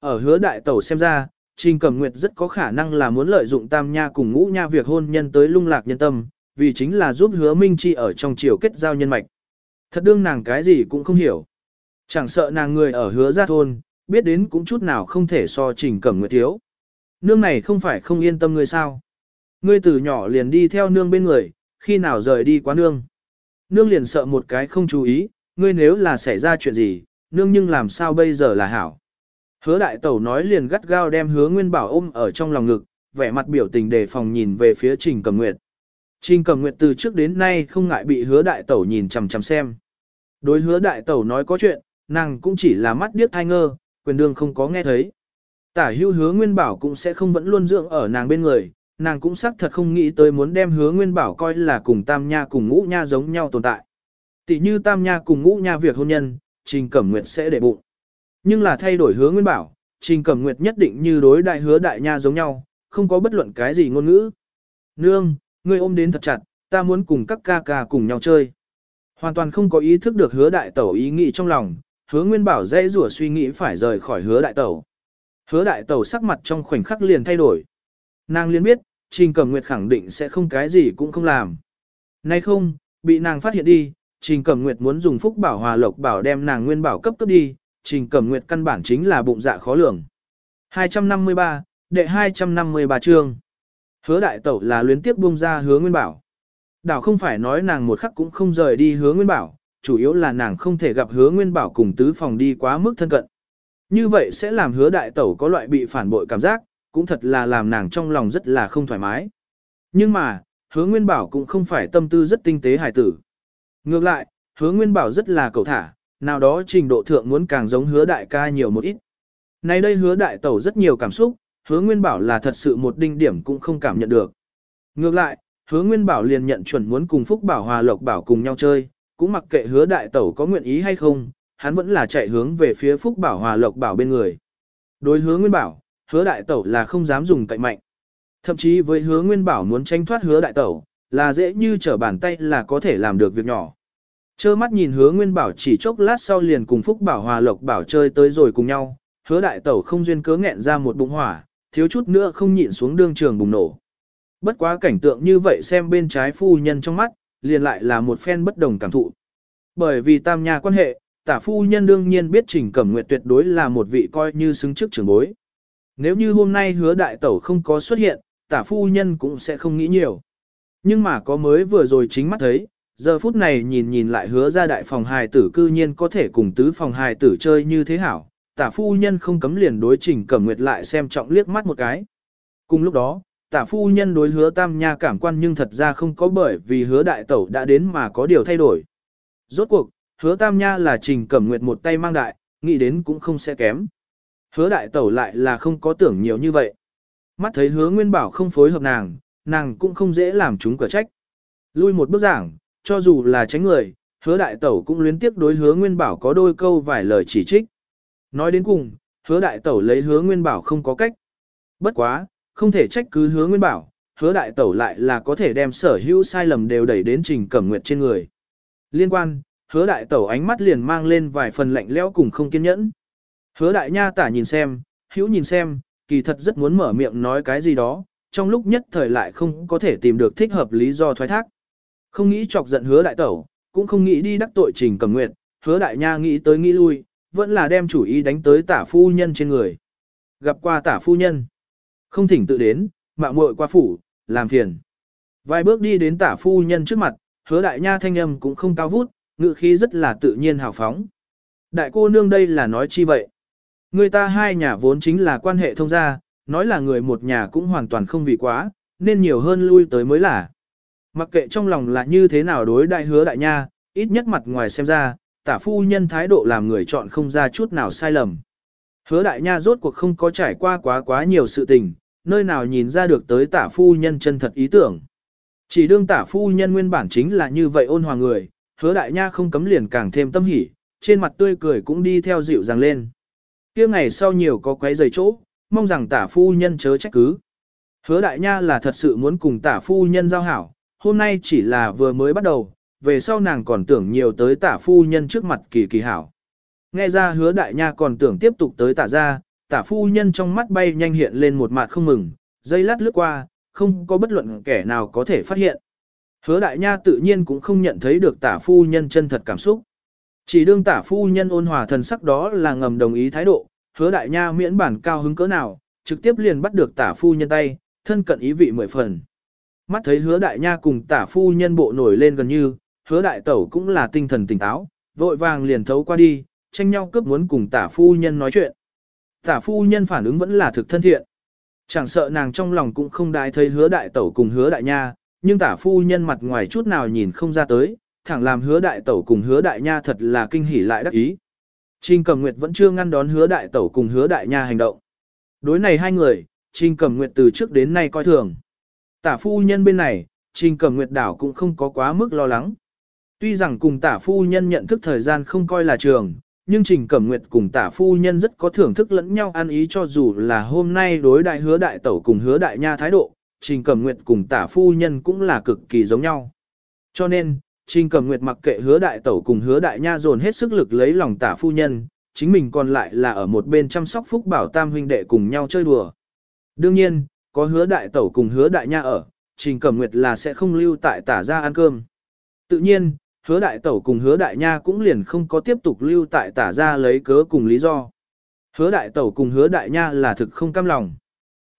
Ở hứa đại tẩu xem ra, Trình Cẩm Nguyệt rất có khả năng là muốn lợi dụng tam nha cùng ngũ nha việc hôn nhân tới lung lạc nhân tâm, vì chính là giúp hứa Minh Chi ở trong triều kết giao nhân mạch. Thật đương nàng cái gì cũng không hiểu. Chẳng sợ nàng người ở hứa gia thôn, biết đến cũng chút nào không thể so Trình Cẩm Nguyệt thiếu. Nương này không phải không yên tâm người sao. Ngươi từ nhỏ liền đi theo nương bên người, khi nào rời đi quá nương. Nương liền sợ một cái không chú ý, ngươi nếu là xảy ra chuyện gì, nương nhưng làm sao bây giờ là hảo. Hứa đại tẩu nói liền gắt gao đem hứa nguyên bảo ôm ở trong lòng ngực, vẻ mặt biểu tình đề phòng nhìn về phía Trình Cầm Nguyệt. Trình Cầm Nguyệt từ trước đến nay không ngại bị hứa đại tẩu nhìn chằm chằm xem. Đối hứa đại tẩu nói có chuyện, nàng cũng chỉ là mắt điếc thai ngơ, quyền đương không có nghe thấy. Tả hưu hứa nguyên bảo cũng sẽ không vẫn luôn dưỡng ở nàng bên người, nàng cũng xác thật không nghĩ tới muốn đem hứa nguyên bảo coi là cùng tam nha cùng ngũ nha giống nhau tồn tại. Tỷ như tam nha cùng ngũ nha việc hôn nhân, Trình Cẩm Nguyệt sẽ để bụng. Nhưng là thay đổi hứa nguyên bảo, Trình Cẩm Nguyệt nhất định như đối đại hứa đại nha giống nhau, không có bất luận cái gì ngôn ngữ. Nương, ngươi ôm đến thật chặt, ta muốn cùng các ca ca cùng nhau chơi. Hoàn toàn không có ý thức được hứa đại tẩu ý nghĩ trong lòng, hứa nguyên bảo dễ rủa suy nghĩ phải rời khỏi hứa đại tẩu. Hứa đại tẩu sắc mặt trong khoảnh khắc liền thay đổi. Nàng liền biết, Trình Cẩm Nguyệt khẳng định sẽ không cái gì cũng không làm. Nay không, bị nàng phát hiện đi, Trình Cẩm Nguyệt muốn dùng phúc bảo hòa lộc bảo đem nàng nguyên bảo cấp cấp đi, Trình Cẩm Nguyệt căn bản chính là bụng dạ khó lường. 253, đệ 253 chương. Hứa đại tẩu là luyến tiếp buông ra hứa nguyên bảo. Đảo không phải nói nàng một khắc cũng không rời đi hứa nguyên bảo, chủ yếu là nàng không thể gặp hứa nguyên bảo cùng tứ phòng đi quá mức thân cận. Như vậy sẽ làm hứa đại tẩu có loại bị phản bội cảm giác, cũng thật là làm nàng trong lòng rất là không thoải mái. Nhưng mà, hứa nguyên bảo cũng không phải tâm tư rất tinh tế hài tử. Ngược lại, hứa nguyên bảo rất là cầu thả, nào đó trình độ thượng muốn càng giống hứa đại ca nhiều một ít. Nay đây hứa đại tẩu rất nhiều cảm xúc, hứa nguyên bảo là thật sự một đinh điểm cũng không cảm nhận được. Ngược lại, hứa nguyên bảo liền nhận chuẩn muốn cùng phúc bảo hòa lộc bảo cùng nhau chơi, cũng mặc kệ hứa đại tẩu có nguyện ý hay không, hắn vẫn là chạy hướng về phía phúc bảo hòa lộc bảo bên người. Đối hứa nguyên bảo, hứa đại tẩu là không dám dùng cậy mạnh. Thậm chí với hứa nguyên bảo muốn tranh thoát hứa đại tẩu, là dễ như trở bàn tay là có thể làm được việc nhỏ. Chơ mắt nhìn hứa nguyên bảo chỉ chốc lát sau liền cùng Phúc Bảo Hòa Lộc Bảo chơi tới rồi cùng nhau, hứa đại tẩu không duyên cớ nghẹn ra một bụng hỏa, thiếu chút nữa không nhịn xuống đương trường bùng nổ. Bất quá cảnh tượng như vậy xem bên trái phu nhân trong mắt, liền lại là một phen bất đồng cảm thụ. Bởi vì tam nhà quan hệ, tả phu nhân đương nhiên biết Trình Cẩm Nguyệt tuyệt đối là một vị coi như xứng trước trưởng bối. Nếu như hôm nay hứa đại tẩu không có xuất hiện, tả phu nhân cũng sẽ không nghĩ nhiều. Nhưng mà có mới vừa rồi chính mắt thấy, giờ phút này nhìn nhìn lại hứa ra đại phòng hài tử cư nhiên có thể cùng tứ phòng hài tử chơi như thế hảo, tả phu nhân không cấm liền đối trình cẩm nguyệt lại xem trọng liếc mắt một cái. Cùng lúc đó, tả phu nhân đối hứa tam nha cảm quan nhưng thật ra không có bởi vì hứa đại tẩu đã đến mà có điều thay đổi. Rốt cuộc, hứa tam nha là trình cẩm nguyệt một tay mang đại, nghĩ đến cũng không sẽ kém. Hứa đại tẩu lại là không có tưởng nhiều như vậy. Mắt thấy hứa nguyên bảo không phối hợp nàng, nàng cũng không dễ làm chúng quả trách. Lui một bước giảng, cho dù là tránh người, hứa đại tẩu cũng luyến tiếp đối hứa nguyên bảo có đôi câu vài lời chỉ trích. Nói đến cùng, hứa đại tẩu lấy hứa nguyên bảo không có cách. Bất quá, không thể trách cứ hứa nguyên bảo, hứa đại tẩu lại là có thể đem sở hữu sai lầm đều đẩy đến trình cẩm nguyệt trên người. Liên quan, hứa đại tẩu ánh mắt liền mang lên vài phần lạnh lẽo cùng không kiên nhẫn. Hứa đại nha tả nhìn xem, hữu nhìn xem, kỳ thật rất muốn mở miệng nói cái gì đó, trong lúc nhất thời lại không có thể tìm được thích hợp lý do thoái thác. Không nghĩ chọc giận hứa đại tẩu, cũng không nghĩ đi đắc tội trình cầm nguyệt, hứa đại nha nghĩ tới nghĩ lui, vẫn là đem chủ ý đánh tới tả phu nhân trên người. Gặp qua tả phu nhân, không thỉnh tự đến, mạo muội qua phủ, làm phiền. Vài bước đi đến tả phu nhân trước mặt, hứa đại nha thanh âm cũng không cao vút, ngự khí rất là tự nhiên hào phóng. Đại cô nương đây là nói chi vậy? Người ta hai nhà vốn chính là quan hệ thông gia, nói là người một nhà cũng hoàn toàn không vì quá, nên nhiều hơn lui tới mới là. Mặc kệ trong lòng là như thế nào đối đại hứa đại nha, ít nhất mặt ngoài xem ra, tả phu nhân thái độ làm người chọn không ra chút nào sai lầm. Hứa đại nha rốt cuộc không có trải qua quá quá nhiều sự tình, nơi nào nhìn ra được tới tả phu nhân chân thật ý tưởng. Chỉ đương tả phu nhân nguyên bản chính là như vậy ôn hòa người, hứa đại nha không cấm liền càng thêm tâm hỉ, trên mặt tươi cười cũng đi theo dịu dàng lên. kia ngày sau nhiều có quấy giày chỗ, mong rằng tả phu nhân chớ trách cứ. Hứa đại nha là thật sự muốn cùng tả phu nhân giao hảo, hôm nay chỉ là vừa mới bắt đầu, về sau nàng còn tưởng nhiều tới tả phu nhân trước mặt kỳ kỳ hảo. Nghe ra hứa đại nha còn tưởng tiếp tục tới tả ra, tả phu nhân trong mắt bay nhanh hiện lên một mặt không mừng, dây lát lướt qua, không có bất luận kẻ nào có thể phát hiện. Hứa đại nha tự nhiên cũng không nhận thấy được tả phu nhân chân thật cảm xúc. Chỉ đương tả phu nhân ôn hòa thần sắc đó là ngầm đồng ý thái độ, hứa đại nha miễn bản cao hứng cỡ nào, trực tiếp liền bắt được tả phu nhân tay, thân cận ý vị mười phần. Mắt thấy hứa đại nha cùng tả phu nhân bộ nổi lên gần như, hứa đại tẩu cũng là tinh thần tỉnh táo, vội vàng liền thấu qua đi, tranh nhau cướp muốn cùng tả phu nhân nói chuyện. Tả phu nhân phản ứng vẫn là thực thân thiện. Chẳng sợ nàng trong lòng cũng không đái thấy hứa đại tẩu cùng hứa đại nha, nhưng tả phu nhân mặt ngoài chút nào nhìn không ra tới, thẳng làm hứa đại tẩu cùng hứa đại nha thật là kinh hỉ lại đắc ý. Trình Cẩm Nguyệt vẫn chưa ngăn đón hứa đại tẩu cùng hứa đại nha hành động. Đối này hai người, Trình Cẩm Nguyệt từ trước đến nay coi thường. Tả phu nhân bên này, Trình Cẩm Nguyệt đảo cũng không có quá mức lo lắng. Tuy rằng cùng tả phu nhân nhận thức thời gian không coi là trường, nhưng Trình Cẩm Nguyệt cùng tả phu nhân rất có thưởng thức lẫn nhau ăn ý cho dù là hôm nay đối đại hứa đại tẩu cùng hứa đại nha thái độ, Trình Cẩm Nguyệt cùng tả phu nhân cũng là cực kỳ giống nhau. Cho nên, Trình Cẩm Nguyệt mặc kệ hứa đại tẩu cùng hứa đại nha dồn hết sức lực lấy lòng tả phu nhân, chính mình còn lại là ở một bên chăm sóc phúc bảo tam huynh đệ cùng nhau chơi đùa. Đương nhiên, có hứa đại tẩu cùng hứa đại nha ở, Trình Cẩm Nguyệt là sẽ không lưu tại tả ra ăn cơm. Tự nhiên, hứa đại tẩu cùng hứa đại nha cũng liền không có tiếp tục lưu tại tả ra lấy cớ cùng lý do. Hứa đại tẩu cùng hứa đại nha là thực không cam lòng.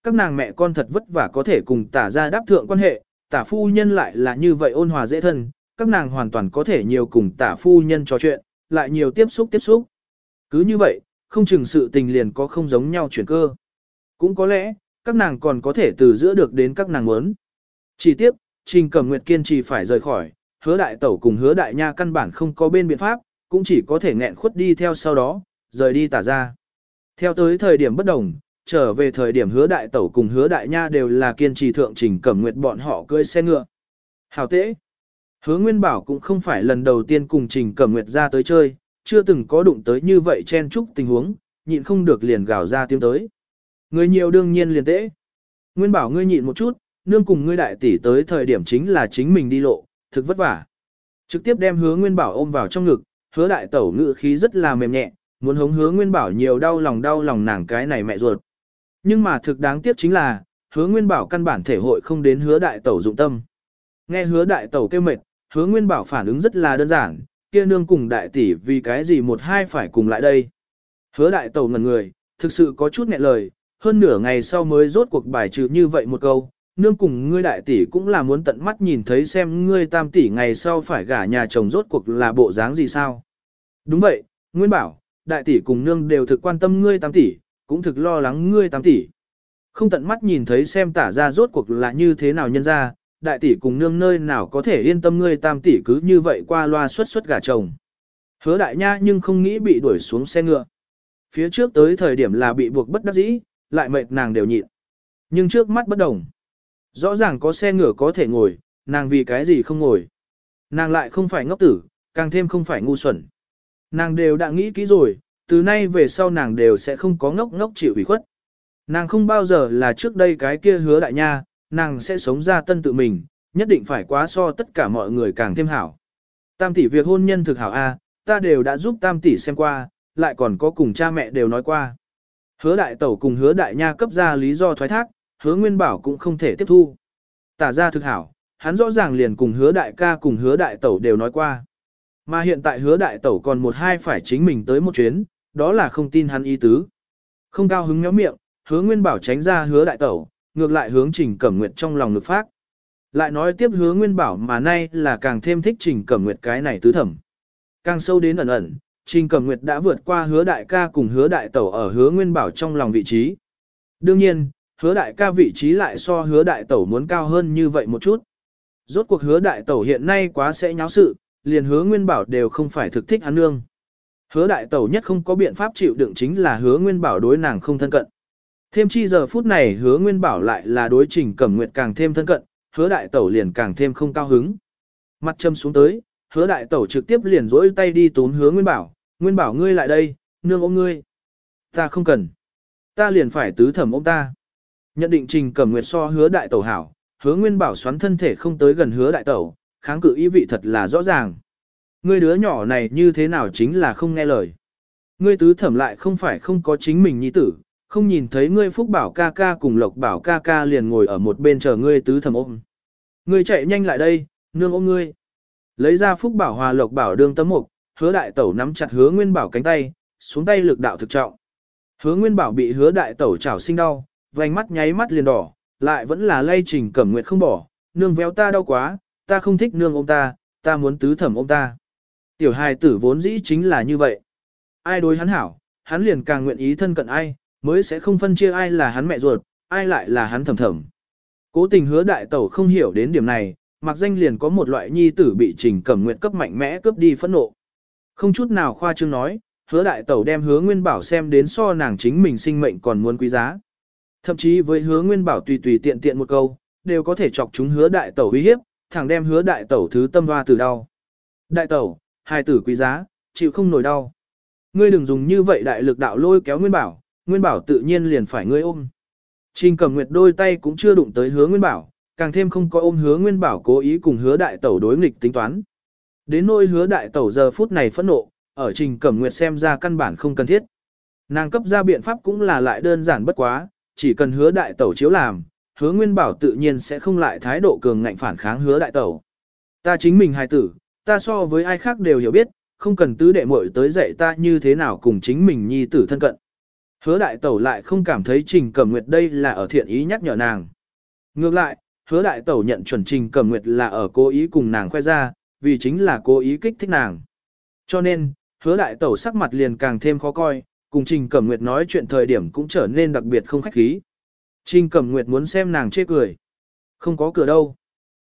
Các nàng mẹ con thật vất vả có thể cùng tả ra đáp thượng quan hệ, tả phu nhân lại là như vậy ôn hòa dễ thân, các nàng hoàn toàn có thể nhiều cùng tả phu nhân trò chuyện, lại nhiều tiếp xúc tiếp xúc. Cứ như vậy, không chừng sự tình liền có không giống nhau chuyển cơ. Cũng có lẽ, các nàng còn có thể từ giữa được đến các nàng muốn. Chỉ tiếp, Trình Cẩm Nguyệt kiên trì phải rời khỏi, hứa đại tẩu cùng hứa đại nha căn bản không có bên biện pháp, cũng chỉ có thể nghẹn khuất đi theo sau đó, rời đi tả ra. Theo tới thời điểm bất đồng, trở về thời điểm hứa đại tẩu cùng hứa đại nha đều là kiên trì thượng trình cẩm nguyệt bọn họ cưỡi xe ngựa. Hào tễ. Hứa Nguyên Bảo cũng không phải lần đầu tiên cùng trình cẩm nguyệt ra tới chơi, chưa từng có đụng tới như vậy chen chúc tình huống, nhịn không được liền gào ra tiếng tới. Người nhiều đương nhiên liền tễ. Nguyên Bảo ngươi nhịn một chút, nương cùng ngươi đại tỷ tới thời điểm chính là chính mình đi lộ, thực vất vả. Trực tiếp đem hứa nguyên bảo ôm vào trong ngực, hứa đại tẩu ngự khí rất là mềm nhẹ, muốn hống hứa nguyên bảo nhiều đau lòng đau lòng nàng cái này mẹ ruột. Nhưng mà thực đáng tiếc chính là, hứa nguyên bảo căn bản thể hội không đến hứa đại tẩu dụng tâm. Nghe hứa đại tẩu kêu mệt, hứa nguyên bảo phản ứng rất là đơn giản, kia nương cùng đại tỷ vì cái gì một hai phải cùng lại đây. Hứa đại tẩu ngần người, thực sự có chút nghẹn lời, hơn nửa ngày sau mới rốt cuộc bài trừ như vậy một câu, nương cùng ngươi đại tỷ cũng là muốn tận mắt nhìn thấy xem ngươi tam tỷ ngày sau phải gả nhà chồng rốt cuộc là bộ dáng gì sao. Đúng vậy, Nguyên bảo, đại tỷ cùng nương đều thực quan tâm ngươi tam tỷ, cũng thực lo lắng ngươi tam tỷ. Không tận mắt nhìn thấy xem tả ra rốt cuộc là như thế nào nhân ra, đại tỷ cùng nương nơi nào có thể yên tâm ngươi tam tỷ cứ như vậy qua loa xuất xuất gả chồng. Hứa đại nha nhưng không nghĩ bị đuổi xuống xe ngựa. Phía trước tới thời điểm là bị buộc bất đắc dĩ, lại mệt nàng đều nhịn. Nhưng trước mắt bất đồng. Rõ ràng có xe ngựa có thể ngồi, nàng vì cái gì không ngồi. Nàng lại không phải ngốc tử, càng thêm không phải ngu xuẩn. Nàng đều đã nghĩ kỹ rồi, từ nay về sau nàng đều sẽ không có ngốc ngốc chịu ủy khuất. Nàng không bao giờ là trước đây cái kia hứa đại nha, nàng sẽ sống ra tân tự mình, nhất định phải quá so tất cả mọi người càng thêm hảo. Tam tỷ việc hôn nhân thực hảo A, ta đều đã giúp tam tỷ xem qua, lại còn có cùng cha mẹ đều nói qua. Hứa đại tẩu cùng hứa đại nha cấp ra lý do thoái thác, hứa nguyên bảo cũng không thể tiếp thu. Tả ra thực hảo, hắn rõ ràng liền cùng hứa đại ca cùng hứa đại tẩu đều nói qua. Mà hiện tại hứa đại tẩu còn một hai phải chính mình tới một chuyến, đó là không tin hắn ý tứ. Không cao hứng méo miệng, hứa nguyên bảo tránh ra hứa đại tẩu, ngược lại hướng trình cẩm nguyệt trong lòng ngực phát. Lại nói tiếp hứa nguyên bảo mà nay là càng thêm thích trình cẩm nguyệt cái này tứ thẩm. Càng sâu đến ẩn ẩn, trình cẩm nguyệt đã vượt qua hứa đại ca cùng hứa đại tẩu ở hứa nguyên bảo trong lòng vị trí. Đương nhiên, hứa đại ca vị trí lại so hứa đại tẩu muốn cao hơn như vậy một chút. Rốt cuộc hứa đại tẩu hiện nay quá sẽ nháo sự, liền hứa nguyên bảo đều không phải thực thích hắn nương. Hứa đại tẩu nhất không có biện pháp chịu đựng chính là hứa nguyên bảo đối nàng không thân cận. Thêm chi giờ phút này hứa nguyên bảo lại là đối trình cẩm nguyệt càng thêm thân cận, hứa đại tẩu liền càng thêm không cao hứng. Mặt châm xuống tới, hứa đại tẩu trực tiếp liền rỗi tay đi tốn hứa nguyên bảo, nguyên bảo ngươi lại đây, nương ôm ngươi. Ta không cần. Ta liền phải tứ thẩm ôm ta. Nhận định trình cẩm nguyệt so hứa đại tẩu hảo, hứa nguyên bảo xoắn thân thể không tới gần hứa đại tẩu, kháng cự ý vị thật là rõ ràng. Ngươi đứa nhỏ này như thế nào chính là không nghe lời. Ngươi tứ thẩm lại không phải không có chính mình nhi tử, không nhìn thấy ngươi phúc bảo ca ca cùng lộc bảo ca ca liền ngồi ở một bên chờ ngươi tứ thẩm ôm. Ngươi chạy nhanh lại đây, nương ôm ngươi. Lấy ra phúc bảo hòa lộc bảo đương tấm mục, hứa đại tẩu nắm chặt hứa nguyên bảo cánh tay, xuống tay lực đạo thực trọng. Hứa nguyên bảo bị hứa đại tẩu chảo sinh đau, vành mắt nháy mắt liền đỏ, lại vẫn là lay trình cẩm nguyệt không bỏ, nương véo ta đau quá, ta không thích nương ông ta, ta muốn tứ thẩm ông ta. Tiểu hài tử vốn dĩ chính là như vậy. Ai đối hắn hảo, hắn liền càng nguyện ý thân cận ai, mới sẽ không phân chia ai là hắn mẹ ruột, ai lại là hắn thẩm thẩm Cố tình hứa đại tẩu không hiểu đến điểm này, mặc danh liền có một loại nhi tử bị trình cẩm nguyện cấp mạnh mẽ cướp đi phẫn nộ. Không chút nào khoa trương nói, hứa đại tẩu đem hứa nguyên bảo xem đến so nàng chính mình sinh mệnh còn muốn quý giá. Thậm chí với hứa nguyên bảo tùy tùy tiện tiện một câu, đều có thể chọc chúng hứa đại tẩu uy hiếp, thẳng đem hứa đại tẩu thứ tâm hoa từ đau. Đại tẩu, hai tử quý giá, chịu không nổi đau. Ngươi đừng dùng như vậy đại lực đạo lôi kéo nguyên bảo, nguyên bảo tự nhiên liền phải ngươi ôm. Trình cầm nguyệt đôi tay cũng chưa đụng tới hứa nguyên bảo, càng thêm không có ôm hứa nguyên bảo cố ý cùng hứa đại tẩu đối nghịch tính toán. Đến nỗi hứa đại tẩu giờ phút này phẫn nộ, ở trình cẩm nguyệt xem ra căn bản không cần thiết. Nàng cấp ra biện pháp cũng là lại đơn giản bất quá, chỉ cần hứa đại tẩu chiếu làm, hứa nguyên bảo tự nhiên sẽ không lại thái độ cường ngạnh phản kháng hứa đại tẩu. Ta chính mình hài tử, ta so với ai khác đều hiểu biết, không cần tứ đệ muội tới dạy ta như thế nào cùng chính mình nhi tử thân cận. Hứa đại tẩu lại không cảm thấy trình cẩm nguyệt đây là ở thiện ý nhắc nhở nàng. Ngược lại, hứa đại tẩu nhận chuẩn trình cẩm nguyệt là ở cố ý cùng nàng khoe ra, vì chính là cố ý kích thích nàng. Cho nên, hứa đại tẩu sắc mặt liền càng thêm khó coi, cùng trình cẩm nguyệt nói chuyện thời điểm cũng trở nên đặc biệt không khách khí. Trình cẩm nguyệt muốn xem nàng chê cười. Không có cửa đâu.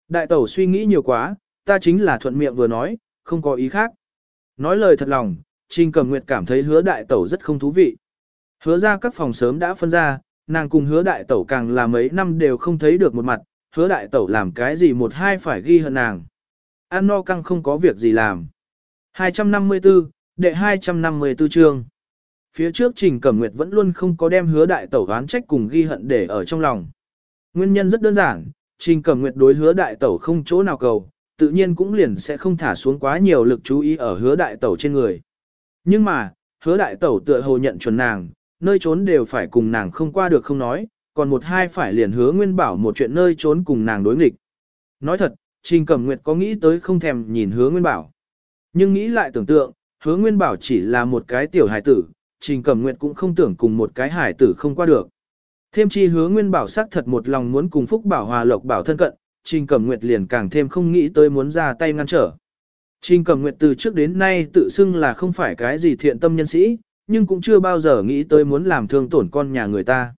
Đại tẩu suy nghĩ nhiều quá, ta chính là thuận miệng vừa nói, không có ý khác. Nói lời thật lòng, Trình Cẩm Nguyệt cảm thấy hứa đại tẩu rất không thú vị. Hứa ra các phòng sớm đã phân ra, nàng cùng hứa đại tẩu càng là mấy năm đều không thấy được một mặt, hứa đại tẩu làm cái gì một hai phải ghi hận nàng. Ăn no căng không có việc gì làm. 254, đệ 254 chương. Phía trước Trình Cẩm Nguyệt vẫn luôn không có đem hứa đại tẩu oán trách cùng ghi hận để ở trong lòng. Nguyên nhân rất đơn giản, Trình Cẩm Nguyệt đối hứa đại tẩu không chỗ nào cầu, tự nhiên cũng liền sẽ không thả xuống quá nhiều lực chú ý ở hứa đại tẩu trên người. Nhưng mà, hứa đại tẩu tựa hồ nhận chuẩn nàng, nơi trốn đều phải cùng nàng không qua được không nói, còn một hai phải liền hứa nguyên bảo một chuyện nơi trốn cùng nàng đối nghịch. Nói thật, Trình Cẩm Nguyệt có nghĩ tới không thèm nhìn hứa nguyên bảo. Nhưng nghĩ lại tưởng tượng, hứa nguyên bảo chỉ là một cái tiểu hải tử, Trình Cẩm Nguyệt cũng không tưởng cùng một cái hải tử không qua được. Thêm chi hứa nguyên bảo sắc thật một lòng muốn cùng Phúc Bảo Hòa Lộc Bảo thân cận, Trình Cẩm Nguyệt liền càng thêm không nghĩ tới muốn ra tay ngăn trở. Trình Cẩm Nguyệt từ trước đến nay tự xưng là không phải cái gì thiện tâm nhân sĩ, nhưng cũng chưa bao giờ nghĩ tới muốn làm thương tổn con nhà người ta.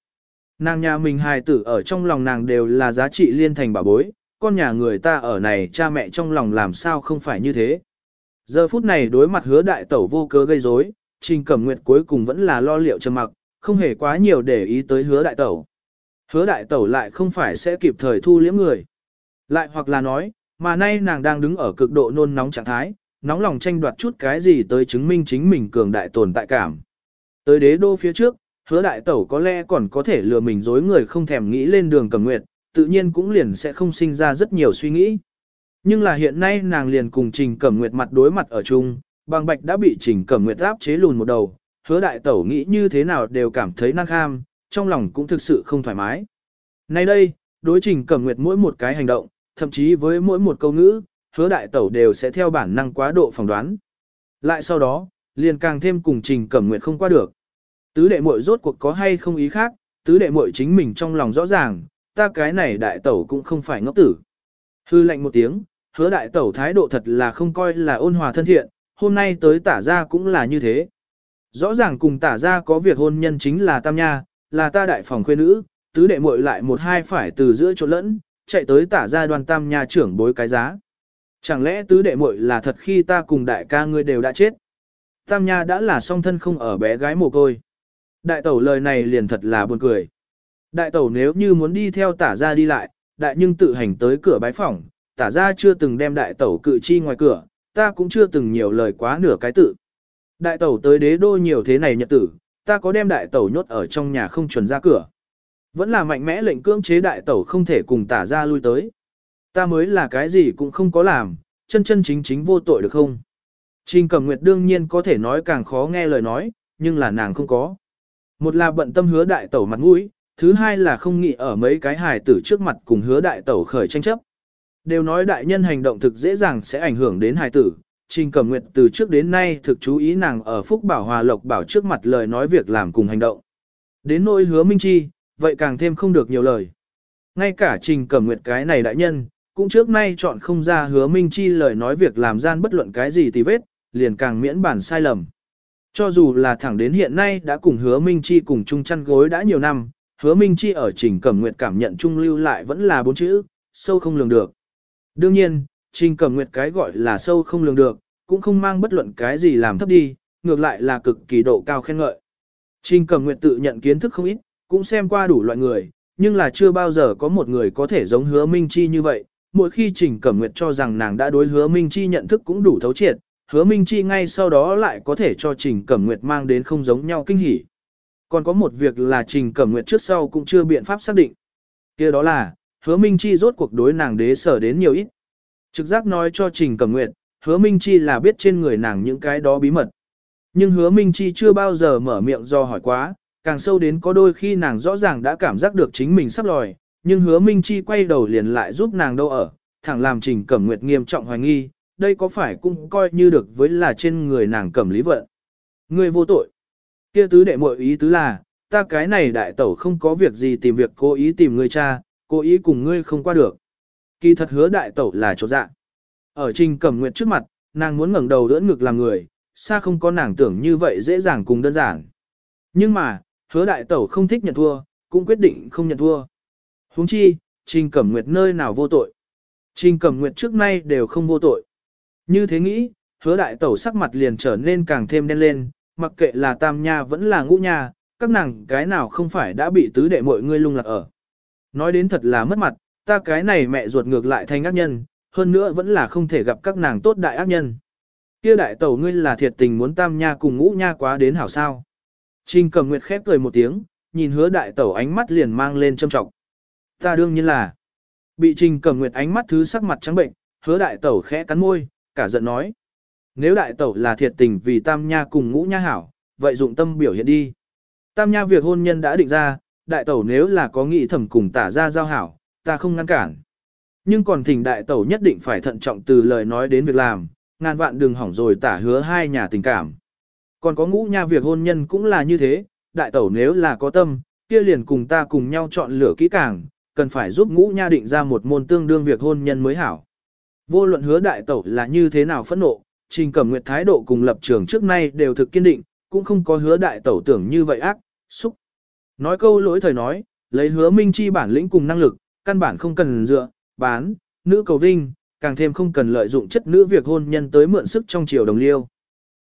Nàng nhà mình hài tử ở trong lòng nàng đều là giá trị liên thành bảo bối, con nhà người ta ở này cha mẹ trong lòng làm sao không phải như thế. Giờ phút này đối mặt hứa đại tẩu vô cớ gây rối, Trình Cẩm Nguyệt cuối cùng vẫn là lo liệu trầm mặc, không hề quá nhiều để ý tới hứa đại tẩu. Hứa đại tẩu lại không phải sẽ kịp thời thu liễm người. Lại hoặc là nói, mà nay nàng đang đứng ở cực độ nôn nóng trạng thái, nóng lòng tranh đoạt chút cái gì tới chứng minh chính mình cường đại tồn tại cảm. Tới đế đô phía trước, hứa đại tẩu có lẽ còn có thể lừa mình dối người không thèm nghĩ lên đường cầm nguyệt, tự nhiên cũng liền sẽ không sinh ra rất nhiều suy nghĩ. Nhưng là hiện nay nàng liền cùng Trình Cẩm Nguyệt mặt đối mặt ở chung, bằng bạch đã bị Trình Cẩm Nguyệt áp chế lùn một đầu, hứa đại tẩu nghĩ như thế nào đều cảm thấy năng kham, trong lòng cũng thực sự không thoải mái. Nay đây, đối Trình Cẩm Nguyệt mỗi một cái hành động, thậm chí với mỗi một câu ngữ, hứa đại tẩu đều sẽ theo bản năng quá độ phỏng đoán. Lại sau đó, liền càng thêm cùng Trình Cẩm Nguyệt không qua được. Tứ đệ muội rốt cuộc có hay không ý khác, tứ đệ muội chính mình trong lòng rõ ràng, ta cái này đại tẩu cũng không phải ngốc tử. Hư lệnh một tiếng, hứa đại tẩu thái độ thật là không coi là ôn hòa thân thiện, hôm nay tới tả ra cũng là như thế. Rõ ràng cùng tả ra có việc hôn nhân chính là tam nha, là ta đại phòng khuê nữ, tứ đệ muội lại một hai phải từ giữa chỗ lẫn, chạy tới tả ra đoàn tam nha trưởng bối cái giá. Chẳng lẽ tứ đệ muội là thật khi ta cùng đại ca ngươi đều đã chết? Tam nha đã là song thân không ở bé gái mồ côi. Đại tẩu lời này liền thật là buồn cười. Đại tẩu nếu như muốn đi theo tả ra đi lại, đại nhưng tự hành tới cửa bái phỏng, tả ra chưa từng đem đại tẩu cự chi ngoài cửa, ta cũng chưa từng nhiều lời quá nửa cái tự. Đại tẩu tới đế đô nhiều thế này nhật tử, ta có đem đại tẩu nhốt ở trong nhà không chuẩn ra cửa. Vẫn là mạnh mẽ lệnh cưỡng chế đại tẩu không thể cùng tả ra lui tới. Ta mới là cái gì cũng không có làm, chân chân chính chính vô tội được không? Trình Cẩm Nguyệt đương nhiên có thể nói càng khó nghe lời nói, nhưng là nàng không có. Một là bận tâm hứa đại tẩu mặt mũi, thứ hai là không nghĩ ở mấy cái hài tử trước mặt cùng hứa đại tẩu khởi tranh chấp. Đều nói đại nhân hành động thực dễ dàng sẽ ảnh hưởng đến hài tử, Trình Cẩm Nguyệt từ trước đến nay thực chú ý nàng ở Phúc Bảo Hòa Lộc Bảo trước mặt lời nói việc làm cùng hành động. Đến nỗi hứa Minh Chi, vậy càng thêm không được nhiều lời. Ngay cả Trình Cẩm Nguyệt cái này đại nhân, cũng trước nay chọn không ra hứa Minh Chi lời nói việc làm gian bất luận cái gì thì vết, liền càng miễn bản sai lầm. Cho dù là thẳng đến hiện nay đã cùng hứa Minh Chi cùng chung chăn gối đã nhiều năm, hứa Minh Chi ở Trình Cẩm Nguyệt cảm nhận trung lưu lại vẫn là bốn chữ, sâu không lường được. Đương nhiên, Trình Cẩm Nguyệt cái gọi là sâu không lường được, cũng không mang bất luận cái gì làm thấp đi, ngược lại là cực kỳ độ cao khen ngợi. Trình Cẩm Nguyệt tự nhận kiến thức không ít, cũng xem qua đủ loại người, nhưng là chưa bao giờ có một người có thể giống hứa Minh Chi như vậy. Mỗi khi Trình Cẩm Nguyệt cho rằng nàng đã đối hứa Minh Chi nhận thức cũng đủ thấu triệt, hứa Minh Chi ngay sau đó lại có thể cho Trình Cẩm Nguyệt mang đến không giống nhau kinh hỉ. Còn có một việc là Trình Cẩm Nguyệt trước sau cũng chưa biện pháp xác định. kia đó là, hứa Minh Chi rốt cuộc đối nàng đế sở đến nhiều ít. Trực giác nói cho Trình Cẩm Nguyệt, hứa Minh Chi là biết trên người nàng những cái đó bí mật. Nhưng hứa Minh Chi chưa bao giờ mở miệng do hỏi quá, càng sâu đến có đôi khi nàng rõ ràng đã cảm giác được chính mình sắp lòi, nhưng hứa Minh Chi quay đầu liền lại giúp nàng đâu ở, thẳng làm Trình Cẩm Nguyệt nghiêm trọng hoài nghi, đây có phải cũng coi như được với là trên người nàng cẩm lý vận. Ngươi vô tội. Kia tứ đệ muội ý tứ là, ta cái này đại tẩu không có việc gì tìm việc cố ý tìm ngươi cha, cố ý cùng ngươi không qua được. Kỳ thật hứa đại tẩu là chỗ dạ. Ở trình cẩm nguyệt trước mặt, nàng muốn ngẩng đầu đỡ ngực làm người, xa không có nàng tưởng như vậy dễ dàng cùng đơn giản. Nhưng mà, hứa đại tẩu không thích nhận thua, cũng quyết định không nhận thua. huống chi, trình cẩm nguyệt nơi nào vô tội. Trình cẩm nguyệt trước nay đều không vô tội. Như thế nghĩ, hứa đại tẩu sắc mặt liền trở nên càng thêm đen lên, mặc kệ là tam nha vẫn là ngũ nha, các nàng cái nào không phải đã bị tứ đệ mọi người lung lạc ở. Nói đến thật là mất mặt, ta cái này mẹ ruột ngược lại thành ác nhân, hơn nữa vẫn là không thể gặp các nàng tốt đại ác nhân. Kia đại tẩu ngươi là thiệt tình muốn tam nha cùng ngũ nha quá đến hảo sao. Trình cầm nguyệt khép cười một tiếng, nhìn hứa đại tẩu ánh mắt liền mang lên châm trọng. Ta đương nhiên là, bị trình cầm nguyệt ánh mắt thứ sắc mặt trắng bệnh, hứa đại tẩu khẽ cắn môi, cả giận nói. Nếu đại tẩu là thiệt tình vì tam nha cùng ngũ nha hảo, vậy dụng tâm biểu hiện đi. Tam nha việc hôn nhân đã định ra, đại tẩu nếu là có nghị thẩm cùng tả ra giao hảo, ta không ngăn cản. Nhưng còn thỉnh đại tẩu nhất định phải thận trọng từ lời nói đến việc làm, ngàn vạn đừng hỏng rồi tả hứa hai nhà tình cảm. Còn có ngũ nha việc hôn nhân cũng là như thế, đại tẩu nếu là có tâm, kia liền cùng ta cùng nhau chọn lựa kỹ càng, cần phải giúp ngũ nha định ra một môn tương đương việc hôn nhân mới hảo. Vô luận hứa đại tẩu là như thế nào phẫn nộ, trình cẩm nguyệt thái độ cùng lập trường trước nay đều thực kiên định, cũng không có hứa đại tẩu tưởng như vậy ác, xúc. Nói câu lỗi thời nói, lấy hứa minh chi bản lĩnh cùng năng lực, căn bản không cần dựa, bán, nữ cầu vinh, càng thêm không cần lợi dụng chất nữ việc hôn nhân tới mượn sức trong triều đồng liêu.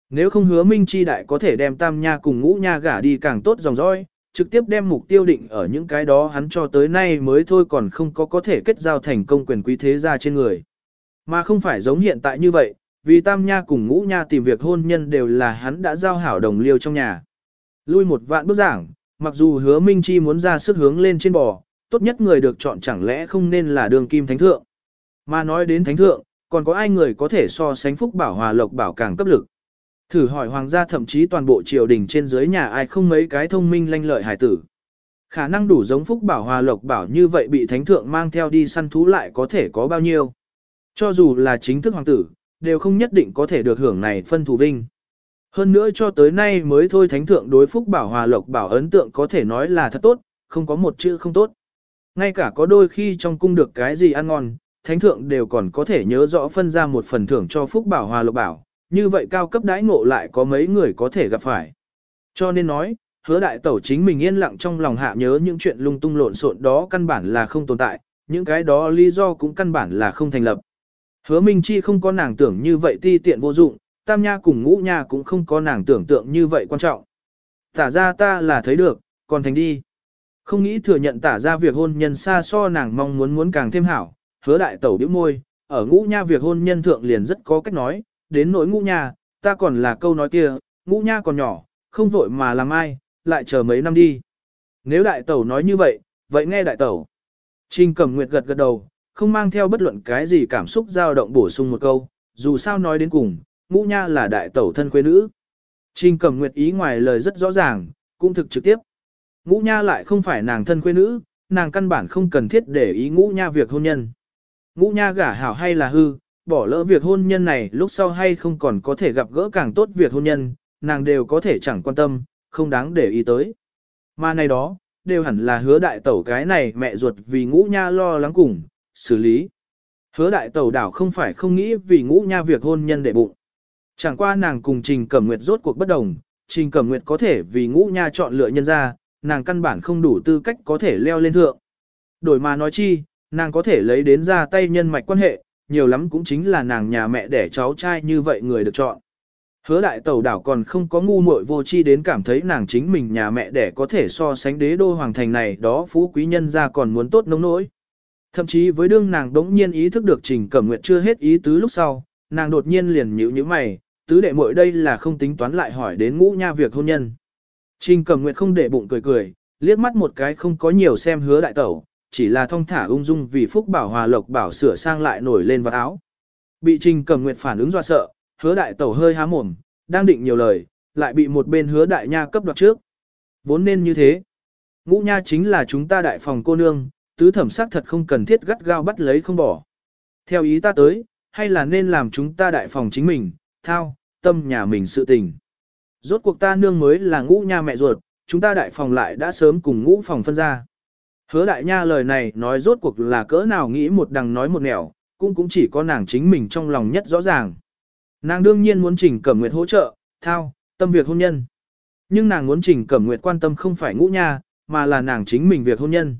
Nếu không hứa minh chi đại có thể đem tam nha cùng ngũ nha gả đi càng tốt dòng dõi, trực tiếp đem mục tiêu định ở những cái đó hắn cho tới nay mới thôi còn không có có thể kết giao thành công quyền quý thế gia trên người. Mà không phải giống hiện tại như vậy, vì tam nha cùng ngũ nha tìm việc hôn nhân đều là hắn đã giao hảo đồng liêu trong nhà. Lui một vạn bước giảng, mặc dù hứa Minh Chi muốn ra sức hướng lên trên bò, tốt nhất người được chọn chẳng lẽ không nên là đường kim thánh thượng. Mà nói đến thánh thượng, còn có ai người có thể so sánh phúc bảo hòa lộc bảo càng cấp lực. Thử hỏi hoàng gia thậm chí toàn bộ triều đình trên dưới nhà ai không mấy cái thông minh lanh lợi hải tử. Khả năng đủ giống phúc bảo hòa lộc bảo như vậy bị thánh thượng mang theo đi săn thú lại có thể có bao nhiêu. Cho dù là chính thức hoàng tử, đều không nhất định có thể được hưởng này phân thù vinh. Hơn nữa cho tới nay mới thôi thánh thượng đối phúc bảo hòa lộc bảo ấn tượng có thể nói là thật tốt, không có một chữ không tốt. Ngay cả có đôi khi trong cung được cái gì ăn ngon, thánh thượng đều còn có thể nhớ rõ phân ra một phần thưởng cho phúc bảo hòa lộc bảo, như vậy cao cấp đãi ngộ lại có mấy người có thể gặp phải. Cho nên nói, hứa đại tẩu chính mình yên lặng trong lòng hạ nhớ những chuyện lung tung lộn xộn đó căn bản là không tồn tại, những cái đó lý do cũng căn bản là không thành lập. Hứa Minh Chi không có nàng tưởng như vậy ti tiện vô dụng, tam nha cùng ngũ nha cũng không có nàng tưởng tượng như vậy quan trọng. Tả ra ta là thấy được, còn thành đi. Không nghĩ thừa nhận tả ra việc hôn nhân xa so nàng mong muốn muốn càng thêm hảo, hứa đại tẩu bĩu môi, ở ngũ nha việc hôn nhân thượng liền rất có cách nói, đến nỗi ngũ nha, ta còn là câu nói kia, ngũ nha còn nhỏ, không vội mà làm ai, lại chờ mấy năm đi. Nếu đại tẩu nói như vậy, vậy nghe đại tẩu. Trình Cẩm Nguyệt gật gật đầu, không mang theo bất luận cái gì cảm xúc dao động bổ sung một câu, dù sao nói đến cùng, ngũ nha là đại tẩu thân quê nữ. Trình cầm nguyệt ý ngoài lời rất rõ ràng, cũng thực trực tiếp. Ngũ nha lại không phải nàng thân quê nữ, nàng căn bản không cần thiết để ý ngũ nha việc hôn nhân. Ngũ nha gả hảo hay là hư, bỏ lỡ việc hôn nhân này lúc sau hay không còn có thể gặp gỡ càng tốt việc hôn nhân, nàng đều có thể chẳng quan tâm, không đáng để ý tới. Mà này đó, đều hẳn là hứa đại tẩu cái này mẹ ruột vì ngũ nha lo lắng cùng, xử lý. Hứa đại tẩu đảo không phải không nghĩ vì ngũ nha việc hôn nhân để bụng. Chẳng qua nàng cùng Trình Cẩm Nguyệt rốt cuộc bất đồng, Trình Cẩm Nguyệt có thể vì ngũ nha chọn lựa nhân ra, nàng căn bản không đủ tư cách có thể leo lên thượng. Đổi mà nói chi, nàng có thể lấy đến ra tay nhân mạch quan hệ, nhiều lắm cũng chính là nàng nhà mẹ đẻ cháu trai như vậy người được chọn. Hứa đại tẩu đảo còn không có ngu muội vô chi đến cảm thấy nàng chính mình nhà mẹ đẻ có thể so sánh đế đô hoàng thành này đó phú quý nhân ra còn muốn tốt nông nỗi. Thậm chí với đương nàng đống nhiên ý thức được trình cẩm nguyệt chưa hết ý tứ lúc sau, nàng đột nhiên liền nhíu nhíu mày, tứ đệ muội đây là không tính toán lại hỏi đến ngũ nha việc hôn nhân. Trình cẩm nguyệt không để bụng cười cười, liếc mắt một cái không có nhiều xem hứa đại tẩu, chỉ là thong thả ung dung vì phúc bảo hòa lộc bảo sửa sang lại nổi lên vào áo. Bị trình cẩm nguyệt phản ứng do sợ, hứa đại tẩu hơi há mồm, đang định nhiều lời, lại bị một bên hứa đại nha cấp đoạt trước. Vốn nên như thế. Ngũ nha chính là chúng ta đại phòng cô nương, tứ thẩm sắc thật không cần thiết gắt gao bắt lấy không bỏ. Theo ý ta tới, hay là nên làm chúng ta đại phòng chính mình, thao, tâm nhà mình sự tình. Rốt cuộc ta nương mới là ngũ nha mẹ ruột, chúng ta đại phòng lại đã sớm cùng ngũ phòng phân ra. Hứa đại nha lời này nói rốt cuộc là cỡ nào nghĩ một đằng nói một nẻo, cũng cũng chỉ có nàng chính mình trong lòng nhất rõ ràng. Nàng đương nhiên muốn Trình Cẩm Nguyệt hỗ trợ, thao, tâm việc hôn nhân. Nhưng nàng muốn Trình Cẩm Nguyệt quan tâm không phải ngũ nha, mà là nàng chính mình việc hôn nhân.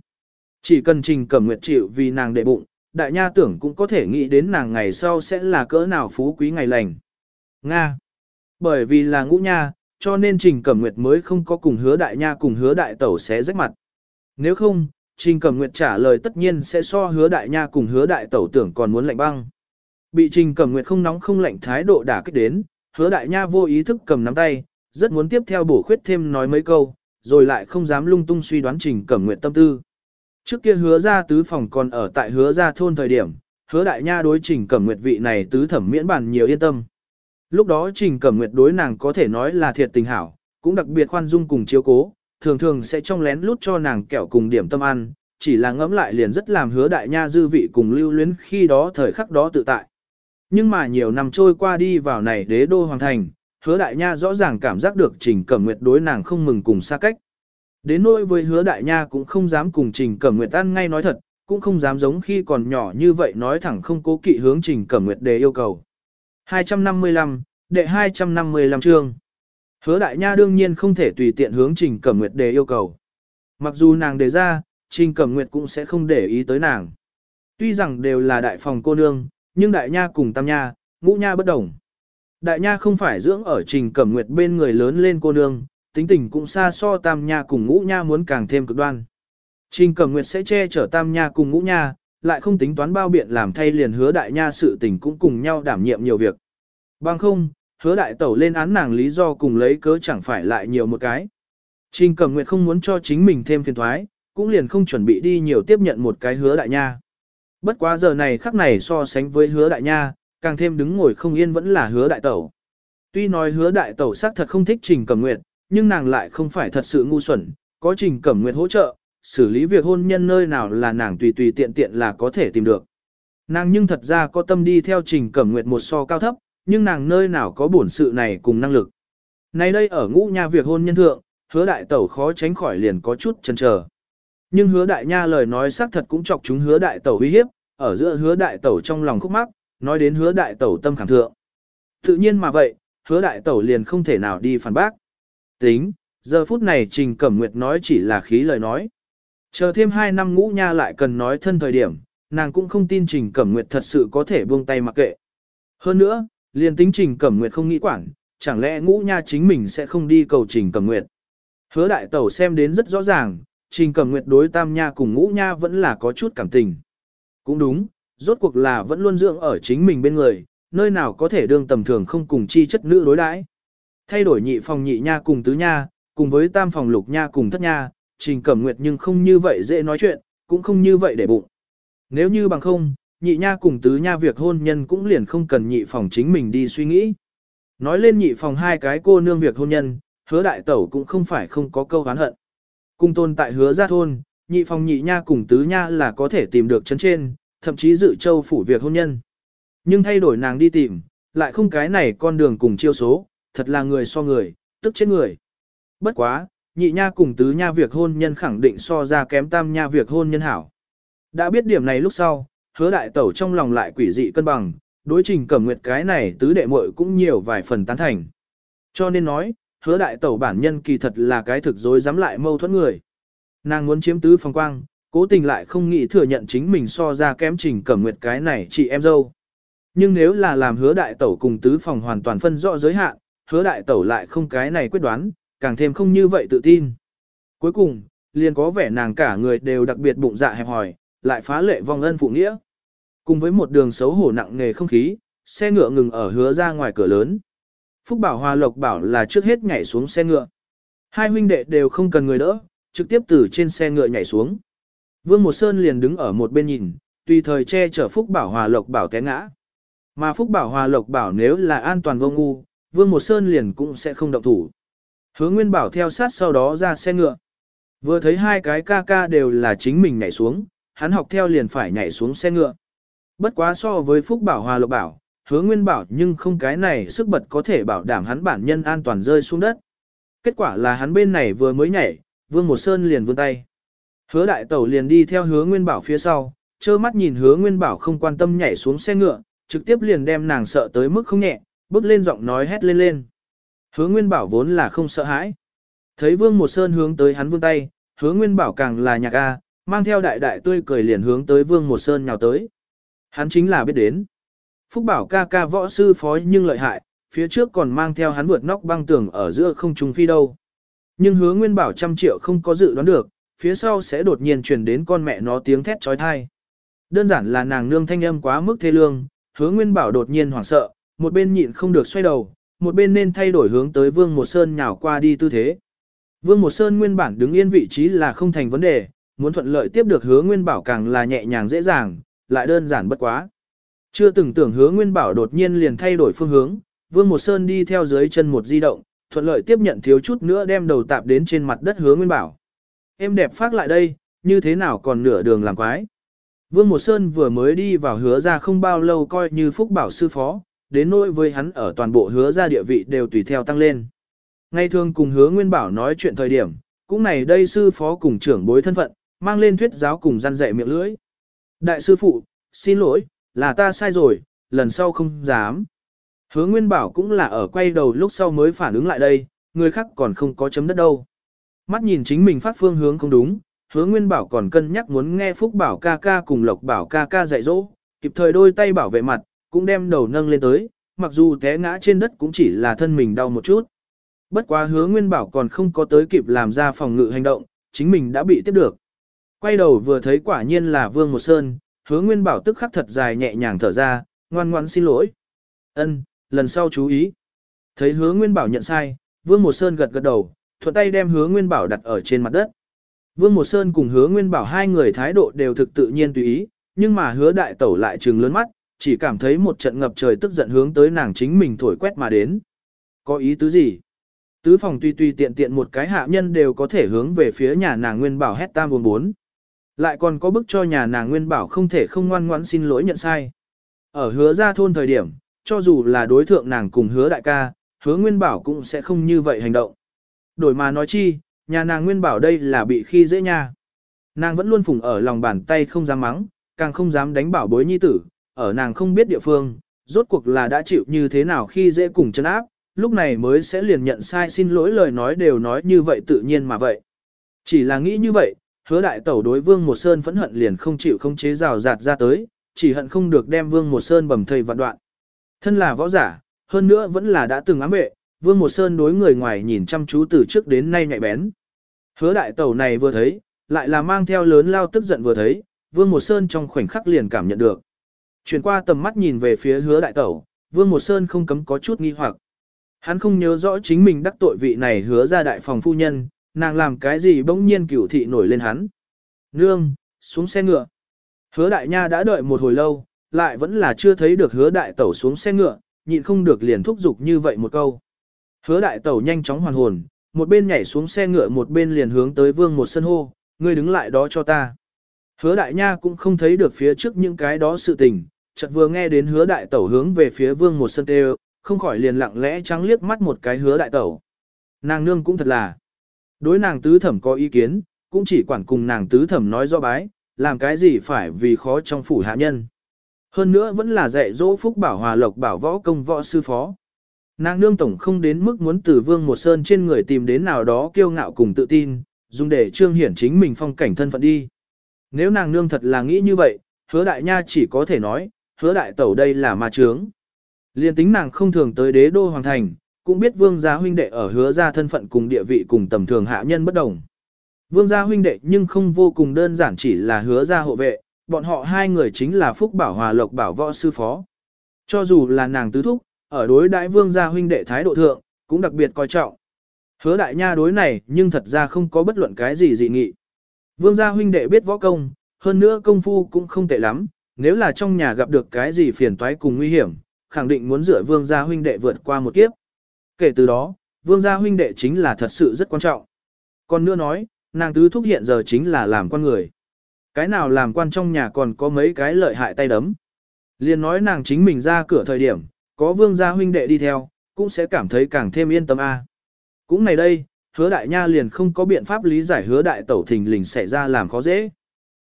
Chỉ cần Trình Cẩm Nguyệt chịu vì nàng đệ bụng, đại nha tưởng cũng có thể nghĩ đến nàng ngày sau sẽ là cỡ nào phú quý ngày lành. Nga. Bởi vì là ngũ nha, cho nên Trình Cẩm Nguyệt mới không có cùng hứa đại nha cùng hứa đại tẩu sẽ rách mặt. Nếu không, Trình Cẩm Nguyệt trả lời tất nhiên sẽ so hứa đại nha cùng hứa đại tẩu tưởng còn muốn lạnh băng. Bị Trình Cẩm Nguyệt không nóng không lạnh thái độ đả kích đến, hứa đại nha vô ý thức cầm nắm tay, rất muốn tiếp theo bổ khuyết thêm nói mấy câu, rồi lại không dám lung tung suy đoán Trình Cẩm Nguyệt tâm tư. Trước kia hứa ra tứ phòng còn ở tại hứa ra thôn thời điểm, hứa đại nha đối Trình Cẩm Nguyệt vị này tứ thẩm miễn bản nhiều yên tâm. Lúc đó Trình Cẩm Nguyệt đối nàng có thể nói là thiệt tình hảo, cũng đặc biệt khoan dung cùng chiếu cố, thường thường sẽ trong lén lút cho nàng kẹo cùng điểm tâm ăn, chỉ là ngẫm lại liền rất làm hứa đại nha dư vị cùng lưu luyến khi đó thời khắc đó tự tại. Nhưng mà nhiều năm trôi qua đi vào này đế đô hoàng thành, hứa đại nha rõ ràng cảm giác được trình cẩm nguyệt đối nàng không mừng cùng xa cách. Đến nỗi với hứa đại nha cũng không dám cùng trình cẩm nguyệt ăn ngay nói thật, cũng không dám giống khi còn nhỏ như vậy nói thẳng không cố kỵ hướng trình cẩm nguyệt đề yêu cầu. 255, đệ 255 chương. Hứa đại nha đương nhiên không thể tùy tiện hướng trình cẩm nguyệt đề yêu cầu. Mặc dù nàng đề ra, trình cẩm nguyệt cũng sẽ không để ý tới nàng. Tuy rằng đều là đại phòng cô nương, nhưng đại nha cùng tam nha, ngũ nha bất đồng. Đại nha không phải dưỡng ở trình cẩm nguyệt bên người lớn lên cô nương, tính tình cũng xa so tam nha cùng ngũ nha muốn càng thêm cực đoan. Trình cẩm nguyệt sẽ che chở tam nha cùng ngũ nha, lại không tính toán bao biện làm thay liền hứa đại nha sự tình cũng cùng nhau đảm nhiệm nhiều việc. Bằng không, hứa đại tẩu lên án nàng lý do cùng lấy cớ chẳng phải lại nhiều một cái. Trình cẩm nguyệt không muốn cho chính mình thêm phiền thoái, cũng liền không chuẩn bị đi nhiều tiếp nhận một cái hứa đại nha. Bất quá giờ này khắc này so sánh với hứa đại nha, càng thêm đứng ngồi không yên vẫn là hứa đại tẩu. Tuy nói hứa đại tẩu xác thật không thích trình cẩm nguyệt, nhưng nàng lại không phải thật sự ngu xuẩn, có trình cẩm nguyệt hỗ trợ, xử lý việc hôn nhân nơi nào là nàng tùy tùy tiện tiện là có thể tìm được. Nàng nhưng thật ra có tâm đi theo trình cẩm nguyệt một so cao thấp, nhưng nàng nơi nào có bổn sự này cùng năng lực. Nay đây ở ngũ nha việc hôn nhân thượng, hứa đại tẩu khó tránh khỏi liền có chút chần chờ. Nhưng hứa đại nha lời nói xác thật cũng chọc chúng hứa đại tẩu uy hiếp, ở giữa hứa đại tẩu trong lòng khúc mắc, nói đến hứa đại tẩu tâm khảm thượng. Tự nhiên mà vậy, hứa đại tẩu liền không thể nào đi phản bác. Tính, giờ phút này Trình Cẩm Nguyệt nói chỉ là khí lời nói. Chờ thêm 2 năm ngũ nha lại cần nói thân thời điểm, nàng cũng không tin Trình Cẩm Nguyệt thật sự có thể buông tay mặc kệ. Hơn nữa, liền tính Trình Cẩm Nguyệt không nghĩ quản, chẳng lẽ ngũ nha chính mình sẽ không đi cầu Trình Cẩm Nguyệt. Hứa đại tẩu xem đến rất rõ ràng, Trình Cẩm Nguyệt đối tam nha cùng ngũ nha vẫn là có chút cảm tình. Cũng đúng, rốt cuộc là vẫn luôn dưỡng ở chính mình bên người, nơi nào có thể đương tầm thường không cùng chi chất nữ đối đãi. Thay đổi nhị phòng nhị nha cùng tứ nha, cùng với tam phòng lục nha cùng thất nha, Trình Cẩm Nguyệt nhưng không như vậy dễ nói chuyện, cũng không như vậy để bụng. Nếu như bằng không, nhị nha cùng tứ nha việc hôn nhân cũng liền không cần nhị phòng chính mình đi suy nghĩ. Nói lên nhị phòng hai cái cô nương việc hôn nhân, hứa đại tẩu cũng không phải không có câu hán hận. Cung tôn tại hứa ra thôn, nhị phòng nhị nha cùng tứ nha là có thể tìm được chấn trên, thậm chí dự châu phủ việc hôn nhân. Nhưng thay đổi nàng đi tìm, lại không cái này con đường cùng chiêu số, thật là người so người, tức chết người. Bất quá, nhị nha cùng tứ nha việc hôn nhân khẳng định so ra kém tam nha việc hôn nhân hảo. Đã biết điểm này lúc sau, hứa đại tẩu trong lòng lại quỷ dị cân bằng, đối trình cẩm nguyệt cái này tứ đệ muội cũng nhiều vài phần tán thành. Cho nên nói, hứa đại tẩu bản nhân kỳ thật là cái thực dối dám lại mâu thuẫn người. Nàng muốn chiếm tứ phong quang, cố tình lại không nghĩ thừa nhận chính mình so ra kém trình cẩm nguyệt cái này chị em dâu. Nhưng nếu là làm hứa đại tẩu cùng tứ phòng hoàn toàn phân rõ giới hạn, hứa đại tẩu lại không cái này quyết đoán, càng thêm không như vậy tự tin. Cuối cùng, liền có vẻ nàng cả người đều đặc biệt bụng dạ hẹp hòi, lại phá lệ vong ân phụ nghĩa. Cùng với một đường xấu hổ nặng nề không khí, xe ngựa ngừng ở hứa ra ngoài cửa lớn. Phúc Bảo Hòa Lộc bảo là trước hết nhảy xuống xe ngựa. Hai huynh đệ đều không cần người đỡ, trực tiếp từ trên xe ngựa nhảy xuống. Vương Một Sơn liền đứng ở một bên nhìn, tùy thời che chở Phúc Bảo Hòa Lộc bảo té ngã. Mà Phúc Bảo Hòa Lộc bảo nếu là an toàn vô ngu, Vương Một Sơn liền cũng sẽ không động thủ. Hứa Nguyên Bảo theo sát sau đó ra xe ngựa. Vừa thấy hai cái ca ca đều là chính mình nhảy xuống, hắn học theo liền phải nhảy xuống xe ngựa. Bất quá so với Phúc Bảo Hòa Lộc Bảo, hứa Nguyên Bảo nhưng không cái này sức bật có thể bảo đảm hắn bản nhân an toàn rơi xuống đất. Kết quả là hắn bên này vừa mới nhảy, Vương Một Sơn liền vươn tay. Hứa Đại Tẩu liền đi theo hứa Nguyên Bảo phía sau, trơ mắt nhìn hứa Nguyên Bảo không quan tâm nhảy xuống xe ngựa, trực tiếp liền đem nàng sợ tới mức không nhẹ, bước lên giọng nói hét lên lên. Hứa Nguyên Bảo vốn là không sợ hãi. Thấy Vương Một Sơn hướng tới hắn vươn tay, hứa Nguyên Bảo càng là nhạc a, mang theo đại đại tươi cười liền hướng tới Vương Một Sơn nhào tới. Hắn chính là biết đến. Phúc Bảo ca ca võ sư phó nhưng lợi hại, phía trước còn mang theo hắn vượt nóc băng tường ở giữa không trung phi đâu. Nhưng hứa Nguyên Bảo trăm triệu không có dự đoán được, phía sau sẽ đột nhiên truyền đến con mẹ nó tiếng thét chói tai Đơn giản là nàng nương thanh âm quá mức thê lương, hứa Nguyên Bảo đột nhiên hoảng sợ, một bên nhịn không được xoay đầu, một bên nên thay đổi hướng tới Vương Một Sơn nhào qua đi tư thế. Vương Một Sơn nguyên bản đứng yên vị trí là không thành vấn đề, muốn thuận lợi tiếp được hứa Nguyên Bảo càng là nhẹ nhàng dễ dàng, lại đơn giản bất quá. Chưa từng tưởng hứa Nguyên Bảo đột nhiên liền thay đổi phương hướng, Vương Một Sơn đi theo dưới chân một di động, thuận lợi tiếp nhận thiếu chút nữa đem đầu tạp đến trên mặt đất hứa Nguyên Bảo. Em đẹp phát lại đây, như thế nào còn nửa đường làm quái. Vương Một Sơn vừa mới đi vào hứa ra không bao lâu coi như phúc bảo sư phó, đến nỗi với hắn ở toàn bộ hứa ra địa vị đều tùy theo tăng lên. Ngay thường cùng hứa Nguyên Bảo nói chuyện thời điểm, cũng này đây sư phó cùng trưởng bối thân phận, mang lên thuyết giáo cùng răn dạy miệng lưỡi. Đại sư phụ, xin lỗi, là ta sai rồi, lần sau không dám. Hứa Nguyên Bảo cũng là ở quay đầu lúc sau mới phản ứng lại đây, người khác còn không có chấm đất đâu. Mắt nhìn chính mình phát phương hướng không đúng, hứa Nguyên Bảo còn cân nhắc muốn nghe Phúc Bảo ca ca cùng Lộc Bảo ca ca dạy dỗ, kịp thời đôi tay bảo vệ mặt, cũng đem đầu nâng lên tới, mặc dù té ngã trên đất cũng chỉ là thân mình đau một chút. Bất quá hứa Nguyên Bảo còn không có tới kịp làm ra phòng ngự hành động, chính mình đã bị tiếp được. Quay đầu vừa thấy quả nhiên là Vương Một Sơn, hứa Nguyên Bảo tức khắc thật dài nhẹ nhàng thở ra, ngoan ngoan xin lỗi. Ân, lần sau chú ý. Thấy hứa Nguyên Bảo nhận sai, Vương Một Sơn gật gật đầu, thuận tay đem hứa Nguyên Bảo đặt ở trên mặt đất. Vương Một Sơn cùng hứa Nguyên Bảo hai người thái độ đều thực tự nhiên tùy ý, nhưng mà hứa đại tẩu lại trừng lớn mắt, chỉ cảm thấy một trận ngập trời tức giận hướng tới nàng chính mình thổi quét mà đến. Có ý tứ gì? Tứ phòng tùy tùy tiện tiện một cái hạ nhân đều có thể hướng về phía nhà nàng Nguyên Bảo hét tam buồn bốn. Lại còn có bức cho nhà nàng Nguyên Bảo không thể không ngoan ngoãn xin lỗi nhận sai. Ở hứa ra thôn thời điểm, cho dù là đối thượng nàng cùng hứa đại ca, hứa Nguyên Bảo cũng sẽ không như vậy hành động. Đổi mà nói chi, nhà nàng Nguyên Bảo đây là bị khi dễ nha. Nàng vẫn luôn phùng ở lòng bàn tay không dám mắng, càng không dám đánh bảo bối nhi tử, ở nàng không biết địa phương, rốt cuộc là đã chịu như thế nào khi dễ cùng chân áp, lúc này mới sẽ liền nhận sai xin lỗi lời nói đều nói như vậy tự nhiên mà vậy. Chỉ là nghĩ như vậy, hứa đại tẩu đối vương một sơn phẫn hận liền không chịu không chế rào rạt ra tới, chỉ hận không được đem vương một sơn bầm thầy vạn đoạn. Thân là võ giả, hơn nữa vẫn là đã từng ám vệ, vương một sơn đối người ngoài nhìn chăm chú từ trước đến nay nhạy bén. Hứa đại tẩu này vừa thấy, lại là mang theo lớn lao tức giận vừa thấy, vương một sơn trong khoảnh khắc liền cảm nhận được. Chuyển qua tầm mắt nhìn về phía hứa đại tẩu, vương một sơn không cấm có chút nghi hoặc. Hắn không nhớ rõ chính mình đắc tội vị này hứa ra đại phòng phu nhân, nàng làm cái gì bỗng nhiên cửu thị nổi lên hắn. Nương, xuống xe ngựa. Hứa đại nha đã đợi một hồi lâu, lại vẫn là chưa thấy được hứa đại tẩu xuống xe ngựa, nhịn không được liền thúc giục như vậy một câu. Hứa đại tẩu nhanh chóng hoàn hồn, một bên nhảy xuống xe ngựa một bên liền hướng tới vương một sân hô, ngươi đứng lại đó cho ta. Hứa đại nha cũng không thấy được phía trước những cái đó sự tình, chợt vừa nghe đến hứa đại tẩu hướng về phía vương một sân tê không khỏi liền lặng lẽ trắng liếc mắt một cái hứa đại tẩu. Nàng nương cũng thật là, đối nàng tứ thẩm có ý kiến, cũng chỉ quản cùng nàng tứ thẩm nói do bái, làm cái gì phải vì khó trong phủ hạ nhân. Hơn nữa vẫn là dạy dỗ phúc bảo hòa lộc bảo võ công võ sư phó. Nàng nương tổng không đến mức muốn từ vương một sơn trên người tìm đến nào đó kiêu ngạo cùng tự tin, dùng để trương hiển chính mình phong cảnh thân phận đi. Nếu nàng nương thật là nghĩ như vậy, hứa đại nha chỉ có thể nói, hứa đại tẩu đây là ma trướng. Liên tính nàng không thường tới đế đô hoàng thành, cũng biết vương gia huynh đệ ở hứa gia thân phận cùng địa vị cùng tầm thường hạ nhân bất đồng. Vương gia huynh đệ nhưng không vô cùng đơn giản chỉ là hứa gia hộ vệ, bọn họ hai người chính là Phúc Bảo Hòa Lộc Bảo Võ Sư Phó. Cho dù là nàng tứ thúc, ở đối đại vương gia huynh đệ thái độ thượng, cũng đặc biệt coi trọng. Hứa đại nha đối này nhưng thật ra không có bất luận cái gì dị nghị. Vương gia huynh đệ biết võ công, hơn nữa công phu cũng không tệ lắm, nếu là trong nhà gặp được cái gì phiền toái cùng nguy hiểm, khẳng định muốn dựa vương gia huynh đệ vượt qua một kiếp. Kể từ đó, vương gia huynh đệ chính là thật sự rất quan trọng. Còn nữa nói, nàng tứ thúc hiện giờ chính là làm quan người. Cái nào làm quan trong nhà còn có mấy cái lợi hại tay đấm. Liên nói nàng chính mình ra cửa thời điểm, có vương gia huynh đệ đi theo, cũng sẽ cảm thấy càng thêm yên tâm a. Cũng này đây, hứa đại nha liền không có biện pháp lý giải hứa đại tẩu thình lình xảy ra làm khó dễ.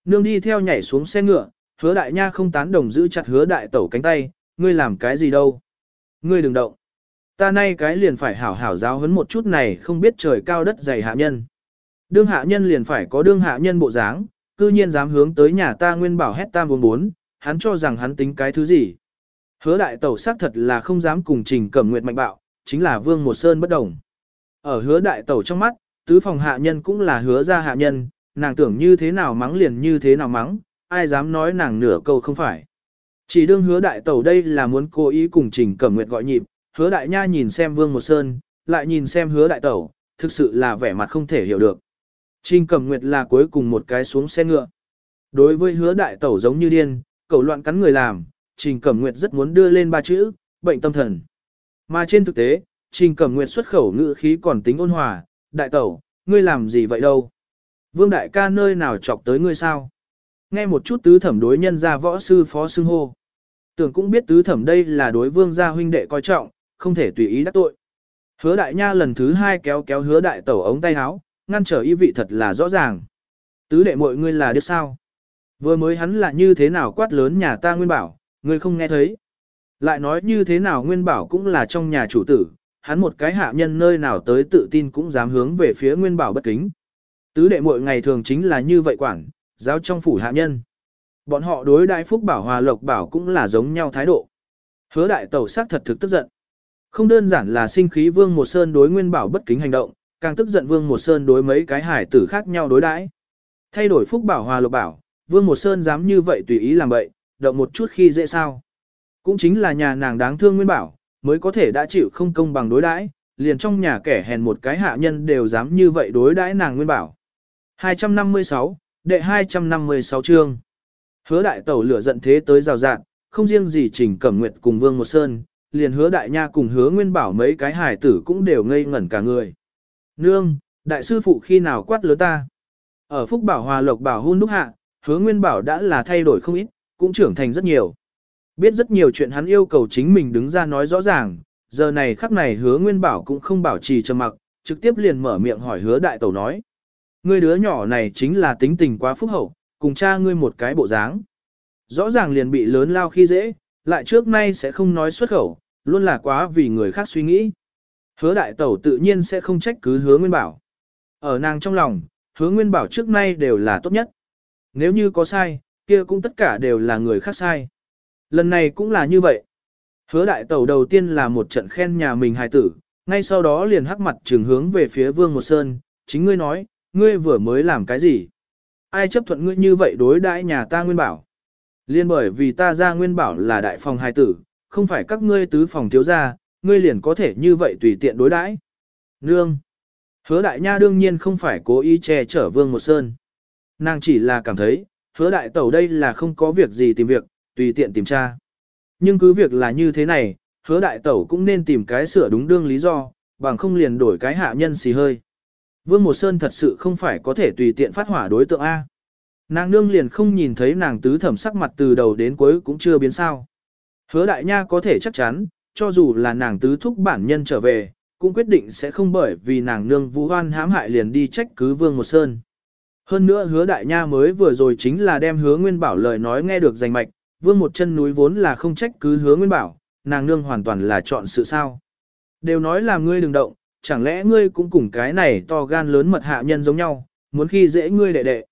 Nương đi theo nhảy xuống xe ngựa, hứa đại nha không tán đồng giữ chặt hứa đại tẩu cánh tay, ngươi làm cái gì đâu. Ngươi đừng động. Ta nay cái liền phải hảo hảo giáo huấn một chút này không biết trời cao đất dày hạ nhân. Đương hạ nhân liền phải có đương hạ nhân bộ dáng, cư nhiên dám hướng tới nhà ta nguyên bảo hét tam bốn bốn, hắn cho rằng hắn tính cái thứ gì. Hứa đại tẩu xác thật là không dám cùng trình cẩm nguyệt mạnh bạo, chính là vương một sơn bất đồng. Ở hứa đại tẩu trong mắt, tứ phòng hạ nhân cũng là hứa ra hạ nhân, nàng tưởng như thế nào mắng liền như thế nào mắng, ai dám nói nàng nửa câu không phải. Chỉ đương hứa đại tẩu đây là muốn cố ý cùng trình cẩm nguyệt gọi nhịp, hứa đại nha nhìn xem vương một sơn, lại nhìn xem hứa đại tẩu, thực sự là vẻ mặt không thể hiểu được. Trình cẩm nguyệt là cuối cùng một cái xuống xe ngựa. Đối với hứa đại tẩu giống như điên, cầu loạn cắn người làm, trình cẩm nguyệt rất muốn đưa lên ba chữ, bệnh tâm thần. Mà trên thực tế, trình cẩm nguyệt xuất khẩu ngữ khí còn tính ôn hòa, đại tẩu, ngươi làm gì vậy đâu? Vương đại ca nơi nào chọc tới ngươi sao? Nghe một chút tứ thẩm đối nhân gia võ sư phó xưng hô. Tưởng cũng biết tứ thẩm đây là đối vương gia huynh đệ coi trọng, không thể tùy ý đắc tội. Hứa đại nha lần thứ hai kéo kéo hứa đại tẩu ống tay áo, ngăn trở ý vị thật là rõ ràng. Tứ đệ mọi ngươi là biết sao? Vừa mới hắn là như thế nào quát lớn nhà ta nguyên bảo, ngươi không nghe thấy. Lại nói như thế nào nguyên bảo cũng là trong nhà chủ tử, hắn một cái hạ nhân nơi nào tới tự tin cũng dám hướng về phía nguyên bảo bất kính. Tứ đệ muội ngày thường chính là như vậy quản, giáo trong phủ hạ nhân. Bọn họ đối đại phúc bảo hòa lộc bảo cũng là giống nhau thái độ. Hứa đại tẩu sắc thật thực tức giận. Không đơn giản là sinh khí vương một sơn đối nguyên bảo bất kính hành động, càng tức giận vương một sơn đối mấy cái hải tử khác nhau đối đãi. Thay đổi phúc bảo hòa lộc bảo, vương một sơn dám như vậy tùy ý làm vậy, động một chút khi dễ sao. Cũng chính là nhà nàng đáng thương nguyên bảo, mới có thể đã chịu không công bằng đối đãi, liền trong nhà kẻ hèn một cái hạ nhân đều dám như vậy đối đãi nàng nguyên bảo. 256, đệ 256 chương. Hứa đại tẩu lửa giận thế tới rào rạt không riêng gì Trình Cẩm Nguyệt cùng Vương Một Sơn, liền hứa đại nha cùng hứa nguyên bảo mấy cái hài tử cũng đều ngây ngẩn cả người. Nương, đại sư phụ khi nào quát lớn ta? Ở Phúc Bảo Hòa Lộc Bảo hôn đúc hạ, hứa nguyên bảo đã là thay đổi không ít, cũng trưởng thành rất nhiều. Biết rất nhiều chuyện hắn yêu cầu chính mình đứng ra nói rõ ràng, giờ này khắc này hứa nguyên bảo cũng không bảo trì trầm mặc, trực tiếp liền mở miệng hỏi hứa đại tẩu nói. Ngươi đứa nhỏ này chính là tính tình quá phúc hậu, cùng cha ngươi một cái bộ dáng. Rõ ràng liền bị lớn lao khi dễ, lại trước nay sẽ không nói xuất khẩu, luôn là quá vì người khác suy nghĩ. Hứa đại tẩu tự nhiên sẽ không trách cứ hứa nguyên bảo. Ở nàng trong lòng, hứa nguyên bảo trước nay đều là tốt nhất. Nếu như có sai, kia cũng tất cả đều là người khác sai. Lần này cũng là như vậy. Hứa đại tẩu đầu tiên là một trận khen nhà mình hài tử, ngay sau đó liền hắc mặt trường hướng về phía vương một sơn, chính ngươi nói, ngươi vừa mới làm cái gì? Ai chấp thuận ngươi như vậy đối đãi nhà ta nguyên bảo? Liên bởi vì ta ra nguyên bảo là đại phòng hài tử, không phải các ngươi tứ phòng thiếu gia, ngươi liền có thể như vậy tùy tiện đối đãi. Nương. Hứa đại nha đương nhiên không phải cố ý che chở vương một sơn. Nàng chỉ là cảm thấy, hứa đại tẩu đây là không có việc gì tìm việc, tùy tiện tìm tra. Nhưng cứ việc là như thế này, hứa đại tẩu cũng nên tìm cái sửa đúng đương lý do, bằng không liền đổi cái hạ nhân xì hơi. Vương Một Sơn thật sự không phải có thể tùy tiện phát hỏa đối tượng A. Nàng nương liền không nhìn thấy nàng tứ thẩm sắc mặt từ đầu đến cuối cũng chưa biến sao. Hứa đại nha có thể chắc chắn, cho dù là nàng tứ thúc bản nhân trở về, cũng quyết định sẽ không bởi vì nàng nương vũ hoan hãm hại liền đi trách cứ Vương Một Sơn. Hơn nữa hứa đại nha mới vừa rồi chính là đem hứa nguyên bảo lời nói nghe được rành mạch, Vương Một chân núi vốn là không trách cứ hứa nguyên bảo, nàng nương hoàn toàn là chọn sự sao. Đều nói là ngươi đừng động, chẳng lẽ ngươi cũng cùng cái này to gan lớn mật hạ nhân giống nhau, muốn khi dễ ngươi đệ đệ.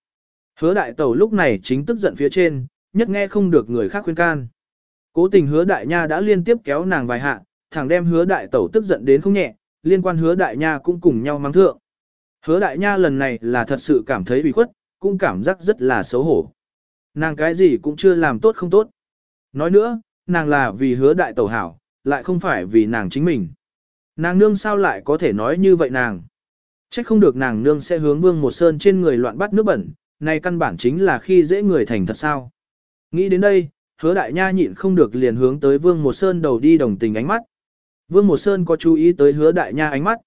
Hứa đại tẩu lúc này chính tức giận phía trên, nhất nghe không được người khác khuyên can. Cố tình hứa đại nha đã liên tiếp kéo nàng vài hạ, thẳng đem hứa đại tẩu tức giận đến không nhẹ, liên quan hứa đại nha cũng cùng nhau mang thượng. Hứa đại nha lần này là thật sự cảm thấy bị khuất, cũng cảm giác rất là xấu hổ. Nàng cái gì cũng chưa làm tốt không tốt. Nói nữa, nàng là vì hứa đại tẩu hảo, lại không phải vì nàng chính mình. Nàng nương sao lại có thể nói như vậy nàng? Trách không được nàng nương sẽ hướng vương một sơn trên người loạn bắt nước bẩn, này căn bản chính là khi dễ người thành thật sao. Nghĩ đến đây, hứa đại nha nhịn không được liền hướng tới vương một sơn đầu đi đồng tình ánh mắt. Vương một sơn có chú ý tới hứa đại nha ánh mắt.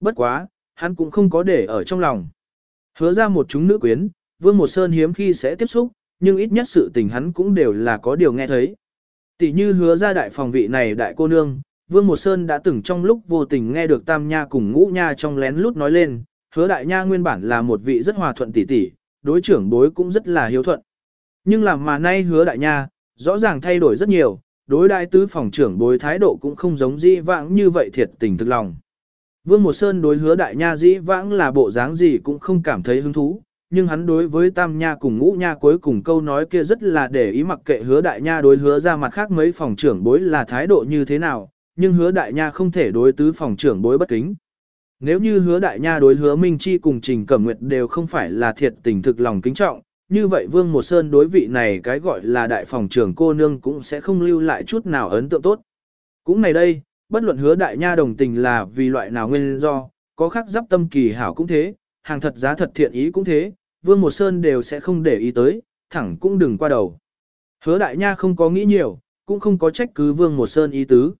Bất quá, hắn cũng không có để ở trong lòng. Hứa ra một chúng nữ quyến, vương một sơn hiếm khi sẽ tiếp xúc, nhưng ít nhất sự tình hắn cũng đều là có điều nghe thấy. Tỷ như hứa ra đại phòng vị này đại cô nương, Vương Một Sơn đã từng trong lúc vô tình nghe được Tam Nha cùng Ngũ Nha trong lén lút nói lên, hứa đại nha nguyên bản là một vị rất hòa thuận tỷ tỷ, đối trưởng bối cũng rất là hiếu thuận. Nhưng làm mà nay hứa đại nha, rõ ràng thay đổi rất nhiều, đối đại tứ phòng trưởng bối thái độ cũng không giống dĩ vãng như vậy thiệt tình thực lòng. Vương Một Sơn đối hứa đại nha dĩ vãng là bộ dáng gì cũng không cảm thấy hứng thú, nhưng hắn đối với tam nha cùng ngũ nha cuối cùng câu nói kia rất là để ý mặc kệ hứa đại nha đối hứa ra mặt khác mấy phòng trưởng bối là thái độ như thế nào, nhưng hứa đại nha không thể đối tứ phòng trưởng bối bất kính. Nếu như hứa đại nha đối hứa Minh Chi cùng Trình Cẩm Nguyệt đều không phải là thiệt tình thực lòng kính trọng, như vậy Vương Một Sơn đối vị này cái gọi là đại phòng trưởng cô nương cũng sẽ không lưu lại chút nào ấn tượng tốt. Cũng này đây, bất luận hứa đại nha đồng tình là vì loại nào nguyên do, có khác giáp tâm kỳ hảo cũng thế, hàng thật giá thật thiện ý cũng thế, Vương Một Sơn đều sẽ không để ý tới, thẳng cũng đừng qua đầu. Hứa đại nha không có nghĩ nhiều, cũng không có trách cứ Vương Một Sơn ý tứ.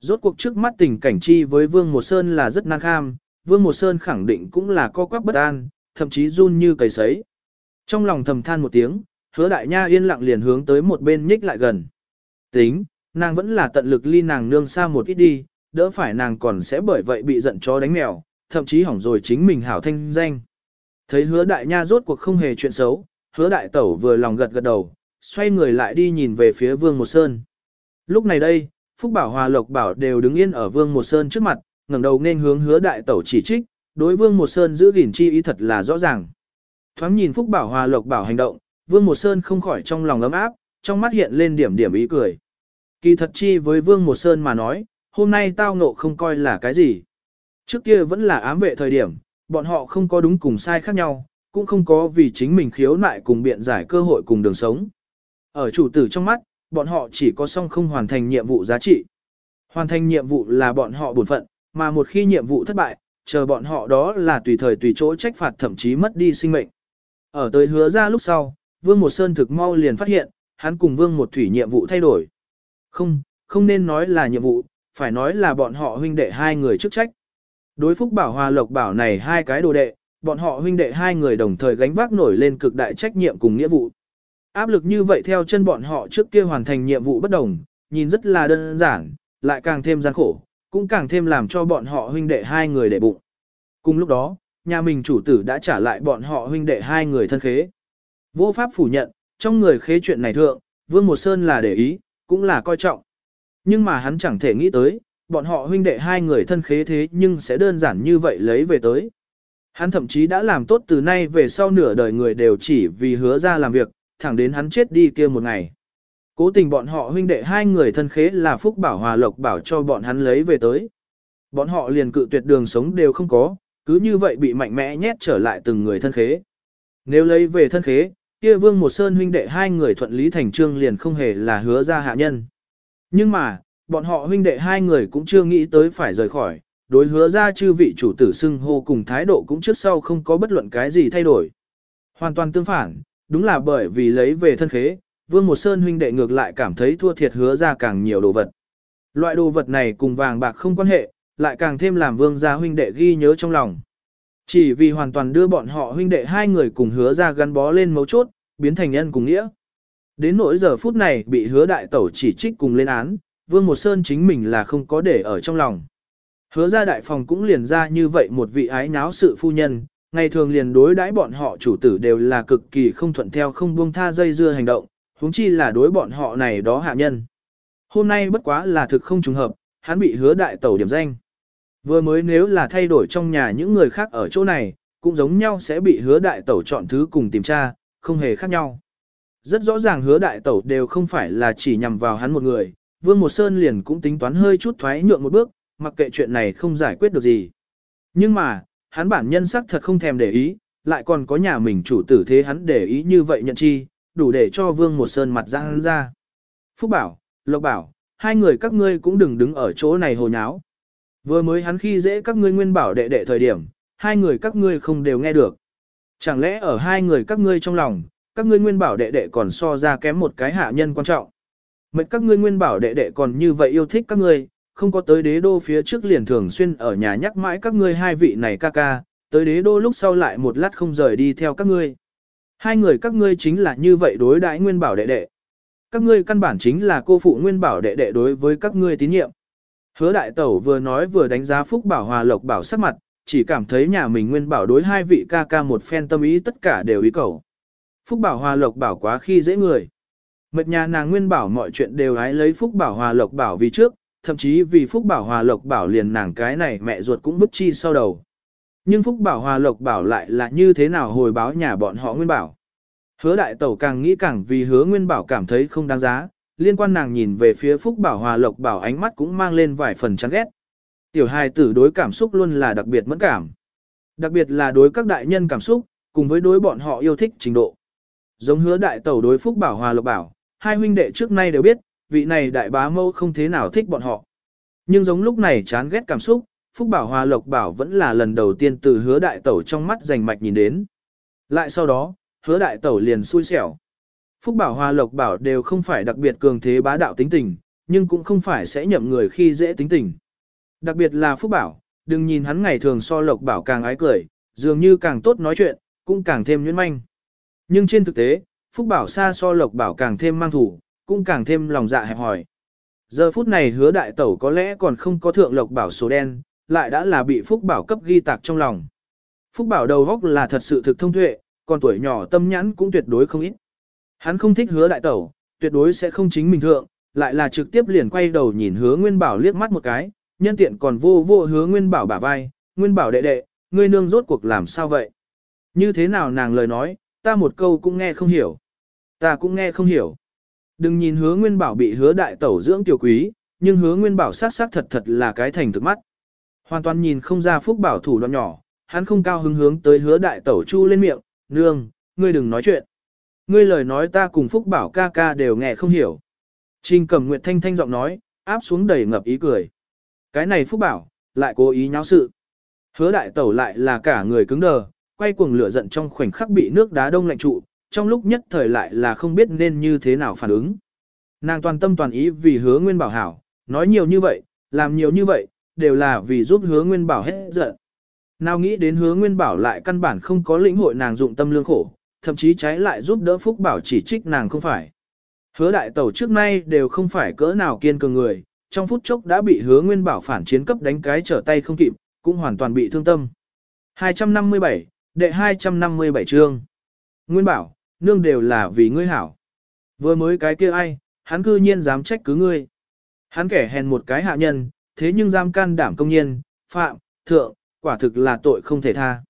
Rốt cuộc trước mắt tình cảnh chi với Vương Một Sơn là rất năng kham, Vương Một Sơn khẳng định cũng là co quắp bất an, thậm chí run như cầy sấy. Trong lòng thầm than một tiếng, hứa đại nha yên lặng liền hướng tới một bên nhích lại gần. Tính, nàng vẫn là tận lực ly nàng nương xa một ít đi, đỡ phải nàng còn sẽ bởi vậy bị giận chó đánh mèo, thậm chí hỏng rồi chính mình hảo thanh danh. Thấy hứa đại nha rốt cuộc không hề chuyện xấu, hứa đại tẩu vừa lòng gật gật đầu, xoay người lại đi nhìn về phía vương một sơn. Lúc này đây, Phúc Bảo Hòa Lộc Bảo đều đứng yên ở Vương Một Sơn trước mặt, ngẩng đầu nên hướng hứa đại tẩu chỉ trích, đối Vương Một Sơn giữ gìn chi ý thật là rõ ràng. Thoáng nhìn Phúc Bảo Hòa Lộc Bảo hành động, Vương Một Sơn không khỏi trong lòng ấm áp, trong mắt hiện lên điểm điểm ý cười. Kỳ thật chi với Vương Một Sơn mà nói, hôm nay tao ngộ không coi là cái gì. Trước kia vẫn là ám vệ thời điểm, bọn họ không có đúng cùng sai khác nhau, cũng không có vì chính mình khiếu nại cùng biện giải cơ hội cùng đường sống. Ở chủ tử trong mắt, bọn họ chỉ có song không hoàn thành nhiệm vụ giá trị. Hoàn thành nhiệm vụ là bọn họ bổn phận, mà một khi nhiệm vụ thất bại, chờ bọn họ đó là tùy thời tùy chỗ trách phạt thậm chí mất đi sinh mệnh. Ở tới hứa ra lúc sau, Vương Một Sơn thực mau liền phát hiện, hắn cùng Vương Một Thủy nhiệm vụ thay đổi. Không, không nên nói là nhiệm vụ, phải nói là bọn họ huynh đệ hai người chức trách. Đối Phúc Bảo Hòa Lộc Bảo này hai cái đồ đệ, bọn họ huynh đệ hai người đồng thời gánh vác nổi lên cực đại trách nhiệm cùng nghĩa vụ. Áp lực như vậy theo chân bọn họ trước kia hoàn thành nhiệm vụ bất đồng, nhìn rất là đơn giản, lại càng thêm gian khổ, cũng càng thêm làm cho bọn họ huynh đệ hai người đệ bụng. Cùng lúc đó, nhà mình chủ tử đã trả lại bọn họ huynh đệ hai người thân khế. Vô pháp phủ nhận, trong người khế chuyện này thượng, Vương Một Sơn là để ý, cũng là coi trọng. Nhưng mà hắn chẳng thể nghĩ tới, bọn họ huynh đệ hai người thân khế thế nhưng sẽ đơn giản như vậy lấy về tới. Hắn thậm chí đã làm tốt từ nay về sau nửa đời người đều chỉ vì hứa ra làm việc, thẳng đến hắn chết đi kia một ngày. Cố tình bọn họ huynh đệ hai người thân khế là Phúc Bảo Hòa Lộc bảo cho bọn hắn lấy về tới. Bọn họ liền cự tuyệt đường sống đều không có, cứ như vậy bị mạnh mẽ nhét trở lại từng người thân khế. Nếu lấy về thân khế, kia Vương Một Sơn huynh đệ hai người thuận lý thành trương liền không hề là hứa ra hạ nhân. Nhưng mà, bọn họ huynh đệ hai người cũng chưa nghĩ tới phải rời khỏi, đối hứa ra chư vị chủ tử xưng hô cùng thái độ cũng trước sau không có bất luận cái gì thay đổi. Hoàn toàn tương phản, đúng là bởi vì lấy về thân khế, Vương Một Sơn huynh đệ ngược lại cảm thấy thua thiệt hứa ra càng nhiều đồ vật. Loại đồ vật này cùng vàng bạc không quan hệ, lại càng thêm làm vương gia huynh đệ ghi nhớ trong lòng. Chỉ vì hoàn toàn đưa bọn họ huynh đệ hai người cùng hứa ra gắn bó lên mấu chốt, biến thành nhân cùng nghĩa. Đến nỗi giờ phút này bị hứa đại tẩu chỉ trích cùng lên án, Vương Một Sơn chính mình là không có để ở trong lòng. Hứa ra đại phòng cũng liền ra như vậy một vị ái náo sự phu nhân, ngày thường liền đối đãi bọn họ chủ tử đều là cực kỳ không thuận theo không buông tha dây dưa hành động, huống chi là đối bọn họ này đó hạ nhân. Hôm nay bất quá là thực không trùng hợp, hắn bị hứa đại tẩu điểm danh. Vừa mới nếu là thay đổi trong nhà những người khác ở chỗ này, cũng giống nhau sẽ bị hứa đại tẩu chọn thứ cùng tìm tra, không hề khác nhau. Rất rõ ràng hứa đại tẩu đều không phải là chỉ nhằm vào hắn một người, Vương Một Sơn liền cũng tính toán hơi chút thoái nhượng một bước, mặc kệ chuyện này không giải quyết được gì. Nhưng mà, hắn bản nhân sắc thật không thèm để ý, lại còn có nhà mình chủ tử thế hắn để ý như vậy nhận chi, đủ để cho Vương Một Sơn mặt ra hắn ra. Phúc bảo, Lộc bảo, hai người các ngươi cũng đừng đứng ở chỗ này hồ nháo. Vừa mới hắn khi dễ các ngươi nguyên bảo đệ đệ thời điểm, hai người các ngươi không đều nghe được. Chẳng lẽ ở hai người các ngươi trong lòng, các ngươi nguyên bảo đệ đệ còn so ra kém một cái hạ nhân quan trọng. Mệnh các ngươi nguyên bảo đệ đệ còn như vậy yêu thích các ngươi, không có tới đế đô phía trước liền thường xuyên ở nhà nhắc mãi các ngươi hai vị này ca ca, tới đế đô lúc sau lại một lát không rời đi theo các ngươi. Hai người các ngươi chính là như vậy đối đãi nguyên bảo đệ đệ. Các ngươi căn bản chính là cô phụ nguyên bảo đệ đệ đối với các ngươi tín nhiệm. Hứa đại tẩu vừa nói vừa đánh giá Phúc Bảo Hòa Lộc Bảo sắc mặt, chỉ cảm thấy nhà mình nguyên bảo đối hai vị ca ca một phen tâm ý tất cả đều ý cầu. Phúc Bảo Hòa Lộc Bảo quá khi dễ người. Mật nhà nàng nguyên bảo mọi chuyện đều ái lấy Phúc Bảo Hòa Lộc Bảo vì trước, thậm chí vì Phúc Bảo Hòa Lộc Bảo liền nàng cái này mẹ ruột cũng bức chi sau đầu. Nhưng Phúc Bảo Hòa Lộc Bảo lại là như thế nào hồi báo nhà bọn họ nguyên bảo. Hứa đại tẩu càng nghĩ càng vì hứa nguyên bảo cảm thấy không đáng giá, liên quan nàng nhìn về phía Phúc Bảo Hòa Lộc Bảo ánh mắt cũng mang lên vài phần chán ghét. Tiểu hài tử đối cảm xúc luôn là đặc biệt mẫn cảm. Đặc biệt là đối các đại nhân cảm xúc, cùng với đối bọn họ yêu thích trình độ. Giống hứa đại tẩu đối Phúc Bảo Hòa Lộc Bảo, hai huynh đệ trước nay đều biết, vị này đại bá mâu không thế nào thích bọn họ. Nhưng giống lúc này chán ghét cảm xúc, Phúc Bảo Hòa Lộc Bảo vẫn là lần đầu tiên từ hứa đại tẩu trong mắt rành mạch nhìn đến. Lại sau đó, hứa đại tẩu liền xui xẻo. Phúc Bảo Hòa Lộc Bảo đều không phải đặc biệt cường thế bá đạo tính tình, nhưng cũng không phải sẽ nhậm người khi dễ tính tình. Đặc biệt là Phúc Bảo, đừng nhìn hắn ngày thường so Lộc Bảo càng ái cười, dường như càng tốt nói chuyện, cũng càng thêm nhuyễn manh. Nhưng trên thực tế, Phúc Bảo xa so Lộc Bảo càng thêm mang thủ, cũng càng thêm lòng dạ hẹp hòi. Giờ phút này hứa đại tẩu có lẽ còn không có thượng Lộc Bảo số đen, lại đã là bị Phúc Bảo cấp ghi tạc trong lòng. Phúc Bảo đầu góc là thật sự thực thông tuệ, còn tuổi nhỏ tâm nhãn cũng tuyệt đối không ít. Hắn không thích hứa đại tẩu, tuyệt đối sẽ không chính mình thượng, lại là trực tiếp liền quay đầu nhìn hứa Nguyên Bảo liếc mắt một cái, nhân tiện còn vô vô hứa Nguyên Bảo bả vai, Nguyên Bảo đệ đệ, ngươi nương rốt cuộc làm sao vậy? Như thế nào nàng lời nói, ta một câu cũng nghe không hiểu. Ta cũng nghe không hiểu. Đừng nhìn hứa Nguyên Bảo bị hứa đại tẩu dưỡng tiểu quý, nhưng hứa Nguyên Bảo sát sát thật thật là cái thành thực mắt. Hoàn toàn nhìn không ra phúc bảo thủ đoạn nhỏ, hắn không cao hứng hướng tới hứa đại tẩu chu lên miệng, nương, ngươi đừng nói chuyện. Ngươi lời nói ta cùng phúc bảo ca ca đều nghe không hiểu. Trình cầm nguyệt thanh thanh giọng nói, áp xuống đầy ngập ý cười. Cái này phúc bảo, lại cố ý nháo sự. Hứa đại tẩu lại là cả người cứng đờ, quay cuồng lửa giận trong khoảnh khắc bị nước đá đông lạnh trụ, trong lúc nhất thời lại là không biết nên như thế nào phản ứng. Nàng toàn tâm toàn ý vì hứa nguyên bảo hảo, nói nhiều như vậy, làm nhiều như vậy, đều là vì giúp hứa nguyên bảo hết giận. Nào nghĩ đến hứa nguyên bảo lại căn bản không có lĩnh hội nàng dụng tâm lương khổ, thậm chí trái lại giúp đỡ phúc bảo chỉ trích nàng không phải. Hứa đại tẩu trước nay đều không phải cỡ nào kiên cường người, trong phút chốc đã bị hứa nguyên bảo phản chiến cấp đánh cái trở tay không kịp, cũng hoàn toàn bị thương tâm. 257, đệ 257 chương. Nguyên bảo, nương đều là vì ngươi hảo. Vừa mới cái kia ai, hắn cư nhiên dám trách cứ ngươi. Hắn kẻ hèn một cái hạ nhân, thế nhưng dám can đảm công nhiên, phạm, thượng, quả thực là tội không thể tha.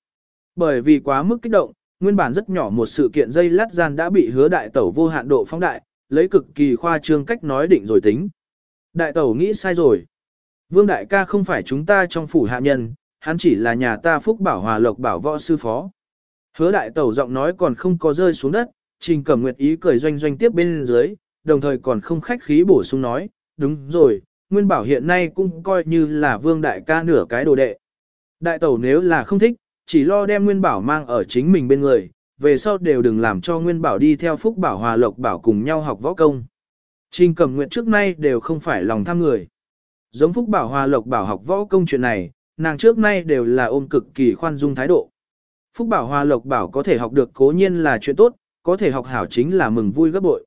Bởi vì quá mức kích động, nguyên bản rất nhỏ một sự kiện dây lát gian đã bị hứa đại tẩu vô hạn độ phóng đại, lấy cực kỳ khoa trương cách nói định rồi tính. Đại tẩu nghĩ sai rồi. Vương đại ca không phải chúng ta trong phủ hạ nhân, hắn chỉ là nhà ta phúc bảo hòa lộc bảo võ sư phó. Hứa đại tẩu giọng nói còn không có rơi xuống đất, trình cẩm nguyệt ý cười doanh doanh tiếp bên dưới, đồng thời còn không khách khí bổ sung nói, đúng rồi, nguyên bảo hiện nay cũng coi như là vương đại ca nửa cái đồ đệ. Đại tẩu nếu là không thích, chỉ lo đem nguyên bảo mang ở chính mình bên người, về sau đều đừng làm cho nguyên bảo đi theo phúc bảo hòa lộc bảo cùng nhau học võ công. Trình cẩm nguyện trước nay đều không phải lòng tham người. Giống Phúc Bảo Hòa Lộc Bảo học võ công chuyện này, nàng trước nay đều là ôm cực kỳ khoan dung thái độ. Phúc Bảo Hòa Lộc Bảo có thể học được cố nhiên là chuyện tốt, có thể học hảo chính là mừng vui gấp bội.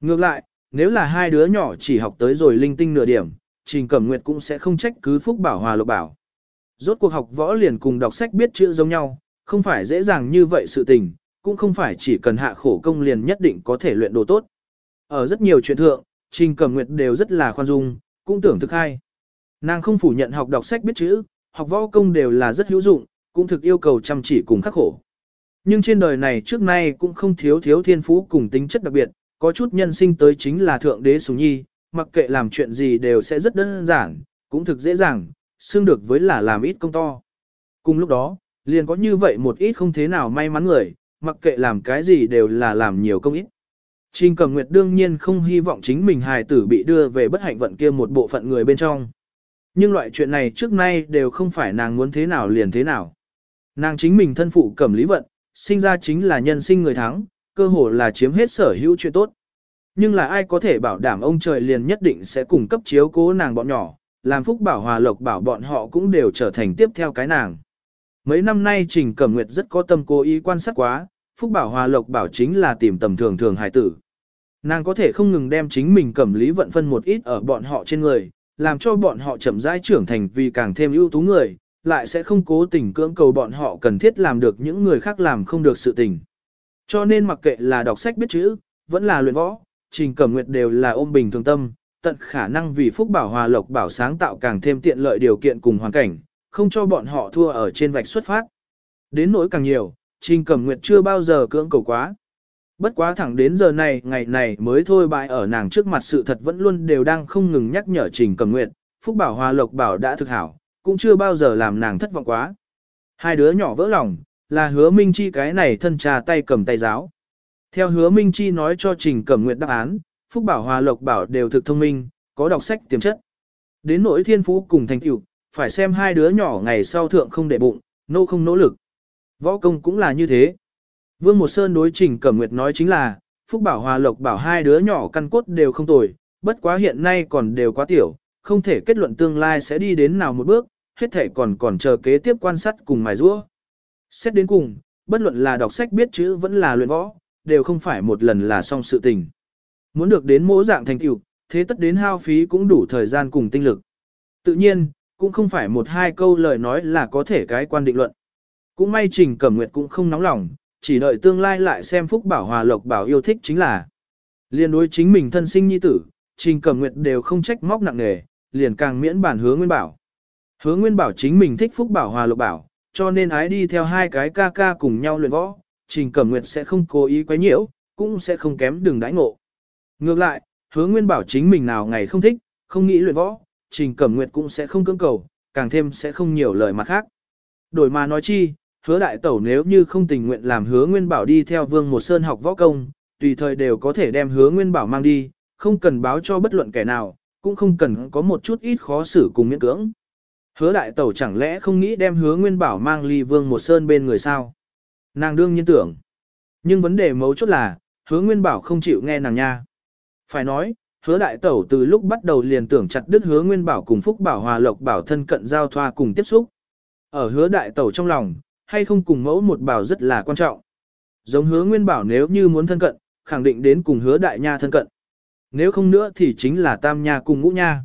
Ngược lại, nếu là hai đứa nhỏ chỉ học tới rồi linh tinh nửa điểm, Trình Cẩm Nguyệt cũng sẽ không trách cứ Phúc Bảo Hòa Lộc Bảo. Rốt cuộc học võ liền cùng đọc sách biết chữ giống nhau, không phải dễ dàng như vậy sự tình, cũng không phải chỉ cần hạ khổ công liền nhất định có thể luyện đồ tốt. Ở rất nhiều chuyện thượng, Trình Cẩm Nguyệt đều rất là khoan dung, cũng tưởng thực hay. Nàng không phủ nhận học đọc sách biết chữ, học võ công đều là rất hữu dụng, cũng thực yêu cầu chăm chỉ cùng khắc khổ. Nhưng trên đời này trước nay cũng không thiếu thiếu thiên phú cùng tính chất đặc biệt, có chút nhân sinh tới chính là thượng đế sủng nhi, mặc kệ làm chuyện gì đều sẽ rất đơn giản, cũng thực dễ dàng, xương được với là làm ít công to. Cùng lúc đó, liền có như vậy một ít không thế nào may mắn người, mặc kệ làm cái gì đều là làm nhiều công ít. Trình Cẩm Nguyệt đương nhiên không hy vọng chính mình hài tử bị đưa về bất hạnh vận kia một bộ phận người bên trong. Nhưng loại chuyện này trước nay đều không phải nàng muốn thế nào liền thế nào. Nàng chính mình thân phụ cẩm lý vận, sinh ra chính là nhân sinh người thắng, cơ hồ là chiếm hết sở hữu chuyện tốt. Nhưng là ai có thể bảo đảm ông trời liền nhất định sẽ cung cấp chiếu cố nàng bọn nhỏ, làm phúc bảo hòa lộc bảo bọn họ cũng đều trở thành tiếp theo cái nàng. Mấy năm nay Trình Cẩm Nguyệt rất có tâm cố ý quan sát quá, phúc bảo hòa lộc bảo chính là tìm tầm thường thường hài tử. Nàng có thể không ngừng đem chính mình cẩm lý vận phân một ít ở bọn họ trên người, làm cho bọn họ chậm rãi trưởng thành vì càng thêm ưu tú người, lại sẽ không cố tình cưỡng cầu bọn họ cần thiết làm được những người khác làm không được sự tình. Cho nên mặc kệ là đọc sách biết chữ, vẫn là luyện võ, Trình Cẩm Nguyệt đều là ôm bình thường tâm, tận khả năng vì Phúc Bảo Hòa Lộc Bảo sáng tạo càng thêm tiện lợi điều kiện cùng hoàn cảnh, không cho bọn họ thua ở trên vạch xuất phát. Đến nỗi càng nhiều, Trình Cẩm Nguyệt chưa bao giờ cưỡng cầu quá. Bất quá thẳng đến giờ này, ngày này mới thôi bại ở nàng trước mặt sự thật vẫn luôn đều đang không ngừng nhắc nhở Trình Cẩm Nguyệt, Phúc Bảo Hòa Lộc Bảo đã thực hảo, cũng chưa bao giờ làm nàng thất vọng quá. Hai đứa nhỏ vỡ lòng, là hứa Minh Chi cái này thân trà tay cầm tay giáo. Theo hứa Minh Chi nói cho Trình Cẩm Nguyệt đáp án, Phúc Bảo Hòa Lộc Bảo đều thực thông minh, có đọc sách tiềm chất. Đến nỗi thiên phú cùng thành tựu, phải xem hai đứa nhỏ ngày sau thượng không để bụng, nô không nỗ lực. Võ công cũng là như thế. Vương Một Sơn đối Trình Cẩm Nguyệt nói chính là, Phúc Bảo Hòa Lộc Bảo hai đứa nhỏ căn cốt đều không tồi, bất quá hiện nay còn đều quá tiểu, không thể kết luận tương lai sẽ đi đến nào một bước, hết thể còn còn chờ kế tiếp quan sát cùng mài rũa. Xét đến cùng, bất luận là đọc sách biết chữ vẫn là luyện võ, đều không phải một lần là xong sự tình. Muốn được đến mỗi dạng thành tựu, thế tất đến hao phí cũng đủ thời gian cùng tinh lực. Tự nhiên, cũng không phải một hai câu lời nói là có thể cái quan định luận. Cũng may Trình Cẩm Nguyệt cũng không nóng lòng, chỉ đợi tương lai lại xem Phúc Bảo Hòa Lộc Bảo yêu thích chính là. Liên đối chính mình thân sinh nhi tử, Trình Cẩm Nguyệt đều không trách móc nặng nề, liền càng miễn bản hứa Nguyên Bảo. Hứa Nguyên Bảo chính mình thích Phúc Bảo Hòa Lộc Bảo, cho nên ái đi theo hai cái ca ca cùng nhau luyện võ, Trình Cẩm Nguyệt sẽ không cố ý quấy nhiễu, cũng sẽ không kém đường đãi ngộ. Ngược lại, hứa Nguyên Bảo chính mình nào ngày không thích, không nghĩ luyện võ, Trình Cẩm Nguyệt cũng sẽ không cưỡng cầu, càng thêm sẽ không nhiều lời mặt khác. Đổi mà nói chi, hứa đại tẩu nếu như không tình nguyện làm hứa Nguyên Bảo đi theo Vương Một Sơn học võ công, tùy thời đều có thể đem hứa Nguyên Bảo mang đi, không cần báo cho bất luận kẻ nào, cũng không cần có một chút ít khó xử cùng miễn cưỡng. Hứa đại tẩu chẳng lẽ không nghĩ đem hứa Nguyên Bảo mang ly Vương Một Sơn bên người sao? Nàng đương nhiên tưởng. Nhưng vấn đề mấu chốt là, hứa Nguyên Bảo không chịu nghe nàng nha. Phải nói, hứa đại tẩu từ lúc bắt đầu liền tưởng chặt đứt hứa Nguyên Bảo cùng Phúc Bảo Hòa Lộc Bảo thân cận giao thoa cùng tiếp xúc. Ở hứa đại tẩu trong lòng, hay không cùng mẫu một bảo rất là quan trọng. Giống hứa Nguyên Bảo nếu như muốn thân cận, khẳng định đến cùng hứa đại nha thân cận. Nếu không nữa thì chính là tam nha cùng ngũ nha.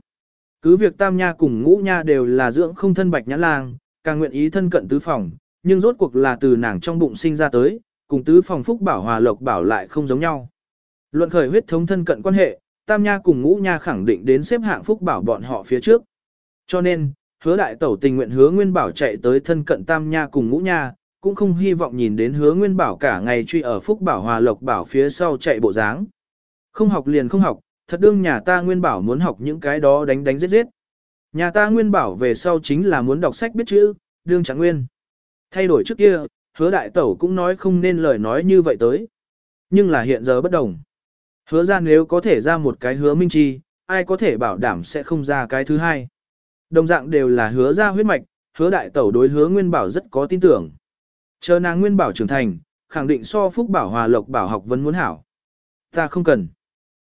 Cứ việc tam nha cùng ngũ nha đều là dưỡng không thân bạch nhã lang, càng nguyện ý thân cận tứ phòng, nhưng rốt cuộc là từ nàng trong bụng sinh ra tới, cùng tứ phòng phúc bảo hòa lộc bảo lại không giống nhau. Luận khởi huyết thống thân cận quan hệ, tam nha cùng ngũ nha khẳng định đến xếp hạng phúc bảo bọn họ phía trước. Cho nên, hứa đại tẩu tình nguyện hứa nguyên bảo chạy tới thân cận tam nha cùng ngũ nha, cũng không hy vọng nhìn đến hứa nguyên bảo cả ngày truy ở phúc bảo hòa lộc bảo phía sau chạy bộ dáng. Không học liền không học, thật đương nhà ta nguyên bảo muốn học những cái đó đánh đánh giết giết. Nhà ta nguyên bảo về sau chính là muốn đọc sách biết chữ, đương chẳng nguyên. Thay đổi trước kia, hứa đại tẩu cũng nói không nên lời nói như vậy tới. Nhưng là hiện giờ bất đồng. Hứa ra nếu có thể ra một cái hứa minh chi, ai có thể bảo đảm sẽ không ra cái thứ hai. Đồng dạng đều là hứa ra huyết mạch, hứa đại tẩu đối hứa nguyên bảo rất có tin tưởng. Chờ nàng nguyên bảo trưởng thành, khẳng định so phúc bảo hòa lộc bảo học vẫn muốn hảo. Ta không cần.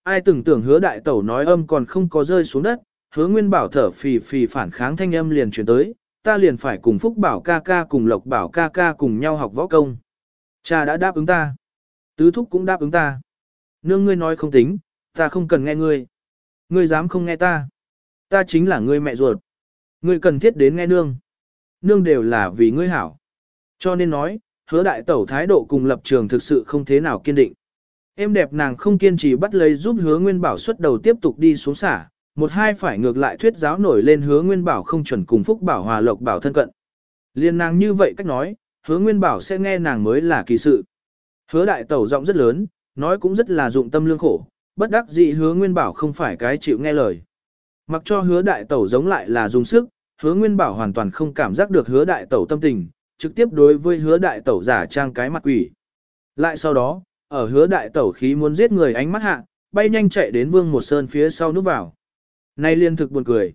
Ai từng tưởng hứa đại tẩu nói âm còn không có rơi xuống đất, hứa nguyên bảo thở phì phì phản kháng thanh âm liền chuyển tới, ta liền phải cùng Phúc Bảo ca ca cùng Lộc Bảo ca ca cùng nhau học võ công. Cha đã đáp ứng ta. Tứ thúc cũng đáp ứng ta. Nương ngươi nói không tính, ta không cần nghe ngươi. Ngươi dám không nghe ta. Ta chính là ngươi mẹ ruột. Ngươi cần thiết đến nghe nương. Nương đều là vì ngươi hảo. Cho nên nói, hứa đại tẩu thái độ cùng lập trường thực sự không thế nào kiên định. Em đẹp nàng không kiên trì bắt lấy giúp hứa nguyên bảo xuất đầu tiếp tục đi xuống xả, một hai phải ngược lại thuyết giáo nổi lên hứa nguyên bảo không chuẩn cùng phúc bảo hòa lộc bảo thân cận. Liên nàng như vậy cách nói, hứa nguyên bảo sẽ nghe nàng mới là kỳ sự. Hứa đại tẩu giọng rất lớn, nói cũng rất là dụng tâm lương khổ, bất đắc dĩ hứa nguyên bảo không phải cái chịu nghe lời. Mặc cho hứa đại tẩu giống lại là dùng sức, hứa nguyên bảo hoàn toàn không cảm giác được hứa đại tẩu tâm tình, trực tiếp đối với hứa đại tẩu giả trang cái mặt quỷ. Lại sau đó, ở hứa đại tẩu khí muốn giết người ánh mắt hạ, bay nhanh chạy đến vương một sơn phía sau núp vào. Nay liên thực buồn cười.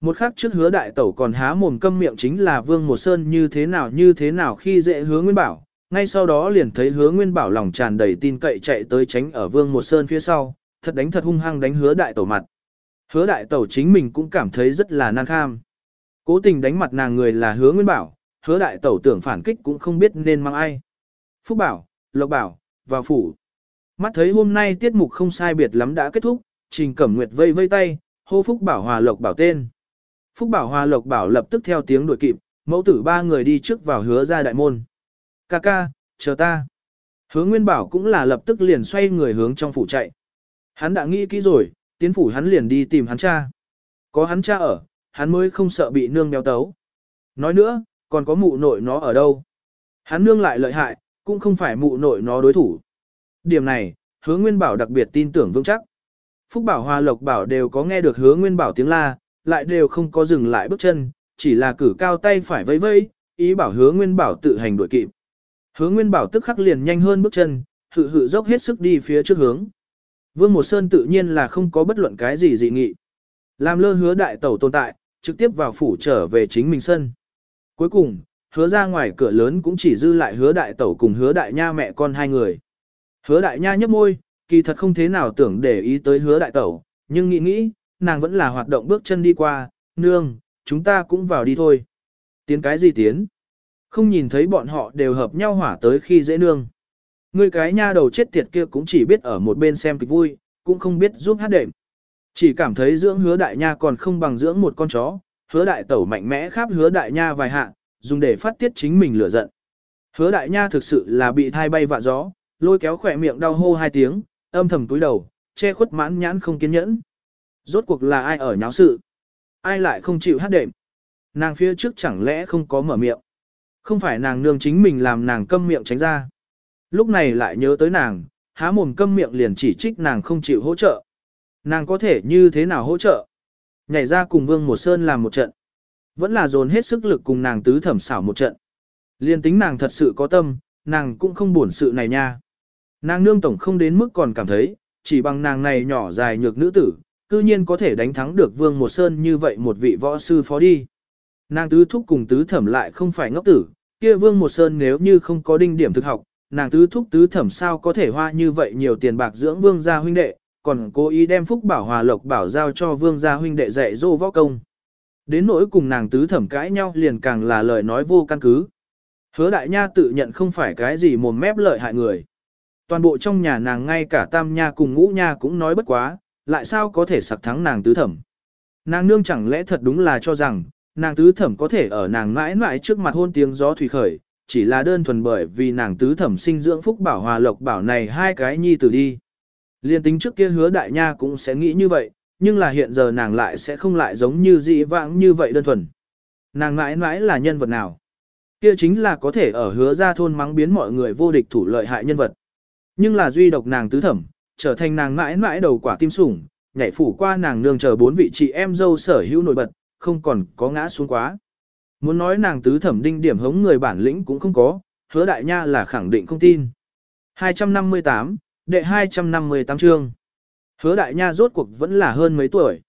Một khắc trước hứa đại tẩu còn há mồm câm miệng chính là vương một sơn như thế nào như thế nào khi dễ hứa nguyên bảo. Ngay sau đó liền thấy hứa nguyên bảo lòng tràn đầy tin cậy chạy tới tránh ở vương một sơn phía sau, thật đánh thật hung hăng đánh hứa đại tẩu mặt. Hứa đại tẩu chính mình cũng cảm thấy rất là nan kham. Cố tình đánh mặt nàng người là hứa nguyên bảo, hứa đại tẩu tưởng phản kích cũng không biết nên mang ai. Phúc bảo, lộc bảo, vào phủ. Mắt thấy hôm nay tiết mục không sai biệt lắm đã kết thúc, trình cẩm nguyệt vây vây tay, hô Phúc bảo hòa lộc bảo tên. Phúc bảo hòa lộc bảo lập tức theo tiếng đuổi kịp, mẫu tử ba người đi trước vào hứa ra đại môn. Ca ca, chờ ta. Hứa Nguyên Bảo cũng là lập tức liền xoay người hướng trong phủ chạy. Hắn đã nghĩ kỹ rồi, tiến phủ hắn liền đi tìm hắn cha. Có hắn cha ở, hắn mới không sợ bị nương béo tấu. Nói nữa, còn có mụ nội nó ở đâu. Hắn nương lại lợi hại, cũng không phải mụ nội nó đối thủ. Điểm này, hứa Nguyên Bảo đặc biệt tin tưởng vững chắc. Phúc Bảo Hòa Lộc Bảo đều có nghe được hứa Nguyên Bảo tiếng la, lại đều không có dừng lại bước chân, chỉ là cử cao tay phải vẫy vẫy, ý bảo hứa Nguyên Bảo tự hành đuổi kịp. Hứa Nguyên Bảo tức khắc liền nhanh hơn bước chân, hự hự dốc hết sức đi phía trước hướng. Vương Một Sơn tự nhiên là không có bất luận cái gì dị nghị. Làm lơ hứa đại tẩu tồn tại, trực tiếp vào phủ trở về chính mình sân. Cuối cùng, hứa ra ngoài cửa lớn cũng chỉ dư lại hứa đại tẩu cùng hứa đại nha mẹ con hai người. Hứa đại nha nhấp môi, kỳ thật không thế nào tưởng để ý tới hứa đại tẩu, nhưng nghĩ nghĩ, nàng vẫn là hoạt động bước chân đi qua, nương, chúng ta cũng vào đi thôi. Tiến cái gì tiến? Không nhìn thấy bọn họ đều hợp nhau hỏa tới khi dễ nương. Người cái nha đầu chết tiệt kia cũng chỉ biết ở một bên xem kịch vui, cũng không biết giúp hát đệm. Chỉ cảm thấy dưỡng hứa đại nha còn không bằng dưỡng một con chó, hứa đại tẩu mạnh mẽ khắp hứa đại nha vài hạ, dùng để phát tiết chính mình lửa giận. Hứa đại nha thực sự là bị thai bay vạ gió, lôi kéo khỏe miệng đau hô hai tiếng, âm thầm túi đầu, che khuất mãn nhãn không kiên nhẫn. Rốt cuộc là ai ở nháo sự? Ai lại không chịu hát đệm? Nàng phía trước chẳng lẽ không có mở miệng? Không phải nàng nương chính mình làm nàng câm miệng tránh ra. Lúc này lại nhớ tới nàng, há mồm câm miệng liền chỉ trích nàng không chịu hỗ trợ. Nàng có thể như thế nào hỗ trợ? Nhảy ra cùng Vương Một Sơn làm một trận. Vẫn là dồn hết sức lực cùng nàng tứ thẩm xảo một trận. Liên tính nàng thật sự có tâm, nàng cũng không buồn sự này nha. Nàng nương tổng không đến mức còn cảm thấy, chỉ bằng nàng này nhỏ dài nhược nữ tử, cư nhiên có thể đánh thắng được Vương Một Sơn như vậy một vị võ sư phó đi. Nàng tứ thúc cùng tứ thẩm lại không phải ngốc tử, kia Vương Một Sơn nếu như không có đinh điểm thực học, nàng tứ thúc tứ thẩm sao có thể hoa như vậy nhiều tiền bạc dưỡng Vương gia huynh đệ, còn cố ý đem phúc bảo hòa lộc bảo giao cho Vương gia huynh đệ dạy dỗ võ công. Đến nỗi cùng nàng tứ thẩm cãi nhau liền càng là lời nói vô căn cứ. Hứa đại nha tự nhận không phải cái gì mồm mép lợi hại người. Toàn bộ trong nhà nàng ngay cả tam nha cùng ngũ nha cũng nói bất quá, lại sao có thể sặc thắng nàng tứ thẩm. Nàng nương chẳng lẽ thật đúng là cho rằng, nàng tứ thẩm có thể ở nàng mãi mãi trước mặt hôn tiếng gió thủy khởi, chỉ là đơn thuần bởi vì nàng tứ thẩm sinh dưỡng phúc bảo hòa lộc bảo này hai cái nhi tử đi. Liên tính trước kia hứa đại nha cũng sẽ nghĩ như vậy, nhưng là hiện giờ nàng lại sẽ không lại giống như dị vãng như vậy đơn thuần. Nàng mãi mãi là nhân vật nào? Kia chính là có thể ở hứa ra thôn mắng biến mọi người vô địch thủ lợi hại nhân vật. Nhưng là duy độc nàng tứ thẩm, trở thành nàng mãi mãi đầu quả tim sủng, nhảy phủ qua nàng nương chờ bốn vị chị em dâu sở hữu nổi bật, không còn có ngã xuống quá. Muốn nói nàng tứ thẩm đinh điểm hống người bản lĩnh cũng không có, hứa đại nha là khẳng định không tin. 258, đệ 258 chương. Hứa đại nha rốt cuộc vẫn là hơn mấy tuổi.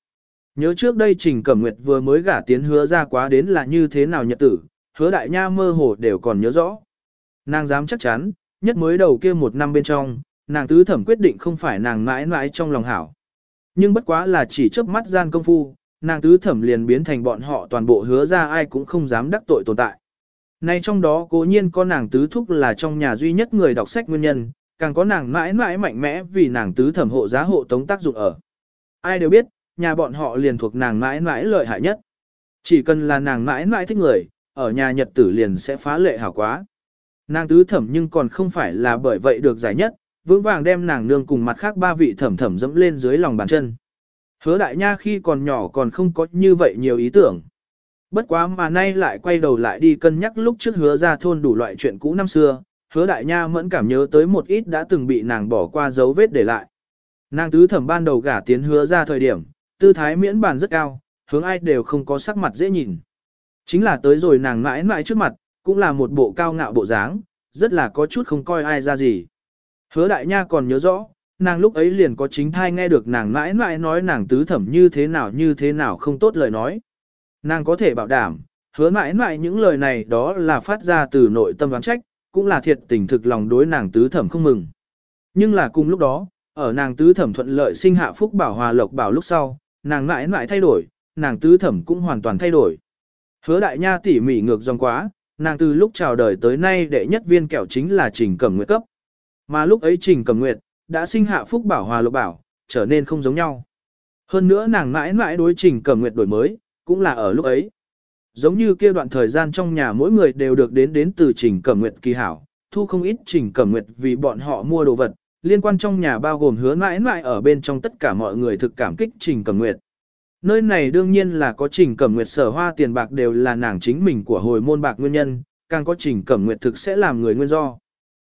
Nhớ trước đây Trình Cẩm Nguyệt vừa mới gả tiến hứa ra quá đến là như thế nào nhật tử, hứa đại nha mơ hồ đều còn nhớ rõ. Nàng dám chắc chắn, nhất mới đầu kia một năm bên trong, nàng tứ thẩm quyết định không phải nàng mãi mãi trong lòng hảo. Nhưng bất quá là chỉ chớp mắt gian công phu, nàng tứ thẩm liền biến thành bọn họ toàn bộ hứa ra ai cũng không dám đắc tội tồn tại. Nay trong đó cố nhiên có nàng tứ thúc là trong nhà duy nhất người đọc sách nguyên nhân, càng có nàng mãi mãi mạnh mẽ vì nàng tứ thẩm hộ giá hộ tống tác dụng ở. Ai đều biết, nhà bọn họ liền thuộc nàng mãi mãi lợi hại nhất. Chỉ cần là nàng mãi mãi thích người, ở nhà nhật tử liền sẽ phá lệ hảo quá. Nàng tứ thẩm nhưng còn không phải là bởi vậy được giải nhất, vững vàng đem nàng nương cùng mặt khác ba vị thẩm thẩm dẫm lên dưới lòng bàn chân. Hứa đại nha khi còn nhỏ còn không có như vậy nhiều ý tưởng. Bất quá mà nay lại quay đầu lại đi cân nhắc lúc trước hứa ra thôn đủ loại chuyện cũ năm xưa, hứa đại nha mẫn cảm nhớ tới một ít đã từng bị nàng bỏ qua dấu vết để lại. Nàng tứ thẩm ban đầu gả tiến hứa ra thời điểm, tư thái miễn bàn rất cao, hướng ai đều không có sắc mặt dễ nhìn. Chính là tới rồi nàng mãi mãi trước mặt, cũng là một bộ cao ngạo bộ dáng, rất là có chút không coi ai ra gì. Hứa đại nha còn nhớ rõ, nàng lúc ấy liền có chính thai nghe được nàng mãi mãi nói nàng tứ thẩm như thế nào như thế nào không tốt lời nói. Nàng có thể bảo đảm, hứa mãi mãi những lời này đó là phát ra từ nội tâm đoán trách, cũng là thiệt tình thực lòng đối nàng tứ thẩm không mừng. Nhưng là cùng lúc đó, ở nàng tứ thẩm thuận lợi sinh hạ phúc bảo hòa lộc bảo lúc sau, nàng mãi mãi thay đổi, nàng tứ thẩm cũng hoàn toàn thay đổi. Hứa đại nha tỉ mỉ ngược dòng quá, nàng từ lúc chào đời tới nay đệ nhất viên kẹo chính là Trình Cẩm Nguyệt cấp. Mà lúc ấy Trình Cẩm Nguyệt đã sinh hạ phúc bảo hòa lộc bảo, trở nên không giống nhau. Hơn nữa nàng mãi mãi đối Trình Cẩm Nguyệt đổi mới, cũng là ở lúc ấy. Giống như kia đoạn thời gian trong nhà mỗi người đều được đến đến từ Trình Cẩm Nguyệt kỳ hảo, thu không ít Trình Cẩm Nguyệt vì bọn họ mua đồ vật, liên quan trong nhà bao gồm hứa mãi mãi ở bên trong tất cả mọi người thực cảm kích Trình Cẩm Nguyệt. Nơi này đương nhiên là có Trình Cẩm Nguyệt sở hoa tiền bạc đều là nàng chính mình của hồi môn bạc nguyên nhân, càng có Trình Cẩm Nguyệt thực sẽ làm người nguyên do.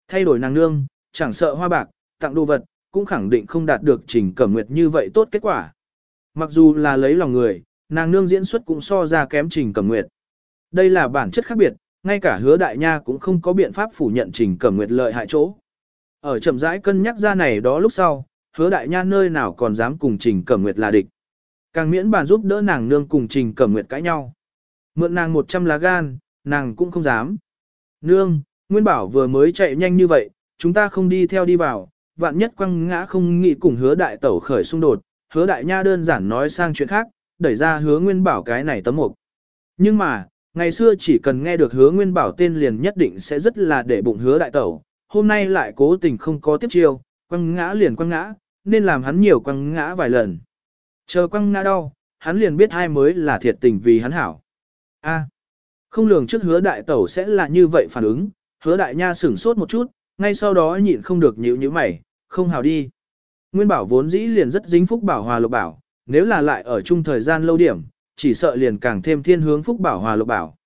Thay đổi nàng nương, chẳng sợ hoa bạc, tặng đồ vật, cũng khẳng định không đạt được Trình Cẩm Nguyệt như vậy tốt kết quả. Mặc dù là lấy lòng người, nàng nương diễn xuất cũng so ra kém Trình Cẩm Nguyệt. Đây là bản chất khác biệt, ngay cả hứa đại nha cũng không có biện pháp phủ nhận Trình Cẩm Nguyệt lợi hại chỗ. Ở chậm rãi cân nhắc ra này đó lúc sau, hứa đại nha nơi nào còn dám cùng Trình Cẩm Nguyệt là địch. Càng miễn bàn giúp đỡ nàng nương cùng Trình Cẩm Nguyệt cãi nhau. Mượn nàng 100 lá gan, nàng cũng không dám. Nương, Nguyên Bảo vừa mới chạy nhanh như vậy, chúng ta không đi theo đi vào, vạn nhất quăng ngã không nghĩ cùng hứa đại tẩu khởi xung đột, hứa đại nha đơn giản nói sang chuyện khác, đẩy ra hứa Nguyên Bảo cái này tấm mục. Nhưng mà, ngày xưa chỉ cần nghe được hứa Nguyên Bảo tên liền nhất định sẽ rất là để bụng hứa đại tẩu, hôm nay lại cố tình không có tiếp chiêu, quăng ngã liền quăng ngã, nên làm hắn nhiều quăng ngã vài lần. Chờ quăng ngã đau, hắn liền biết hai mới là thiệt tình vì hắn hảo. A, không lường trước hứa đại tẩu sẽ là như vậy phản ứng, hứa đại nha sửng sốt một chút, ngay sau đó nhịn không được nhíu nhíu mày, không hảo đi. Nguyên bảo vốn dĩ liền rất dính phúc bảo hòa lộc bảo, nếu là lại ở chung thời gian lâu điểm, chỉ sợ liền càng thêm thiên hướng phúc bảo hòa lộc bảo.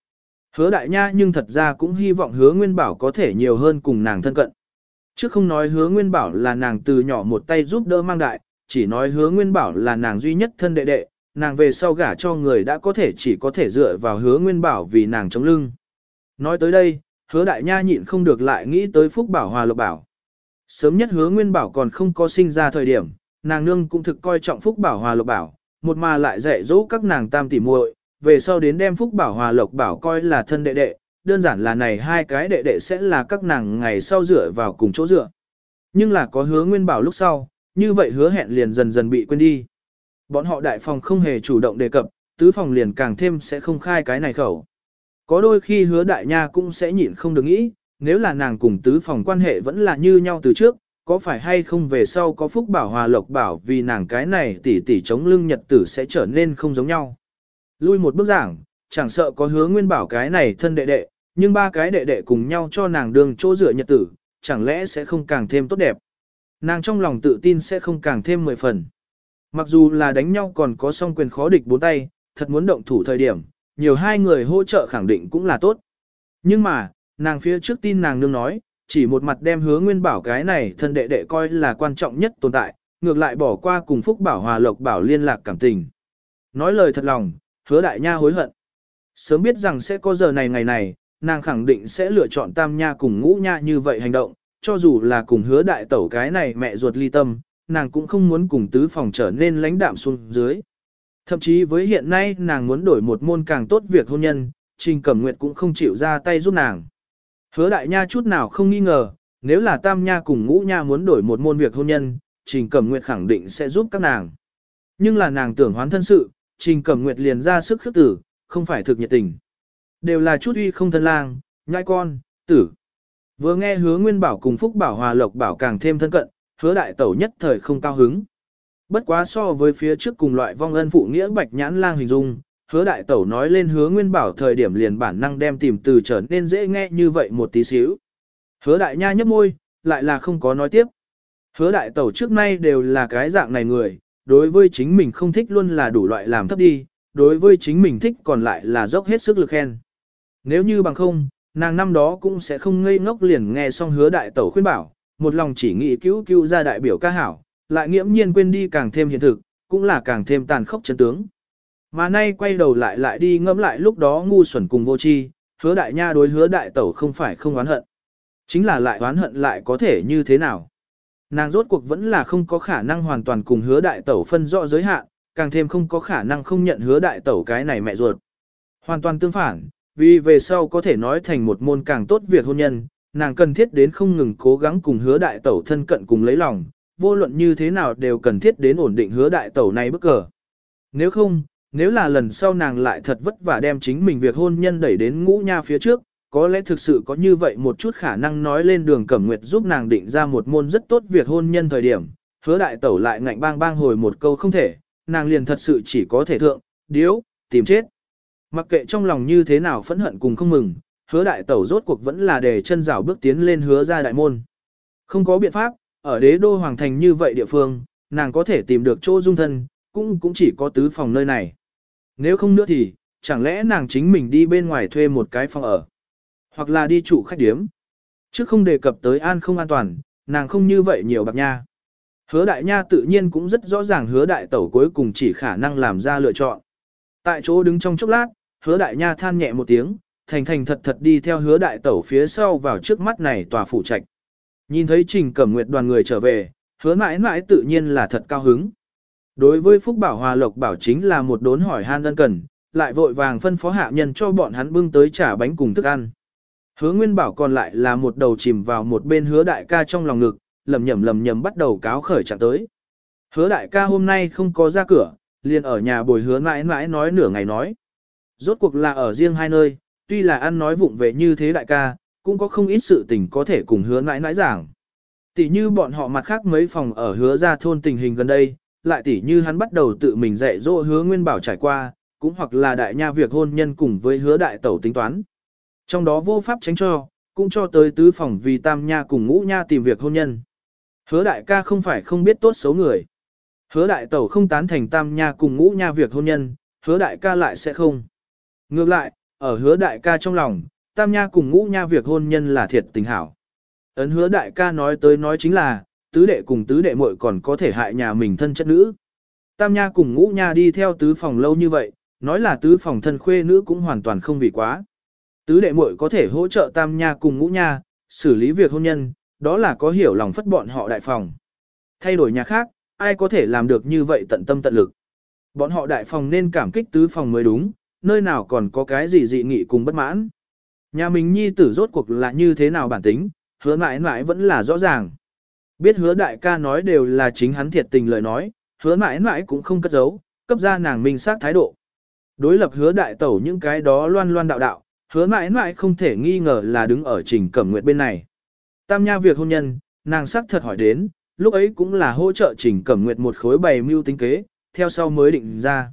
Hứa đại nha nhưng thật ra cũng hy vọng hứa nguyên bảo có thể nhiều hơn cùng nàng thân cận. Chứ không nói hứa nguyên bảo là nàng từ nhỏ một tay giúp đỡ mang đại, chỉ nói hứa nguyên bảo là nàng duy nhất thân đệ đệ, nàng về sau gả cho người đã có thể chỉ có thể dựa vào hứa nguyên bảo vì nàng chống lưng. Nói tới đây, hứa đại nha nhịn không được lại nghĩ tới phúc bảo hòa lộc bảo. Sớm nhất hứa nguyên bảo còn không có sinh ra thời điểm, nàng nương cũng thực coi trọng phúc bảo hòa lộc bảo, một mà lại dạy dỗ các nàng tam tỉ muội, về sau đến đem phúc bảo hòa lộc bảo coi là thân đệ đệ, đơn giản là này hai cái đệ đệ sẽ là các nàng ngày sau dựa vào cùng chỗ dựa. Nhưng là có hứa nguyên bảo lúc sau, như vậy hứa hẹn liền dần dần bị quên đi. Bọn họ đại phòng không hề chủ động đề cập, tứ phòng liền càng thêm sẽ không khai cái này khẩu. Có đôi khi hứa đại nha cũng sẽ nhịn không được nghĩ, nếu là nàng cùng tứ phòng quan hệ vẫn là như nhau từ trước, có phải hay không về sau có phúc bảo hòa lộc bảo vì nàng cái này tỷ tỷ chống lưng nhật tử sẽ trở nên không giống nhau. Lui một bước giảng, chẳng sợ có hứa nguyên bảo cái này thân đệ đệ, nhưng ba cái đệ đệ cùng nhau cho nàng đường chỗ dựa nhật tử, chẳng lẽ sẽ không càng thêm tốt đẹp. Nàng trong lòng tự tin sẽ không càng thêm mười phần. Mặc dù là đánh nhau còn có song quyền khó địch bốn tay, thật muốn động thủ thời điểm, nhiều hai người hỗ trợ khẳng định cũng là tốt. Nhưng mà, nàng phía trước tin nàng nương nói, chỉ một mặt đem hứa nguyên bảo cái này thân đệ đệ coi là quan trọng nhất tồn tại, ngược lại bỏ qua cùng Phúc Bảo Hòa Lộc Bảo liên lạc cảm tình. Nói lời thật lòng, hứa đại nha hối hận. Sớm biết rằng sẽ có giờ này ngày này, nàng khẳng định sẽ lựa chọn tam nha cùng ngũ nha như vậy hành động, cho dù là cùng hứa đại tẩu cái này mẹ ruột ly tâm, nàng cũng không muốn cùng tứ phòng trở nên lãnh đạm xuống dưới. Thậm chí với hiện nay nàng muốn đổi một môn càng tốt việc hôn nhân, Trình Cẩm Nguyệt cũng không chịu ra tay giúp nàng. Hứa đại nha chút nào không nghi ngờ, nếu là tam nha cùng ngũ nha muốn đổi một môn việc hôn nhân, Trình Cẩm Nguyệt khẳng định sẽ giúp các nàng. Nhưng là nàng tưởng hoán thân sự, Trình Cẩm Nguyệt liền ra sức khước tử, không phải thực nhiệt tình. Đều là chút uy không thân lang, nhai con, tử. Vừa nghe hứa Nguyên Bảo cùng Phúc Bảo Hòa Lộc Bảo càng thêm thân cận, hứa đại tẩu nhất thời không cao hứng. Bất quá so với phía trước cùng loại vong ân phụ nghĩa bạch nhãn lang hình dung, hứa đại tẩu nói lên hứa Nguyên Bảo thời điểm liền bản năng đem tìm từ trở nên dễ nghe như vậy một tí xíu. Hứa đại nha nhấp môi, lại là không có nói tiếp. Hứa đại tẩu trước nay đều là cái dạng này người, đối với chính mình không thích luôn là đủ loại làm thấp đi, đối với chính mình thích còn lại là dốc hết sức lực khen. Nếu như bằng không, nàng năm đó cũng sẽ không ngây ngốc liền nghe xong hứa đại tẩu khuyên bảo, một lòng chỉ nghĩ cứu cứu ra đại biểu ca hảo, lại nghiễm nhiên quên đi càng thêm hiện thực, cũng là càng thêm tàn khốc chân tướng. Mà nay quay đầu lại lại đi ngẫm lại lúc đó ngu xuẩn cùng vô tri, hứa đại nha đối hứa đại tẩu không phải không oán hận. Chính là lại oán hận lại có thể như thế nào. Nàng rốt cuộc vẫn là không có khả năng hoàn toàn cùng hứa đại tẩu phân rõ giới hạn, càng thêm không có khả năng không nhận hứa đại tẩu cái này mẹ ruột. Hoàn toàn tương phản, vì về sau có thể nói thành một môn càng tốt việc hôn nhân, nàng cần thiết đến không ngừng cố gắng cùng hứa đại tẩu thân cận cùng lấy lòng, vô luận như thế nào đều cần thiết đến ổn định hứa đại tẩu này bức cờ. Nếu không, nếu là lần sau nàng lại thật vất vả đem chính mình việc hôn nhân đẩy đến ngũ nha phía trước, có lẽ thực sự có như vậy một chút khả năng nói lên đường cẩm nguyệt giúp nàng định ra một môn rất tốt việc hôn nhân thời điểm, hứa đại tẩu lại ngạnh bang bang hồi một câu không thể, nàng liền thật sự chỉ có thể thượng, điếu, tìm chết. Mặc kệ trong lòng như thế nào phẫn hận cùng không mừng, hứa đại tẩu rốt cuộc vẫn là để chân rào bước tiến lên hứa ra đại môn. Không có biện pháp, ở đế đô hoàng thành như vậy địa phương, nàng có thể tìm được chỗ dung thân, cũng cũng chỉ có tứ phòng nơi này. Nếu không nữa thì, chẳng lẽ nàng chính mình đi bên ngoài thuê một cái phòng ở, hoặc là đi trụ khách điếm. Chứ không đề cập tới an không an toàn, nàng không như vậy nhiều bạc nha. Hứa đại nha tự nhiên cũng rất rõ ràng hứa đại tẩu cuối cùng chỉ khả năng làm ra lựa chọn. Tại chỗ đứng trong chốc lát, hứa đại nha than nhẹ một tiếng, thành thành thật thật đi theo hứa đại tẩu phía sau vào trước mắt này tòa phủ trạch. Nhìn thấy trình cẩm nguyệt đoàn người trở về, hứa mãi mãi tự nhiên là thật cao hứng. Đối với Phúc Bảo Hòa Lộc Bảo chính là một đốn hỏi han ân cần, lại vội vàng phân phó hạ nhân cho bọn hắn bưng tới trả bánh cùng thức ăn. Hứa Nguyên Bảo còn lại là một đầu chìm vào một bên hứa đại ca trong lòng ngực, lầm nhầm lầm nhầm bắt đầu cáo khởi trạng tới. Hứa đại ca hôm nay không có ra cửa, liền ở nhà bồi hứa mãi mãi nói nửa ngày nói. Rốt cuộc là ở riêng hai nơi, tuy là ăn nói vụng về như thế đại ca, cũng có không ít sự tình có thể cùng hứa mãi mãi giảng. Tỷ như bọn họ mặt khác mấy phòng ở hứa ra thôn tình hình gần đây, lại tỷ như hắn bắt đầu tự mình dạy dỗ hứa nguyên bảo trải qua, cũng hoặc là đại nha việc hôn nhân cùng với hứa đại tẩu tính toán. Trong đó vô pháp tránh cho, cũng cho tới tứ phòng vì tam nha cùng ngũ nha tìm việc hôn nhân. Hứa đại ca không phải không biết tốt xấu người. Hứa đại tẩu không tán thành tam nha cùng ngũ nha việc hôn nhân, hứa đại ca lại sẽ không. Ngược lại, ở hứa đại ca trong lòng, tam nha cùng ngũ nha việc hôn nhân là thiệt tình hảo. Ấn hứa đại ca nói tới nói chính là, tứ đệ cùng tứ đệ muội còn có thể hại nhà mình thân chất nữ. Tam nha cùng ngũ nha đi theo tứ phòng lâu như vậy, nói là tứ phòng thân khuê nữ cũng hoàn toàn không vì quá. Tứ đệ muội có thể hỗ trợ tam nha cùng ngũ nha, xử lý việc hôn nhân, đó là có hiểu lòng phất bọn họ đại phòng. Thay đổi nhà khác, ai có thể làm được như vậy tận tâm tận lực. Bọn họ đại phòng nên cảm kích tứ phòng mới đúng, nơi nào còn có cái gì dị nghị cùng bất mãn. Nhà mình nhi tử rốt cuộc là như thế nào bản tính, hứa mãi mãi vẫn là rõ ràng. Biết hứa đại ca nói đều là chính hắn thiệt tình lời nói, hứa mãi mãi cũng không cất giấu, cấp ra nàng minh xác thái độ. Đối lập hứa đại tẩu những cái đó loan loan đạo đạo, hứa mãi mãi không thể nghi ngờ là đứng ở trình cẩm nguyệt bên này. Tam nha việc hôn nhân, nàng sắc thật hỏi đến, lúc ấy cũng là hỗ trợ trình cẩm nguyệt một khối bày mưu tính kế, theo sau mới định ra.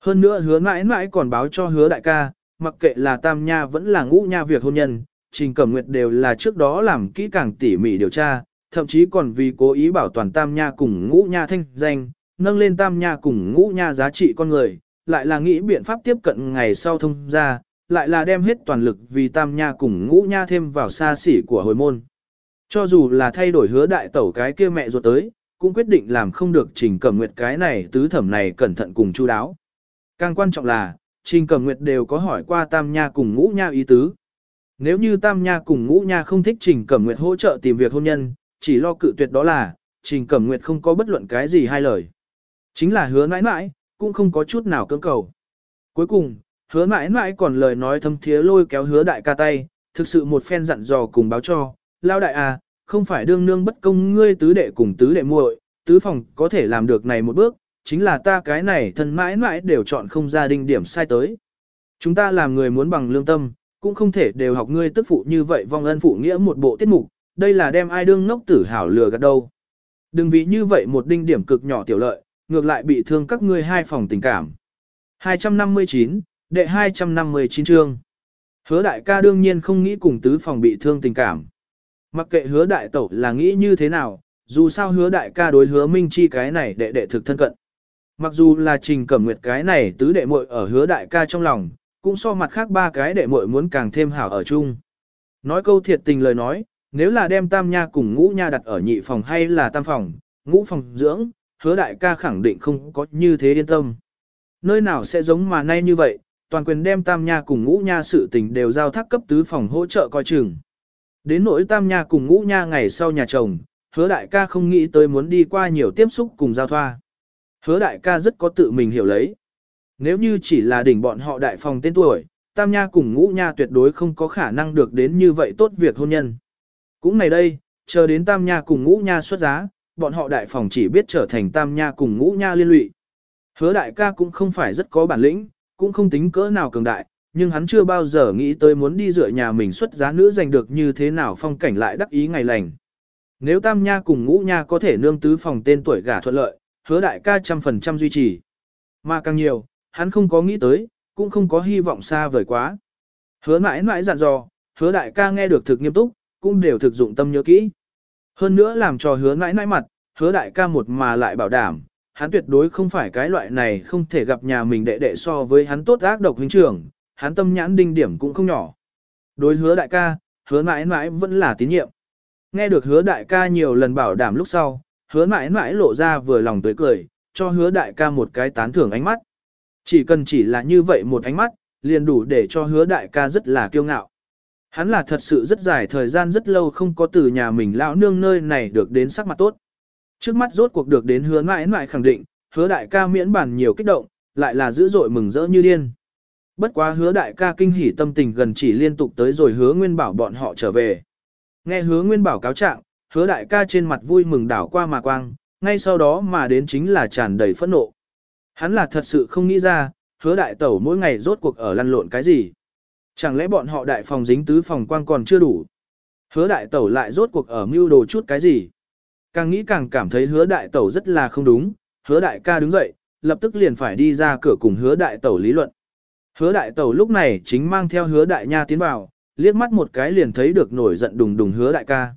Hơn nữa hứa mãi mãi còn báo cho hứa đại ca, mặc kệ là tam nha vẫn là ngũ nha việc hôn nhân, trình cẩm nguyệt đều là trước đó làm kỹ càng tỉ mỉ điều tra, thậm chí còn vì cố ý bảo toàn tam nha cùng ngũ nha thanh danh, nâng lên tam nha cùng ngũ nha giá trị con người, lại là nghĩ biện pháp tiếp cận ngày sau thông ra, lại là đem hết toàn lực vì tam nha cùng ngũ nha thêm vào xa xỉ của hồi môn. Cho dù là thay đổi hứa đại tẩu cái kia mẹ ruột tới, cũng quyết định làm không được trình cẩm nguyệt cái này tứ thẩm này cẩn thận cùng chu đáo. Càng quan trọng là, trình cẩm nguyệt đều có hỏi qua tam nha cùng ngũ nha ý tứ. Nếu như tam nha cùng ngũ nha không thích trình cẩm nguyệt hỗ trợ tìm việc hôn nhân, chỉ lo cự tuyệt đó là, trình cẩm nguyệt không có bất luận cái gì hai lời. Chính là hứa mãi mãi, cũng không có chút nào cưỡng cầu. Cuối cùng, hứa mãi mãi còn lời nói thâm thiế lôi kéo hứa đại ca tay, thực sự một phen dặn dò cùng báo cho, lao đại à, không phải đương nương bất công ngươi tứ đệ cùng tứ đệ muội, tứ phòng có thể làm được này một bước, chính là ta cái này thân mãi mãi đều chọn không ra đinh điểm sai tới. Chúng ta làm người muốn bằng lương tâm, cũng không thể đều học ngươi tức phụ như vậy vong ân phụ nghĩa một bộ tiết mục, đây là đem ai đương ngốc tử hảo lừa gạt đâu. Đừng vì như vậy một đinh điểm cực nhỏ tiểu lợi, ngược lại bị thương các ngươi hai phòng tình cảm. 259, đệ 259 chương. Hứa đại ca đương nhiên không nghĩ cùng tứ phòng bị thương tình cảm. Mặc kệ hứa đại tẩu là nghĩ như thế nào, dù sao hứa đại ca đối hứa minh chi cái này đệ đệ thực thân cận. Mặc dù là trình cẩm nguyệt cái này tứ đệ muội ở hứa đại ca trong lòng, cũng so mặt khác ba cái đệ muội muốn càng thêm hảo ở chung. Nói câu thiệt tình lời nói, nếu là đem tam nha cùng ngũ nha đặt ở nhị phòng hay là tam phòng, ngũ phòng dưỡng, hứa đại ca khẳng định không có như thế yên tâm. Nơi nào sẽ giống mà nay như vậy, toàn quyền đem tam nha cùng ngũ nha sự tình đều giao thác cấp tứ phòng hỗ trợ coi chừng. Đến nỗi tam nha cùng ngũ nha ngày sau nhà chồng, hứa đại ca không nghĩ tới muốn đi qua nhiều tiếp xúc cùng giao thoa. Hứa đại ca rất có tự mình hiểu lấy. Nếu như chỉ là đỉnh bọn họ đại phòng tên tuổi, tam nha cùng ngũ nha tuyệt đối không có khả năng được đến như vậy tốt việc hôn nhân. Cũng này đây, chờ đến tam nha cùng ngũ nha xuất giá, bọn họ đại phòng chỉ biết trở thành tam nha cùng ngũ nha liên lụy. Hứa đại ca cũng không phải rất có bản lĩnh, cũng không tính cỡ nào cường đại, nhưng hắn chưa bao giờ nghĩ tới muốn đi dựa nhà mình xuất giá nữ giành được như thế nào phong cảnh lại đắc ý ngày lành. Nếu tam nha cùng ngũ nha có thể nương tứ phòng tên tuổi gả thuận lợi, hứa đại ca trăm phần trăm duy trì. Mà càng nhiều, hắn không có nghĩ tới, cũng không có hy vọng xa vời quá. Hứa mãi mãi dặn dò, hứa đại ca nghe được thực nghiêm túc, cũng đều thực dụng tâm nhớ kỹ. Hơn nữa làm cho hứa nãi nãi mặt, hứa đại ca một mà lại bảo đảm, hắn tuyệt đối không phải cái loại này không thể gặp nhà mình đệ đệ so với hắn tốt ác độc huynh trưởng, hắn tâm nhãn đinh điểm cũng không nhỏ. Đối hứa đại ca, hứa mãi mãi vẫn là tín nhiệm. Nghe được hứa đại ca nhiều lần bảo đảm lúc sau, hứa mãi mãi lộ ra vừa lòng tới cười, cho hứa đại ca một cái tán thưởng ánh mắt. Chỉ cần chỉ là như vậy một ánh mắt, liền đủ để cho hứa đại ca rất là kiêu ngạo. Hắn là thật sự rất dài thời gian rất lâu không có từ nhà mình lão nương nơi này được đến sắc mặt tốt. Trước mắt rốt cuộc được đến hứa mãi mãi khẳng định, hứa đại ca miễn bản nhiều kích động, lại là dữ dội mừng rỡ như điên. Bất quá hứa đại ca kinh hỉ tâm tình gần chỉ liên tục tới rồi hứa nguyên bảo bọn họ trở về. Nghe hứa nguyên bảo cáo trạng, hứa đại ca trên mặt vui mừng đảo qua mà quang, ngay sau đó mà đến chính là tràn đầy phẫn nộ. Hắn là thật sự không nghĩ ra, hứa đại tẩu mỗi ngày rốt cuộc ở lăn lộn cái gì. Chẳng lẽ bọn họ đại phòng dính tứ phòng quang còn chưa đủ. Hứa đại tẩu lại rốt cuộc ở mưu đồ chút cái gì. Càng nghĩ càng cảm thấy hứa đại tẩu rất là không đúng, hứa đại ca đứng dậy, lập tức liền phải đi ra cửa cùng hứa đại tẩu lý luận. Hứa đại tẩu lúc này chính mang theo hứa đại nha tiến vào, liếc mắt một cái liền thấy được nổi giận đùng đùng hứa đại ca.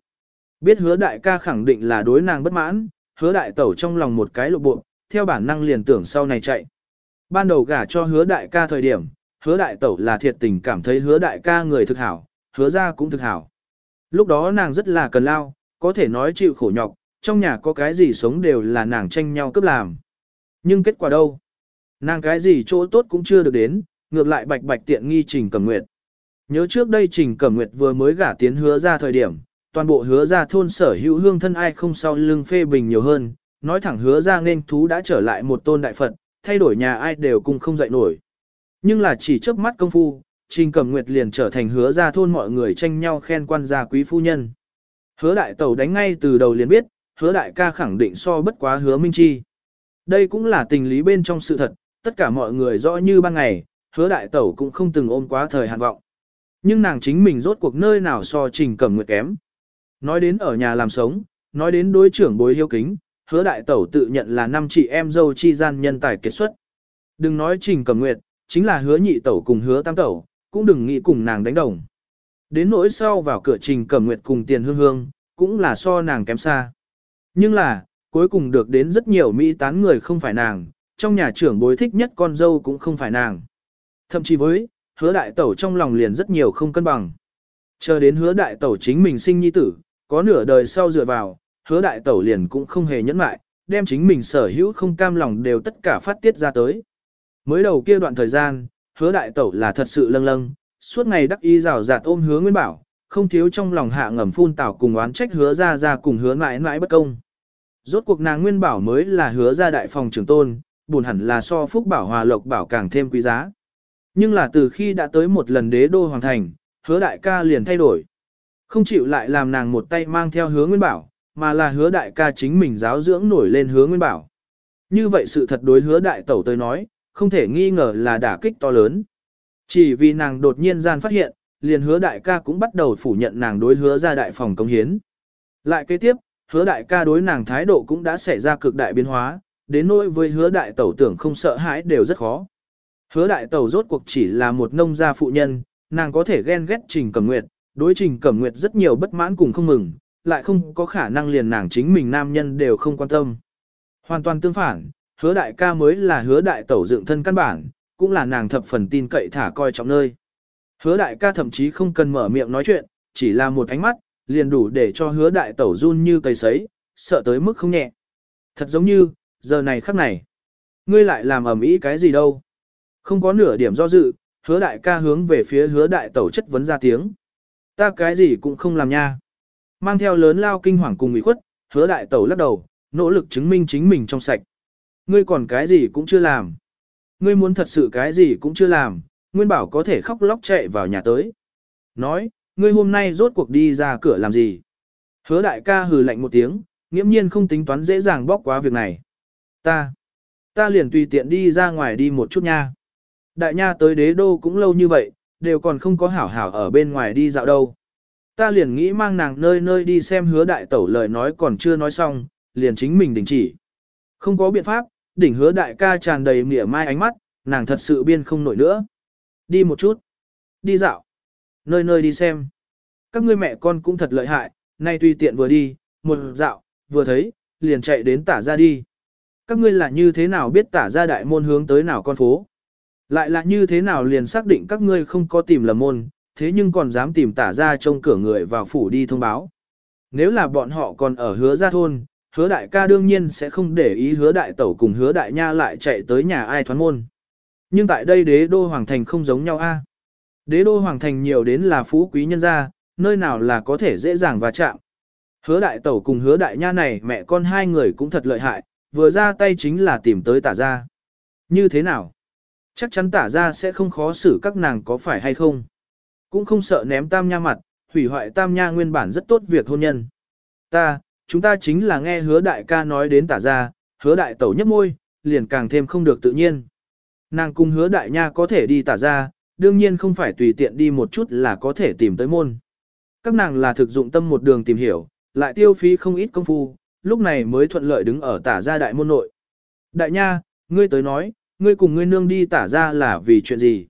Biết hứa đại ca khẳng định là đối nàng bất mãn, hứa đại tẩu trong lòng một cái lộ bộ, theo bản năng liền tưởng sau này chạy. Ban đầu gả cho hứa đại ca thời điểm, hứa đại tẩu là thiệt tình cảm thấy hứa đại ca người thực hảo, hứa ra cũng thực hảo. Lúc đó nàng rất là cần lao, có thể nói chịu khổ nhọc, trong nhà có cái gì sống đều là nàng tranh nhau cấp làm. Nhưng kết quả đâu? Nàng cái gì chỗ tốt cũng chưa được đến, ngược lại bạch bạch tiện nghi Trình Cẩm Nguyệt. Nhớ trước đây Trình Cẩm Nguyệt vừa mới gả tiến hứa ra thời điểm, toàn bộ hứa ra thôn sở hữu hương thân ai không sau lưng phê bình nhiều hơn, nói thẳng hứa ra nên thú đã trở lại một tôn đại Phật, thay đổi nhà ai đều cùng không dậy nổi. Nhưng là chỉ chớp mắt công phu, Trình Cẩm Nguyệt liền trở thành hứa ra thôn mọi người tranh nhau khen quan gia quý phu nhân. Hứa đại tẩu đánh ngay từ đầu liền biết, hứa đại ca khẳng định so bất quá hứa minh chi. Đây cũng là tình lý bên trong sự thật, tất cả mọi người rõ như ban ngày, hứa đại tẩu cũng không từng ôm quá thời hạn vọng. Nhưng nàng chính mình rốt cuộc nơi nào so trình cẩm nguyệt kém. Nói đến ở nhà làm sống, nói đến đối trưởng bối hiếu kính, hứa đại tẩu tự nhận là năm chị em dâu chi gian nhân tài kết xuất. Đừng nói trình cẩm nguyệt, chính là hứa nhị tẩu cùng hứa tam tẩu, cũng đừng nghĩ cùng nàng đánh đồng. Đến nỗi sau vào cửa trình cẩm nguyệt cùng tiền hương hương, cũng là so nàng kém xa. Nhưng là, cuối cùng được đến rất nhiều mỹ tán người không phải nàng, trong nhà trưởng bối thích nhất con dâu cũng không phải nàng. Thậm chí với, hứa đại tẩu trong lòng liền rất nhiều không cân bằng. Chờ đến hứa đại tẩu chính mình sinh nhi tử, có nửa đời sau dựa vào, hứa đại tẩu liền cũng không hề nhẫn mại, đem chính mình sở hữu không cam lòng đều tất cả phát tiết ra tới. Mới đầu kia đoạn thời gian, hứa đại tẩu là thật sự lâng lâng, suốt ngày đắc y rào rạt ôm hứa nguyên bảo, không thiếu trong lòng hạ ngầm phun tảo cùng oán trách hứa ra ra cùng hứa mãi mãi bất công. Rốt cuộc nàng nguyên bảo mới là hứa ra đại phòng trưởng tôn, buồn hẳn là so phúc bảo hòa lộc bảo càng thêm quý giá. Nhưng là từ khi đã tới một lần đế đô hoàng thành, hứa đại ca liền thay đổi. Không chịu lại làm nàng một tay mang theo hứa nguyên bảo, mà là hứa đại ca chính mình giáo dưỡng nổi lên hứa nguyên bảo. Như vậy sự thật đối hứa đại tẩu tới nói, không thể nghi ngờ là đả kích to lớn. Chỉ vì nàng đột nhiên gian phát hiện, liền hứa đại ca cũng bắt đầu phủ nhận nàng đối hứa ra đại phòng công hiến. Lại kế tiếp, hứa đại ca đối nàng thái độ cũng đã xảy ra cực đại biến hóa, đến nỗi với hứa đại tẩu tưởng không sợ hãi đều rất khó. Hứa đại tẩu rốt cuộc chỉ là một nông gia phụ nhân, nàng có thể ghen ghét trình cẩm nguyệt, đối trình cẩm nguyệt rất nhiều bất mãn cùng không mừng, lại không có khả năng liền nàng chính mình nam nhân đều không quan tâm. Hoàn toàn tương phản, hứa đại ca mới là hứa đại tẩu dựng thân căn bản, cũng là nàng thập phần tin cậy thả coi trọng nơi. Hứa đại ca thậm chí không cần mở miệng nói chuyện, chỉ là một ánh mắt, liền đủ để cho hứa đại tẩu run như cây sấy, sợ tới mức không nhẹ. Thật giống như, giờ này khắc này, ngươi lại làm ầm ĩ cái gì đâu. Không có nửa điểm do dự, hứa đại ca hướng về phía hứa đại tẩu chất vấn ra tiếng. Ta cái gì cũng không làm nha. Mang theo lớn lao kinh hoàng cùng ủy khuất, hứa đại tẩu lắc đầu, nỗ lực chứng minh chính mình trong sạch. Ngươi còn cái gì cũng chưa làm. Ngươi muốn thật sự cái gì cũng chưa làm, Nguyên Bảo có thể khóc lóc chạy vào nhà tới. Nói, ngươi hôm nay rốt cuộc đi ra cửa làm gì? Hứa đại ca hừ lạnh một tiếng, nghiễm nhiên không tính toán dễ dàng bóc quá việc này. Ta, ta liền tùy tiện đi ra ngoài đi một chút nha. Đại nha tới đế đô cũng lâu như vậy, đều còn không có hảo hảo ở bên ngoài đi dạo đâu. Ta liền nghĩ mang nàng nơi nơi đi xem hứa đại tẩu lời nói còn chưa nói xong, liền chính mình đình chỉ. Không có biện pháp, đỉnh hứa đại ca tràn đầy mỉa mai ánh mắt, nàng thật sự biên không nổi nữa. Đi một chút. Đi dạo. Nơi nơi đi xem. Các ngươi mẹ con cũng thật lợi hại, nay tùy tiện vừa đi, một dạo, vừa thấy, liền chạy đến tả ra đi. Các ngươi là như thế nào biết tả ra đại môn hướng tới nào con phố? Lại là như thế nào liền xác định các ngươi không có tìm lầm môn, thế nhưng còn dám tìm tả ra trông cửa người vào phủ đi thông báo. Nếu là bọn họ còn ở hứa ra thôn, hứa đại ca đương nhiên sẽ không để ý hứa đại tẩu cùng hứa đại nha lại chạy tới nhà ai thoán môn. Nhưng tại đây đế đô hoàng thành không giống nhau a. Đế đô hoàng thành nhiều đến là phú quý nhân gia, nơi nào là có thể dễ dàng và chạm. Hứa đại tẩu cùng hứa đại nha này mẹ con hai người cũng thật lợi hại, vừa ra tay chính là tìm tới tả ra. Như thế nào? Chắc chắn tả ra sẽ không khó xử các nàng có phải hay không. Cũng không sợ ném tam nha mặt, hủy hoại tam nha nguyên bản rất tốt việc hôn nhân. Ta, chúng ta chính là nghe hứa đại ca nói đến tả ra, hứa đại tẩu nhấp môi, liền càng thêm không được tự nhiên. Nàng cùng hứa đại nha có thể đi tả ra, đương nhiên không phải tùy tiện đi một chút là có thể tìm tới môn. Các nàng là thực dụng tâm một đường tìm hiểu, lại tiêu phí không ít công phu, lúc này mới thuận lợi đứng ở tả ra đại môn nội. Đại nha, ngươi tới nói, ngươi cùng ngươi nương đi tả ra là vì chuyện gì?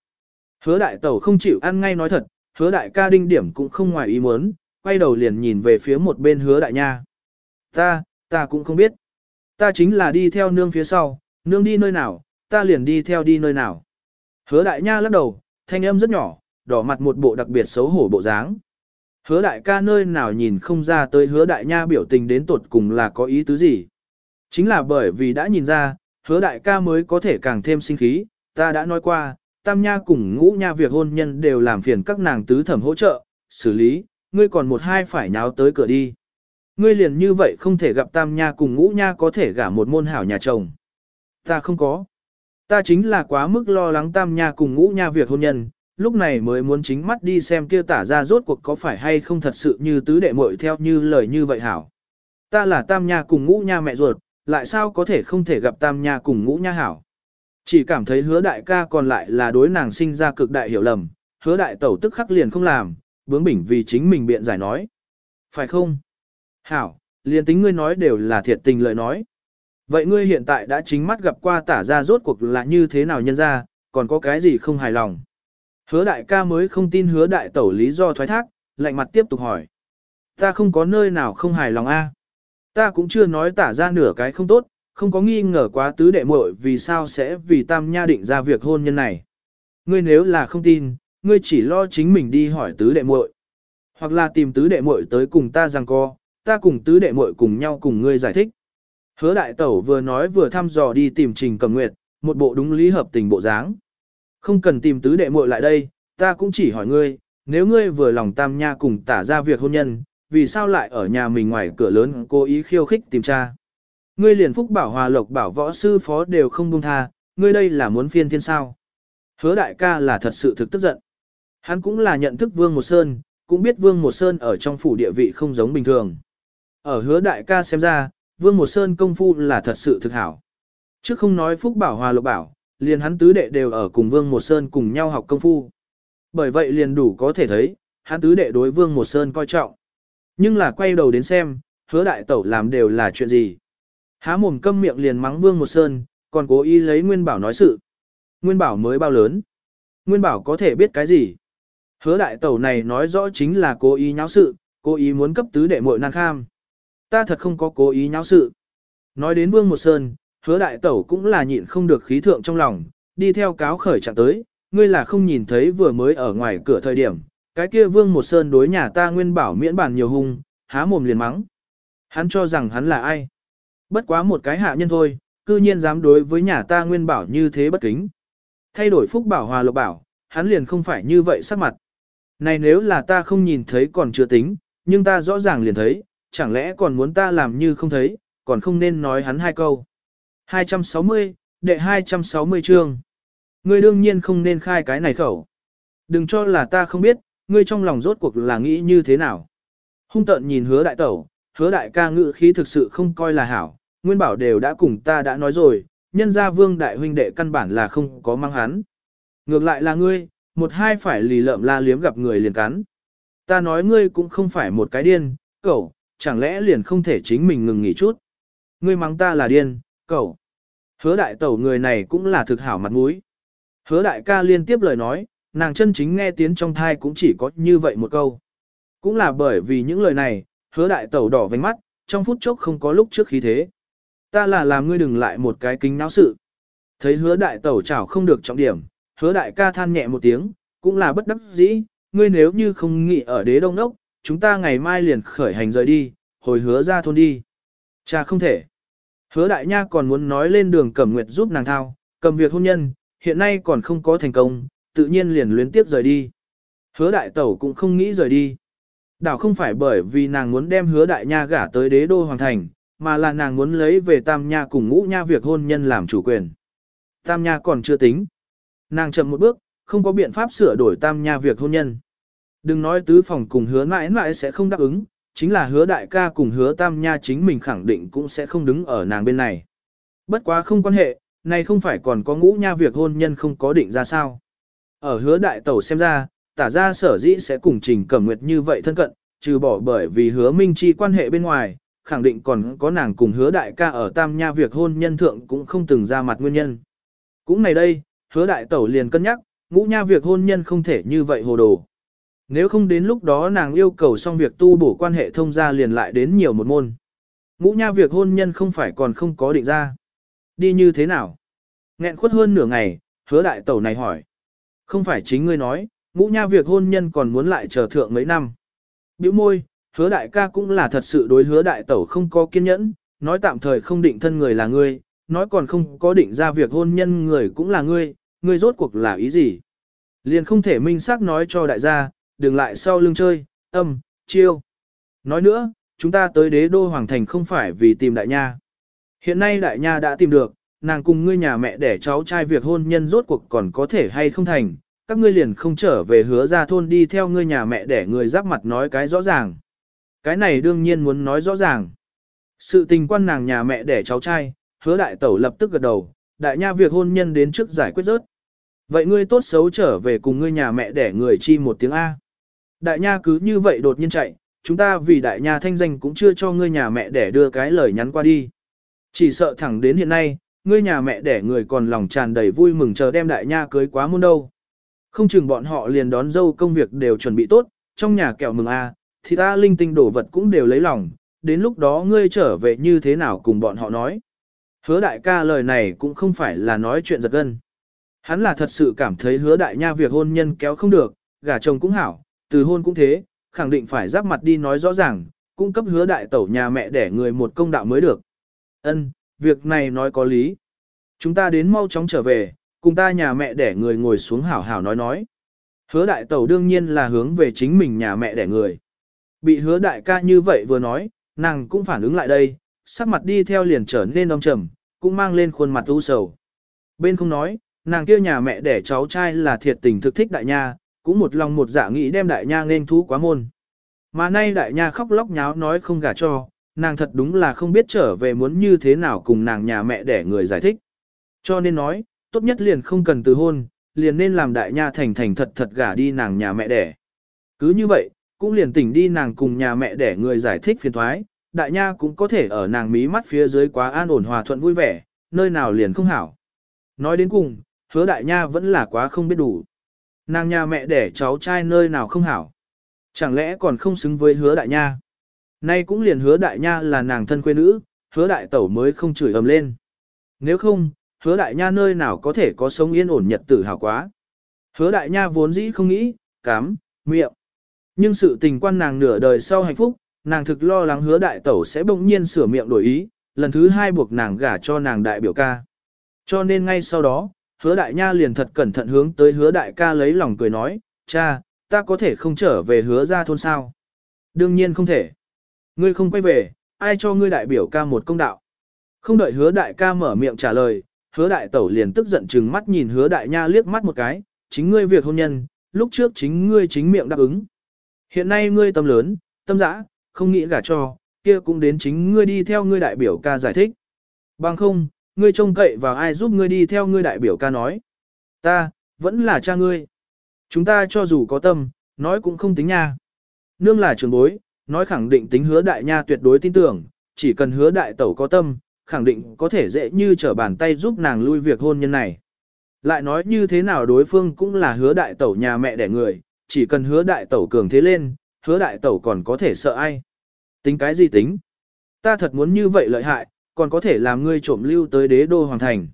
Hứa đại tẩu không chịu ăn ngay nói thật, hứa đại ca đinh điểm cũng không ngoài ý muốn, quay đầu liền nhìn về phía một bên hứa đại nha. Ta, ta cũng không biết. Ta chính là đi theo nương phía sau, nương đi nơi nào, ta liền đi theo đi nơi nào. Hứa đại nha lắc đầu, thanh âm rất nhỏ, đỏ mặt một bộ đặc biệt xấu hổ bộ dáng. Hứa đại ca nơi nào nhìn không ra tới hứa đại nha biểu tình đến tột cùng là có ý tứ gì. Chính là bởi vì đã nhìn ra, hứa đại ca mới có thể càng thêm sinh khí, ta đã nói qua, tam nha cùng ngũ nha việc hôn nhân đều làm phiền các nàng tứ thẩm hỗ trợ, xử lý, ngươi còn một hai phải nháo tới cửa đi. Ngươi liền như vậy không thể gặp tam nha cùng ngũ nha có thể gả một môn hảo nhà chồng. Ta không có. Ta chính là quá mức lo lắng tam nha cùng ngũ nha việc hôn nhân, lúc này mới muốn chính mắt đi xem kia tả ra rốt cuộc có phải hay không thật sự như tứ đệ muội theo như lời như vậy hảo. Ta là tam nha cùng ngũ nha mẹ ruột, lại sao có thể không thể gặp tam nha cùng ngũ nha hảo. Chỉ cảm thấy hứa đại ca còn lại là đối nàng sinh ra cực đại hiểu lầm, hứa đại tẩu tức khắc liền không làm, bướng bỉnh vì chính mình biện giải nói. Phải không? Hảo, liền tính ngươi nói đều là thiệt tình lời nói. Vậy ngươi hiện tại đã chính mắt gặp qua tả ra rốt cuộc là như thế nào nhân ra, còn có cái gì không hài lòng? Hứa đại ca mới không tin hứa đại tẩu lý do thoái thác, lạnh mặt tiếp tục hỏi. Ta không có nơi nào không hài lòng a. Ta cũng chưa nói tả ra nửa cái không tốt, không có nghi ngờ quá tứ đệ muội vì sao sẽ vì tam nha định ra việc hôn nhân này. Ngươi nếu là không tin, ngươi chỉ lo chính mình đi hỏi tứ đệ muội, hoặc là tìm tứ đệ muội tới cùng ta rằng co, ta cùng tứ đệ muội cùng nhau cùng ngươi giải thích. Hứa đại tẩu vừa nói vừa thăm dò đi tìm Trình Cầm Nguyệt, một bộ đúng lý hợp tình bộ dáng. Không cần tìm tứ đệ muội lại đây, ta cũng chỉ hỏi ngươi, nếu ngươi vừa lòng tam nha cùng tả ra việc hôn nhân, vì sao lại ở nhà mình ngoài cửa lớn cố ý khiêu khích tìm cha. Ngươi liền phúc bảo hòa lộc bảo võ sư phó đều không buông tha, ngươi đây là muốn phiên thiên sao. Hứa đại ca là thật sự thực tức giận. Hắn cũng là nhận thức Vương Một Sơn, cũng biết Vương Một Sơn ở trong phủ địa vị không giống bình thường. Ở hứa đại ca xem ra, Vương Một Sơn công phu là thật sự thực hảo. Trước không nói Phúc Bảo Hòa Lộc Bảo, liền hắn tứ đệ đều ở cùng Vương Một Sơn cùng nhau học công phu. Bởi vậy liền đủ có thể thấy, hắn tứ đệ đối Vương Một Sơn coi trọng. Nhưng là quay đầu đến xem, hứa đại tẩu làm đều là chuyện gì. Há mồm câm miệng liền mắng Vương Một Sơn, còn cố ý lấy Nguyên Bảo nói sự. Nguyên Bảo mới bao lớn. Nguyên Bảo có thể biết cái gì. Hứa đại tẩu này nói rõ chính là cố ý nháo sự, cố ý muốn cấp tứ đệ muội nan kham. Ta thật không có cố ý nháo sự. Nói đến Vương Một Sơn, hứa đại tẩu cũng là nhịn không được khí thượng trong lòng, đi theo cáo khởi trạng tới, ngươi là không nhìn thấy vừa mới ở ngoài cửa thời điểm, cái kia Vương Một Sơn đối nhà ta nguyên bảo miễn bản nhiều hung, há mồm liền mắng. Hắn cho rằng hắn là ai? Bất quá một cái hạ nhân thôi, cư nhiên dám đối với nhà ta nguyên bảo như thế bất kính. Thay đổi phúc bảo hòa lộc bảo, hắn liền không phải như vậy sắc mặt. Này nếu là ta không nhìn thấy còn chưa tính, nhưng ta rõ ràng liền thấy, chẳng lẽ còn muốn ta làm như không thấy, còn không nên nói hắn hai câu. 260, đệ 260 chương. Ngươi đương nhiên không nên khai cái này khẩu. Đừng cho là ta không biết, ngươi trong lòng rốt cuộc là nghĩ như thế nào. Hung tợn nhìn hứa đại tẩu, hứa đại ca ngự khí thực sự không coi là hảo, nguyên bảo đều đã cùng ta đã nói rồi, nhân gia vương đại huynh đệ căn bản là không có mang hắn. Ngược lại là ngươi, một hai phải lì lợm la liếm gặp người liền cắn. Ta nói ngươi cũng không phải một cái điên, cậu, chẳng lẽ liền không thể chính mình ngừng nghỉ chút. Ngươi mắng ta là điên, cậu. Hứa đại tẩu người này cũng là thực hảo mặt mũi. Hứa đại ca liên tiếp lời nói, nàng chân chính nghe tiếng trong thai cũng chỉ có như vậy một câu. Cũng là bởi vì những lời này, hứa đại tẩu đỏ vành mắt, trong phút chốc không có lúc trước khí thế. Ta là làm ngươi đừng lại một cái kính náo sự. Thấy hứa đại tẩu chảo không được trọng điểm, hứa đại ca than nhẹ một tiếng, cũng là bất đắc dĩ, ngươi nếu như không nghĩ ở đế đông đốc, chúng ta ngày mai liền khởi hành rời đi, hồi hứa ra thôn đi. Cha không thể. Hứa đại nha còn muốn nói lên đường cẩm nguyệt giúp nàng thao, cầm việc hôn nhân, hiện nay còn không có thành công, tự nhiên liền luyến tiếp rời đi. Hứa đại tẩu cũng không nghĩ rời đi. Đảo không phải bởi vì nàng muốn đem hứa đại nha gả tới đế đô hoàng thành, mà là nàng muốn lấy về tam nha cùng ngũ nha việc hôn nhân làm chủ quyền. Tam nha còn chưa tính. Nàng chậm một bước, không có biện pháp sửa đổi tam nha việc hôn nhân. Đừng nói tứ phòng cùng hứa mãi mãi sẽ không đáp ứng, chính là hứa đại ca cùng hứa tam nha chính mình khẳng định cũng sẽ không đứng ở nàng bên này. Bất quá không quan hệ, này không phải còn có ngũ nha việc hôn nhân không có định ra sao. Ở hứa đại tẩu xem ra, tả ra sở dĩ sẽ cùng trình cẩm nguyệt như vậy thân cận, trừ bỏ bởi vì hứa minh chi quan hệ bên ngoài, khẳng định còn có nàng cùng hứa đại ca ở tam nha việc hôn nhân thượng cũng không từng ra mặt nguyên nhân. Cũng này đây, hứa đại tẩu liền cân nhắc, ngũ nha việc hôn nhân không thể như vậy hồ đồ. Nếu không đến lúc đó nàng yêu cầu xong việc tu bổ quan hệ thông gia liền lại đến nhiều một môn. Ngũ nha việc hôn nhân không phải còn không có định ra. Đi như thế nào? Nghẹn khuất hơn nửa ngày, hứa đại tẩu này hỏi. Không phải chính ngươi nói, ngũ nha việc hôn nhân còn muốn lại chờ thượng mấy năm. Biểu môi, hứa đại ca cũng là thật sự đối hứa đại tẩu không có kiên nhẫn, nói tạm thời không định thân người là ngươi, nói còn không có định ra việc hôn nhân người cũng là ngươi, ngươi rốt cuộc là ý gì. Liền không thể minh xác nói cho đại gia, đừng lại sau lưng chơi, âm, chiêu. Nói nữa, chúng ta tới đế đô hoàng thành không phải vì tìm đại nha. Hiện nay đại nha đã tìm được, nàng cùng ngươi nhà mẹ để cháu trai việc hôn nhân rốt cuộc còn có thể hay không thành, các ngươi liền không trở về hứa ra thôn đi theo ngươi nhà mẹ để người giáp mặt nói cái rõ ràng. Cái này đương nhiên muốn nói rõ ràng. Sự tình quan nàng nhà mẹ để cháu trai, hứa đại tẩu lập tức gật đầu, đại nha việc hôn nhân đến trước giải quyết rớt. Vậy ngươi tốt xấu trở về cùng ngươi nhà mẹ để người chi một tiếng A. Đại nha cứ như vậy đột nhiên chạy, chúng ta vì đại nha thanh danh cũng chưa cho ngươi nhà mẹ để đưa cái lời nhắn qua đi. Chỉ sợ thẳng đến hiện nay, ngươi nhà mẹ để người còn lòng tràn đầy vui mừng chờ đem đại nha cưới quá muôn đâu. Không chừng bọn họ liền đón dâu công việc đều chuẩn bị tốt, trong nhà kẹo mừng a, thì ta linh tinh đổ vật cũng đều lấy lòng, đến lúc đó ngươi trở về như thế nào cùng bọn họ nói. Hứa đại ca lời này cũng không phải là nói chuyện giật gân. Hắn là thật sự cảm thấy hứa đại nha việc hôn nhân kéo không được, gả chồng cũng hảo, từ hôn cũng thế, khẳng định phải giáp mặt đi nói rõ ràng, cung cấp hứa đại tẩu nhà mẹ để người một công đạo mới được. Ân, việc này nói có lý. Chúng ta đến mau chóng trở về, cùng ta nhà mẹ để người ngồi xuống hảo hảo nói nói. Hứa đại tẩu đương nhiên là hướng về chính mình nhà mẹ để người. Bị hứa đại ca như vậy vừa nói, nàng cũng phản ứng lại đây, sắc mặt đi theo liền trở nên đông trầm, cũng mang lên khuôn mặt u sầu. Bên không nói, nàng kia nhà mẹ để cháu trai là thiệt tình thực thích đại nha, cũng một lòng một dạ nghĩ đem đại nha nên thú quá môn. Mà nay đại nha khóc lóc nháo nói không gả cho, nàng thật đúng là không biết trở về muốn như thế nào cùng nàng nhà mẹ để người giải thích. Cho nên nói, tốt nhất liền không cần từ hôn, liền nên làm đại nha thành thành thật thật gả đi nàng nhà mẹ đẻ. Cứ như vậy, cũng liền tỉnh đi nàng cùng nhà mẹ đẻ người giải thích phiền thoái, đại nha cũng có thể ở nàng mí mắt phía dưới quá an ổn hòa thuận vui vẻ, nơi nào liền không hảo. Nói đến cùng, hứa đại nha vẫn là quá không biết đủ. Nàng nhà mẹ đẻ cháu trai nơi nào không hảo. Chẳng lẽ còn không xứng với hứa đại nha. Nay cũng liền hứa đại nha là nàng thân quê nữ, hứa đại tẩu mới không chửi ầm lên. Nếu không, hứa đại nha nơi nào có thể có sống yên ổn nhật tử hảo quá. Hứa đại nha vốn dĩ không nghĩ, cám, miệng. Nhưng sự tình quan nàng nửa đời sau hạnh phúc, nàng thực lo lắng hứa đại tẩu sẽ bỗng nhiên sửa miệng đổi ý, lần thứ hai buộc nàng gả cho nàng đại biểu ca. Cho nên ngay sau đó, hứa đại nha liền thật cẩn thận hướng tới hứa đại ca lấy lòng cười nói, cha, ta có thể không trở về hứa ra thôn sao. Đương nhiên không thể. Ngươi không quay về, ai cho ngươi đại biểu ca một công đạo. Không đợi hứa đại ca mở miệng trả lời, hứa đại tẩu liền tức giận chừng mắt nhìn hứa đại nha liếc mắt một cái, chính ngươi việc hôn nhân, lúc trước chính ngươi chính miệng đáp ứng. Hiện nay ngươi tâm lớn, tâm dã, không nghĩ gả cho, kia cũng đến chính ngươi đi theo ngươi đại biểu ca giải thích. Bằng không, ngươi trông cậy vào ai giúp ngươi đi theo ngươi đại biểu ca nói. Ta, vẫn là cha ngươi. Chúng ta cho dù có tâm, nói cũng không tính nha. Nương là trường bối, nói khẳng định tính hứa đại nha tuyệt đối tin tưởng, chỉ cần hứa đại tẩu có tâm, khẳng định có thể dễ như trở bàn tay giúp nàng lui việc hôn nhân này. Lại nói như thế nào đối phương cũng là hứa đại tẩu nhà mẹ đẻ người, chỉ cần hứa đại tẩu cường thế lên, hứa đại tẩu còn có thể sợ ai. Tính cái gì tính? Ta thật muốn như vậy lợi hại, còn có thể làm ngươi trộm lưu tới đế đô hoàng thành.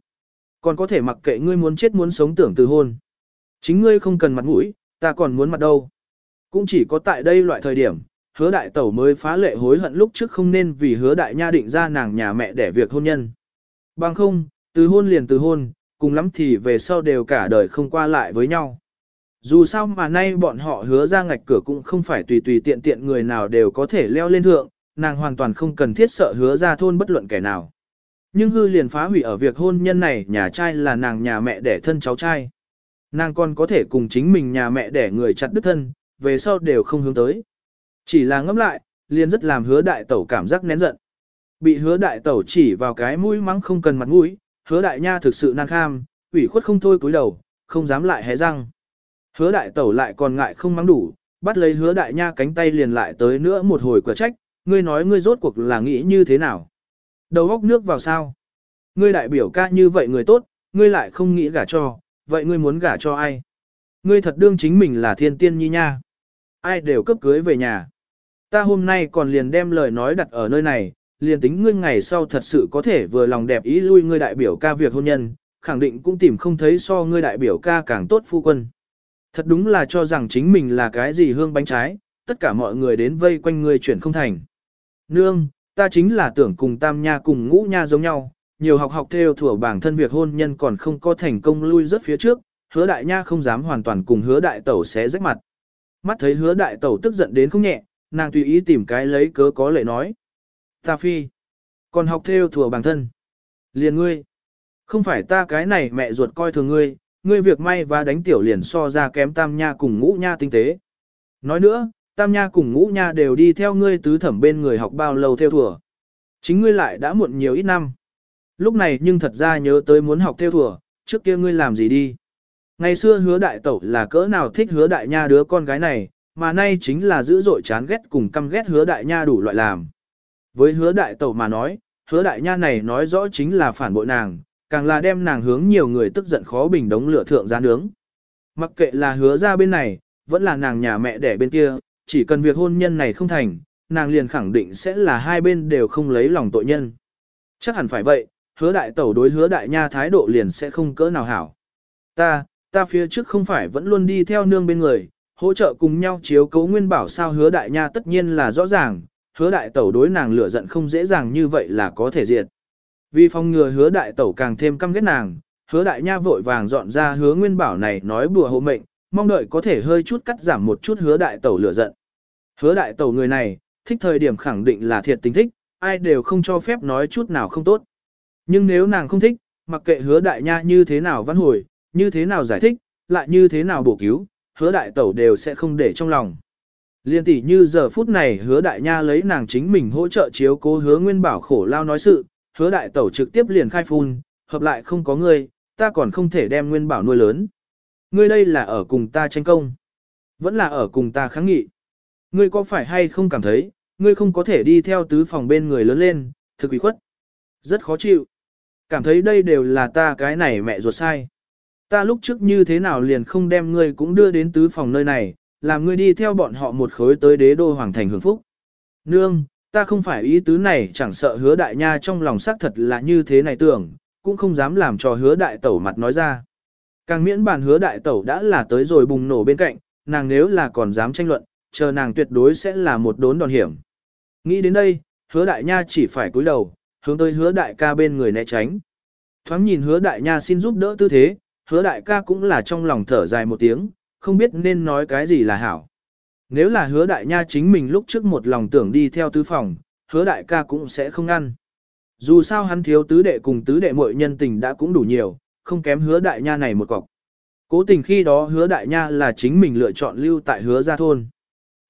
Còn có thể mặc kệ ngươi muốn chết muốn sống tưởng từ hôn. Chính ngươi không cần mặt mũi, ta còn muốn mặt đâu. Cũng chỉ có tại đây loại thời điểm, hứa đại tẩu mới phá lệ hối hận lúc trước không nên vì hứa đại nha định ra nàng nhà mẹ để việc hôn nhân. Bằng không, từ hôn liền từ hôn, cùng lắm thì về sau đều cả đời không qua lại với nhau. Dù sao mà nay bọn họ hứa ra ngạch cửa cũng không phải tùy tùy tiện tiện người nào đều có thể leo lên thượng, nàng hoàn toàn không cần thiết sợ hứa ra thôn bất luận kẻ nào. Nhưng hư liền phá hủy ở việc hôn nhân này nhà trai là nàng nhà mẹ đẻ thân cháu trai. Nàng còn có thể cùng chính mình nhà mẹ đẻ người chặt đứt thân, về sau đều không hướng tới. Chỉ là ngẫm lại, liền rất làm hứa đại tẩu cảm giác nén giận. Bị hứa đại tẩu chỉ vào cái mũi mắng không cần mặt mũi, hứa đại nha thực sự nan kham, ủy khuất không thôi cúi đầu, không dám lại hé răng. Hứa đại tẩu lại còn ngại không mắng đủ, bắt lấy hứa đại nha cánh tay liền lại tới nữa một hồi quả trách, ngươi nói ngươi rốt cuộc là nghĩ như thế nào. Đầu góc nước vào sao? Ngươi đại biểu ca như vậy người tốt, ngươi lại không nghĩ gả cho, vậy ngươi muốn gả cho ai? Ngươi thật đương chính mình là thiên tiên nhi nha. Ai đều cấp cưới về nhà. Ta hôm nay còn liền đem lời nói đặt ở nơi này, liền tính ngươi ngày sau thật sự có thể vừa lòng đẹp ý lui ngươi đại biểu ca việc hôn nhân, khẳng định cũng tìm không thấy so ngươi đại biểu ca càng tốt phu quân. Thật đúng là cho rằng chính mình là cái gì hương bánh trái, tất cả mọi người đến vây quanh ngươi chuyển không thành. Nương, ta chính là tưởng cùng tam nha cùng ngũ nha giống nhau, nhiều học học theo thủa bảng thân việc hôn nhân còn không có thành công lui rất phía trước, hứa đại nha không dám hoàn toàn cùng hứa đại tẩu xé rách mặt. Mắt thấy hứa đại tẩu tức giận đến không nhẹ, nàng tùy ý tìm cái lấy cớ có lệ nói. Ta phi, còn học theo thủa bảng thân. Liền ngươi, không phải ta cái này mẹ ruột coi thường ngươi, ngươi việc may và đánh tiểu liền so ra kém tam nha cùng ngũ nha tinh tế. Nói nữa, tam nha cùng ngũ nha đều đi theo ngươi tứ thẩm bên người học bao lâu theo thùa. Chính ngươi lại đã muộn nhiều ít năm. Lúc này nhưng thật ra nhớ tới muốn học theo thùa, trước kia ngươi làm gì đi. Ngày xưa hứa đại tẩu là cỡ nào thích hứa đại nha đứa con gái này, mà nay chính là dữ dội chán ghét cùng căm ghét hứa đại nha đủ loại làm. Với hứa đại tẩu mà nói, hứa đại nha này nói rõ chính là phản bội nàng, càng là đem nàng hướng nhiều người tức giận khó bình đống lửa thượng giá nướng. Mặc kệ là hứa ra bên này, vẫn là nàng nhà mẹ đẻ bên kia, chỉ cần việc hôn nhân này không thành, nàng liền khẳng định sẽ là hai bên đều không lấy lòng tội nhân. Chắc hẳn phải vậy, hứa đại tẩu đối hứa đại nha thái độ liền sẽ không cỡ nào hảo. Ta, ta phía trước không phải vẫn luôn đi theo nương bên người, hỗ trợ cùng nhau chiếu cấu nguyên bảo sao hứa đại nha tất nhiên là rõ ràng, hứa đại tẩu đối nàng lửa giận không dễ dàng như vậy là có thể diệt. Vì phòng ngừa hứa đại tẩu càng thêm căm ghét nàng, hứa đại nha vội vàng dọn ra hứa nguyên bảo này nói bùa hộ mệnh, mong đợi có thể hơi chút cắt giảm một chút hứa đại tẩu lửa giận. Hứa đại tẩu người này, thích thời điểm khẳng định là thiệt tình thích, ai đều không cho phép nói chút nào không tốt. Nhưng nếu nàng không thích, mặc kệ hứa đại nha như thế nào văn hồi, như thế nào giải thích, lại như thế nào bổ cứu, hứa đại tẩu đều sẽ không để trong lòng. Liên tỷ như giờ phút này hứa đại nha lấy nàng chính mình hỗ trợ chiếu cố hứa nguyên bảo khổ lao nói sự, hứa đại tẩu trực tiếp liền khai phun, hợp lại không có ngươi, ta còn không thể đem nguyên bảo nuôi lớn. Ngươi đây là ở cùng ta tranh công. Vẫn là ở cùng ta kháng nghị. Ngươi có phải hay không cảm thấy, ngươi không có thể đi theo tứ phòng bên người lớn lên, thực ủy khuất. Rất khó chịu. Cảm thấy đây đều là ta cái này mẹ ruột sai. Ta lúc trước như thế nào liền không đem ngươi cũng đưa đến tứ phòng nơi này, làm ngươi đi theo bọn họ một khối tới đế đô hoàng thành hưởng phúc. Nương, ta không phải ý tứ này chẳng sợ hứa đại nha trong lòng xác thật là như thế này tưởng, cũng không dám làm cho hứa đại tẩu mặt nói ra. Càng miễn bàn hứa đại tẩu đã là tới rồi bùng nổ bên cạnh, nàng nếu là còn dám tranh luận, chờ nàng tuyệt đối sẽ là một đốn đòn hiểm. Nghĩ đến đây, hứa đại nha chỉ phải cúi đầu, hướng tới hứa đại ca bên người né tránh. Thoáng nhìn hứa đại nha xin giúp đỡ tư thế, hứa đại ca cũng là trong lòng thở dài một tiếng, không biết nên nói cái gì là hảo. Nếu là hứa đại nha chính mình lúc trước một lòng tưởng đi theo tứ phòng, hứa đại ca cũng sẽ không ngăn. Dù sao hắn thiếu tứ đệ cùng tứ đệ muội nhân tình đã cũng đủ nhiều, không kém hứa đại nha này một cọc. Cố tình khi đó hứa đại nha là chính mình lựa chọn lưu tại hứa gia thôn.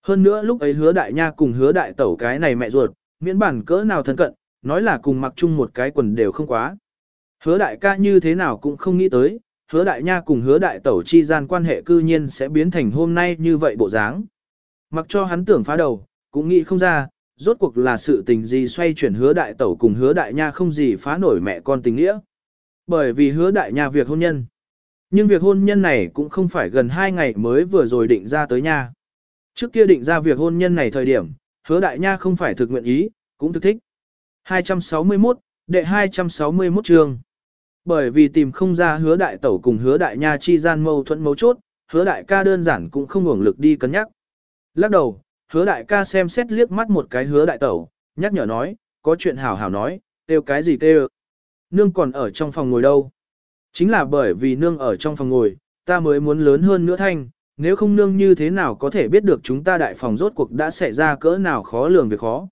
Hơn nữa lúc ấy hứa đại nha cùng hứa đại tẩu cái này mẹ ruột, miễn bản cỡ nào thân cận, nói là cùng mặc chung một cái quần đều không quá. Hứa đại ca như thế nào cũng không nghĩ tới, hứa đại nha cùng hứa đại tẩu chi gian quan hệ cư nhiên sẽ biến thành hôm nay như vậy bộ dáng. Mặc cho hắn tưởng phá đầu, cũng nghĩ không ra, rốt cuộc là sự tình gì xoay chuyển hứa đại tẩu cùng hứa đại nha không gì phá nổi mẹ con tình nghĩa. Bởi vì hứa đại nha việc hôn nhân. Nhưng việc hôn nhân này cũng không phải gần hai ngày mới vừa rồi định ra tới nha. Trước kia định ra việc hôn nhân này thời điểm, hứa đại nha không phải thực nguyện ý, cũng thực thích. 261, đệ 261 chương. Bởi vì tìm không ra hứa đại tẩu cùng hứa đại nha chi gian mâu thuẫn mấu chốt, hứa đại ca đơn giản cũng không ngủng lực đi cân nhắc. Lắc đầu, hứa đại ca xem xét liếc mắt một cái hứa đại tẩu, nhắc nhở nói, có chuyện hảo hảo nói, kêu cái gì kêu. Nương còn ở trong phòng ngồi đâu. Chính là bởi vì nương ở trong phòng ngồi, ta mới muốn lớn hơn nữa thanh, nếu không nương như thế nào có thể biết được chúng ta đại phòng rốt cuộc đã xảy ra cỡ nào khó lường việc khó.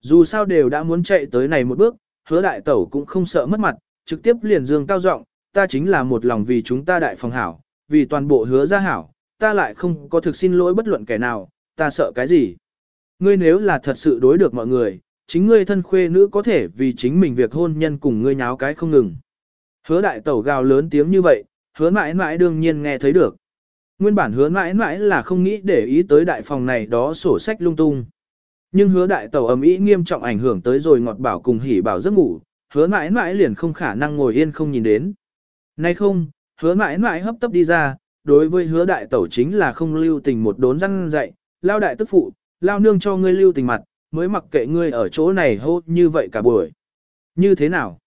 Dù sao đều đã muốn chạy tới này một bước, hứa đại tẩu cũng không sợ mất mặt, trực tiếp liền dương cao giọng, ta chính là một lòng vì chúng ta đại phòng hảo, vì toàn bộ hứa gia hảo, ta lại không có thực xin lỗi bất luận kẻ nào, ta sợ cái gì. Ngươi nếu là thật sự đối được mọi người, chính ngươi thân khuê nữ có thể vì chính mình việc hôn nhân cùng ngươi nháo cái không ngừng. Hứa đại tẩu gào lớn tiếng như vậy, hứa mãi mãi đương nhiên nghe thấy được. Nguyên bản hứa mãi mãi là không nghĩ để ý tới đại phòng này đó sổ sách lung tung. Nhưng hứa đại tẩu ầm ĩ nghiêm trọng ảnh hưởng tới rồi ngọt bảo cùng hỉ bảo giấc ngủ, hứa mãi mãi liền không khả năng ngồi yên không nhìn đến. Nay không, hứa mãi mãi hấp tấp đi ra, đối với hứa đại tẩu chính là không lưu tình một đốn răng dạy, lao đại tức phụ, lao nương cho ngươi lưu tình mặt, mới mặc kệ ngươi ở chỗ này hô như vậy cả buổi. Như thế nào?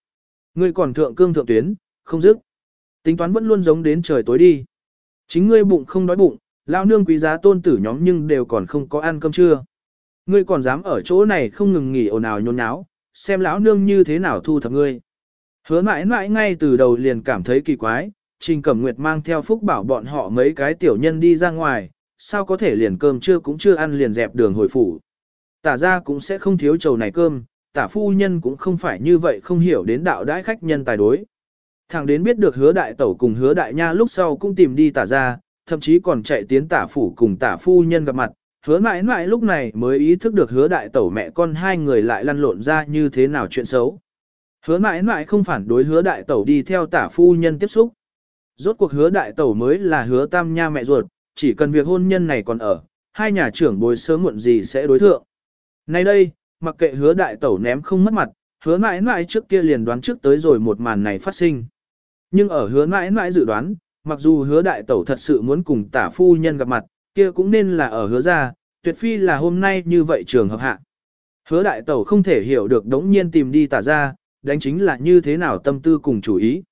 Ngươi còn thượng cương thượng tuyến, không dứt. Tính toán vẫn luôn giống đến trời tối đi. Chính ngươi bụng không đói bụng, lao nương quý giá tôn tử nhóm nhưng đều còn không có ăn cơm trưa. Ngươi còn dám ở chỗ này không ngừng nghỉ ồn ào nhốn nháo, xem lão nương như thế nào thu thập ngươi. Hứa mãi mãi ngay từ đầu liền cảm thấy kỳ quái, Trình Cẩm Nguyệt mang theo Phúc bảo bọn họ mấy cái tiểu nhân đi ra ngoài, sao có thể liền cơm trưa cũng chưa ăn liền dẹp đường hồi phủ. Tả ra cũng sẽ không thiếu trầu này cơm, tả phu nhân cũng không phải như vậy không hiểu đến đạo đãi khách nhân tài đối. Thằng đến biết được hứa đại tẩu cùng hứa đại nha lúc sau cũng tìm đi tả ra, thậm chí còn chạy tiến tả phủ cùng tả phu nhân gặp mặt, hứa mãi mãi lúc này mới ý thức được hứa đại tẩu mẹ con hai người lại lăn lộn ra như thế nào chuyện xấu. Hứa mãi mãi không phản đối hứa đại tẩu đi theo tả phu nhân tiếp xúc. Rốt cuộc hứa đại tẩu mới là hứa tam nha mẹ ruột, chỉ cần việc hôn nhân này còn ở, hai nhà trưởng bồi sớm muộn gì sẽ đối thượng. Nay đây, mặc kệ hứa đại tẩu ném không mất mặt, hứa mãi mãi trước kia liền đoán trước tới rồi một màn này phát sinh. Nhưng ở hứa mãi mãi dự đoán, mặc dù hứa đại tẩu thật sự muốn cùng tả phu nhân gặp mặt, kia cũng nên là ở hứa ra, tuyệt phi là hôm nay như vậy trường hợp hạ. Hứa đại tẩu không thể hiểu được đống nhiên tìm đi tả ra, đánh chính là như thế nào tâm tư cùng chủ ý.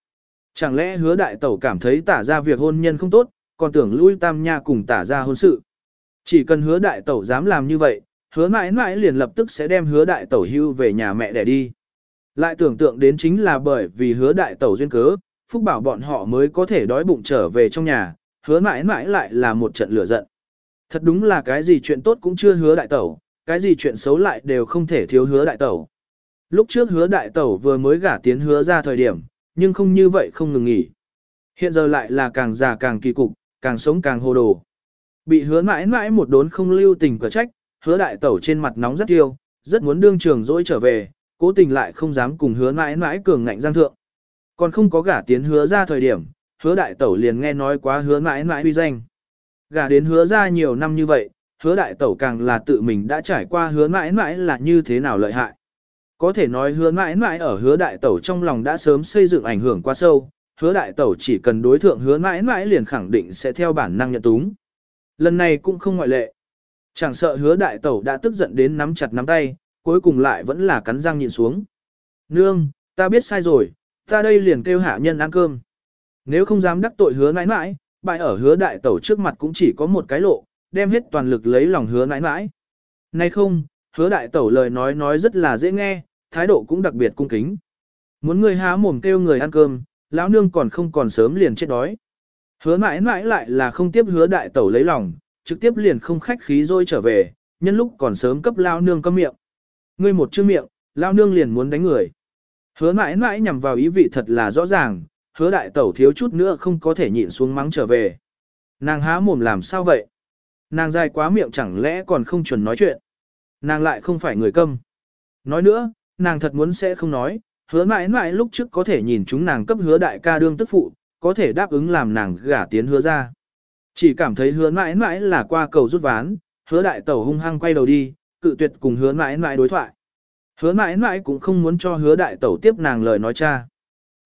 Chẳng lẽ hứa đại tẩu cảm thấy tả ra việc hôn nhân không tốt, còn tưởng lui tam nha cùng tả ra hôn sự. Chỉ cần hứa đại tẩu dám làm như vậy, hứa mãi mãi liền lập tức sẽ đem hứa đại tẩu hưu về nhà mẹ để đi. Lại tưởng tượng đến chính là bởi vì hứa đại tẩu duyên cớ, Phúc bảo bọn họ mới có thể đói bụng trở về trong nhà, hứa mãi mãi lại là một trận lửa giận. Thật đúng là cái gì chuyện tốt cũng chưa hứa đại tẩu, cái gì chuyện xấu lại đều không thể thiếu hứa đại tẩu. Lúc trước hứa đại tẩu vừa mới gả tiến hứa ra thời điểm, nhưng không như vậy không ngừng nghỉ. Hiện giờ lại là càng già càng kỳ cục, càng sống càng hồ đồ. Bị hứa mãi mãi một đốn không lưu tình cửa trách, hứa đại tẩu trên mặt nóng rất tiêu, rất muốn đương trường dỗi trở về, cố tình lại không dám cùng hứa mãi mãi cường ngạnh giang thượng. Còn không có gả tiến hứa ra thời điểm, hứa đại tẩu liền nghe nói quá hứa mãi mãi uy danh. Gả đến hứa ra nhiều năm như vậy, hứa đại tẩu càng là tự mình đã trải qua hứa mãi mãi là như thế nào lợi hại. Có thể nói hứa mãi mãi ở hứa đại tẩu trong lòng đã sớm xây dựng ảnh hưởng quá sâu, hứa đại tẩu chỉ cần đối thượng hứa mãi mãi liền khẳng định sẽ theo bản năng nhận túng. Lần này cũng không ngoại lệ. Chẳng sợ hứa đại tẩu đã tức giận đến nắm chặt nắm tay, cuối cùng lại vẫn là cắn răng nhịn xuống. Nương, ta biết sai rồi, ta đây liền kêu hạ nhân ăn cơm. Nếu không dám đắc tội hứa nãi nãi bại ở hứa đại tẩu trước mặt cũng chỉ có một cái lộ, đem hết toàn lực lấy lòng hứa nãi nãi Nay không, hứa đại tẩu lời nói nói rất là dễ nghe, thái độ cũng đặc biệt cung kính. Muốn người há mồm kêu người ăn cơm, lão nương còn không còn sớm liền chết đói. Hứa mãi mãi lại là không tiếp hứa đại tẩu lấy lòng, trực tiếp liền không khách khí rồi trở về, nhân lúc còn sớm cấp lao nương câm miệng. Ngươi một chữ miệng, lao nương liền muốn đánh người. Hứa mãi mãi nhằm vào ý vị thật là rõ ràng, hứa đại tẩu thiếu chút nữa không có thể nhịn xuống mắng trở về. Nàng há mồm làm sao vậy? Nàng dài quá miệng chẳng lẽ còn không chuẩn nói chuyện. Nàng lại không phải người câm. Nói nữa, nàng thật muốn sẽ không nói, hứa mãi mãi lúc trước có thể nhìn chúng nàng cấp hứa đại ca đương tức phụ, có thể đáp ứng làm nàng gả tiến hứa ra. Chỉ cảm thấy hứa mãi mãi là qua cầu rút ván, hứa đại tẩu hung hăng quay đầu đi, cự tuyệt cùng hứa mãi mãi đối thoại. Hứa mãi mãi cũng không muốn cho hứa đại tẩu tiếp nàng lời nói cha.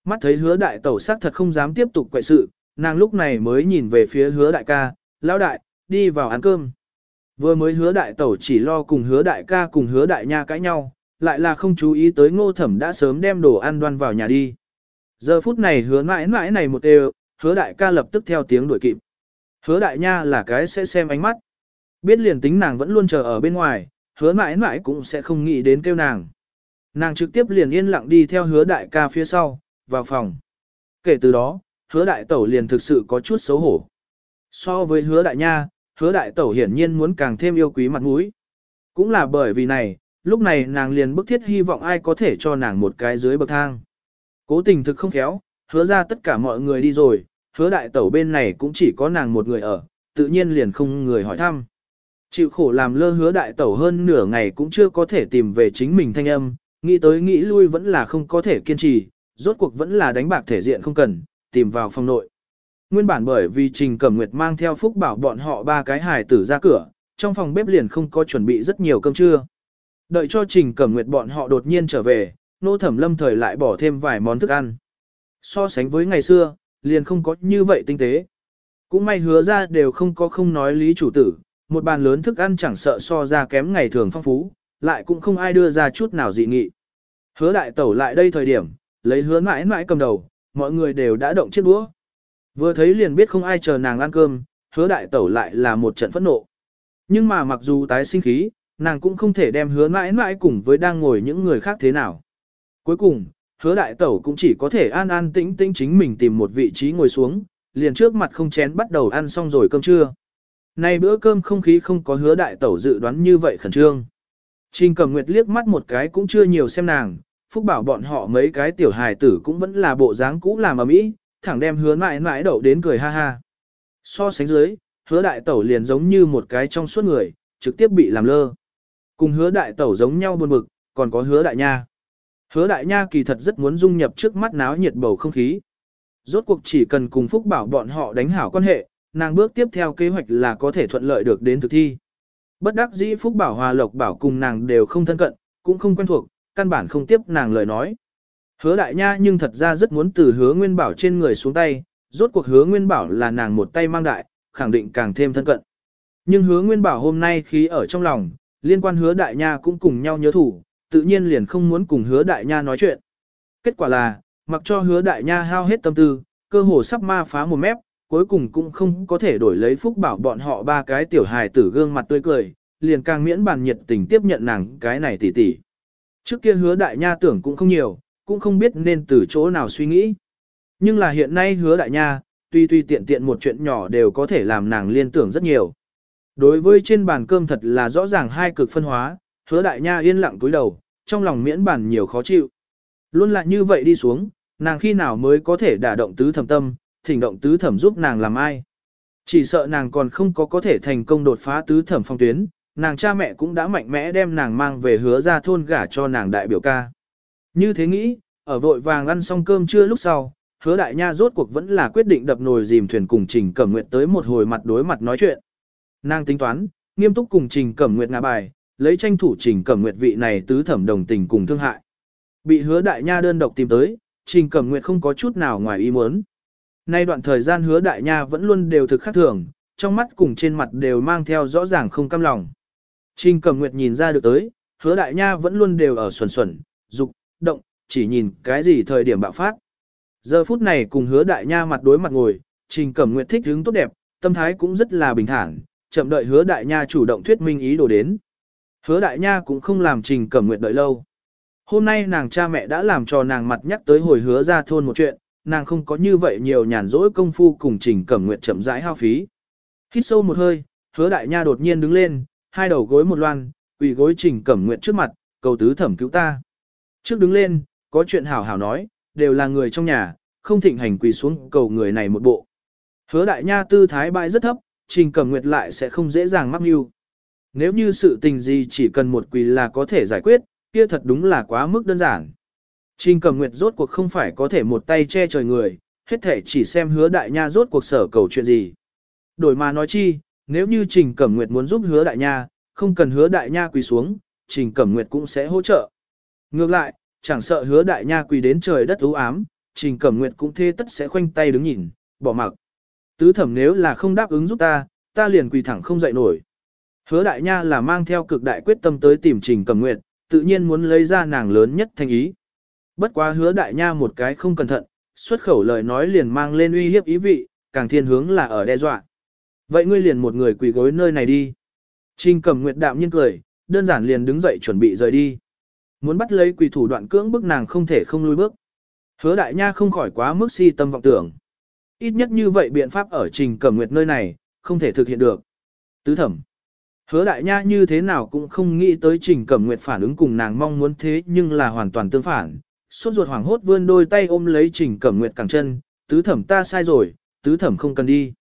Mắt thấy hứa đại tẩu xác thật không dám tiếp tục quậy sự, nàng lúc này mới nhìn về phía hứa đại ca, lão đại, đi vào ăn cơm. Vừa mới hứa đại tẩu chỉ lo cùng hứa đại ca cùng hứa đại nha cãi nhau, lại là không chú ý tới ngô thẩm đã sớm đem đồ ăn đoan vào nhà đi. Giờ phút này hứa mãi mãi này một đều, hứa đại ca lập tức theo tiếng đuổi kịp. Hứa đại nha là cái sẽ xem ánh mắt. Biết liền tính nàng vẫn luôn chờ ở bên ngoài, hứa mãi mãi cũng sẽ không nghĩ đến kêu nàng. Nàng trực tiếp liền yên lặng đi theo hứa đại ca phía sau, vào phòng. Kể từ đó, hứa đại tẩu liền thực sự có chút xấu hổ. So với hứa đại nha, hứa đại tẩu hiển nhiên muốn càng thêm yêu quý mặt mũi. Cũng là bởi vì này, lúc này nàng liền bức thiết hy vọng ai có thể cho nàng một cái dưới bậc thang. Cố tình thực không khéo, hứa ra tất cả mọi người đi rồi, hứa đại tẩu bên này cũng chỉ có nàng một người ở, tự nhiên liền không người hỏi thăm. Chịu khổ làm lơ hứa đại tẩu hơn nửa ngày cũng chưa có thể tìm về chính mình thanh âm, nghĩ tới nghĩ lui vẫn là không có thể kiên trì, rốt cuộc vẫn là đánh bạc thể diện không cần, tìm vào phòng nội. Nguyên bản bởi vì Trình Cẩm Nguyệt mang theo Phúc Bảo bọn họ ba cái hài tử ra cửa, trong phòng bếp liền không có chuẩn bị rất nhiều cơm trưa. Đợi cho Trình Cẩm Nguyệt bọn họ đột nhiên trở về, nô thẩm lâm thời lại bỏ thêm vài món thức ăn. So sánh với ngày xưa, liền không có như vậy tinh tế. Cũng may hứa ra đều không có không nói lý chủ tử, một bàn lớn thức ăn chẳng sợ so ra kém ngày thường phong phú, lại cũng không ai đưa ra chút nào dị nghị. Hứa đại tẩu lại đây thời điểm, lấy hứa mãi mãi cầm đầu, mọi người đều đã động chiếc đũa. Vừa thấy liền biết không ai chờ nàng ăn cơm, hứa đại tẩu lại là một trận phẫn nộ. Nhưng mà mặc dù tái sinh khí, nàng cũng không thể đem hứa mãi mãi cùng với đang ngồi những người khác thế nào. Cuối cùng, hứa đại tẩu cũng chỉ có thể an an tĩnh tĩnh chính mình tìm một vị trí ngồi xuống, liền trước mặt không chén bắt đầu ăn xong rồi cơm trưa. Nay bữa cơm không khí không có hứa đại tẩu dự đoán như vậy khẩn trương. Trình cầm nguyệt liếc mắt một cái cũng chưa nhiều xem nàng, phúc bảo bọn họ mấy cái tiểu hài tử cũng vẫn là bộ dáng cũ làm ở mỹ, thẳng đem hứa mãi mãi đậu đến cười ha ha. So sánh dưới, hứa đại tẩu liền giống như một cái trong suốt người, trực tiếp bị làm lơ. Cùng hứa đại tẩu giống nhau buồn bực, còn có hứa đại nha. Hứa đại nha kỳ thật rất muốn dung nhập trước mắt náo nhiệt bầu không khí. Rốt cuộc chỉ cần cùng Phúc Bảo bọn họ đánh hảo quan hệ, nàng bước tiếp theo kế hoạch là có thể thuận lợi được đến thực thi. Bất đắc dĩ Phúc Bảo Hòa Lộc Bảo cùng nàng đều không thân cận, cũng không quen thuộc, căn bản không tiếp nàng lời nói. Hứa đại nha nhưng thật ra rất muốn từ hứa nguyên bảo trên người xuống tay, rốt cuộc hứa nguyên bảo là nàng một tay mang đại, khẳng định càng thêm thân cận. Nhưng hứa nguyên bảo hôm nay khí ở trong lòng, liên quan hứa đại nha cũng cùng nhau nhớ thủ, tự nhiên liền không muốn cùng hứa đại nha nói chuyện. Kết quả là, mặc cho hứa đại nha hao hết tâm tư, cơ hồ sắp ma phá một mép, cuối cùng cũng không có thể đổi lấy phúc bảo bọn họ ba cái tiểu hài tử gương mặt tươi cười, liền càng miễn bàn nhiệt tình tiếp nhận nàng cái này tỉ tỉ. Trước kia hứa đại nha tưởng cũng không nhiều, cũng không biết nên từ chỗ nào suy nghĩ. Nhưng là hiện nay hứa đại nha, tuy tuy tiện tiện một chuyện nhỏ đều có thể làm nàng liên tưởng rất nhiều. Đối với trên bàn cơm thật là rõ ràng hai cực phân hóa, hứa đại nha yên lặng cúi đầu, trong lòng miễn bàn nhiều khó chịu. Luôn lại như vậy đi xuống, nàng khi nào mới có thể đả động tứ thẩm tâm, thỉnh động tứ thẩm giúp nàng làm ai. Chỉ sợ nàng còn không có có thể thành công đột phá tứ thẩm phong tuyến, nàng cha mẹ cũng đã mạnh mẽ đem nàng mang về hứa ra thôn gả cho nàng đại biểu ca. Như thế nghĩ, ở vội vàng ăn xong cơm trưa lúc sau, hứa đại nha rốt cuộc vẫn là quyết định đập nồi dìm thuyền cùng Trình Cẩm Nguyệt tới một hồi mặt đối mặt nói chuyện. Nàng tính toán, nghiêm túc cùng Trình Cẩm Nguyệt ngả bài, lấy tranh thủ Trình Cẩm Nguyệt vị này tứ thẩm đồng tình cùng thương hại. Bị hứa đại nha đơn độc tìm tới, Trình Cẩm Nguyệt không có chút nào ngoài ý muốn. Nay đoạn thời gian hứa đại nha vẫn luôn đều thực khắc thường, trong mắt cùng trên mặt đều mang theo rõ ràng không cam lòng. Trình Cẩm Nguyệt nhìn ra được tới, hứa đại nha vẫn luôn đều ở xuẩn xuẩn, dục, động, chỉ nhìn cái gì thời điểm bạo phát. Giờ phút này cùng hứa đại nha mặt đối mặt ngồi, Trình Cẩm Nguyệt thích hướng tốt đẹp, tâm thái cũng rất là bình thản, chậm đợi hứa đại nha chủ động thuyết minh ý đồ đến. Hứa đại nha cũng không làm Trình Cẩm Nguyệt đợi lâu. Hôm nay nàng cha mẹ đã làm cho nàng mặt nhắc tới hồi hứa ra thôn một chuyện, nàng không có như vậy nhiều nhàn rỗi công phu cùng Trình Cẩm Nguyệt chậm rãi hao phí. Hít sâu một hơi, hứa đại nha đột nhiên đứng lên, hai đầu gối một loan, quỳ gối Trình Cẩm Nguyệt trước mặt, cầu tứ thẩm cứu ta. Trước đứng lên, có chuyện hảo hảo nói, đều là người trong nhà, không thịnh hành quỳ xuống cầu người này một bộ. Hứa đại nha tư thái bại rất thấp, Trình Cẩm Nguyệt lại sẽ không dễ dàng mắc mưu. Nếu như sự tình gì chỉ cần một quỳ là có thể giải quyết, kia thật đúng là quá mức đơn giản. Trình Cẩm Nguyệt rốt cuộc không phải có thể một tay che trời người, hết thể chỉ xem hứa đại nha rốt cuộc sở cầu chuyện gì. Đổi mà nói chi, nếu như Trình Cẩm Nguyệt muốn giúp hứa đại nha, không cần hứa đại nha quỳ xuống, Trình Cẩm Nguyệt cũng sẽ hỗ trợ. Ngược lại, chẳng sợ hứa đại nha quỳ đến trời đất u ám, Trình Cẩm Nguyệt cũng thế tất sẽ khoanh tay đứng nhìn, bỏ mặc. Tứ thẩm nếu là không đáp ứng giúp ta, ta liền quỳ thẳng không dậy nổi. Hứa đại nha là mang theo cực đại quyết tâm tới tìm Trình Cẩm Nguyệt, tự nhiên muốn lấy ra nàng lớn nhất thành ý. Bất quá hứa đại nha một cái không cẩn thận, xuất khẩu lời nói liền mang lên uy hiếp ý vị, càng thiên hướng là ở đe dọa. Vậy ngươi liền một người quỳ gối nơi này đi. Trình Cẩm Nguyệt đạm nhiên cười, đơn giản liền đứng dậy chuẩn bị rời đi. Muốn bắt lấy quỳ thủ đoạn cưỡng bức nàng không thể không lui bước. Hứa đại nha không khỏi quá mức si tâm vọng tưởng. Ít nhất như vậy biện pháp ở Trình Cẩm Nguyệt nơi này, không thể thực hiện được. Tứ thẩm. Hứa đại nha như thế nào cũng không nghĩ tới Trình Cẩm Nguyệt phản ứng cùng nàng mong muốn thế nhưng là hoàn toàn tương phản. Suốt ruột hoảng hốt vươn đôi tay ôm lấy Trình Cẩm Nguyệt cẳng chân, tứ thẩm ta sai rồi, tứ thẩm không cần đi.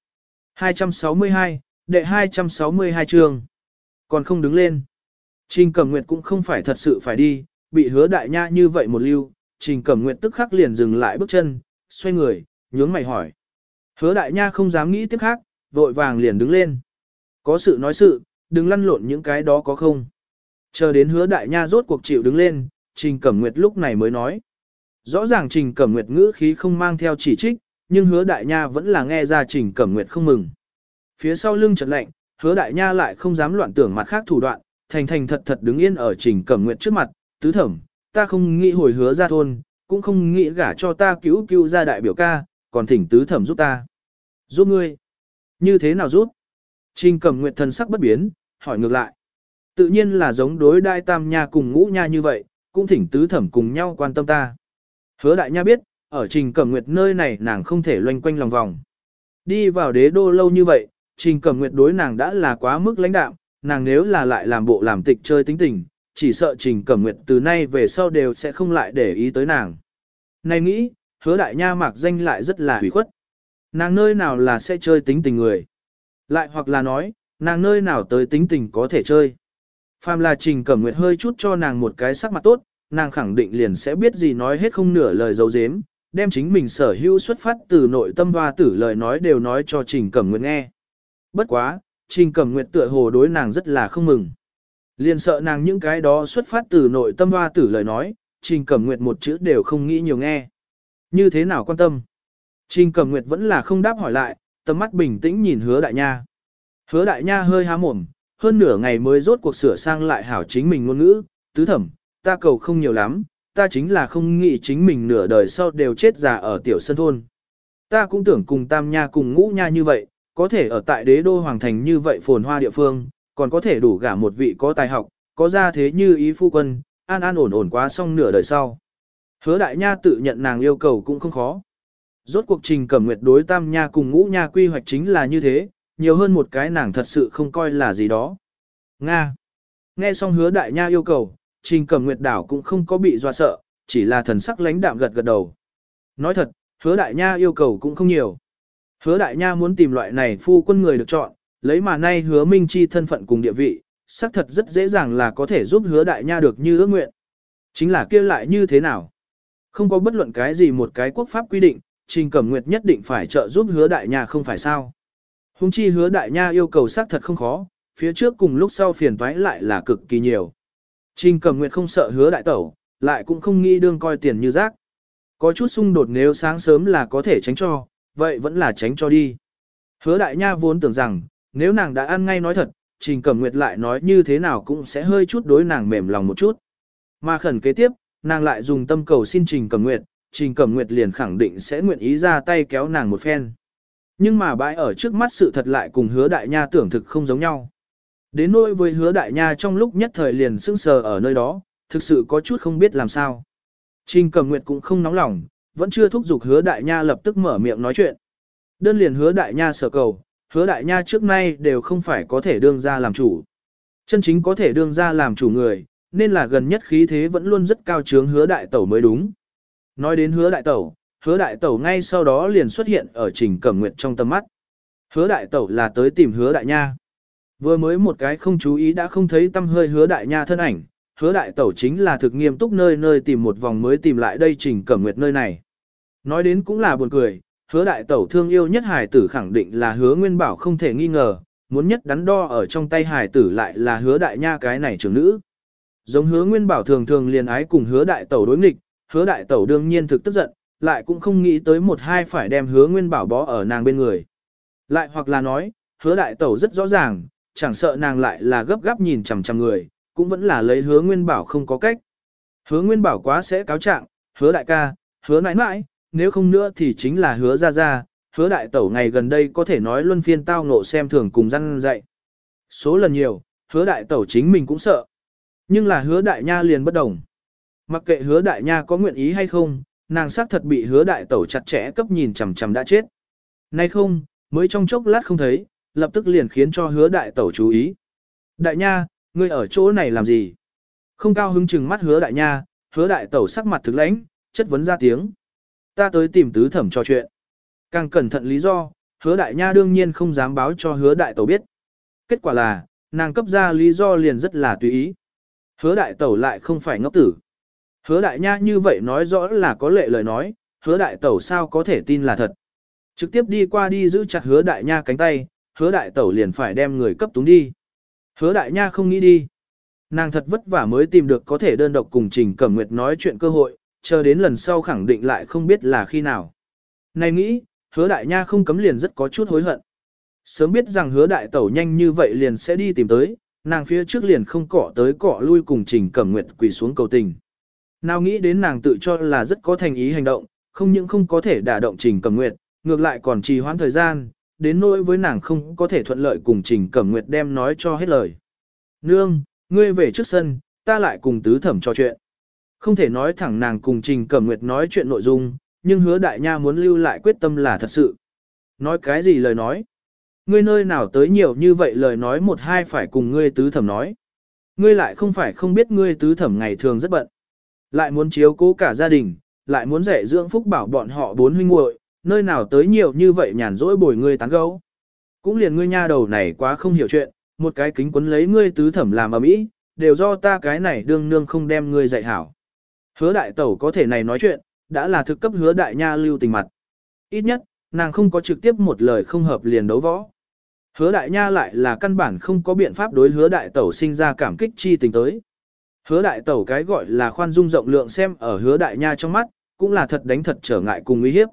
262, đệ 262 chương. Còn không đứng lên. Trình Cẩm Nguyệt cũng không phải thật sự phải đi, bị hứa đại nha như vậy một lưu, Trình Cẩm Nguyệt tức khắc liền dừng lại bước chân, xoay người, nhướng mày hỏi. Hứa đại nha không dám nghĩ tiếp khác, vội vàng liền đứng lên. Có sự nói sự, đừng lăn lộn những cái đó có không. Chờ đến hứa đại nha rốt cuộc chịu đứng lên, Trình Cẩm Nguyệt lúc này mới nói. Rõ ràng Trình Cẩm Nguyệt ngữ khí không mang theo chỉ trích, nhưng hứa đại nha vẫn là nghe ra Trình Cẩm Nguyệt không mừng. Phía sau lưng chợt lạnh, hứa đại nha lại không dám loạn tưởng mặt khác thủ đoạn, thành thành thật thật đứng yên ở Trình Cẩm Nguyệt trước mặt, tứ thẩm, ta không nghĩ hồi hứa ra thôn, cũng không nghĩ gả cho ta cứu cứu ra đại biểu ca, còn thỉnh tứ thẩm giúp ta. Giúp ngươi. Như thế nào giúp? Trình Cẩm Nguyệt thần sắc bất biến, hỏi ngược lại. Tự nhiên là giống đối đại tam nha cùng ngũ nha như vậy, cũng thỉnh tứ thẩm cùng nhau quan tâm ta. Hứa đại nha biết, ở Trình Cẩm Nguyệt nơi này nàng không thể loanh quanh lòng vòng. Đi vào đế đô lâu như vậy, Trình Cẩm Nguyệt đối nàng đã là quá mức lãnh đạm, nàng nếu là lại làm bộ làm tịch chơi tính tình, chỉ sợ Trình Cẩm Nguyệt từ nay về sau đều sẽ không lại để ý tới nàng. Này nghĩ, hứa đại nha mạc danh lại rất là hủy khuất. Nàng nơi nào là sẽ chơi tính tình người. Lại hoặc là nói, nàng nơi nào tới tính tình có thể chơi. Phàm là Trình Cẩm Nguyệt hơi chút cho nàng một cái sắc mặt tốt, nàng khẳng định liền sẽ biết gì nói hết không nửa lời dấu dếm, đem chính mình sở hữu xuất phát từ nội tâm hoa tử lời nói đều nói cho Trình Cẩm Nguyệt nghe. Bất quá, Trình Cẩm Nguyệt tựa hồ đối nàng rất là không mừng. Liền sợ nàng những cái đó xuất phát từ nội tâm hoa tử lời nói, Trình Cẩm Nguyệt một chữ đều không nghĩ nhiều nghe. Như thế nào quan tâm? Trình Cẩm Nguyệt vẫn là không đáp hỏi lại, tầm mắt bình tĩnh nhìn hứa đại nha. Hứa đại nha hơi há mồm, hơn nửa ngày mới rốt cuộc sửa sang lại hảo chính mình ngôn ngữ, tứ thẩm, ta cầu không nhiều lắm, ta chính là không nghĩ chính mình nửa đời sau đều chết già ở tiểu sân thôn. Ta cũng tưởng cùng tam nha cùng ngũ nha như vậy, có thể ở tại đế đô hoàng thành như vậy phồn hoa địa phương, còn có thể đủ gả một vị có tài học, có gia thế như ý phu quân, an an ổn ổn quá xong nửa đời sau. Hứa đại nha tự nhận nàng yêu cầu cũng không khó. Rốt cuộc trình cẩm nguyệt đối tam nha cùng ngũ nha quy hoạch chính là như thế, nhiều hơn một cái nàng thật sự không coi là gì đó. Nga. Nghe xong hứa đại nha yêu cầu, trình cẩm nguyệt đảo cũng không có bị dọa sợ, chỉ là thần sắc lãnh đạm gật gật đầu. Nói thật, hứa đại nha yêu cầu cũng không nhiều. Hứa đại nha muốn tìm loại này phu quân người được chọn, lấy mà nay hứa minh chi thân phận cùng địa vị, xác thật rất dễ dàng là có thể giúp hứa đại nha được như ước nguyện. Chính là kia lại như thế nào? Không có bất luận cái gì một cái quốc pháp quy định, Trình Cẩm Nguyệt nhất định phải trợ giúp hứa đại nha không phải sao. Hùng chi hứa đại nha yêu cầu xác thật không khó, phía trước cùng lúc sau phiền toái lại là cực kỳ nhiều. Trình Cẩm Nguyệt không sợ hứa đại tẩu, lại cũng không nghĩ đương coi tiền như rác. Có chút xung đột nếu sáng sớm là có thể tránh cho, vậy vẫn là tránh cho đi. Hứa đại nha vốn tưởng rằng, nếu nàng đã ăn ngay nói thật, Trình Cẩm Nguyệt lại nói như thế nào cũng sẽ hơi chút đối nàng mềm lòng một chút. Mà khẩn kế tiếp, nàng lại dùng tâm cầu xin Trình Cẩm Nguyệt, Trình Cẩm Nguyệt liền khẳng định sẽ nguyện ý ra tay kéo nàng một phen. Nhưng mà bãi ở trước mắt sự thật lại cùng hứa đại nha tưởng thực không giống nhau. Đến nỗi với hứa đại nha trong lúc nhất thời liền sững sờ ở nơi đó, thực sự có chút không biết làm sao. Trình Cẩm Nguyệt cũng không nóng lòng, vẫn chưa thúc giục hứa đại nha lập tức mở miệng nói chuyện. Đơn liền hứa đại nha sở cầu, hứa đại nha trước nay đều không phải có thể đương ra làm chủ. Chân chính có thể đương ra làm chủ người, nên là gần nhất khí thế vẫn luôn rất cao trướng hứa đại tẩu mới đúng. Nói đến hứa đại tẩu, hứa đại tẩu ngay sau đó liền xuất hiện ở trình cẩm nguyệt trong tầm mắt. Hứa đại tẩu là tới tìm hứa đại nha. Vừa mới một cái không chú ý đã không thấy tâm hơi hứa đại nha thân ảnh, hứa đại tẩu chính là thực nghiêm túc nơi nơi tìm một vòng mới tìm lại đây trình cẩm nguyệt nơi này. Nói đến cũng là buồn cười, hứa đại tẩu thương yêu nhất hải tử khẳng định là hứa nguyên bảo không thể nghi ngờ, muốn nhất đắn đo ở trong tay hải tử lại là hứa đại nha cái này trưởng nữ. Giống hứa nguyên bảo thường thường liền ái cùng hứa đại tẩu đối nghịch, hứa đại tẩu đương nhiên thực tức giận, lại cũng không nghĩ tới một hai phải đem hứa nguyên bảo bó ở nàng bên người. Lại hoặc là nói, hứa đại tẩu rất rõ ràng, chẳng sợ nàng lại là gấp gáp nhìn chằm chằm người, cũng vẫn là lấy hứa nguyên bảo không có cách. Hứa nguyên bảo quá sẽ cáo trạng, hứa đại ca, hứa nãi nãi, nếu không nữa thì chính là hứa ra ra, hứa đại tẩu ngày gần đây có thể nói luân phiên tao ngộ xem thường cùng răn dạy. Số lần nhiều, hứa đại tẩu chính mình cũng sợ. Nhưng là hứa đại nha liền bất đồng. Mặc kệ hứa đại nha có nguyện ý hay không, nàng xác thật bị hứa đại tẩu chặt chẽ cấp nhìn chằm chằm đã chết. Nay không, mới trong chốc lát không thấy, lập tức liền khiến cho hứa đại tẩu chú ý. Đại nha, ngươi ở chỗ này làm gì? Không cao hứng chừng mắt hứa đại nha, hứa đại tẩu sắc mặt thực lãnh, chất vấn ra tiếng. Ta tới tìm tứ thẩm trò chuyện. Càng cẩn thận lý do, hứa đại nha đương nhiên không dám báo cho hứa đại tẩu biết. Kết quả là, nàng cấp ra lý do liền rất là tùy ý. Hứa đại tẩu lại không phải ngốc tử. Hứa đại nha như vậy nói rõ là có lệ lời nói, hứa đại tẩu sao có thể tin là thật. Trực tiếp đi qua đi giữ chặt hứa đại nha cánh tay, hứa đại tẩu liền phải đem người cấp túng đi. Hứa đại nha không nghĩ đi. Nàng thật vất vả mới tìm được có thể đơn độc cùng Trình Cẩm Nguyệt nói chuyện cơ hội, chờ đến lần sau khẳng định lại không biết là khi nào. Này nghĩ, hứa đại nha không cấm liền rất có chút hối hận. Sớm biết rằng hứa đại tẩu nhanh như vậy liền sẽ đi tìm tới, nàng phía trước liền không cọ tới cọ lui cùng Trình Cẩm Nguyệt quỳ xuống cầu tình. Nào nghĩ đến nàng tự cho là rất có thành ý hành động, không những không có thể đả động Trình Cẩm Nguyệt, ngược lại còn trì hoãn thời gian, đến nỗi với nàng không có thể thuận lợi cùng Trình Cẩm Nguyệt đem nói cho hết lời. Nương, ngươi về trước sân, ta lại cùng tứ thẩm trò chuyện. Không thể nói thẳng nàng cùng Trình Cẩm Nguyệt nói chuyện nội dung, nhưng hứa đại nha muốn lưu lại quyết tâm là thật sự. Nói cái gì lời nói? Ngươi nơi nào tới nhiều như vậy lời nói một hai phải cùng ngươi tứ thẩm nói. Ngươi lại không phải không biết ngươi tứ thẩm ngày thường rất bận. Lại muốn chiếu cố cả gia đình, lại muốn dạy dưỡng phúc bảo bọn họ bốn huynh muội, nơi nào tới nhiều như vậy nhàn rỗi bồi ngươi tán gẫu. Cũng liền ngươi nha đầu này quá không hiểu chuyện, một cái kính quấn lấy ngươi tứ thẩm làm ở mỹ, đều do ta cái này đương nương không đem ngươi dạy hảo. Hứa đại tẩu có thể này nói chuyện, đã là thực cấp hứa đại nha lưu tình mặt. Ít nhất, nàng không có trực tiếp một lời không hợp liền đấu võ. Hứa đại nha lại là căn bản không có biện pháp đối hứa đại tẩu sinh ra cảm kích chi tình tới. Hứa đại tẩu cái gọi là khoan dung rộng lượng xem ở hứa đại nha trong mắt, cũng là thật đánh thật trở ngại cùng uy hiếp.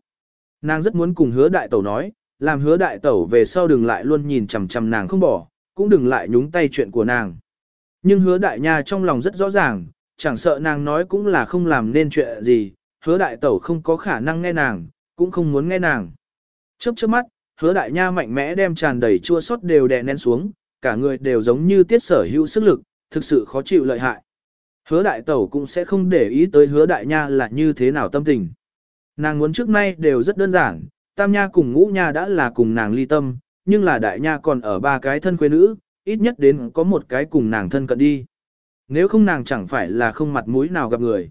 Nàng rất muốn cùng hứa đại tẩu nói, làm hứa đại tẩu về sau đừng lại luôn nhìn chằm chằm nàng không bỏ, cũng đừng lại nhúng tay chuyện của nàng. Nhưng hứa đại nha trong lòng rất rõ ràng, chẳng sợ nàng nói cũng là không làm nên chuyện gì, hứa đại tẩu không có khả năng nghe nàng, cũng không muốn nghe nàng. Chớp chớp mắt, hứa đại nha mạnh mẽ đem tràn đầy chua xót đều đè nén xuống, cả người đều giống như tiết sở hữu sức lực, thực sự khó chịu lợi hại. Hứa đại tẩu cũng sẽ không để ý tới hứa đại nha là như thế nào tâm tình. Nàng muốn trước nay đều rất đơn giản, tam nha cùng ngũ nha đã là cùng nàng ly tâm, nhưng là đại nha còn ở ba cái thân quê nữ, ít nhất đến có một cái cùng nàng thân cận đi. Nếu không nàng chẳng phải là không mặt mũi nào gặp người.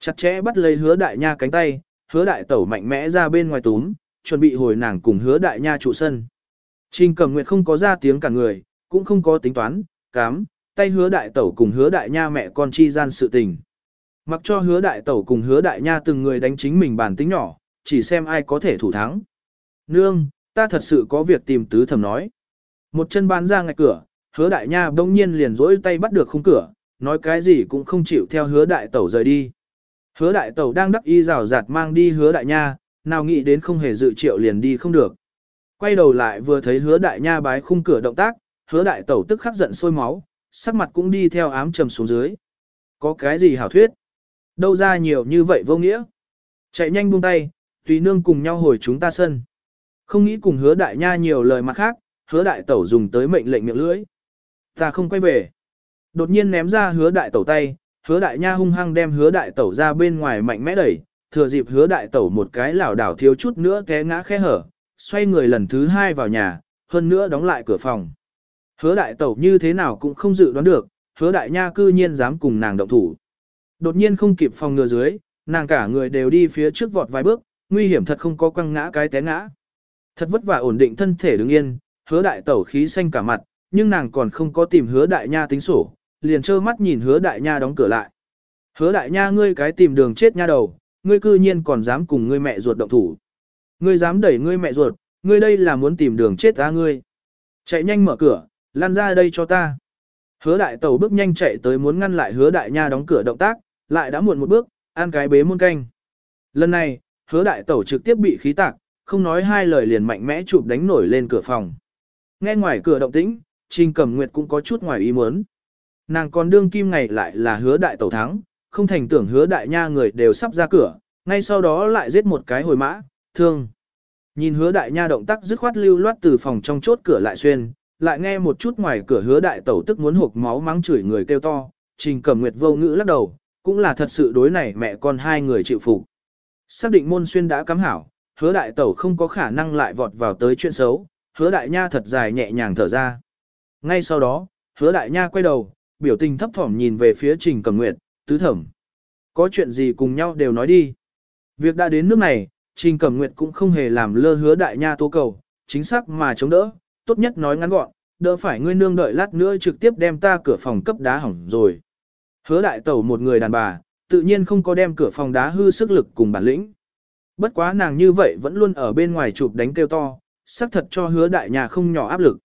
Chặt chẽ bắt lấy hứa đại nha cánh tay, hứa đại tẩu mạnh mẽ ra bên ngoài túm, chuẩn bị hồi nàng cùng hứa đại nha trụ sân. Trình cầm nguyệt không có ra tiếng cả người, cũng không có tính toán, cám, tay hứa đại tẩu cùng hứa đại nha mẹ con chi gian sự tình. Mặc cho hứa đại tẩu cùng hứa đại nha từng người đánh chính mình bản tính nhỏ, chỉ xem ai có thể thủ thắng. Nương, ta thật sự có việc tìm tứ thẩm nói. Một chân bán ra ngạch cửa, hứa đại nha bỗng nhiên liền rỗi tay bắt được khung cửa, nói cái gì cũng không chịu theo hứa đại tẩu rời đi. Hứa đại tẩu đang đắc y rào rạt mang đi hứa đại nha, nào nghĩ đến không hề dự triệu liền đi không được. Quay đầu lại vừa thấy hứa đại nha bái khung cửa động tác, hứa đại tẩu tức khắc giận sôi máu, sắc mặt cũng đi theo ám trầm xuống dưới. Có cái gì hảo thuyết? Đâu ra nhiều như vậy vô nghĩa? Chạy nhanh buông tay, tùy nương cùng nhau hồi chúng ta sân. Không nghĩ cùng hứa đại nha nhiều lời mặt khác, hứa đại tẩu dùng tới mệnh lệnh miệng lưỡi. Ta không quay về. Đột nhiên ném ra hứa đại tẩu tay, hứa đại nha hung hăng đem hứa đại tẩu ra bên ngoài mạnh mẽ đẩy, thừa dịp hứa đại tẩu một cái lảo đảo thiếu chút nữa té ngã khe hở, xoay người lần thứ hai vào nhà, hơn nữa đóng lại cửa phòng. Hứa đại tẩu như thế nào cũng không dự đoán được, hứa đại nha cư nhiên dám cùng nàng động thủ. Đột nhiên không kịp phòng ngừa dưới, nàng cả người đều đi phía trước vọt vài bước, nguy hiểm thật không có quăng ngã cái té ngã. Thật vất vả ổn định thân thể đứng yên, hứa đại tẩu khí xanh cả mặt, nhưng nàng còn không có tìm hứa đại nha tính sổ, liền trơ mắt nhìn hứa đại nha đóng cửa lại. Hứa đại nha ngươi cái tìm đường chết nha đầu, ngươi cư nhiên còn dám cùng ngươi mẹ ruột động thủ. Ngươi dám đẩy ngươi mẹ ruột, ngươi đây là muốn tìm đường chết ra ngươi. Chạy nhanh mở cửa, lan ra đây cho ta. Hứa đại tẩu bước nhanh chạy tới muốn ngăn lại hứa đại nha đóng cửa động tác, lại đã muộn một bước, ăn cái bế muôn canh. Lần này, hứa đại tẩu trực tiếp bị khí tạc, không nói hai lời liền mạnh mẽ chụp đánh nổi lên cửa phòng. Nghe ngoài cửa động tĩnh, Trình Cẩm Nguyệt cũng có chút ngoài ý muốn. Nàng còn đương kim ngày lại là hứa đại tẩu thắng, không thành tưởng hứa đại nha người đều sắp ra cửa, ngay sau đó lại giết một cái hồi mã, thương. Nhìn hứa đại nha động tác dứt khoát lưu loát từ phòng trong chốt cửa lại xuyên, lại nghe một chút ngoài cửa hứa đại tẩu tức muốn hộp máu mắng chửi người kêu to, trình cẩm nguyệt vô ngữ lắc đầu, cũng là thật sự đối này mẹ con hai người chịu phục. Xác định môn xuyên đã cắm hảo, hứa đại tẩu không có khả năng lại vọt vào tới chuyện xấu, hứa đại nha thật dài nhẹ nhàng thở ra. Ngay sau đó, hứa đại nha quay đầu, biểu tình thấp thỏm nhìn về phía trình cẩm nguyệt, tứ thẩm. Có chuyện gì cùng nhau đều nói đi. Việc đã đến nước này, trình cẩm nguyệt cũng không hề làm lơ hứa đại nha tố cầu, chính xác mà chống đỡ, tốt nhất nói ngắn gọn, đỡ phải ngươi nương đợi lát nữa trực tiếp đem ta cửa phòng cấp đá hỏng rồi. Hứa đại tẩu một người đàn bà, tự nhiên không có đem cửa phòng đá hư sức lực cùng bản lĩnh. Bất quá nàng như vậy vẫn luôn ở bên ngoài chụp đánh kêu to, xác thật cho hứa đại nhà không nhỏ áp lực.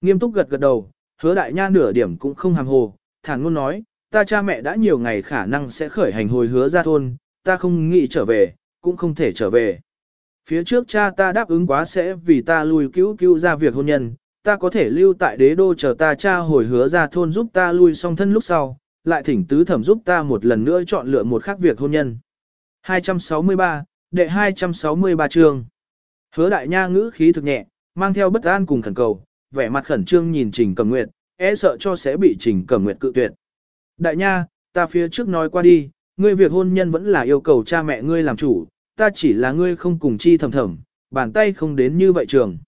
Nghiêm túc gật gật đầu, hứa đại nha nửa điểm cũng không hàm hồ, thản luôn nói, ta cha mẹ đã nhiều ngày khả năng sẽ khởi hành hồi hứa ra thôn, ta không nghĩ trở về, cũng không thể trở về. Phía trước cha ta đáp ứng quá sẽ vì ta lui cứu cứu ra việc hôn nhân, ta có thể lưu tại đế đô chờ ta cha hồi hứa ra thôn giúp ta lui xong thân lúc sau, lại thỉnh tứ thẩm giúp ta một lần nữa chọn lựa một khác việc hôn nhân. 263, đệ 263 chương. Hứa đại nha ngữ khí thực nhẹ, mang theo bất an cùng khẩn cầu, vẻ mặt khẩn trương nhìn Trình Cẩm Nguyệt, e sợ cho sẽ bị Trình Cẩm Nguyệt cự tuyệt. Đại nha, ta phía trước nói qua đi, ngươi việc hôn nhân vẫn là yêu cầu cha mẹ ngươi làm chủ, ta chỉ là ngươi không cùng chi thầm thầm, bàn tay không đến như vậy trường.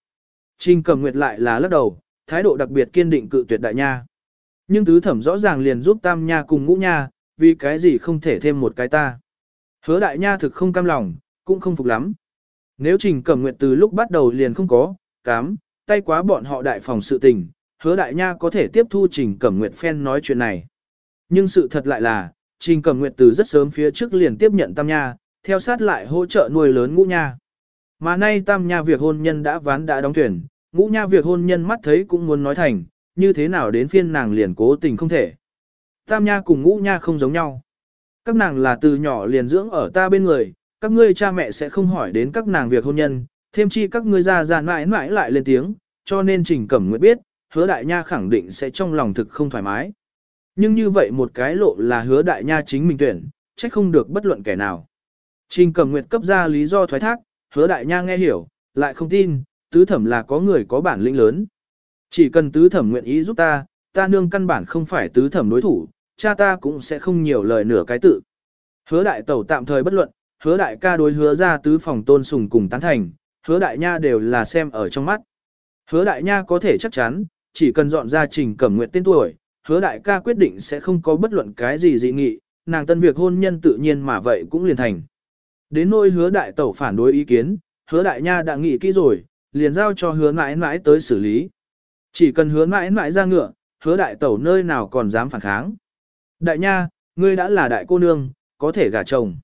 Trình Cẩm Nguyệt lại là lắc đầu, thái độ đặc biệt kiên định cự tuyệt đại nha. Nhưng tứ thẩm rõ ràng liền giúp tam nha cùng ngũ nha, vì cái gì không thể thêm một cái ta. Hứa đại nha thực không cam lòng, cũng không phục lắm. Nếu trình cẩm nguyện từ lúc bắt đầu liền không có, cám, tay quá bọn họ đại phòng sự tình, hứa đại nha có thể tiếp thu trình cẩm nguyện phen nói chuyện này. Nhưng sự thật lại là, trình cẩm nguyện từ rất sớm phía trước liền tiếp nhận tam nha, theo sát lại hỗ trợ nuôi lớn ngũ nha. Mà nay tam nha việc hôn nhân đã ván đã đóng thuyền, ngũ nha việc hôn nhân mắt thấy cũng muốn nói thành, như thế nào đến phiên nàng liền cố tình không thể. Tam nha cùng ngũ nha không giống nhau. Các nàng là từ nhỏ liền dưỡng ở ta bên người, các ngươi cha mẹ sẽ không hỏi đến các nàng việc hôn nhân, thêm chi các ngươi ra già mãi mãi lại lên tiếng, cho nên Trình Cẩm Nguyệt biết, hứa đại nha khẳng định sẽ trong lòng thực không thoải mái. Nhưng như vậy một cái lộ là hứa đại nha chính mình tuyển, trách không được bất luận kẻ nào. Trình Cẩm Nguyệt cấp ra lý do thoái thác, hứa đại nha nghe hiểu, lại không tin, tứ thẩm là có người có bản lĩnh lớn. Chỉ cần tứ thẩm nguyện ý giúp ta, ta nương căn bản không phải tứ thẩm đối thủ, cha ta cũng sẽ không nhiều lời nửa cái tự. Hứa đại tẩu tạm thời bất luận, hứa đại ca đối hứa ra tứ phòng tôn sùng cùng tán thành, hứa đại nha đều là xem ở trong mắt. Hứa đại nha có thể chắc chắn, chỉ cần dọn ra trình cẩm nguyện tên tuổi, hứa đại ca quyết định sẽ không có bất luận cái gì dị nghị, nàng tân việc hôn nhân tự nhiên mà vậy cũng liền thành. Đến nôi hứa đại tẩu phản đối ý kiến, hứa đại nha đã nghĩ kỹ rồi, liền giao cho hứa mãi mãi tới xử lý. Chỉ cần hứa mãi mãi ra ngựa, hứa đại tẩu nơi nào còn dám phản kháng. Đại nha, ngươi đã là đại cô nương, có thể gả chồng.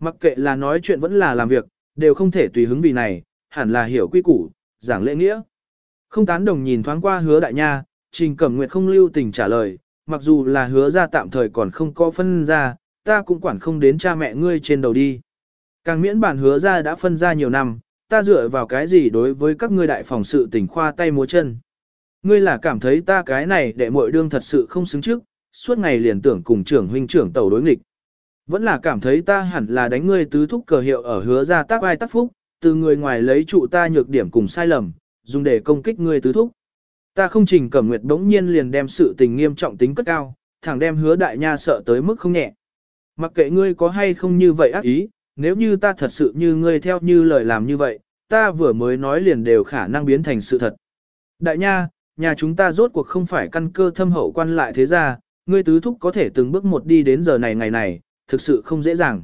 Mặc kệ là nói chuyện vẫn là làm việc, đều không thể tùy hứng vì này, hẳn là hiểu quy củ, giảng lễ nghĩa. Không tán đồng nhìn thoáng qua hứa đại nha, Trình Cẩm Nguyệt không lưu tình trả lời, mặc dù là hứa ra tạm thời còn không có phân ra, ta cũng quản không đến cha mẹ ngươi trên đầu đi. Càng miễn bản hứa ra đã phân ra nhiều năm, ta dựa vào cái gì đối với các ngươi đại phòng sự tỉnh khoa tay múa chân. Ngươi là cảm thấy ta cái này đệ muội đương thật sự không xứng trước, suốt ngày liền tưởng cùng trưởng huynh trưởng tẩu đối nghịch. Vẫn là cảm thấy ta hẳn là đánh ngươi tứ thúc cờ hiệu ở hứa ra tác vai tác phúc, từ người ngoài lấy trụ ta nhược điểm cùng sai lầm, dùng để công kích ngươi tứ thúc. Ta không trình cẩm nguyệt bỗng nhiên liền đem sự tình nghiêm trọng tính cất cao, thẳng đem hứa đại nha sợ tới mức không nhẹ. Mặc kệ ngươi có hay không như vậy ác ý, nếu như ta thật sự như ngươi theo như lời làm như vậy, ta vừa mới nói liền đều khả năng biến thành sự thật. Đại nha, nhà chúng ta rốt cuộc không phải căn cơ thâm hậu quan lại thế ra, ngươi tứ thúc có thể từng bước một đi đến giờ này ngày này, thực sự không dễ dàng.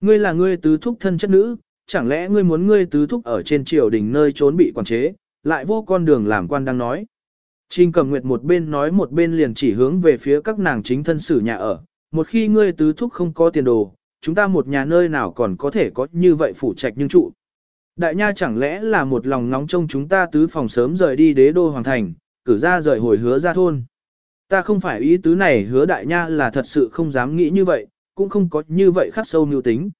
Ngươi là ngươi tứ thúc thân chất nữ, chẳng lẽ ngươi muốn ngươi tứ thúc ở trên triều đình nơi trốn bị quản chế, lại vô con đường làm quan đang nói. Trình cầm nguyệt một bên nói một bên liền chỉ hướng về phía các nàng chính thân sử nhà ở, một khi ngươi tứ thúc không có tiền đồ, chúng ta một nhà nơi nào còn có thể có như vậy phủ trạch nhưng trụ. Đại nha chẳng lẽ là một lòng nóng trông chúng ta tứ phòng sớm rời đi đế đô hoàng thành, cử ra rời hồi hứa ra thôn. Ta không phải ý tứ này hứa đại nha là thật sự không dám nghĩ như vậy, cũng không có như vậy khắc sâu mưu tính.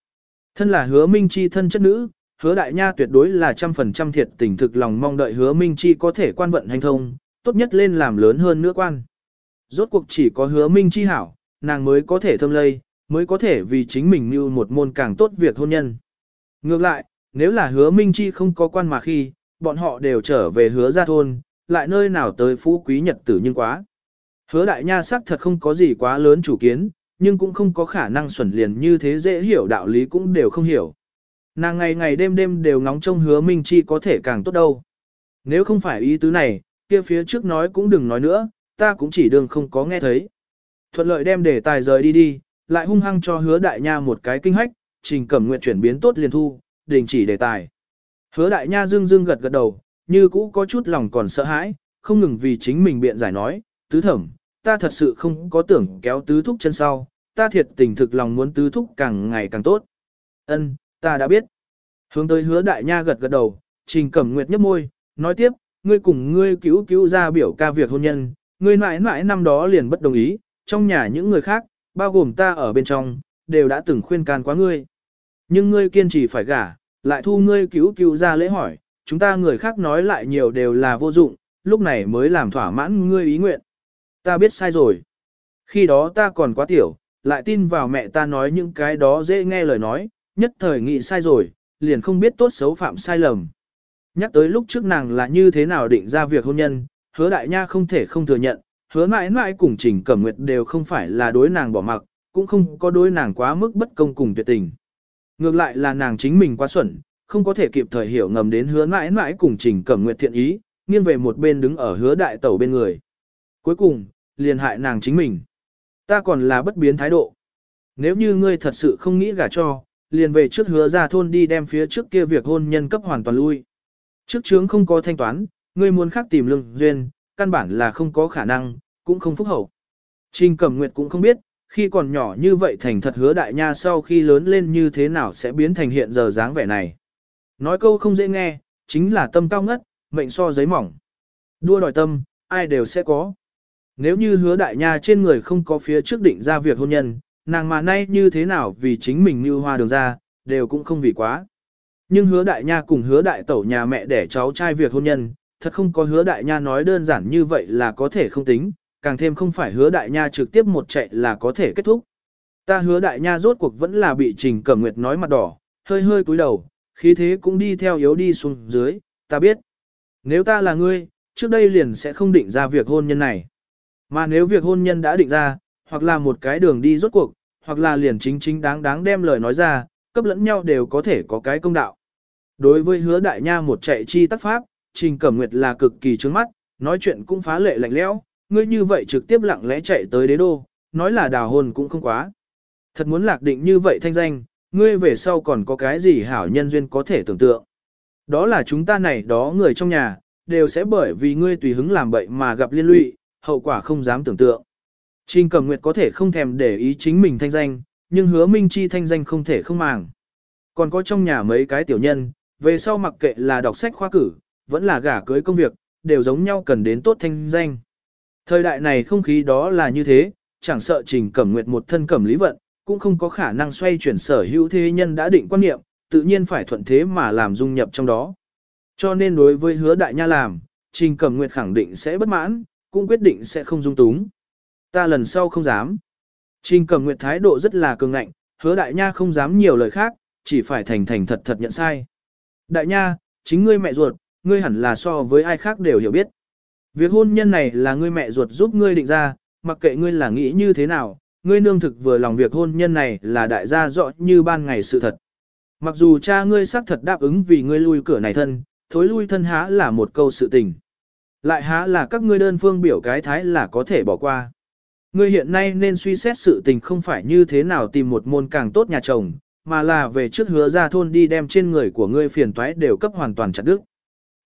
Thân là hứa minh chi thân chất nữ, hứa đại nha tuyệt đối là trăm phần trăm thiệt tình thực lòng mong đợi hứa minh chi có thể quan vận hành thông, tốt nhất lên làm lớn hơn nữa quan. Rốt cuộc chỉ có hứa minh chi hảo, nàng mới có thể thâm lây, mới có thể vì chính mình như một môn càng tốt việc hôn nhân. Ngược lại, nếu là hứa minh chi không có quan mà khi, bọn họ đều trở về hứa ra thôn, lại nơi nào tới phú quý nhật tử nhưng quá. Hứa đại nha sắc thật không có gì quá lớn chủ kiến, nhưng cũng không có khả năng xuẩn liền như thế dễ hiểu đạo lý cũng đều không hiểu. Nàng ngày ngày đêm đêm đều ngóng trông hứa minh chi có thể càng tốt đâu. Nếu không phải ý tứ này, kia phía trước nói cũng đừng nói nữa, ta cũng chỉ đường không có nghe thấy. Thuận lợi đem để tài rời đi đi, lại hung hăng cho hứa đại nha một cái kinh hách, trình cẩm nguyện chuyển biến tốt liền thu, đình chỉ đề tài. Hứa đại nha dương dương gật gật đầu, như cũ có chút lòng còn sợ hãi, không ngừng vì chính mình biện giải nói, tứ thẩm, ta thật sự không có tưởng kéo tứ thúc chân sau, ta thiệt tình thực lòng muốn tứ thúc càng ngày càng tốt. Ân, ta đã biết. Hướng tới hứa đại nha gật gật đầu, trình cẩm nguyệt nhấp môi, nói tiếp, ngươi cùng ngươi cứu cứu ra biểu ca việc hôn nhân, ngươi mãi mãi năm đó liền bất đồng ý, trong nhà những người khác, bao gồm ta ở bên trong, đều đã từng khuyên can quá ngươi. Nhưng ngươi kiên trì phải gả, lại thu ngươi cứu cứu ra lễ hỏi, chúng ta người khác nói lại nhiều đều là vô dụng, lúc này mới làm thỏa mãn ngươi ý nguyện. Ta biết sai rồi. Khi đó ta còn quá tiểu, lại tin vào mẹ ta nói những cái đó dễ nghe lời nói, nhất thời nghĩ sai rồi, liền không biết tốt xấu phạm sai lầm. Nhắc tới lúc trước nàng là như thế nào định ra việc hôn nhân, hứa đại nha không thể không thừa nhận, hứa mãi mãi cùng trình cẩm nguyệt đều không phải là đối nàng bỏ mặc, cũng không có đối nàng quá mức bất công cùng tuyệt tình. Ngược lại là nàng chính mình quá xuẩn, không có thể kịp thời hiểu ngầm đến hứa mãi mãi cùng trình cẩm nguyệt thiện ý, nghiêng về một bên đứng ở hứa đại tẩu bên người. Cuối cùng, liền hại nàng chính mình. Ta còn là bất biến thái độ. Nếu như ngươi thật sự không nghĩ gả cho, liền về trước hứa ra thôn đi đem phía trước kia việc hôn nhân cấp hoàn toàn lui. Trước chướng không có thanh toán, ngươi muốn khác tìm lương duyên, căn bản là không có khả năng, cũng không phúc hậu. Trình Cẩm Nguyệt cũng không biết, khi còn nhỏ như vậy thành thật hứa đại nha sau khi lớn lên như thế nào sẽ biến thành hiện giờ dáng vẻ này. Nói câu không dễ nghe, chính là tâm cao ngất, mệnh so giấy mỏng. Đua đòi tâm, ai đều sẽ có. Nếu như hứa đại nha trên người không có phía trước định ra việc hôn nhân, nàng mà nay như thế nào vì chính mình như hoa đường ra, đều cũng không vì quá. Nhưng hứa đại nha cùng hứa đại tẩu nhà mẹ để cháu trai việc hôn nhân, thật không có hứa đại nha nói đơn giản như vậy là có thể không tính, càng thêm không phải hứa đại nha trực tiếp một chạy là có thể kết thúc. Ta hứa đại nha rốt cuộc vẫn là bị trình cẩm nguyệt nói mặt đỏ, hơi hơi cúi đầu, khí thế cũng đi theo yếu đi xuống dưới, ta biết. Nếu ta là ngươi, trước đây liền sẽ không định ra việc hôn nhân này. Mà nếu việc hôn nhân đã định ra, hoặc là một cái đường đi rốt cuộc, hoặc là liền chính chính đáng đáng đem lời nói ra, cấp lẫn nhau đều có thể có cái công đạo. Đối với hứa đại nha một chạy chi tác pháp, Trình Cẩm Nguyệt là cực kỳ trướng mắt, nói chuyện cũng phá lệ lạnh lẽo, ngươi như vậy trực tiếp lặng lẽ chạy tới đế đô, nói là đào hôn cũng không quá. Thật muốn lạc định như vậy thanh danh, ngươi về sau còn có cái gì hảo nhân duyên có thể tưởng tượng. Đó là chúng ta này đó người trong nhà, đều sẽ bởi vì ngươi tùy hứng làm bậy mà gặp liên lụy, hậu quả không dám tưởng tượng. Trình Cẩm Nguyệt có thể không thèm để ý chính mình thanh danh, nhưng hứa Minh Chi thanh danh không thể không màng. Còn có trong nhà mấy cái tiểu nhân, về sau mặc kệ là đọc sách khoa cử, vẫn là gả cưới công việc, đều giống nhau cần đến tốt thanh danh. Thời đại này không khí đó là như thế, chẳng sợ trình cẩm nguyệt một thân cẩm lý vận, cũng không có khả năng xoay chuyển sở hữu thế nhân đã định quan niệm, tự nhiên phải thuận thế mà làm dung nhập trong đó. Cho nên đối với hứa đại nha làm, trình cẩm nguyệt khẳng định sẽ bất mãn, cũng quyết định sẽ không dung túng. Ta lần sau không dám. Trình cẩm nguyệt thái độ rất là cường ngạnh, hứa đại nha không dám nhiều lời khác, chỉ phải thành thành thật thật nhận sai. Đại nha, chính ngươi mẹ ruột, ngươi hẳn là so với ai khác đều hiểu biết. Việc hôn nhân này là ngươi mẹ ruột giúp ngươi định ra, mặc kệ ngươi là nghĩ như thế nào, ngươi nương thực vừa lòng việc hôn nhân này là đại gia rõ như ban ngày sự thật. Mặc dù cha ngươi xác thật đáp ứng vì ngươi lui cửa này thân, thối lui thân há là một câu sự tình. Lại há là các ngươi đơn phương biểu cái thái là có thể bỏ qua. Ngươi hiện nay nên suy xét sự tình không phải như thế nào tìm một môn càng tốt nhà chồng, mà là về trước hứa ra thôn đi đem trên người của ngươi phiền toái đều cấp hoàn toàn chặt đứt.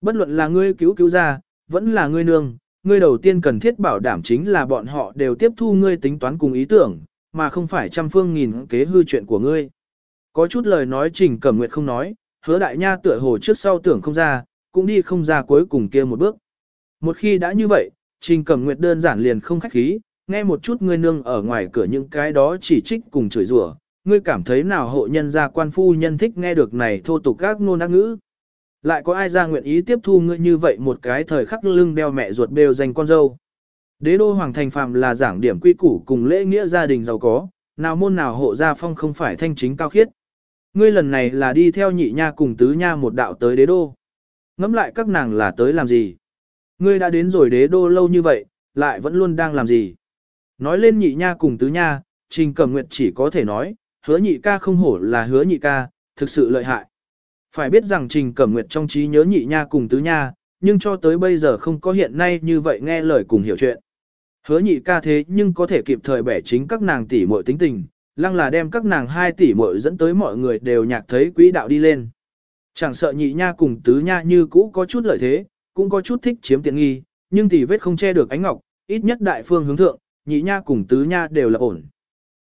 Bất luận là ngươi cứu cứu ra, vẫn là ngươi nương, ngươi đầu tiên cần thiết bảo đảm chính là bọn họ đều tiếp thu ngươi tính toán cùng ý tưởng, mà không phải trăm phương nghìn kế hư chuyện của ngươi. Có chút lời nói trình cẩm nguyệt không nói, hứa đại nha tựa hồ trước sau tưởng không ra, cũng đi không ra cuối cùng kia một bước. Một khi đã như vậy, trình cẩm nguyệt đơn giản liền không khách khí, nghe một chút ngươi nương ở ngoài cửa những cái đó chỉ trích cùng chửi rủa, ngươi cảm thấy nào hộ nhân gia quan phu nhân thích nghe được này thô tục các ngôn ác ngữ. Lại có ai ra nguyện ý tiếp thu ngươi như vậy một cái thời khắc lưng đeo mẹ ruột đều dành con dâu. Đế đô hoàng thành phàm là giảng điểm quy củ cùng lễ nghĩa gia đình giàu có, nào môn nào hộ gia phong không phải thanh chính cao khiết. Ngươi lần này là đi theo nhị nha cùng tứ nha một đạo tới đế đô. Ngắm lại các nàng là tới làm gì? Ngươi đã đến rồi đế đô lâu như vậy, lại vẫn luôn đang làm gì? Nói lên nhị nha cùng tứ nha, trình cầm nguyệt chỉ có thể nói, hứa nhị ca không hổ là hứa nhị ca, thực sự lợi hại. Phải biết rằng Trình Cẩm Nguyệt trong trí nhớ nhị nha cùng tứ nha, nhưng cho tới bây giờ không có hiện nay như vậy nghe lời cùng hiểu chuyện. Hứa nhị ca thế nhưng có thể kịp thời bẻ chính các nàng tỷ muội tính tình, lăng là đem các nàng hai tỷ muội dẫn tới mọi người đều nhạc thấy quỹ đạo đi lên. Chẳng sợ nhị nha cùng tứ nha như cũ có chút lợi thế, cũng có chút thích chiếm tiện nghi, nhưng tỷ vết không che được ánh ngọc, ít nhất đại phương hướng thượng, nhị nha cùng tứ nha đều là ổn.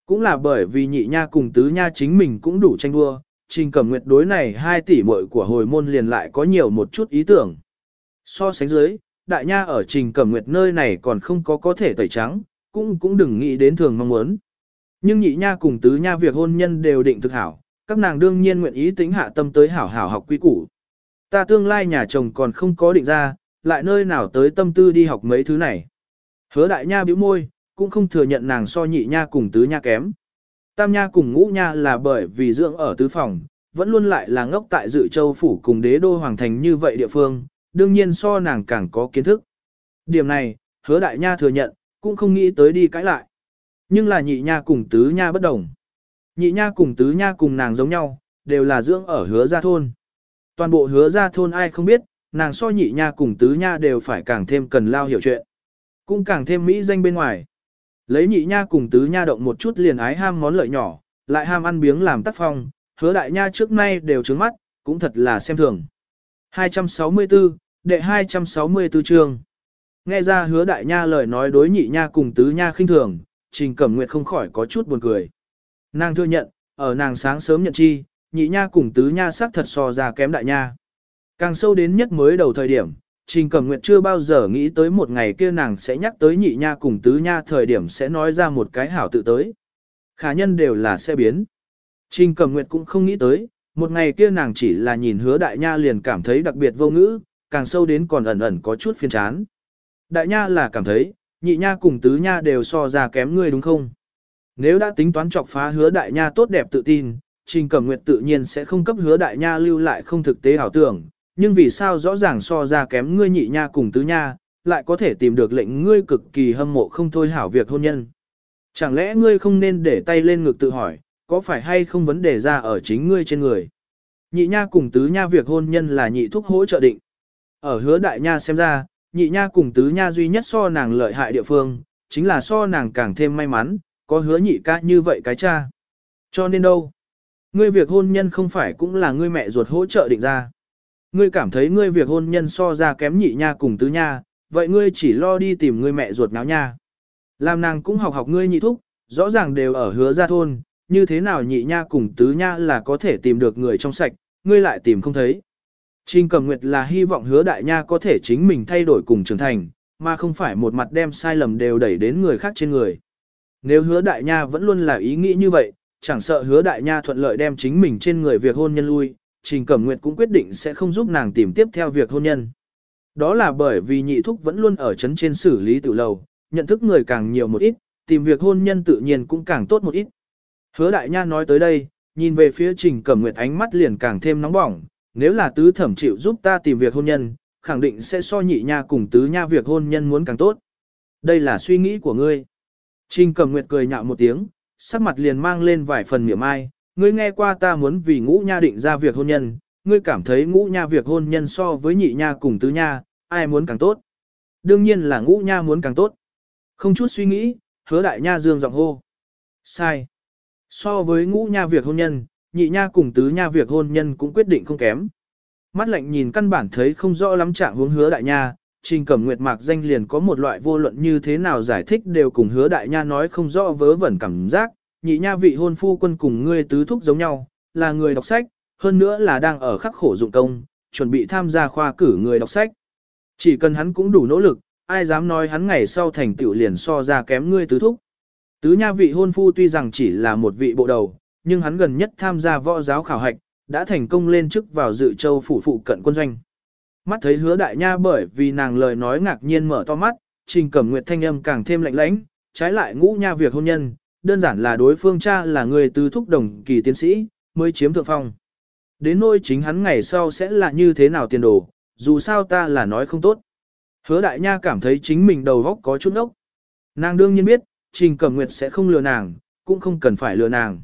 Cũng là bởi vì nhị nha cùng tứ nha chính mình cũng đủ tranh đua, Trình Cẩm Nguyệt đối này hai tỷ muội của hồi môn liền lại có nhiều một chút ý tưởng. So sánh dưới, đại nha ở Trình Cẩm Nguyệt nơi này còn không có có thể tẩy trắng, cũng cũng đừng nghĩ đến thường mong muốn. Nhưng nhị nha cùng tứ nha việc hôn nhân đều định thực hảo, các nàng đương nhiên nguyện ý tính hạ tâm tới hảo hảo học quy củ. Ta tương lai nhà chồng còn không có định ra, lại nơi nào tới tâm tư đi học mấy thứ này. Hứa đại nha bĩu môi, cũng không thừa nhận nàng so nhị nha cùng tứ nha kém. Tam nha cùng ngũ nha là bởi vì dưỡng ở tứ phòng, vẫn luôn lại là ngốc tại dự châu phủ cùng đế đô hoàng thành như vậy địa phương, đương nhiên so nàng càng có kiến thức. Điểm này, hứa đại nha thừa nhận, cũng không nghĩ tới đi cãi lại. Nhưng là nhị nha cùng tứ nha bất đồng. Nhị nha cùng tứ nha cùng nàng giống nhau, đều là dưỡng ở hứa gia thôn. Toàn bộ hứa gia thôn ai không biết, nàng so nhị nha cùng tứ nha đều phải càng thêm cần lao hiểu chuyện. Cũng càng thêm mỹ danh bên ngoài. Lấy nhị nha cùng tứ nha động một chút liền ái ham món lợi nhỏ, lại ham ăn biếng làm tác phong, hứa đại nha trước nay đều trướng mắt, cũng thật là xem thường. 264, đệ 264 chương. Nghe ra hứa đại nha lời nói đối nhị nha cùng tứ nha khinh thường, trình cẩm nguyệt không khỏi có chút buồn cười. Nàng thừa nhận, ở nàng sáng sớm nhận chi, nhị nha cùng tứ nha sắc thật so ra kém đại nha. Càng sâu đến nhất mới đầu thời điểm, Trình Cẩm Nguyệt chưa bao giờ nghĩ tới một ngày kia nàng sẽ nhắc tới nhị nha cùng tứ nha thời điểm sẽ nói ra một cái hảo tự tới. Khả nhân đều là sẽ biến. Trình Cẩm Nguyệt cũng không nghĩ tới, một ngày kia nàng chỉ là nhìn hứa đại nha liền cảm thấy đặc biệt vô ngữ, càng sâu đến còn ẩn ẩn có chút phiền chán. Đại nha là cảm thấy, nhị nha cùng tứ nha đều so ra kém ngươi đúng không? Nếu đã tính toán chọc phá hứa đại nha tốt đẹp tự tin, Trình Cẩm Nguyệt tự nhiên sẽ không cấp hứa đại nha lưu lại không thực tế ảo tưởng, nhưng vì sao rõ ràng so ra kém ngươi nhị nha cùng tứ nha, lại có thể tìm được lệnh ngươi cực kỳ hâm mộ không thôi hảo việc hôn nhân. Chẳng lẽ ngươi không nên để tay lên ngực tự hỏi, có phải hay không vấn đề ra ở chính ngươi trên người? Nhị nha cùng tứ nha việc hôn nhân là nhị thúc hỗ trợ định. Ở hứa đại nha xem ra, nhị nha cùng tứ nha duy nhất so nàng lợi hại địa phương, chính là so nàng càng thêm may mắn, có hứa nhị ca như vậy cái cha. Cho nên đâu? Ngươi việc hôn nhân không phải cũng là ngươi mẹ ruột hỗ trợ định ra. Ngươi cảm thấy ngươi việc hôn nhân so ra kém nhị nha cùng tứ nha, vậy ngươi chỉ lo đi tìm ngươi mẹ ruột náo nha. Làm nàng cũng học học ngươi nhị thúc, rõ ràng đều ở hứa gia thôn, như thế nào nhị nha cùng tứ nha là có thể tìm được người trong sạch, ngươi lại tìm không thấy. Trình Cẩm Nguyệt là hy vọng hứa đại nha có thể chính mình thay đổi cùng trưởng thành, mà không phải một mặt đem sai lầm đều đẩy đến người khác trên người. Nếu hứa đại nha vẫn luôn là ý nghĩ như vậy, chẳng sợ hứa đại nha thuận lợi đem chính mình trên người việc hôn nhân lui, Trình Cẩm Nguyệt cũng quyết định sẽ không giúp nàng tìm tiếp theo việc hôn nhân. Đó là bởi vì nhị thúc vẫn luôn ở chấn trên xử lý tự lầu, nhận thức người càng nhiều một ít, tìm việc hôn nhân tự nhiên cũng càng tốt một ít. Hứa đại nha nói tới đây, nhìn về phía Trình Cẩm Nguyệt ánh mắt liền càng thêm nóng bỏng, nếu là tứ thẩm chịu giúp ta tìm việc hôn nhân, khẳng định sẽ so nhị nha cùng tứ nha việc hôn nhân muốn càng tốt. Đây là suy nghĩ của ngươi. Trình Cẩm Nguyệt cười nhạo một tiếng, sắc mặt liền mang lên vài phần miệng ai, ngươi nghe qua ta muốn vì ngũ nha định ra việc hôn nhân, ngươi cảm thấy ngũ nha việc hôn nhân so với nhị nha cùng tứ nha, ai muốn càng tốt. Đương nhiên là ngũ nha muốn càng tốt. Không chút suy nghĩ, hứa đại nha dương giọng hô. Sai. So với ngũ nha việc hôn nhân, nhị nha cùng tứ nha việc hôn nhân cũng quyết định không kém. Mắt lạnh nhìn căn bản thấy không rõ lắm trạng hướng hứa đại nha, trình cẩm nguyệt mạc danh liền có một loại vô luận như thế nào giải thích đều cùng hứa đại nha nói không rõ vớ vẩn cảm giác, nhị nha vị hôn phu quân cùng ngươi tứ thúc giống nhau, là người đọc sách, hơn nữa là đang ở khắc khổ dụng công, chuẩn bị tham gia khoa cử người đọc sách. Chỉ cần hắn cũng đủ nỗ lực, ai dám nói hắn ngày sau thành tựu liền so ra kém ngươi tứ thúc. Tứ nha vị hôn phu tuy rằng chỉ là một vị bộ đầu, nhưng hắn gần nhất tham gia võ giáo khảo hạch, đã thành công lên chức vào dự châu phủ phụ cận quân doanh. Mắt thấy hứa đại nha bởi vì nàng lời nói ngạc nhiên mở to mắt, trình cẩm nguyệt thanh âm càng thêm lạnh lãnh, trái lại ngũ nha việc hôn nhân, đơn giản là đối phương cha là người tứ thúc đồng kỳ tiến sĩ, mới chiếm thượng phong. Đến nỗi chính hắn ngày sau sẽ là như thế nào tiền đồ, dù sao ta là nói không tốt. Hứa đại nha cảm thấy chính mình đầu góc có chút ốc. Nàng đương nhiên biết, Trình Cẩm Nguyệt sẽ không lừa nàng, cũng không cần phải lừa nàng.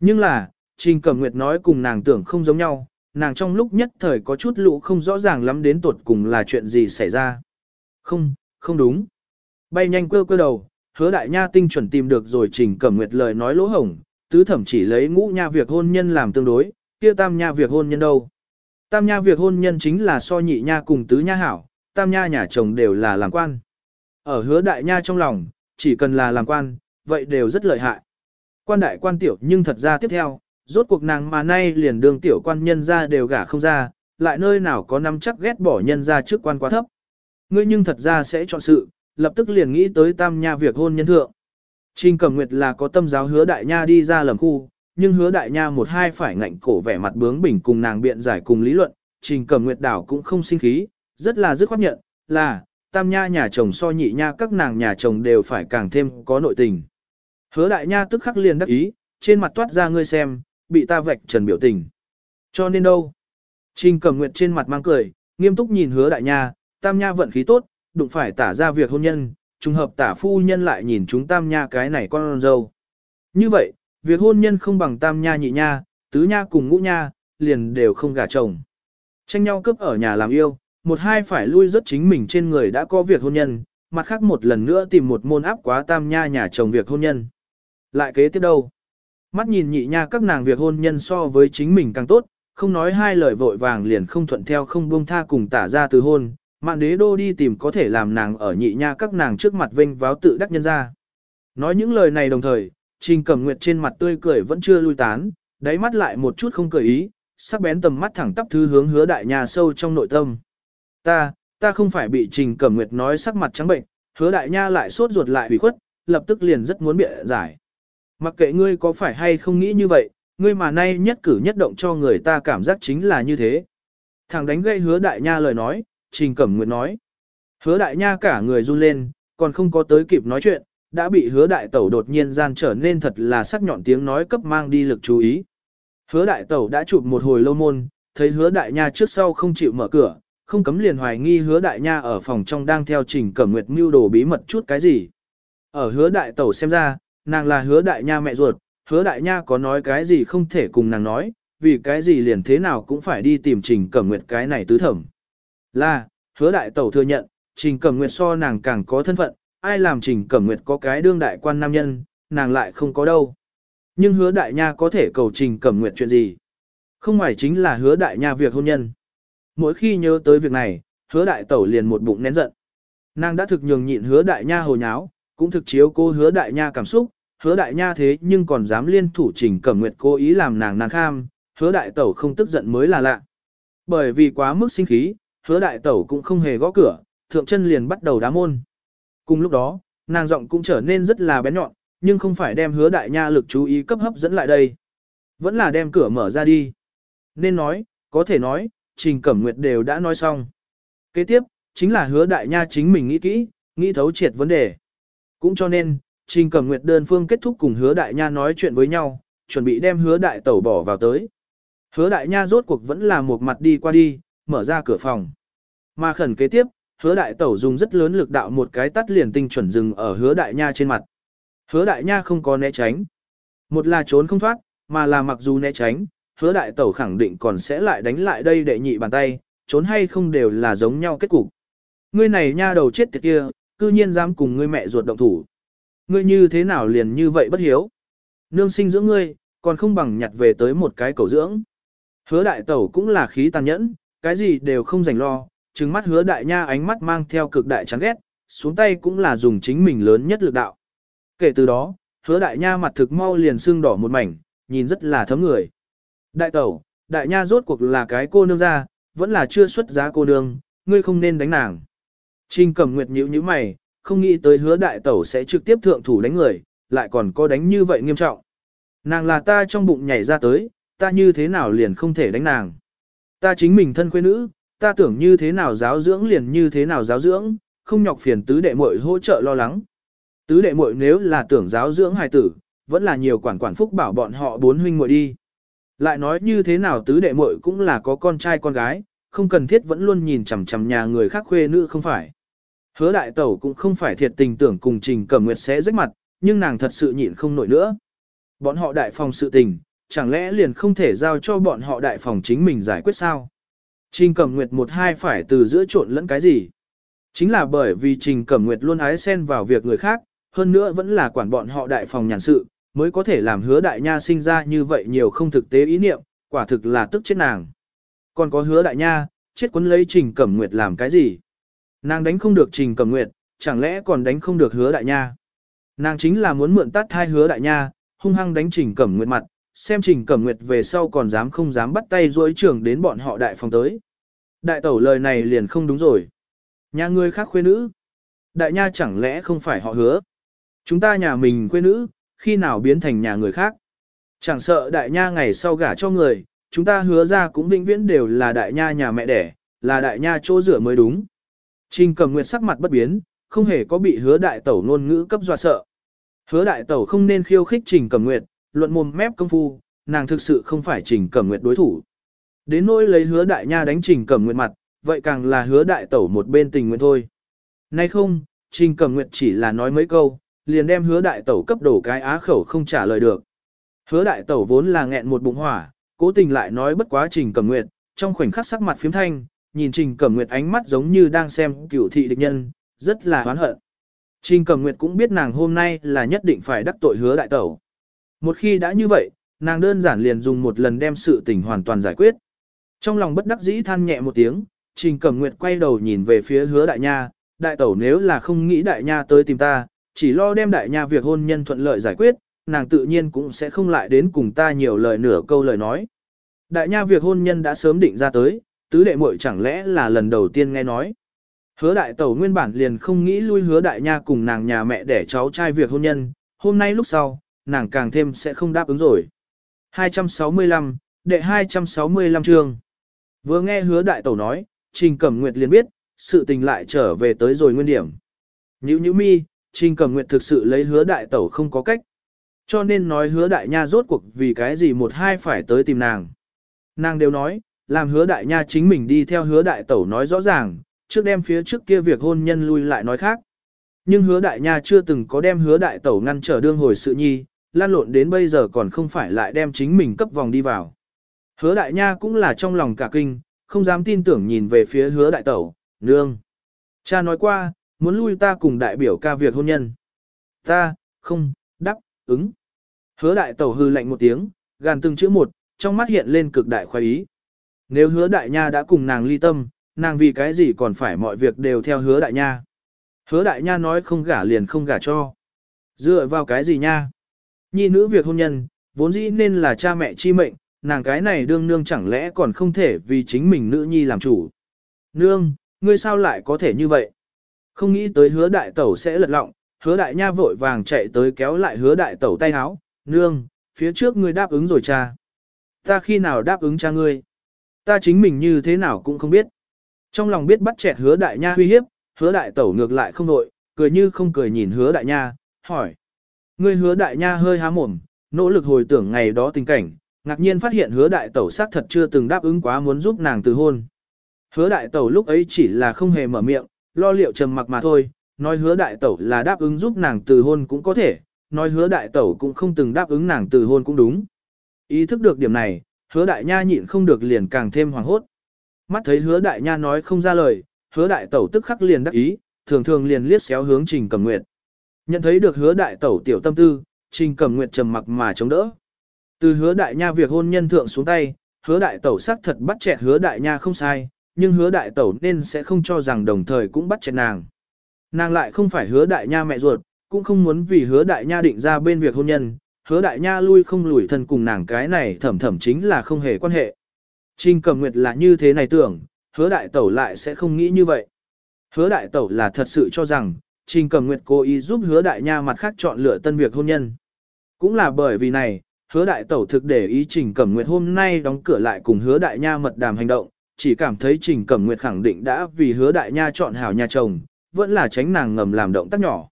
Nhưng là, Trình Cẩm Nguyệt nói cùng nàng tưởng không giống nhau, nàng trong lúc nhất thời có chút lũ không rõ ràng lắm đến tuột cùng là chuyện gì xảy ra. Không, không đúng. Bay nhanh quơ quơ đầu, hứa đại nha tinh chuẩn tìm được rồi Trình Cẩm Nguyệt lời nói lỗ hổng, tứ thẩm chỉ lấy ngũ nha việc hôn nhân làm tương đối, kia tam nha việc hôn nhân đâu. Tam nha việc hôn nhân chính là so nhị nha cùng tứ nha hảo, tam nha nhà chồng đều là làm quan. Ở hứa đại nha trong lòng, chỉ cần là làm quan, vậy đều rất lợi hại. Quan đại quan tiểu nhưng thật ra tiếp theo, rốt cuộc nàng mà nay liền đường tiểu quan nhân ra đều gả không ra, lại nơi nào có năm chắc ghét bỏ nhân ra trước quan quá thấp. Ngươi nhưng thật ra sẽ chọn sự, lập tức liền nghĩ tới tam nha việc hôn nhân thượng. Trình Cẩm Nguyệt là có tâm giáo hứa đại nha đi ra lầm khu, nhưng hứa đại nha một hai phải ngạnh cổ vẻ mặt bướng bỉnh cùng nàng biện giải cùng lý luận, Trình Cẩm Nguyệt đảo cũng không sinh khí, rất là dứt khoát nhận, là, tam nha nhà chồng so nhị nha các nàng nhà chồng đều phải càng thêm có nội tình. Hứa đại nha tức khắc liền đắc ý, trên mặt toát ra ngươi xem, bị ta vạch trần biểu tình. Cho nên đâu? Trình Cẩm Nguyệt trên mặt mang cười, nghiêm túc nhìn hứa đại nha, tam nha vận khí tốt, đụng phải tả ra việc hôn nhân, trùng hợp tả phu nhân lại nhìn chúng tam nha cái này con dâu. Như vậy, việc hôn nhân không bằng tam nha nhị nha, tứ nha cùng ngũ nha, liền đều không gả chồng. Tranh nhau cướp ở nhà làm yêu, một hai phải lui rất chính mình trên người đã có việc hôn nhân, mặt khác một lần nữa tìm một môn áp quá tam nha nhà chồng việc hôn nhân. Lại kế tiếp đâu? Mắt nhìn nhị nha các nàng việc hôn nhân so với chính mình càng tốt, không nói hai lời vội vàng liền không thuận theo không buông tha cùng tả ra từ hôn, mạn đế đô đi tìm có thể làm nàng ở nhị nha các nàng trước mặt vinh váo tự đắc nhân ra. Nói những lời này đồng thời, Trình Cẩm Nguyệt trên mặt tươi cười vẫn chưa lui tán, đáy mắt lại một chút không cười ý, sắc bén tầm mắt thẳng tắp thứ hướng hứa đại nhà sâu trong nội tâm. Ta, ta không phải bị Trình Cẩm Nguyệt nói sắc mặt trắng bệnh, hứa đại nha lại sốt ruột lại bị khuất, lập tức liền rất muốn bịa giải. Mặc kệ ngươi có phải hay không nghĩ như vậy, ngươi mà nay nhất cử nhất động cho người ta cảm giác chính là như thế. Thằng đánh gây hứa đại nha lời nói, Trình Cẩm Nguyệt nói. Hứa đại nha cả người run lên, còn không có tới kịp nói chuyện, đã bị hứa đại tẩu đột nhiên gian trở nên thật là sắc nhọn tiếng nói cấp mang đi lực chú ý. Hứa đại tẩu đã chụp một hồi lâu môn, thấy hứa đại nha trước sau không chịu mở cửa, không cấm liền hoài nghi hứa đại nha ở phòng trong đang theo trình cẩm nguyệt mưu đồ bí mật chút cái gì. Ở hứa đại tẩu xem ra, nàng là hứa đại nha mẹ ruột, hứa đại nha có nói cái gì không thể cùng nàng nói, vì cái gì liền thế nào cũng phải đi tìm trình cẩm nguyệt cái này tứ thẩm. Là, hứa đại tẩu thừa nhận, trình cẩm nguyệt so nàng càng có thân phận, ai làm trình cẩm nguyệt có cái đương đại quan nam nhân, nàng lại không có đâu. Nhưng hứa đại nha có thể cầu trình cẩm nguyệt chuyện gì? Không ngoài chính là hứa đại nha việc hôn nhân. Mỗi khi nhớ tới việc này, hứa đại tẩu liền một bụng nén giận. Nàng đã thực nhường nhịn hứa đại nha hồ nháo, cũng thực chiếu cô hứa đại nha cảm xúc, hứa đại nha thế nhưng còn dám liên thủ trình cẩm nguyệt cố ý làm nàng nàng kham, hứa đại tẩu không tức giận mới là lạ. Bởi vì quá mức sinh khí, hứa đại tẩu cũng không hề gõ cửa, thượng chân liền bắt đầu đá môn. Cùng lúc đó, nàng giọng cũng trở nên rất là bén nhọn, nhưng không phải đem hứa đại nha lực chú ý cấp hấp dẫn lại đây. Vẫn là đem cửa mở ra đi. Nên nói, có thể nói, Trình Cẩm Nguyệt đều đã nói xong. Kế tiếp, chính là hứa đại nha chính mình nghĩ kỹ, nghĩ thấu triệt vấn đề. Cũng cho nên, Trình Cẩm Nguyệt đơn phương kết thúc cùng hứa đại nha nói chuyện với nhau, chuẩn bị đem hứa đại tẩu bỏ vào tới. Hứa đại nha rốt cuộc vẫn là một mặt đi qua đi, mở ra cửa phòng. Mà khẩn kế tiếp, hứa đại tẩu dùng rất lớn lực đạo một cái tắt liền tinh chuẩn dừng ở hứa đại nha trên mặt. Hứa đại nha không có né tránh. Một là trốn không thoát, mà là mặc dù né tránh, hứa đại tẩu khẳng định còn sẽ lại đánh lại đây để nhị bàn tay, trốn hay không đều là giống nhau kết cục. Ngươi này nha đầu chết tiệt kia, cư nhiên dám cùng ngươi mẹ ruột động thủ. Ngươi như thế nào liền như vậy bất hiếu. Nương sinh dưỡng ngươi, còn không bằng nhặt về tới một cái cầu dưỡng. Hứa đại tẩu cũng là khí tàn nhẫn, cái gì đều không dành lo, trừng mắt hứa đại nha ánh mắt mang theo cực đại chán ghét, xuống tay cũng là dùng chính mình lớn nhất lực đạo. Kể từ đó, hứa đại nha mặt thực mau liền xương đỏ một mảnh, nhìn rất là thấm người. Đại tẩu, đại nha rốt cuộc là cái cô nương ra, vẫn là chưa xuất giá cô nương, ngươi không nên đánh nàng. Trình cầm nguyệt nhíu như mày, không nghĩ tới hứa đại tẩu sẽ trực tiếp thượng thủ đánh người, lại còn có đánh như vậy nghiêm trọng. Nàng là ta trong bụng nhảy ra tới, ta như thế nào liền không thể đánh nàng. Ta chính mình thân quê nữ, ta tưởng như thế nào giáo dưỡng liền như thế nào giáo dưỡng, không nhọc phiền tứ đệ muội hỗ trợ lo lắng. Tứ đệ muội nếu là tưởng giáo dưỡng hài tử, vẫn là nhiều quản quản phúc bảo bọn họ bốn huynh muội đi. Lại nói như thế nào tứ đệ muội cũng là có con trai con gái, không cần thiết vẫn luôn nhìn chằm chằm nhà người khác khuê nữ không phải. Hứa đại tẩu cũng không phải thiệt tình tưởng cùng Trình Cẩm Nguyệt sẽ rách mặt, nhưng nàng thật sự nhịn không nổi nữa. Bọn họ đại phòng sự tình, chẳng lẽ liền không thể giao cho bọn họ đại phòng chính mình giải quyết sao? Trình Cẩm Nguyệt một hai phải từ giữa trộn lẫn cái gì? Chính là bởi vì Trình Cẩm Nguyệt luôn ái xen vào việc người khác, hơn nữa vẫn là quản bọn họ đại phòng nhàn sự, mới có thể làm hứa đại nha sinh ra như vậy nhiều không thực tế ý niệm, quả thực là tức chết nàng. Còn có hứa đại nha, chết quấn lấy Trình Cẩm Nguyệt làm cái gì? Nàng đánh không được Trình Cẩm Nguyệt, chẳng lẽ còn đánh không được hứa đại nha? Nàng chính là muốn mượn tát thai hứa đại nha, hung hăng đánh Trình Cẩm Nguyệt mặt, xem Trình Cẩm Nguyệt về sau còn dám không dám bắt tay dối trưởng đến bọn họ đại phòng tới. Đại tẩu lời này liền không đúng rồi. Nhà ngươi khác khuê nữ. Đại nha chẳng lẽ không phải họ hứa. Chúng ta nhà mình khuê nữ, khi nào biến thành nhà người khác. Chẳng sợ đại nha ngày sau gả cho người, chúng ta hứa ra cũng vĩnh viễn đều là đại nha nhà mẹ đẻ, là đại nha chỗ rửa mới đúng. Trình cầm nguyệt sắc mặt bất biến, không hề có bị hứa đại tẩu ngôn ngữ cấp dọa sợ. Hứa đại tẩu không nên khiêu khích trình cầm nguyệt, luận mồm mép công phu, nàng thực sự không phải trình cẩm nguyệt đối thủ. Đến nỗi lấy hứa đại nha đánh trình cẩm nguyệt mặt, vậy càng là hứa đại tẩu một bên tình nguyện thôi. Nay không, trình cẩm nguyệt chỉ là nói mấy câu, liền đem hứa đại tẩu cấp đổ cái á khẩu không trả lời được. Hứa đại tẩu vốn là nghẹn một bụng hỏa, cố tình lại nói bất quá trình cẩm nguyệt, trong khoảnh khắc sắc mặt phiếm thanh, nhìn trình cẩm nguyệt ánh mắt giống như đang xem cửu thị địch nhân, rất là hoán hận. Trình cẩm nguyệt cũng biết nàng hôm nay là nhất định phải đắc tội hứa đại tẩu. Một khi đã như vậy, nàng đơn giản liền dùng một lần đem sự tình hoàn toàn giải quyết. Trong lòng bất đắc dĩ than nhẹ một tiếng, Trình Cẩm Nguyệt quay đầu nhìn về phía hứa đại nha, đại tẩu nếu là không nghĩ đại nha tới tìm ta, chỉ lo đem đại nha việc hôn nhân thuận lợi giải quyết, nàng tự nhiên cũng sẽ không lại đến cùng ta nhiều lời nửa câu lời nói. Đại nha việc hôn nhân đã sớm định ra tới, tứ đệ muội chẳng lẽ là lần đầu tiên nghe nói. Hứa đại tẩu nguyên bản liền không nghĩ lui hứa đại nha cùng nàng nhà mẹ để cháu trai việc hôn nhân, hôm nay lúc sau, nàng càng thêm sẽ không đáp ứng rồi. 265, đệ 265 chương. Vừa nghe hứa đại tẩu nói, Trình Cẩm Nguyệt liền biết, sự tình lại trở về tới rồi nguyên điểm. Nhữ nhữ mi, Trình Cẩm Nguyệt thực sự lấy hứa đại tẩu không có cách. Cho nên nói hứa đại nha rốt cuộc vì cái gì một hai phải tới tìm nàng. Nàng đều nói, làm hứa đại nha chính mình đi theo hứa đại tẩu nói rõ ràng, trước đem phía trước kia việc hôn nhân lui lại nói khác. Nhưng hứa đại nha chưa từng có đem hứa đại tẩu ngăn trở đương hồi sự nhi, lan lộn đến bây giờ còn không phải lại đem chính mình cấp vòng đi vào. Hứa đại nha cũng là trong lòng cả kinh, không dám tin tưởng nhìn về phía hứa đại tẩu, nương. Cha nói qua, muốn lui ta cùng đại biểu ca việc hôn nhân. Ta, không, đáp, ứng. Hứa đại tẩu hư lạnh một tiếng, gàn từng chữ một, trong mắt hiện lên cực đại khoái ý. Nếu hứa đại nha đã cùng nàng ly tâm, nàng vì cái gì còn phải mọi việc đều theo hứa đại nha. Hứa đại nha nói không gả liền không gả cho. Dựa vào cái gì nha? Nhi nữ việc hôn nhân, vốn dĩ nên là cha mẹ chi mệnh, nàng cái này đương nương chẳng lẽ còn không thể vì chính mình nữ nhi làm chủ. Nương, ngươi sao lại có thể như vậy? Không nghĩ tới hứa đại tẩu sẽ lật lọng, hứa đại nha vội vàng chạy tới kéo lại hứa đại tẩu tay háo, nương, phía trước ngươi đáp ứng rồi cha. Ta khi nào đáp ứng cha ngươi? Ta chính mình như thế nào cũng không biết. Trong lòng biết bắt chẹt hứa đại nha huy hiếp, hứa đại tẩu ngược lại không nội, cười như không cười nhìn hứa đại nha, hỏi. Ngươi hứa đại nha hơi há mồm, nỗ lực hồi tưởng ngày đó tình cảnh, ngạc nhiên phát hiện hứa đại tẩu xác thật chưa từng đáp ứng quá muốn giúp nàng từ hôn. Hứa đại tẩu lúc ấy chỉ là không hề mở miệng, lo liệu trầm mặc mà thôi, nói hứa đại tẩu là đáp ứng giúp nàng từ hôn cũng có thể, nói hứa đại tẩu cũng không từng đáp ứng nàng từ hôn cũng đúng. Ý thức được điểm này, hứa đại nha nhịn không được liền càng thêm hoàng hốt. Mắt thấy hứa đại nha nói không ra lời, hứa đại tẩu tức khắc liền đắc ý, thường thường liền liếc xéo hướng trình cầm nguyệt. Nhận thấy được hứa đại tẩu tiểu tâm tư, trình cầm nguyệt trầm mặc mà chống đỡ. Từ hứa đại nha việc hôn nhân thượng xuống tay, hứa đại tẩu xác thật bắt chẹt hứa đại nha không sai, nhưng hứa đại tẩu nên sẽ không cho rằng đồng thời cũng bắt chẹt nàng. Nàng lại không phải hứa đại nha mẹ ruột, cũng không muốn vì hứa đại nha định ra bên việc hôn nhân, hứa đại nha lui không lùi thân cùng nàng cái này thẩm thẩm chính là không hề quan hệ. Trình cầm nguyệt là như thế này tưởng, hứa đại tẩu lại sẽ không nghĩ như vậy. Hứa đại tẩu là thật sự cho rằng, trình Cẩm nguyệt cố ý giúp hứa đại nha mặt khác chọn lựa tân việc hôn nhân. Cũng là bởi vì này, hứa đại tẩu thực để ý trình cẩm nguyệt hôm nay đóng cửa lại cùng hứa đại nha mật đàm hành động, chỉ cảm thấy trình cẩm nguyệt khẳng định đã vì hứa đại nha chọn hảo nhà chồng, vẫn là tránh nàng ngầm làm động tác nhỏ.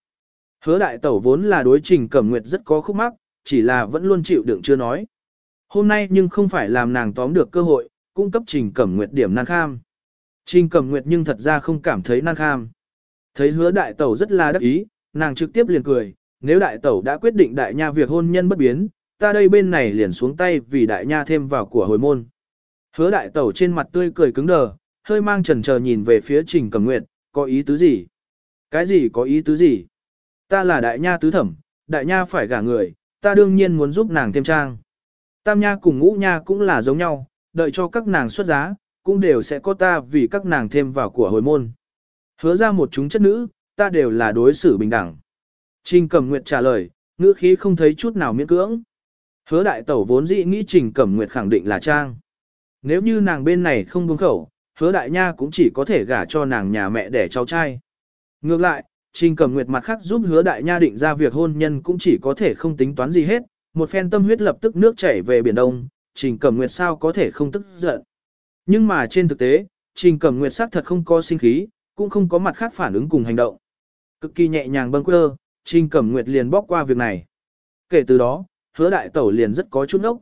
Hứa đại tẩu vốn là đối trình cẩm nguyệt rất có khúc mắc, chỉ là vẫn luôn chịu đựng chưa nói. Hôm nay nhưng không phải làm nàng tóm được cơ hội, cung cấp trình cẩm nguyệt điểm nan kham. Trình cẩm nguyệt nhưng thật ra không cảm thấy nan kham. Thấy hứa đại tẩu rất là đắc ý, nàng trực tiếp liền cười, nếu đại tẩu đã quyết định đại nha việc hôn nhân bất biến, ta đây bên này liền xuống tay vì đại nha thêm vào của hồi môn. Hứa đại tẩu trên mặt tươi cười cứng đờ, hơi mang trần chờ nhìn về phía trình cầm nguyệt, có ý tứ gì? Cái gì có ý tứ gì? Ta là đại nha tứ thẩm, đại nha phải gả người, ta đương nhiên muốn giúp nàng thêm trang. Tam nha cùng ngũ nha cũng là giống nhau, đợi cho các nàng xuất giá, cũng đều sẽ có ta vì các nàng thêm vào của hồi môn. Hứa ra một chúng chất nữ, ta đều là đối xử bình đẳng. Trình Cẩm Nguyệt trả lời, ngữ khí không thấy chút nào miễn cưỡng. Hứa đại tẩu vốn dĩ nghĩ Trình Cẩm Nguyệt khẳng định là trang. Nếu như nàng bên này không buông khẩu, hứa đại nha cũng chỉ có thể gả cho nàng nhà mẹ để cháu trai. Ngược lại, Trình Cẩm Nguyệt mặt khác giúp hứa đại nha định ra việc hôn nhân cũng chỉ có thể không tính toán gì hết, một phen tâm huyết lập tức nước chảy về biển đông, Trình Cẩm Nguyệt sao có thể không tức giận. Nhưng mà trên thực tế, Trình Cẩm Nguyệt xác thật không có sinh khí, cũng không có mặt khác phản ứng cùng hành động. Cực kỳ nhẹ nhàng bâng quơ, Trình Cẩm Nguyệt liền bóc qua việc này. Kể từ đó, hứa đại tẩu liền rất có chút ốc.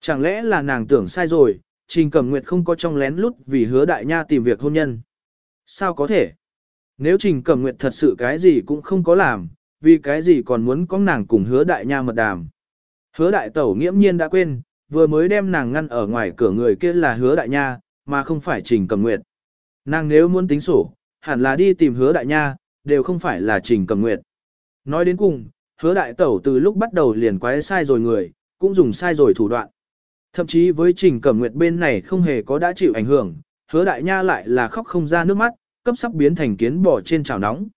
Chẳng lẽ là nàng tưởng sai rồi, Trình Cẩm Nguyệt không có trong lén lút vì hứa đại nha tìm việc hôn nhân. Sao có thể? Nếu Trình Cẩm Nguyệt thật sự cái gì cũng không có làm, vì cái gì còn muốn có nàng cùng hứa đại nha mật đàm. Hứa đại tẩu nghiễm nhiên đã quên, vừa mới đem nàng ngăn ở ngoài cửa người kia là hứa đại nha, mà không phải Trình Cẩm Nguyệt. Nàng nếu muốn tính sổ, hẳn là đi tìm hứa đại nha, đều không phải là Trình Cẩm Nguyệt. Nói đến cùng, hứa đại tẩu từ lúc bắt đầu liền quái sai rồi người, cũng dùng sai rồi thủ đoạn. Thậm chí với Trình Cẩm Nguyệt bên này không hề có đã chịu ảnh hưởng, hứa đại nha lại là khóc không ra nước mắt, cấp sắp biến thành kiến bò trên chảo nóng.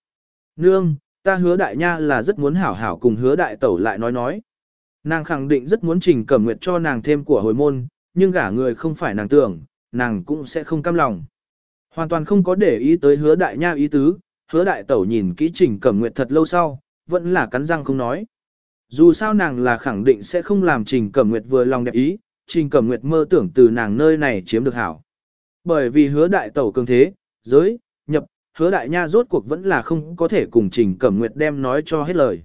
Nương, ta hứa đại nha là rất muốn hảo hảo cùng hứa đại tẩu lại nói nói. Nàng khẳng định rất muốn Trình Cẩm Nguyệt cho nàng thêm của hồi môn, nhưng gả người không phải nàng tưởng, nàng cũng sẽ không cam lòng. Hoàn toàn không có để ý tới hứa đại nha ý tứ, hứa đại tẩu nhìn kỹ Trình Cẩm Nguyệt thật lâu sau, vẫn là cắn răng không nói. Dù sao nàng là khẳng định sẽ không làm Trình Cẩm Nguyệt vừa lòng đẹp ý, Trình Cẩm Nguyệt mơ tưởng từ nàng nơi này chiếm được hảo. Bởi vì hứa đại tẩu cường thế, giới, nhập, hứa đại nha rốt cuộc vẫn là không có thể cùng Trình Cẩm Nguyệt đem nói cho hết lời.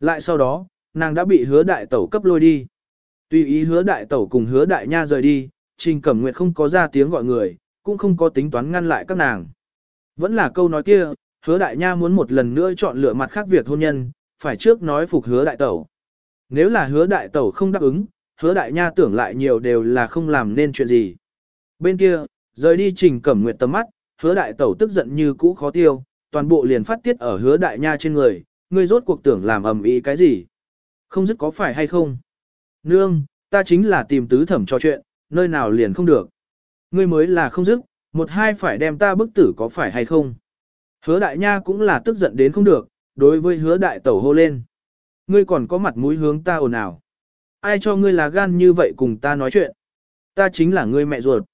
Lại sau đó, nàng đã bị hứa đại tẩu cấp lôi đi. Tuy ý hứa đại tẩu cùng hứa đại nha rời đi, Trình Cẩm Nguyệt không có ra tiếng gọi người, cũng không có tính toán ngăn lại các nàng. Vẫn là câu nói kia, hứa đại nha muốn một lần nữa chọn lựa mặt khác việc hôn nhân, phải trước nói phục hứa đại tẩu. Nếu là hứa đại tẩu không đáp ứng, hứa đại nha tưởng lại nhiều đều là không làm nên chuyện gì. Bên kia, rời đi trình cẩm nguyệt tầm mắt, hứa đại tẩu tức giận như cũ khó tiêu, toàn bộ liền phát tiết ở hứa đại nha trên người, ngươi rốt cuộc tưởng làm ầm ĩ cái gì. Không dứt có phải hay không? Nương, ta chính là tìm tứ thẩm cho chuyện, nơi nào liền không được. Ngươi mới là không dứt, một hai phải đem ta bức tử có phải hay không? Hứa đại nha cũng là tức giận đến không được, đối với hứa đại tẩu hô lên. Ngươi còn có mặt mũi hướng ta ồn ào. Ai cho ngươi là gan như vậy cùng ta nói chuyện? Ta chính là ngươi mẹ ruột.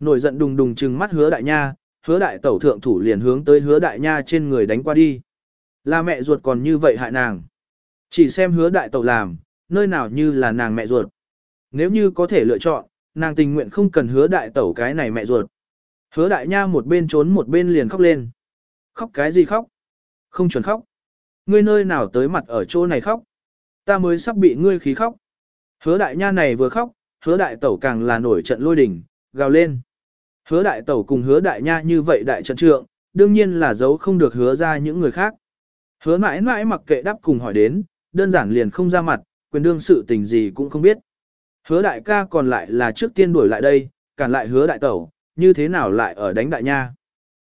Nổi giận đùng đùng trừng mắt hứa đại nha, hứa đại tẩu thượng thủ liền hướng tới hứa đại nha trên người đánh qua đi. Là mẹ ruột còn như vậy hại nàng. Chỉ xem hứa đại tẩu làm, nơi nào như là nàng mẹ ruột. Nếu như có thể lựa chọn, nàng tình nguyện không cần hứa đại tẩu cái này mẹ ruột. Hứa đại nha một bên trốn một bên liền khóc lên. Khóc cái gì khóc? Không chuẩn khóc. Ngươi nơi nào tới mặt ở chỗ này khóc? Ta mới sắp bị ngươi khí khóc. Hứa đại nha này vừa khóc, hứa đại tẩu càng là nổi trận lôi đỉnh, gào lên. Hứa đại tẩu cùng hứa đại nha như vậy đại trận trượng, đương nhiên là giấu không được hứa ra những người khác. Hứa mãi mãi mặc kệ đáp cùng hỏi đến, đơn giản liền không ra mặt, quyền đương sự tình gì cũng không biết. Hứa đại ca còn lại là trước tiên đuổi lại đây, cản lại hứa đại tẩu, như thế nào lại ở đánh đại nha.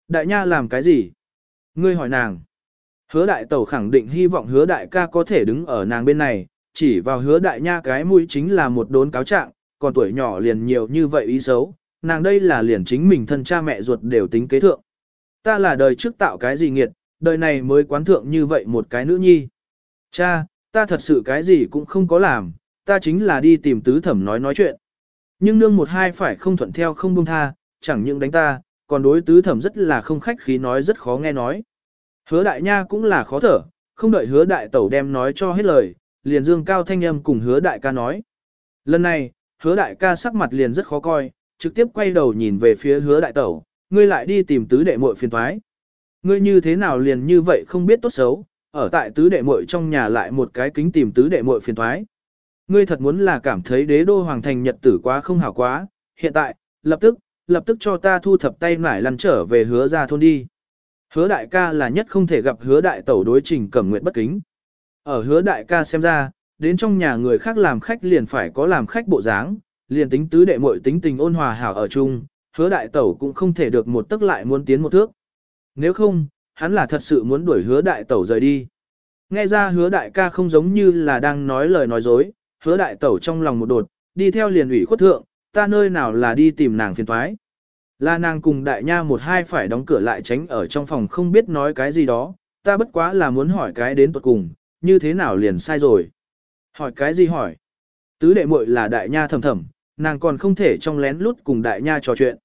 Đại nha làm cái gì? Ngươi hỏi nàng. Hứa đại tẩu khẳng định hy vọng hứa đại ca có thể đứng ở nàng bên này, chỉ vào hứa đại nha cái mũi chính là một đốn cáo trạng, còn tuổi nhỏ liền nhiều như vậy ý xấu, nàng đây là liền chính mình thân cha mẹ ruột đều tính kế thượng. Ta là đời trước tạo cái gì nghiệt, đời này mới quán thượng như vậy một cái nữ nhi. Cha, ta thật sự cái gì cũng không có làm, ta chính là đi tìm tứ thẩm nói nói chuyện. Nhưng nương một hai phải không thuận theo không buông tha, chẳng những đánh ta, còn đối tứ thẩm rất là không khách khí nói rất khó nghe nói. Hứa đại nha cũng là khó thở, không đợi hứa đại tẩu đem nói cho hết lời, liền dương cao thanh âm cùng hứa đại ca nói. Lần này, hứa đại ca sắc mặt liền rất khó coi, trực tiếp quay đầu nhìn về phía hứa đại tẩu, ngươi lại đi tìm tứ đệ muội phiền thoái. Ngươi như thế nào liền như vậy không biết tốt xấu, ở tại tứ đệ muội trong nhà lại một cái kính tìm tứ đệ muội phiền thoái. Ngươi thật muốn là cảm thấy đế đô hoàng thành nhật tử quá không hảo quá, hiện tại, lập tức, lập tức cho ta thu thập tay nải lăn trở về hứa ra thôn đi. Hứa đại ca là nhất không thể gặp hứa đại tẩu đối trình cẩm nguyện bất kính. Ở hứa đại ca xem ra, đến trong nhà người khác làm khách liền phải có làm khách bộ dáng, liền tính tứ đệ muội tính tình ôn hòa hảo ở chung, hứa đại tẩu cũng không thể được một tức lại muốn tiến một thước. Nếu không, hắn là thật sự muốn đuổi hứa đại tẩu rời đi. Nghe ra hứa đại ca không giống như là đang nói lời nói dối, hứa đại tẩu trong lòng một đột, đi theo liền ủy khuất thượng, ta nơi nào là đi tìm nàng phiền thoái. Là nàng cùng đại nha một hai phải đóng cửa lại tránh ở trong phòng không biết nói cái gì đó, ta bất quá là muốn hỏi cái đến tuật cùng, như thế nào liền sai rồi. Hỏi cái gì hỏi? Tứ đệ muội là đại nha thầm thầm, nàng còn không thể trong lén lút cùng đại nha trò chuyện.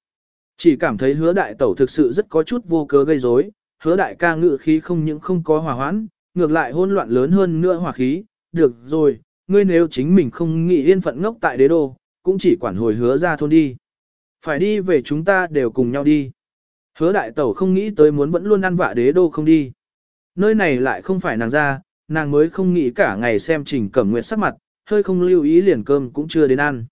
Chỉ cảm thấy hứa đại tẩu thực sự rất có chút vô cớ gây rối, hứa đại ca ngự khí không những không có hòa hoãn, ngược lại hỗn loạn lớn hơn nữa hòa khí, được rồi, ngươi nếu chính mình không nghĩ yên phận ngốc tại đế đô, cũng chỉ quản hồi hứa ra thôn đi. Phải đi về chúng ta đều cùng nhau đi. Hứa đại tẩu không nghĩ tới muốn vẫn luôn ăn vạ đế đô không đi. Nơi này lại không phải nàng ra, nàng mới không nghĩ cả ngày xem trình cẩm nguyện sắc mặt, hơi không lưu ý liền cơm cũng chưa đến ăn.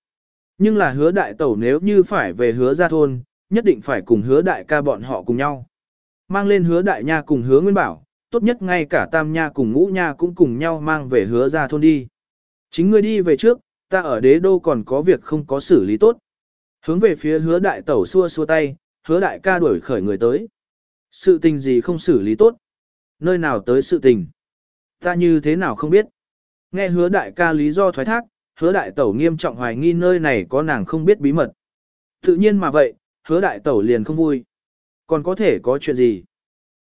Nhưng là hứa đại tẩu nếu như phải về hứa ra thôn, nhất định phải cùng hứa đại ca bọn họ cùng nhau. Mang lên hứa đại nha cùng hứa nguyên bảo, tốt nhất ngay cả tam nha cùng ngũ nha cũng cùng nhau mang về hứa ra thôn đi. Chính ngươi đi về trước, ta ở đế đô còn có việc không có xử lý tốt. Hướng về phía hứa đại tẩu xua xua tay, hứa đại ca đuổi khởi người tới. Sự tình gì không xử lý tốt? Nơi nào tới sự tình? Ta như thế nào không biết? Nghe hứa đại ca lý do thoái thác, hứa đại tẩu nghiêm trọng hoài nghi nơi này có nàng không biết bí mật. Tự nhiên mà vậy, hứa đại tẩu liền không vui. Còn có thể có chuyện gì?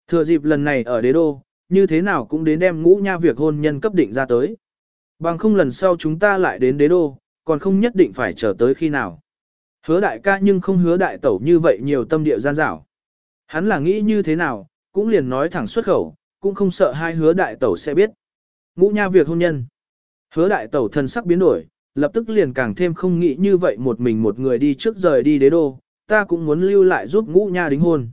Thừa dịp lần này ở đế đô, như thế nào cũng đến đem ngũ nha việc hôn nhân cấp định ra tới. Bằng không lần sau chúng ta lại đến đế đô, còn không nhất định phải chờ tới khi nào. Hứa đại ca nhưng không hứa đại tẩu như vậy nhiều tâm địa gian dảo. Hắn là nghĩ như thế nào, cũng liền nói thẳng xuất khẩu, cũng không sợ hai hứa đại tẩu sẽ biết. Ngũ nha việc hôn nhân. Hứa đại tẩu thân sắc biến đổi, lập tức liền càng thêm không nghĩ như vậy một mình một người đi trước rời đi đế đô, ta cũng muốn lưu lại giúp ngũ nha đính hôn.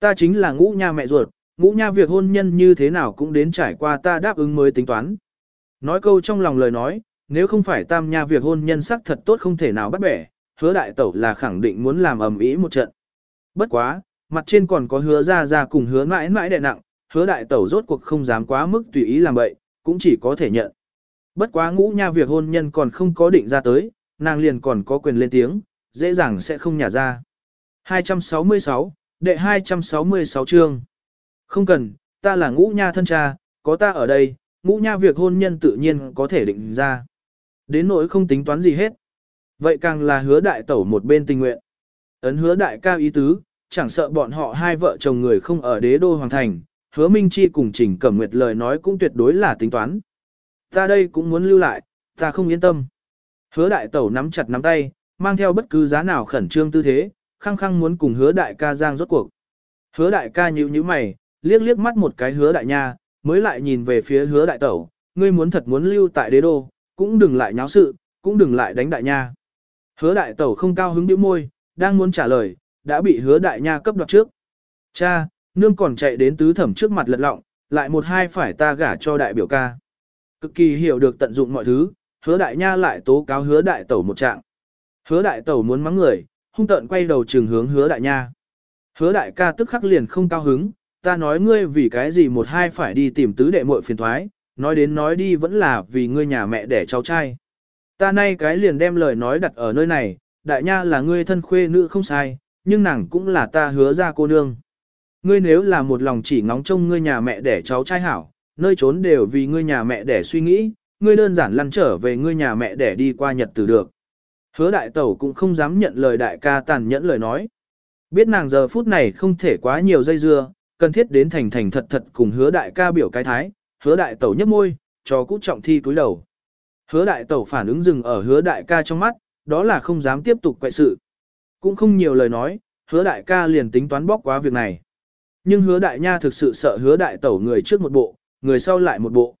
Ta chính là ngũ nha mẹ ruột, ngũ nha việc hôn nhân như thế nào cũng đến trải qua ta đáp ứng mới tính toán. Nói câu trong lòng lời nói, nếu không phải tam nha việc hôn nhân sắc thật tốt không thể nào bắt bẻ, hứa đại tẩu là khẳng định muốn làm ầm ĩ một trận. Bất quá, mặt trên còn có hứa ra ra cùng hứa mãi mãi đệ nặng, hứa đại tẩu rốt cuộc không dám quá mức tùy ý làm vậy, cũng chỉ có thể nhận. Bất quá ngũ nha việc hôn nhân còn không có định ra tới, nàng liền còn có quyền lên tiếng, dễ dàng sẽ không nhả ra. 266, đệ 266 chương. Không cần, ta là ngũ nha thân cha, có ta ở đây, ngũ nha việc hôn nhân tự nhiên có thể định ra. Đến nỗi không tính toán gì hết. Vậy càng là hứa đại tẩu một bên tình nguyện. Ấn hứa đại cao ý tứ, chẳng sợ bọn họ hai vợ chồng người không ở đế đô hoàng thành, hứa Minh Chi cùng Trình Cẩm Nguyệt lời nói cũng tuyệt đối là tính toán. Ta đây cũng muốn lưu lại, ta không yên tâm. Hứa đại tẩu nắm chặt nắm tay, mang theo bất cứ giá nào khẩn trương tư thế, khăng khăng muốn cùng hứa đại ca giang rốt cuộc. Hứa đại ca nhíu nhíu mày, liếc liếc mắt một cái hứa đại nha, mới lại nhìn về phía hứa đại tẩu, ngươi muốn thật muốn lưu tại đế đô, cũng đừng lại nháo sự, cũng đừng lại đánh đại nha. Hứa đại tẩu không cao hứng bĩu môi, đang muốn trả lời, đã bị hứa đại nha cấp đoạt trước. Cha, nương còn chạy đến tứ thẩm trước mặt lật lọng, lại một hai phải ta gả cho đại biểu ca. Cực kỳ hiểu được tận dụng mọi thứ, hứa đại nha lại tố cáo hứa đại tẩu một trạng. Hứa đại tẩu muốn mắng người, hung tận quay đầu trường hướng hứa đại nha. Hứa đại ca tức khắc liền không cao hứng, ta nói ngươi vì cái gì một hai phải đi tìm tứ đệ muội phiền thoái, nói đến nói đi vẫn là vì ngươi nhà mẹ đẻ cháu trai. Ta nay cái liền đem lời nói đặt ở nơi này, đại nha là ngươi thân khuê nữ không sai, nhưng nàng cũng là ta hứa ra cô nương. Ngươi nếu là một lòng chỉ ngóng trông ngươi nhà mẹ đẻ cháu trai hảo, nơi trốn đều vì ngươi nhà mẹ đẻ suy nghĩ, ngươi đơn giản lăn trở về ngươi nhà mẹ đẻ đi qua nhật từ được. Hứa đại tẩu cũng không dám nhận lời đại ca tàn nhẫn lời nói. Biết nàng giờ phút này không thể quá nhiều dây dưa, cần thiết đến thành thành thật thật cùng hứa đại ca biểu cái thái, hứa đại tẩu nhấp môi, cho cũ trọng thi cúi đầu. Hứa đại tẩu phản ứng dừng ở hứa đại ca trong mắt, đó là không dám tiếp tục quậy sự. Cũng không nhiều lời nói, hứa đại ca liền tính toán bóc quá việc này. Nhưng hứa đại nha thực sự sợ hứa đại tẩu người trước một bộ, người sau lại một bộ.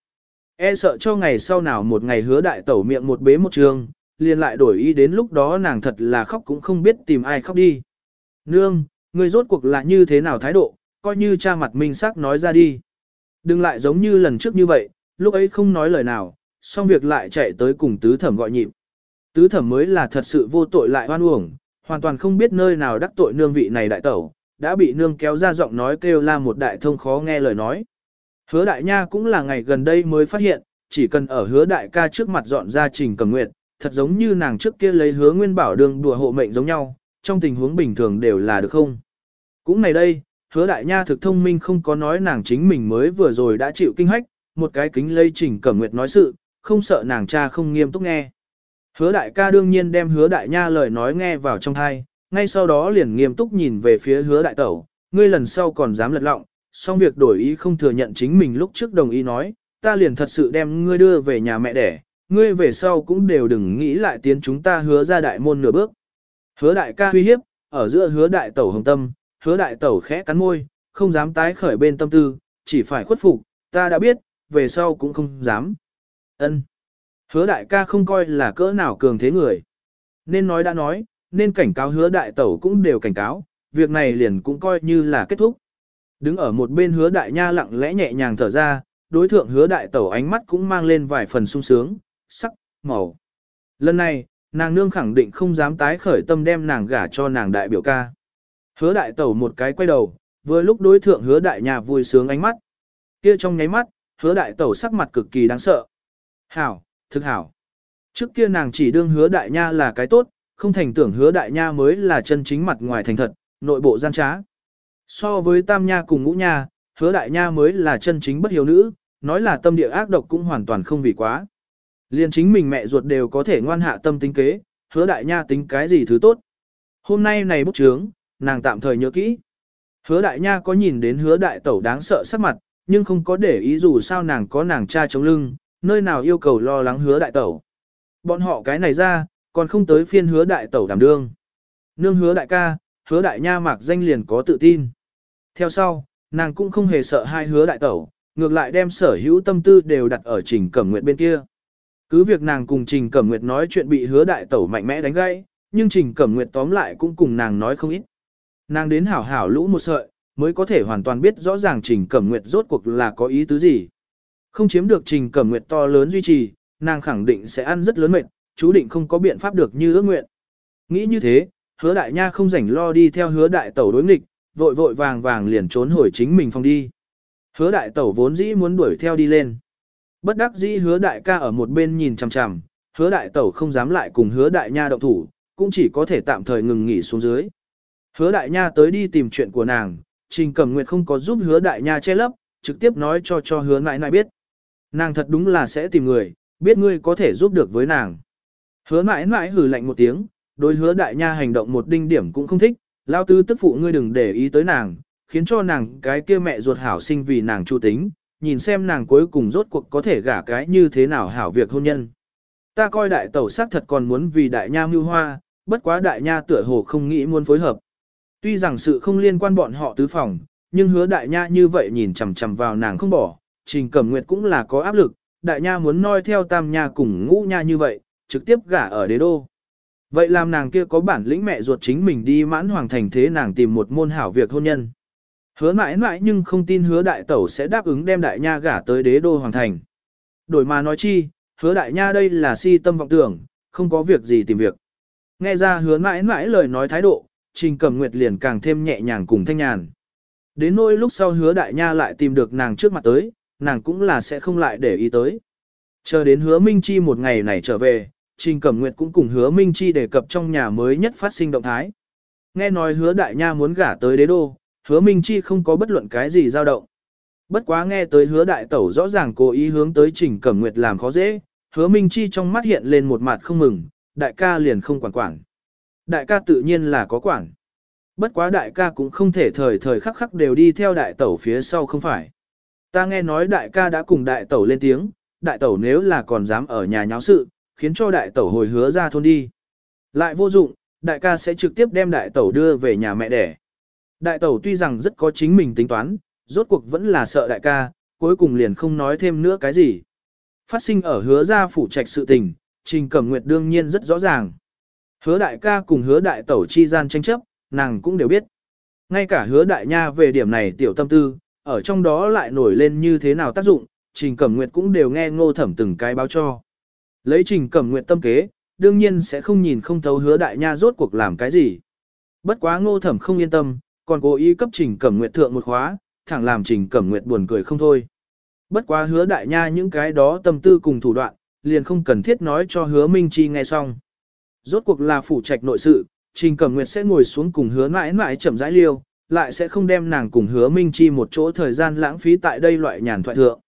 E sợ cho ngày sau nào một ngày hứa đại tẩu miệng một bế một trường, liền lại đổi ý đến lúc đó nàng thật là khóc cũng không biết tìm ai khóc đi. Nương, người rốt cuộc là như thế nào thái độ, coi như cha mặt minh sắc nói ra đi. Đừng lại giống như lần trước như vậy, lúc ấy không nói lời nào, xong việc lại chạy tới cùng tứ thẩm gọi nhịp. Tứ thẩm mới là thật sự vô tội lại hoan uổng, hoàn toàn không biết nơi nào đắc tội nương vị này đại tẩu, đã bị nương kéo ra giọng nói kêu la một đại thông khó nghe lời nói. Hứa đại nha cũng là ngày gần đây mới phát hiện, chỉ cần ở hứa đại ca trước mặt dọn ra trình cầm nguyệt, thật giống như nàng trước kia lấy hứa nguyên bảo đường đùa hộ mệnh giống nhau, trong tình huống bình thường đều là được không. Cũng này đây, hứa đại nha thực thông minh không có nói nàng chính mình mới vừa rồi đã chịu kinh hách, một cái kính lây trình cẩm nguyệt nói sự, không sợ nàng cha không nghiêm túc nghe. Hứa đại ca đương nhiên đem hứa đại nha lời nói nghe vào trong thai, ngay sau đó liền nghiêm túc nhìn về phía hứa đại tẩu, ngươi lần sau còn dám lật lọng, xong việc đổi ý không thừa nhận chính mình lúc trước đồng ý nói, ta liền thật sự đem ngươi đưa về nhà mẹ đẻ, ngươi về sau cũng đều đừng nghĩ lại tiến chúng ta hứa ra đại môn nửa bước. Hứa đại ca huy hiếp, ở giữa hứa đại tẩu hồng tâm, hứa đại tẩu khẽ cắn môi, không dám tái khởi bên tâm tư, chỉ phải khuất phục, ta đã biết, về sau cũng không dám. Ân. Hứa đại ca không coi là cỡ nào cường thế người. Nên nói đã nói, nên cảnh cáo hứa đại tẩu cũng đều cảnh cáo, việc này liền cũng coi như là kết thúc. Đứng ở một bên hứa đại nha lặng lẽ nhẹ nhàng thở ra, đối thượng hứa đại tẩu ánh mắt cũng mang lên vài phần sung sướng, sắc, màu. Lần này, nàng nương khẳng định không dám tái khởi tâm đem nàng gả cho nàng đại biểu ca. Hứa đại tẩu một cái quay đầu, vừa lúc đối thượng hứa đại nhà vui sướng ánh mắt. Kia trong nháy mắt, hứa đại tẩu sắc mặt cực kỳ đáng sợ. Hảo, thực hảo. Trước kia nàng chỉ đương hứa đại nha là cái tốt, không thành tưởng hứa đại nha mới là chân chính mặt ngoài thành thật, nội bộ gian trá. So với tam nha cùng ngũ nha, hứa đại nha mới là chân chính bất hiếu nữ, nói là tâm địa ác độc cũng hoàn toàn không vì quá. Liên chính mình mẹ ruột đều có thể ngoan hạ tâm tính kế, hứa đại nha tính cái gì thứ tốt. Hôm nay này bốc trướng, nàng tạm thời nhớ kỹ. Hứa đại nha có nhìn đến hứa đại tẩu đáng sợ sắc mặt, nhưng không có để ý dù sao nàng có nàng cha chống lưng, nơi nào yêu cầu lo lắng hứa đại tẩu. Bọn họ cái này ra, còn không tới phiên hứa đại tẩu đảm đương. Nương hứa đại ca, hứa đại nha mạc danh liền có tự tin. Theo sau, nàng cũng không hề sợ hai hứa đại tẩu, ngược lại đem sở hữu tâm tư đều đặt ở trình cẩm nguyệt bên kia. Cứ việc nàng cùng trình cẩm nguyệt nói chuyện bị hứa đại tẩu mạnh mẽ đánh gãy, nhưng trình cẩm nguyệt tóm lại cũng cùng nàng nói không ít. Nàng đến hảo hảo lũ một sợi, mới có thể hoàn toàn biết rõ ràng trình cẩm nguyệt rốt cuộc là có ý tứ gì. Không chiếm được trình cẩm nguyệt to lớn duy trì, nàng khẳng định sẽ ăn rất lớn mệt, chú định không có biện pháp được như ước nguyện. Nghĩ như thế, hứa đại nha không rảnh lo đi theo hứa đại tẩu đối nghịch, vội vội vàng vàng liền trốn hồi chính mình phòng đi. Hứa đại tẩu vốn dĩ muốn đuổi theo đi lên. Bất đắc dĩ hứa đại ca ở một bên nhìn chằm chằm, hứa đại tẩu không dám lại cùng hứa đại nha động thủ, cũng chỉ có thể tạm thời ngừng nghỉ xuống dưới. Hứa đại nha tới đi tìm chuyện của nàng, trình cầm nguyệt không có giúp hứa đại nha che lấp, trực tiếp nói cho cho hứa nãi nãi biết. Nàng thật đúng là sẽ tìm người, biết ngươi có thể giúp được với nàng. Hứa nãi nãi hử lạnh một tiếng, đối hứa đại nha hành động một đinh điểm cũng không thích, lao tư tức phụ ngươi đừng để ý tới nàng, khiến cho nàng cái kia mẹ ruột hảo sinh vì nàng chu tính, nhìn xem nàng cuối cùng rốt cuộc có thể gả cái như thế nào hảo việc hôn nhân. Ta coi đại tẩu sắc thật còn muốn vì đại nha mưu hoa, bất quá đại nha tựa hồ không nghĩ muốn phối hợp. Tuy rằng sự không liên quan bọn họ tứ phòng, nhưng hứa đại nha như vậy nhìn chằm chằm vào nàng không bỏ, trình cẩm nguyệt cũng là có áp lực, đại nha muốn noi theo tam nha cùng ngũ nha như vậy, trực tiếp gả ở đế đô. Vậy làm nàng kia có bản lĩnh mẹ ruột chính mình đi mãn hoàng thành thế nàng tìm một môn hảo việc hôn nhân. Hứa mãi mãi nhưng không tin hứa đại tẩu sẽ đáp ứng đem đại nha gả tới đế đô hoàng thành. Đổi mà nói chi, hứa đại nha đây là si tâm vọng tưởng, không có việc gì tìm việc. Nghe ra hứa mãi mãi lời nói thái độ, trình cẩm nguyệt liền càng thêm nhẹ nhàng cùng thanh nhàn. Đến nỗi lúc sau hứa đại nha lại tìm được nàng trước mặt tới, nàng cũng là sẽ không lại để ý tới. Chờ đến hứa Minh Chi một ngày này trở về, Trình Cẩm Nguyệt cũng cùng hứa Minh Chi đề cập trong nhà mới nhất phát sinh động thái. Nghe nói hứa đại nha muốn gả tới đế đô, hứa Minh Chi không có bất luận cái gì dao động. Bất quá nghe tới hứa đại tẩu rõ ràng cố ý hướng tới Trình Cẩm Nguyệt làm khó dễ, hứa Minh Chi trong mắt hiện lên một mặt không mừng, đại ca liền không quản quản. Đại ca tự nhiên là có quản. Bất quá đại ca cũng không thể thời thời khắc khắc đều đi theo đại tẩu phía sau không phải. Ta nghe nói đại ca đã cùng đại tẩu lên tiếng, đại tẩu nếu là còn dám ở nhà nháo sự, khiến cho đại tẩu hồi hứa ra thôn đi. Lại vô dụng, đại ca sẽ trực tiếp đem đại tẩu đưa về nhà mẹ đẻ. Đại tẩu tuy rằng rất có chính mình tính toán, rốt cuộc vẫn là sợ đại ca, cuối cùng liền không nói thêm nữa cái gì. Phát sinh ở hứa ra phủ trạch sự tình, Trình Cẩm Nguyệt đương nhiên rất rõ ràng. Hứa đại ca cùng hứa đại tẩu chi gian tranh chấp, nàng cũng đều biết. Ngay cả hứa đại nha về điểm này tiểu tâm tư, ở trong đó lại nổi lên như thế nào tác dụng, Trình Cẩm Nguyệt cũng đều nghe ngô thẩm từng cái báo cho. Lấy Trình Cẩm Nguyệt tâm kế, đương nhiên sẽ không nhìn không thấu hứa đại nha rốt cuộc làm cái gì. Bất quá ngô thẩm không yên tâm, còn cố ý cấp Trình Cẩm Nguyệt thượng một khóa, thẳng làm Trình Cẩm Nguyệt buồn cười không thôi. Bất quá hứa đại nha những cái đó tâm tư cùng thủ đoạn, liền không cần thiết nói cho hứa Minh Chi nghe xong. Rốt cuộc là phủ trạch nội sự, Trình Cẩm Nguyệt sẽ ngồi xuống cùng hứa mãi mãi chậm rãi liêu, lại sẽ không đem nàng cùng hứa Minh Chi một chỗ thời gian lãng phí tại đây loại nhàn thoại thượng.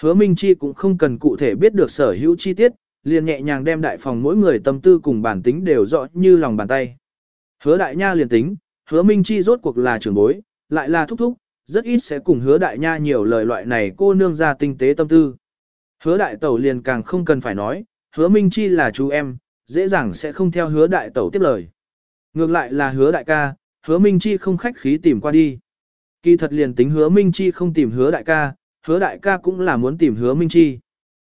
Hứa Minh Chi cũng không cần cụ thể biết được sở hữu chi tiết, liền nhẹ nhàng đem đại phòng mỗi người tâm tư cùng bản tính đều rõ như lòng bàn tay. Hứa đại nha liền tính, hứa Minh Chi rốt cuộc là trưởng bối, lại là thúc thúc, rất ít sẽ cùng hứa đại nha nhiều lời loại này cô nương ra tinh tế tâm tư. Hứa đại tẩu liền càng không cần phải nói, hứa Minh Chi là chú em, dễ dàng sẽ không theo hứa đại tẩu tiếp lời. Ngược lại là hứa đại ca, hứa Minh Chi không khách khí tìm qua đi. Kỳ thật liền tính hứa Minh Chi không tìm hứa đại ca, hứa đại ca cũng là muốn tìm hứa Minh Chi.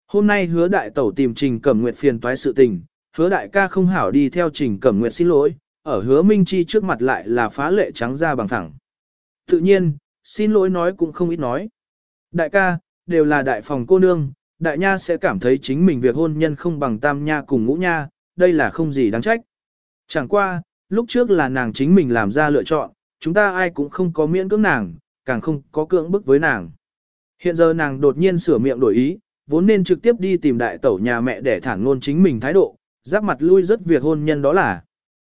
Hôm nay hứa đại tẩu tìm Trình Cẩm Nguyệt phiền toái sự tình, hứa đại ca không hảo đi theo Trình Cẩm Nguyệt xin lỗi, ở hứa Minh Chi trước mặt lại là phá lệ trắng ra bằng thẳng. Tự nhiên, xin lỗi nói cũng không ít nói. Đại ca, đều là đại phòng cô nương, đại nha sẽ cảm thấy chính mình việc hôn nhân không bằng tam nha cùng ngũ nha, đây là không gì đáng trách. Chẳng qua, lúc trước là nàng chính mình làm ra lựa chọn, chúng ta ai cũng không có miễn cưỡng nàng, càng không có cưỡng bức với nàng. Hiện giờ nàng đột nhiên sửa miệng đổi ý, vốn nên trực tiếp đi tìm đại tẩu nhà mẹ để thản ngôn chính mình thái độ, giáp mặt lui rất việc hôn nhân đó là.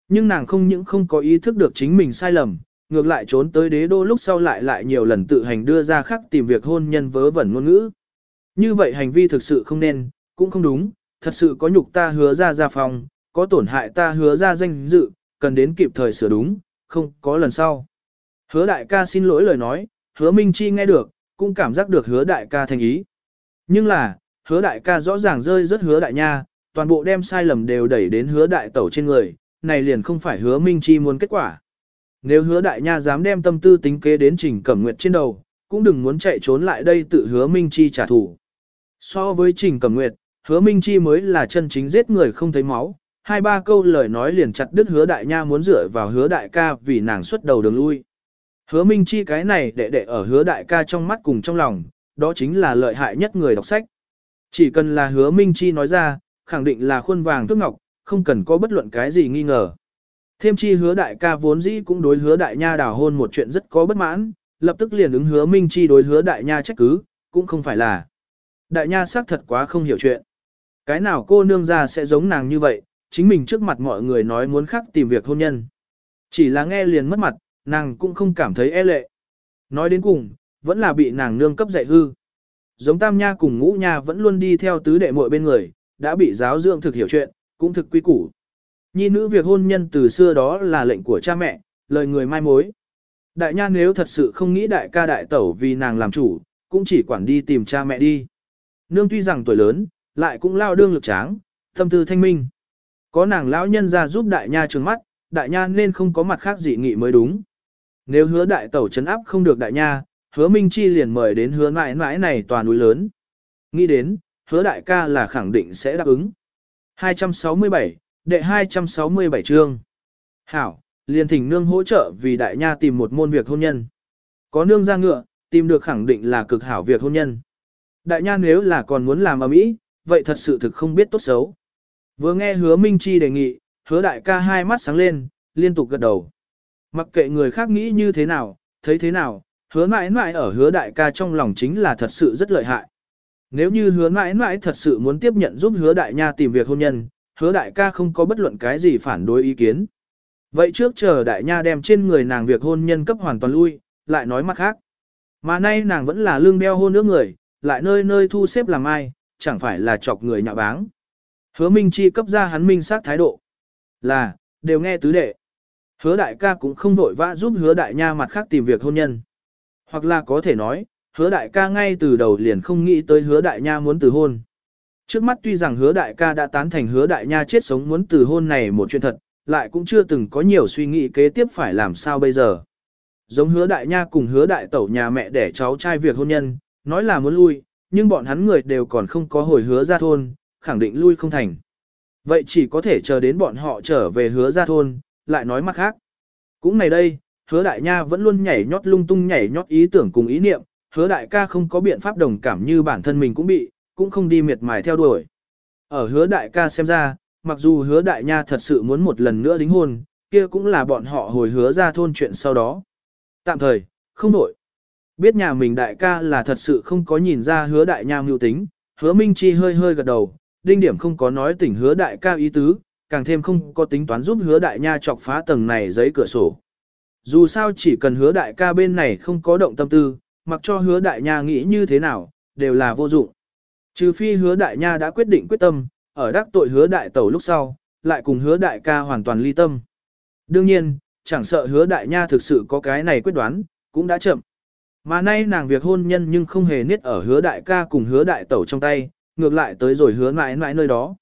Nhưng nàng không những không có ý thức được chính mình sai lầm, ngược lại trốn tới đế đô lúc sau lại lại nhiều lần tự hành đưa ra khắc tìm việc hôn nhân vớ vẩn ngôn ngữ. Như vậy hành vi thực sự không nên, cũng không đúng, thật sự có nhục ta hứa ra gia phòng, có tổn hại ta hứa ra danh dự, cần đến kịp thời sửa đúng, không có lần sau. Hứa đại ca xin lỗi lời nói, hứa Minh Chi nghe được, cũng cảm giác được hứa đại ca thành ý. Nhưng là, hứa đại ca rõ ràng rơi rất hứa đại nha, toàn bộ đem sai lầm đều đẩy đến hứa đại tẩu trên người, này liền không phải hứa Minh Chi muốn kết quả. Nếu hứa đại nha dám đem tâm tư tính kế đến trình cẩm nguyệt trên đầu, cũng đừng muốn chạy trốn lại đây tự hứa Minh Chi trả thù. So với trình cẩm nguyệt, hứa Minh Chi mới là chân chính giết người không thấy máu, hai ba câu lời nói liền chặt đứt hứa đại nha muốn dựa vào hứa đại ca vì nàng xuất đầu đường lui. Hứa Minh Chi cái này đệ đệ ở hứa đại ca trong mắt cùng trong lòng, đó chính là lợi hại nhất người đọc sách. Chỉ cần là hứa Minh Chi nói ra, khẳng định là khuôn vàng thước ngọc, không cần có bất luận cái gì nghi ngờ. Thêm chi hứa đại ca vốn dĩ cũng đối hứa đại nha đào hôn một chuyện rất có bất mãn, lập tức liền ứng hứa Minh Chi đối hứa đại nha trách cứ, cũng không phải là. Đại nha xác thật quá không hiểu chuyện. Cái nào cô nương ra sẽ giống nàng như vậy, chính mình trước mặt mọi người nói muốn khác tìm việc hôn nhân. Chỉ là nghe liền mất mặt, nàng cũng không cảm thấy e lệ. Nói đến cùng, vẫn là bị nàng nương cấp dạy hư. Giống tam nha cùng ngũ nha vẫn luôn đi theo tứ đệ muội bên người, đã bị giáo dưỡng thực hiểu chuyện, cũng thực quy củ. Nhi nữ việc hôn nhân từ xưa đó là lệnh của cha mẹ, lời người mai mối. Đại nha nếu thật sự không nghĩ đại ca đại tẩu vì nàng làm chủ, cũng chỉ quản đi tìm cha mẹ đi. Nương tuy rằng tuổi lớn, lại cũng lao đương lực tráng, tâm tư thanh minh. Có nàng lão nhân ra giúp đại nha trừng mắt, đại nha nên không có mặt khác dị nghị mới đúng. Nếu hứa đại tẩu chấn áp không được đại nha, hứa Minh Chi liền mời đến hứa mãi mãi này toàn núi lớn. Nghĩ đến, hứa đại ca là khẳng định sẽ đáp ứng. 267, đệ 267 chương. Hảo, liền thỉnh nương hỗ trợ vì đại nha tìm một môn việc hôn nhân. Có nương ra ngựa, tìm được khẳng định là cực hảo việc hôn nhân. Đại nha nếu là còn muốn làm ở mỹ, vậy thật sự thực không biết tốt xấu. Vừa nghe hứa Minh Chi đề nghị, hứa đại ca hai mắt sáng lên, liên tục gật đầu. Mặc kệ người khác nghĩ như thế nào, thấy thế nào, hứa mãi mãi ở hứa đại ca trong lòng chính là thật sự rất lợi hại. Nếu như hứa mãi mãi thật sự muốn tiếp nhận giúp hứa đại nha tìm việc hôn nhân, hứa đại ca không có bất luận cái gì phản đối ý kiến. Vậy trước chờ đại nha đem trên người nàng việc hôn nhân cấp hoàn toàn lui, lại nói mặt khác. Mà nay nàng vẫn là lương đeo hôn nước người, lại nơi nơi thu xếp làm ai, chẳng phải là chọc người nhạ báng. Hứa Minh Chi cấp ra hắn minh sát thái độ. Là, đều nghe tứ đệ. Hứa đại ca cũng không vội vã giúp hứa đại nha mặt khác tìm việc hôn nhân. Hoặc là có thể nói, hứa đại ca ngay từ đầu liền không nghĩ tới hứa đại nha muốn từ hôn. Trước mắt tuy rằng hứa đại ca đã tán thành hứa đại nha chết sống muốn từ hôn này một chuyện thật, lại cũng chưa từng có nhiều suy nghĩ kế tiếp phải làm sao bây giờ. Giống hứa đại nha cùng hứa đại tẩu nhà mẹ để cháu trai việc hôn nhân, nói là muốn lui, nhưng bọn hắn người đều còn không có hồi hứa ra thôn, khẳng định lui không thành. Vậy chỉ có thể chờ đến bọn họ trở về hứa ra thôn, lại nói mặt khác. Cũng này đây, hứa đại nha vẫn luôn nhảy nhót lung tung nhảy nhót ý tưởng cùng ý niệm, hứa đại ca không có biện pháp đồng cảm như bản thân mình cũng bị, cũng không đi miệt mài theo đuổi. Ở hứa đại ca xem ra, mặc dù hứa đại nha thật sự muốn một lần nữa đính hôn, kia cũng là bọn họ hồi hứa ra thôn chuyện sau đó. Tạm thời, không đổi. Biết nhà mình đại ca là thật sự không có nhìn ra hứa đại nha mưu tính, hứa minh chi hơi hơi gật đầu, đinh điểm không có nói tỉnh hứa đại ca ý tứ, càng thêm không có tính toán giúp hứa đại nha chọc phá tầng này giấy cửa sổ. Dù sao chỉ cần hứa đại ca bên này không có động tâm tư, mặc cho hứa đại nha nghĩ như thế nào, đều là vô dụng. Trừ phi hứa đại nha đã quyết định quyết tâm, ở đắc tội hứa đại tẩu lúc sau, lại cùng hứa đại ca hoàn toàn ly tâm. Đương nhiên, chẳng sợ hứa đại nha thực sự có cái này quyết đoán, cũng đã chậm. Mà nay nàng việc hôn nhân nhưng không hề niết ở hứa đại ca cùng hứa đại tẩu trong tay, ngược lại tới rồi hứa mãi mãi nơi đó.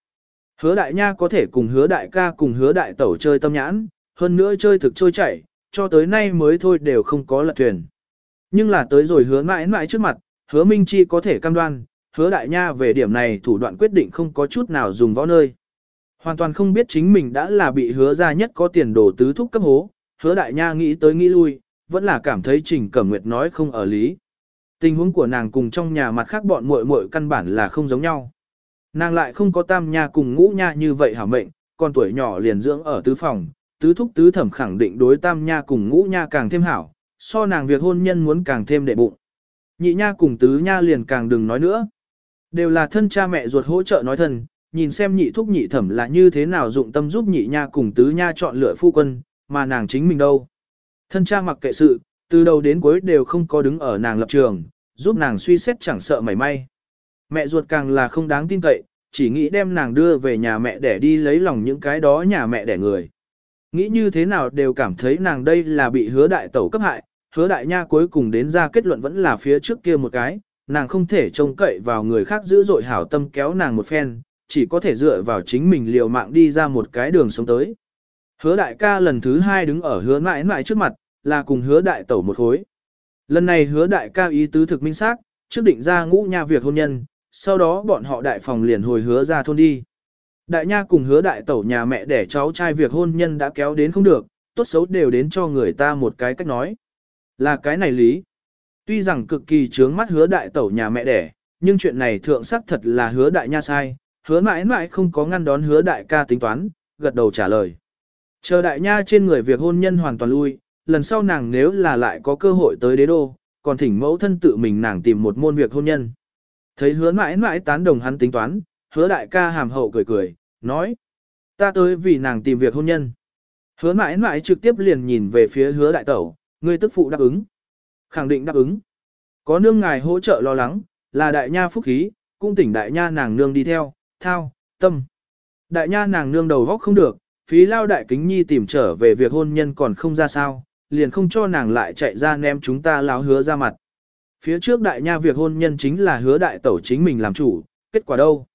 Hứa đại nha có thể cùng hứa đại ca cùng hứa đại tẩu chơi tâm nhãn, hơn nữa chơi thực trôi chảy, cho tới nay mới thôi đều không có lật thuyền. Nhưng là tới rồi hứa mãi mãi trước mặt, hứa Minh Chi có thể cam đoan, hứa đại nha về điểm này thủ đoạn quyết định không có chút nào dùng võ nơi. Hoàn toàn không biết chính mình đã là bị hứa ra nhất có tiền đồ tứ thúc cấp hố, hứa đại nha nghĩ tới nghĩ lui, vẫn là cảm thấy Trình Cẩm Nguyệt nói không ở lý. Tình huống của nàng cùng trong nhà mặt khác bọn muội muội căn bản là không giống nhau. Nàng lại không có tam nha cùng ngũ nha như vậy hả mệnh, còn tuổi nhỏ liền dưỡng ở tứ phòng, tứ thúc tứ thẩm khẳng định đối tam nha cùng ngũ nha càng thêm hảo, so nàng việc hôn nhân muốn càng thêm đệ bụng. Nhị nha cùng tứ nha liền càng đừng nói nữa. Đều là thân cha mẹ ruột hỗ trợ nói thân, nhìn xem nhị thúc nhị thẩm là như thế nào dụng tâm giúp nhị nha cùng tứ nha chọn lựa phu quân, mà nàng chính mình đâu. Thân cha mặc kệ sự, từ đầu đến cuối đều không có đứng ở nàng lập trường, giúp nàng suy xét chẳng sợ mảy may. Mẹ ruột càng là không đáng tin cậy, chỉ nghĩ đem nàng đưa về nhà mẹ để đi lấy lòng những cái đó nhà mẹ đẻ người. Nghĩ như thế nào đều cảm thấy nàng đây là bị hứa đại tẩu cấp hại, hứa đại nha cuối cùng đến ra kết luận vẫn là phía trước kia một cái, nàng không thể trông cậy vào người khác giữ dội hảo tâm kéo nàng một phen, chỉ có thể dựa vào chính mình liều mạng đi ra một cái đường sống tới. Hứa đại ca lần thứ hai đứng ở hứa mãi mãi trước mặt, là cùng hứa đại tẩu một khối. Lần này hứa đại ca ý tứ thực minh xác, trước định ra ngũ nha việc hôn nhân, sau đó bọn họ đại phòng liền hồi hứa ra thôn đi. Đại nha cùng hứa đại tẩu nhà mẹ để cháu trai việc hôn nhân đã kéo đến không được, tốt xấu đều đến cho người ta một cái cách nói. Là cái này lý. Tuy rằng cực kỳ trướng mắt hứa đại tẩu nhà mẹ đẻ, nhưng chuyện này thượng sắc thật là hứa đại nha sai, hứa mãi mãi không có ngăn đón hứa đại ca tính toán, gật đầu trả lời. Chờ đại nha trên người việc hôn nhân hoàn toàn lui, lần sau nàng nếu là lại có cơ hội tới đế đô, còn thỉnh mẫu thân tự mình nàng tìm một môn việc hôn nhân. Thấy hứa mãi mãi tán đồng hắn tính toán, hứa đại ca hàm hậu cười cười, nói. Ta tới vì nàng tìm việc hôn nhân. Hứa mãi mãi trực tiếp liền nhìn về phía hứa đại tẩu, người tức phụ đáp ứng. Khẳng định đáp ứng. Có nương ngài hỗ trợ lo lắng, là đại nha phúc khí, cũng tỉnh đại nha nàng nương đi theo, thao, tâm. Đại nha nàng nương đầu góc không được, phí lao đại kính nhi tìm trở về việc hôn nhân còn không ra sao, liền không cho nàng lại chạy ra ném chúng ta láo hứa ra mặt. Phía trước đại nha việc hôn nhân chính là hứa đại tẩu chính mình làm chủ, kết quả đâu?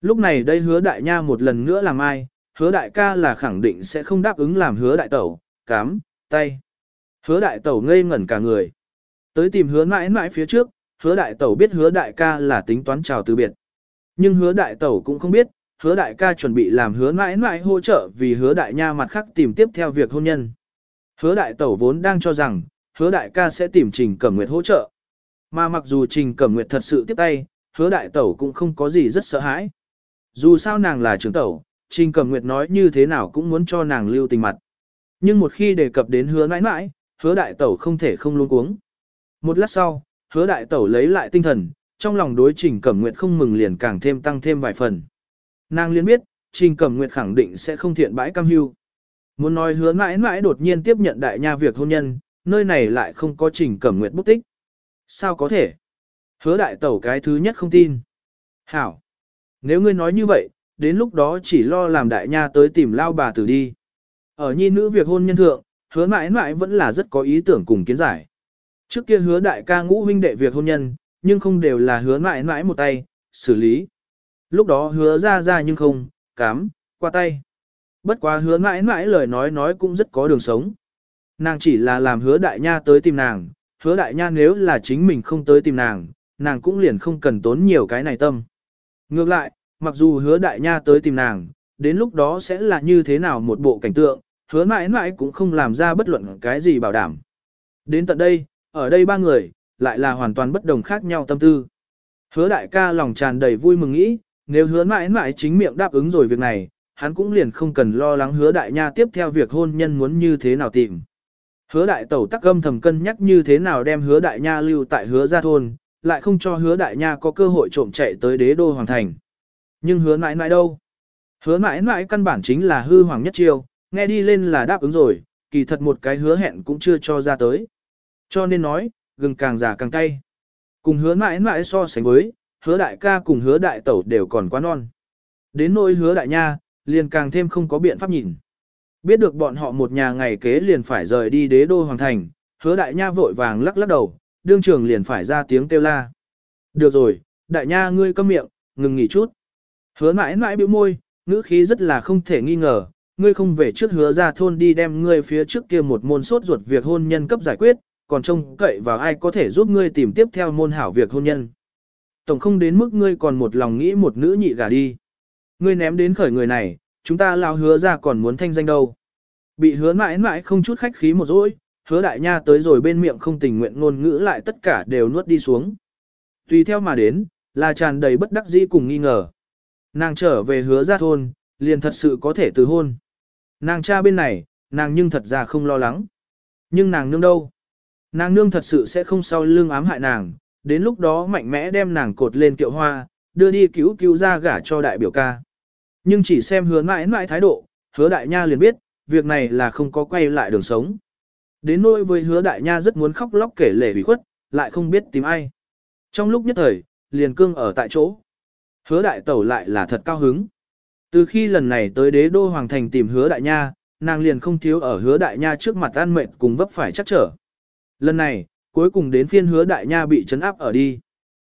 Lúc này đây hứa đại nha một lần nữa làm ai, hứa đại ca là khẳng định sẽ không đáp ứng làm hứa đại tẩu, cám, tay. Hứa đại tẩu ngây ngẩn cả người. Tới tìm hứa mãi mãi phía trước, hứa đại tẩu biết hứa đại ca là tính toán chào từ biệt. Nhưng hứa đại tẩu cũng không biết, hứa đại ca chuẩn bị làm hứa mãi mãi hỗ trợ vì hứa đại nha mặt khác tìm tiếp theo việc hôn nhân. Hứa đại tẩu vốn đang cho rằng, hứa đại ca sẽ tìm Trình Cẩm Nguyệt hỗ trợ. Mà mặc dù Trình Cẩm Nguyệt thật sự tiếp tay, hứa đại tẩu cũng không có gì rất sợ hãi. Dù sao nàng là trưởng tẩu, Trình Cẩm Nguyệt nói như thế nào cũng muốn cho nàng lưu tình mặt. Nhưng một khi đề cập đến hứa mãi mãi, hứa đại tẩu không thể không luôn cuống. Một lát sau, hứa đại tẩu lấy lại tinh thần, trong lòng đối Trình Cẩm Nguyệt không mừng liền càng thêm tăng thêm vài phần. Nàng liên biết, Trình Cẩm Nguyệt khẳng định sẽ không thiện bãi cam hưu. Muốn nói hứa mãi mãi đột nhiên tiếp nhận đại nha việc hôn nhân, nơi này lại không có Trình Cẩm Nguyệt bút tích. Sao có thể? Hứa đại tẩu cái thứ nhất không tin. Hảo! Nếu ngươi nói như vậy, đến lúc đó chỉ lo làm đại nha tới tìm lao bà tử đi. Ở nhi nữ việc hôn nhân thượng, hứa mãi mãi vẫn là rất có ý tưởng cùng kiến giải. Trước kia hứa đại ca ngũ huynh đệ việc hôn nhân, nhưng không đều là hứa mãi mãi một tay, xử lý. Lúc đó hứa ra ra nhưng không, cám, qua tay. Bất quá hứa mãi mãi lời nói nói cũng rất có đường sống. Nàng chỉ là làm hứa đại nha tới tìm nàng, hứa đại nha nếu là chính mình không tới tìm nàng, nàng cũng liền không cần tốn nhiều cái này tâm. Ngược lại, mặc dù hứa đại nha tới tìm nàng, đến lúc đó sẽ là như thế nào một bộ cảnh tượng, hứa mãi mãi cũng không làm ra bất luận cái gì bảo đảm. Đến tận đây, ở đây ba người, lại là hoàn toàn bất đồng khác nhau tâm tư. Hứa đại ca lòng tràn đầy vui mừng nghĩ, nếu hứa mãi mãi chính miệng đáp ứng rồi việc này, hắn cũng liền không cần lo lắng hứa đại nha tiếp theo việc hôn nhân muốn như thế nào tìm. Hứa đại tẩu tắc âm thầm cân nhắc như thế nào đem hứa đại nha lưu tại hứa gia thôn, lại không cho hứa đại nha có cơ hội trộm chạy tới đế đô hoàng thành. Nhưng hứa mãi mãi đâu? Hứa mãi mãi căn bản chính là hư hoàng nhất chiêu, nghe đi lên là đáp ứng rồi, kỳ thật một cái hứa hẹn cũng chưa cho ra tới. Cho nên nói, gừng càng già càng cay. Cùng hứa mãi mãi so sánh với, hứa đại ca cùng hứa đại tẩu đều còn quá non. Đến nỗi hứa đại nha, liền càng thêm không có biện pháp nhìn. Biết được bọn họ một nhà ngày kế liền phải rời đi đế đô hoàng thành, hứa đại nha vội vàng lắc lắc đầu, đương trường liền phải ra tiếng kêu la. Được rồi, đại nha ngươi câm miệng, ngừng nghỉ chút. Hứa mãi mãi biểu môi, ngữ khí rất là không thể nghi ngờ, ngươi không về trước hứa ra thôn đi đem ngươi phía trước kia một môn sốt ruột việc hôn nhân cấp giải quyết, còn trông cậy vào ai có thể giúp ngươi tìm tiếp theo môn hảo việc hôn nhân. Tổng không đến mức ngươi còn một lòng nghĩ một nữ nhị gà đi. Ngươi ném đến khởi người này, chúng ta lao hứa ra còn muốn thanh danh đâu. Bị hứa mãi mãi không chút khách khí một dỗi, hứa đại nha tới rồi bên miệng không tình nguyện ngôn ngữ lại tất cả đều nuốt đi xuống. Tùy theo mà đến, là tràn đầy bất đắc dĩ cùng nghi ngờ. Nàng trở về hứa ra thôn, liền thật sự có thể từ hôn. Nàng cha bên này, nàng nhưng thật ra không lo lắng. Nhưng nàng nương đâu? Nàng nương thật sự sẽ không sau lưng ám hại nàng, đến lúc đó mạnh mẽ đem nàng cột lên kiệu hoa, đưa đi cứu cứu ra gả cho đại biểu ca. Nhưng chỉ xem hứa mãi mãi thái độ, hứa đại nha liền biết, việc này là không có quay lại đường sống. Đến nỗi với hứa đại nha rất muốn khóc lóc kể lể bị khuất, lại không biết tìm ai. Trong lúc nhất thời, liền cương ở tại chỗ. Hứa đại tẩu lại là thật cao hứng. Từ khi lần này tới đế đô hoàng thành tìm hứa đại nha, nàng liền không thiếu ở hứa đại nha trước mặt an mệnh cùng vấp phải chắc trở. Lần này, cuối cùng đến phiên hứa đại nha bị chấn áp ở đi.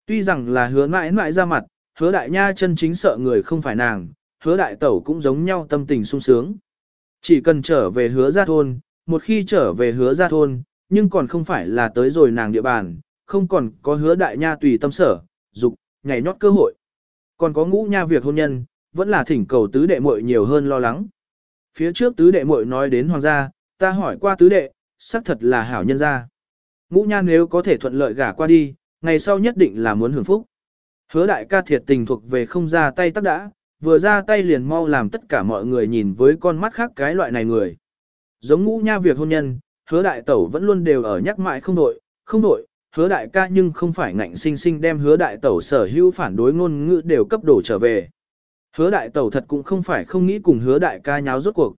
Tuy rằng là hứa mãi mãi ra mặt, hứa đại nha chân chính sợ người không phải nàng, hứa đại tẩu cũng giống nhau tâm tình sung sướng. Chỉ cần trở về hứa gia thôn, một khi trở về hứa gia thôn, nhưng còn không phải là tới rồi nàng địa bàn, không còn có hứa đại nha tùy tâm sở, dục, nhảy nhót cơ hội. Còn có ngũ nha việc hôn nhân, vẫn là thỉnh cầu tứ đệ muội nhiều hơn lo lắng. Phía trước tứ đệ muội nói đến hoàng gia, ta hỏi qua tứ đệ, xác thật là hảo nhân gia. Ngũ nha nếu có thể thuận lợi gả qua đi, ngày sau nhất định là muốn hưởng phúc. Hứa đại ca thiệt tình thuộc về không ra tay tắc đã, vừa ra tay liền mau làm tất cả mọi người nhìn với con mắt khác cái loại này người. Giống ngũ nha việc hôn nhân, hứa đại tẩu vẫn luôn đều ở nhắc mãi không đội, không đội, hứa đại ca nhưng không phải ngạnh sinh sinh đem hứa đại tẩu sở hữu phản đối ngôn ngữ đều cấp đổ trở về. Hứa đại tẩu thật cũng không phải không nghĩ cùng hứa đại ca nháo rốt cuộc.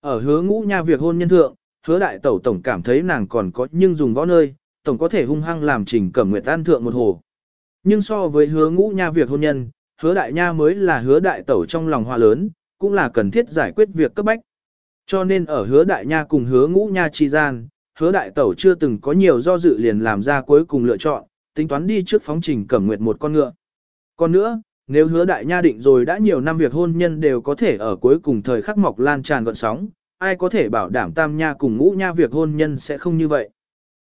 Ở hứa ngũ nha việc hôn nhân thượng, hứa đại tẩu tổng cảm thấy nàng còn có nhưng dùng võ nơi, tổng có thể hung hăng làm trình cẩm nguyệt an thượng một hồ. Nhưng so với hứa ngũ nha việc hôn nhân, hứa đại nha mới là hứa đại tẩu trong lòng hoa lớn, cũng là cần thiết giải quyết việc cấp bách. Cho nên ở hứa đại nha cùng hứa ngũ nha chi gian, hứa đại tẩu chưa từng có nhiều do dự liền làm ra cuối cùng lựa chọn, tính toán đi trước phóng trình cẩm nguyệt một con ngựa. Còn nữa, nếu hứa đại nha định rồi đã nhiều năm việc hôn nhân đều có thể ở cuối cùng thời khắc mọc lan tràn gọn sóng, ai có thể bảo đảm tam nha cùng ngũ nha việc hôn nhân sẽ không như vậy.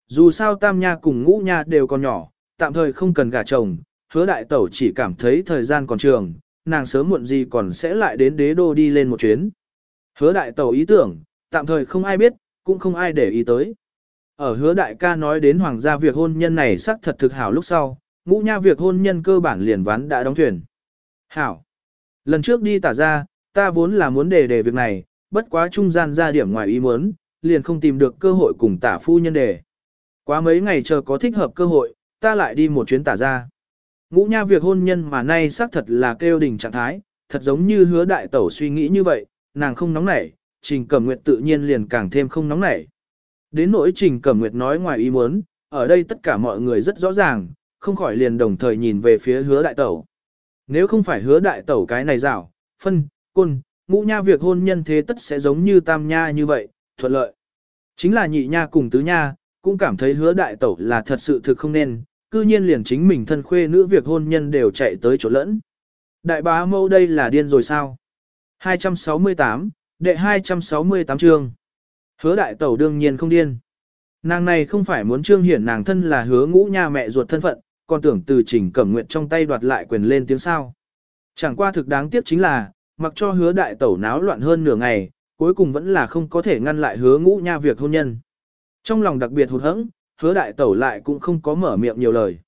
Dù sao tam nha cùng ngũ nha đều còn nhỏ, tạm thời không cần gả chồng, hứa đại tẩu chỉ cảm thấy thời gian còn trường, nàng sớm muộn gì còn sẽ lại đến đế đô đi lên một chuyến. Hứa đại tẩu ý tưởng, tạm thời không ai biết, cũng không ai để ý tới. Ở hứa đại ca nói đến hoàng gia việc hôn nhân này xác thật thực hảo lúc sau, ngũ nha việc hôn nhân cơ bản liền ván đã đóng thuyền. Hảo. Lần trước đi tả ra, ta vốn là muốn đề đề việc này, bất quá trung gian ra điểm ngoài ý muốn, liền không tìm được cơ hội cùng tả phu nhân đề. Quá mấy ngày chờ có thích hợp cơ hội, ta lại đi một chuyến tả ra. Ngũ nha việc hôn nhân mà nay xác thật là kêu đình trạng thái, thật giống như hứa đại tẩu suy nghĩ như vậy, nàng không nóng nảy, trình cẩm nguyệt tự nhiên liền càng thêm không nóng nảy. Đến nỗi trình cẩm nguyệt nói ngoài ý muốn, ở đây tất cả mọi người rất rõ ràng, không khỏi liền đồng thời nhìn về phía hứa đại tẩu. Nếu không phải hứa đại tẩu cái này rảo, phân, côn, ngũ nha việc hôn nhân thế tất sẽ giống như tam nha như vậy, thuận lợi. Chính là nhị nha cùng tứ nha, cũng cảm thấy hứa đại tẩu là thật sự thực không nên, cư nhiên liền chính mình thân khuê nữ việc hôn nhân đều chạy tới chỗ lẫn. Đại bá mâu đây là điên rồi sao? 268, đệ 268 chương. Hứa đại tẩu đương nhiên không điên. Nàng này không phải muốn trương hiển nàng thân là hứa ngũ nha mẹ ruột thân phận, còn tưởng từ trình cẩm nguyện trong tay đoạt lại quyền lên tiếng sao. Chẳng qua thực đáng tiếc chính là, mặc cho hứa đại tẩu náo loạn hơn nửa ngày, cuối cùng vẫn là không có thể ngăn lại hứa ngũ nha việc hôn nhân. Trong lòng đặc biệt hụt hẫng, hứa đại tẩu lại cũng không có mở miệng nhiều lời.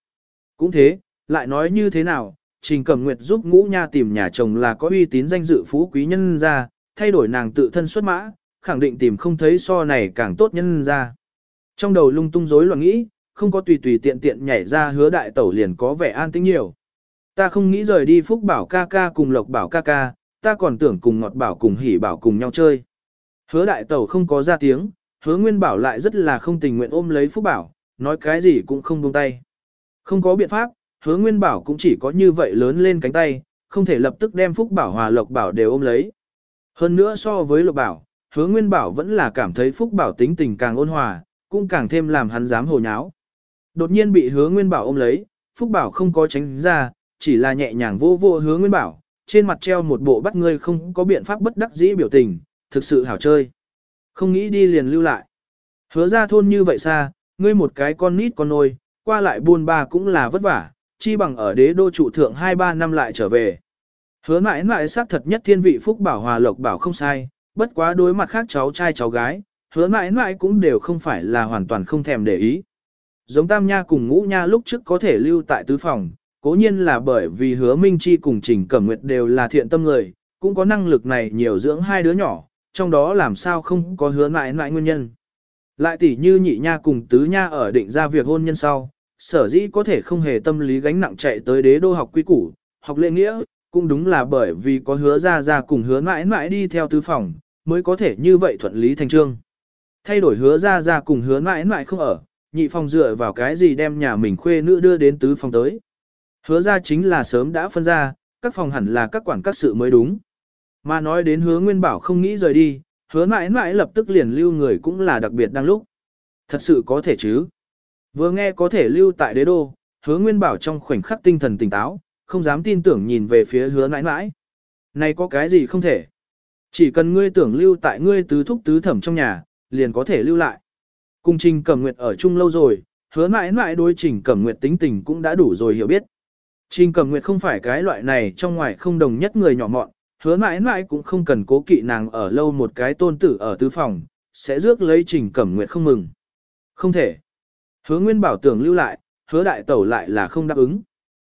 Cũng thế, lại nói như thế nào, Trình Cẩm Nguyệt giúp ngũ nha tìm nhà chồng là có uy tín danh dự phú quý nhân ra, thay đổi nàng tự thân xuất mã, khẳng định tìm không thấy so này càng tốt nhân ra. Trong đầu lung tung rối loạn nghĩ, không có tùy tùy tiện tiện nhảy ra hứa đại tẩu liền có vẻ an tĩnh nhiều. Ta không nghĩ rời đi Phúc Bảo ca ca cùng Lộc Bảo ca ca, ta còn tưởng cùng Ngọt Bảo cùng Hỉ Bảo cùng nhau chơi. Hứa đại tẩu không có ra tiếng, hứa Nguyên Bảo lại rất là không tình nguyện ôm lấy Phúc Bảo, nói cái gì cũng không buông tay. Không có biện pháp, hứa Nguyên Bảo cũng chỉ có như vậy lớn lên cánh tay, không thể lập tức đem Phúc Bảo hòa Lộc Bảo đều ôm lấy. Hơn nữa so với Lộc Bảo, hứa Nguyên Bảo vẫn là cảm thấy Phúc Bảo tính tình càng ôn hòa, cũng càng thêm làm hắn dám hồ nháo. Đột nhiên bị hứa Nguyên Bảo ôm lấy, Phúc Bảo không có tránh ra, chỉ là nhẹ nhàng vô vô hứa Nguyên Bảo, trên mặt treo một bộ bắt ngươi không có biện pháp bất đắc dĩ biểu tình, thực sự hảo chơi. Không nghĩ đi liền lưu lại. Hứa ra thôn như vậy xa, ngươi một cái con nít con nôi, qua lại buôn ba cũng là vất vả, chi bằng ở đế đô trụ thượng 2-3 năm lại trở về. Hứa mãi mãi xác thật nhất thiên vị phúc bảo hòa lộc bảo không sai, bất quá đối mặt khác cháu trai cháu gái, hứa mãi mãi cũng đều không phải là hoàn toàn không thèm để ý. Giống tam nha cùng ngũ nha lúc trước có thể lưu tại tứ phòng, cố nhiên là bởi vì hứa Minh Chi cùng Trình Cẩm Nguyệt đều là thiện tâm người, cũng có năng lực này nhiều dưỡng hai đứa nhỏ, trong đó làm sao không có hứa mãi mãi nguyên nhân. Lại tỷ như nhị nha cùng tứ nha ở định ra việc hôn nhân sau, sở dĩ có thể không hề tâm lý gánh nặng chạy tới đế đô học quy củ, học lễ nghĩa, cũng đúng là bởi vì có hứa ra ra cùng hứa mãi mãi đi theo tứ phòng, mới có thể như vậy thuận lý thành trương. Thay đổi hứa ra ra cùng hứa mãi mãi không ở, nhị phòng dựa vào cái gì đem nhà mình khuê nữ đưa đến tứ phòng tới. Hứa ra chính là sớm đã phân ra, các phòng hẳn là các quản các sự mới đúng. Mà nói đến hứa nguyên bảo không nghĩ rời đi, hứa mãi mãi lập tức liền lưu người cũng là đặc biệt đang lúc. Thật sự có thể chứ. Vừa nghe có thể lưu tại đế đô, hứa nguyên bảo trong khoảnh khắc tinh thần tỉnh táo, không dám tin tưởng nhìn về phía hứa mãi mãi. Này có cái gì không thể? Chỉ cần ngươi tưởng lưu tại ngươi tứ thúc tứ thẩm trong nhà, liền có thể lưu lại. Cùng trình cẩm nguyệt ở chung lâu rồi, hứa mãi mãi đối trình cẩm nguyệt tính tình cũng đã đủ rồi hiểu biết. Trình cẩm nguyệt không phải cái loại này trong ngoài không đồng nhất người nhỏ mọn, hứa mãi mãi cũng không cần cố kỵ nàng ở lâu một cái tôn tử ở tứ phòng, sẽ rước lấy trình cẩm nguyệt không mừng. Không thể. Hứa nguyên bảo tưởng lưu lại, hứa đại tẩu lại là không đáp ứng.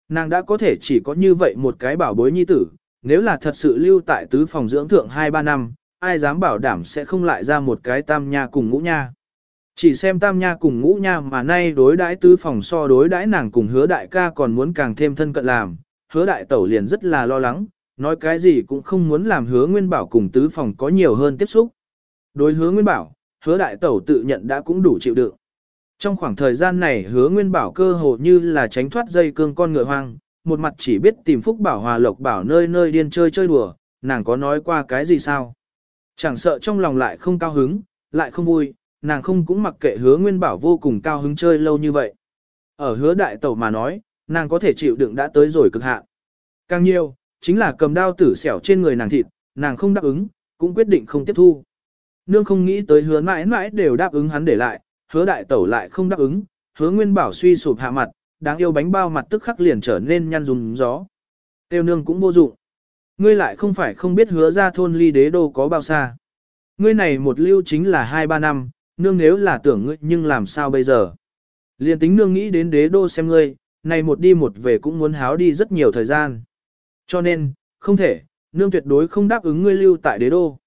Nàng đã có thể chỉ có như vậy một cái bảo bối nhi tử, nếu là thật sự lưu tại tứ phòng dưỡng thượng 2-3 năm, ai dám bảo đảm sẽ không lại ra một cái tam nha cùng ngũ nha. Chỉ xem tam nha cùng ngũ nha mà nay đối đãi tứ phòng so đối đãi nàng cùng hứa đại ca còn muốn càng thêm thân cận làm, hứa đại tẩu liền rất là lo lắng, nói cái gì cũng không muốn làm hứa nguyên bảo cùng tứ phòng có nhiều hơn tiếp xúc. Đối hứa nguyên bảo, hứa đại tẩu tự nhận đã cũng đủ chịu đựng. Trong khoảng thời gian này hứa nguyên bảo cơ hồ như là tránh thoát dây cương con ngựa hoang, một mặt chỉ biết tìm phúc bảo hòa lộc bảo nơi nơi điên chơi chơi đùa, nàng có nói qua cái gì sao. Chẳng sợ trong lòng lại không cao hứng, lại không vui, nàng không cũng mặc kệ hứa nguyên bảo vô cùng cao hứng chơi lâu như vậy. Ở hứa đại tẩu mà nói, nàng có thể chịu đựng đã tới rồi cực hạn. Càng nhiều, chính là cầm đao tử xẻo trên người nàng thịt, nàng không đáp ứng, cũng quyết định không tiếp thu. Nương không nghĩ tới hứa mãi mãi đều đáp ứng hắn để lại, hứa đại tẩu lại không đáp ứng, hứa nguyên bảo suy sụp hạ mặt, đáng yêu bánh bao mặt tức khắc liền trở nên nhăn dùng gió. Tiêu nương cũng vô dụng. Ngươi lại không phải không biết hứa ra thôn ly đế đô có bao xa. Ngươi này một lưu chính là 2-3 năm, nương nếu là tưởng ngươi nhưng làm sao bây giờ. Liên tính nương nghĩ đến đế đô xem ngươi, này một đi một về cũng muốn háo đi rất nhiều thời gian. Cho nên, không thể, nương tuyệt đối không đáp ứng ngươi lưu tại đế đô.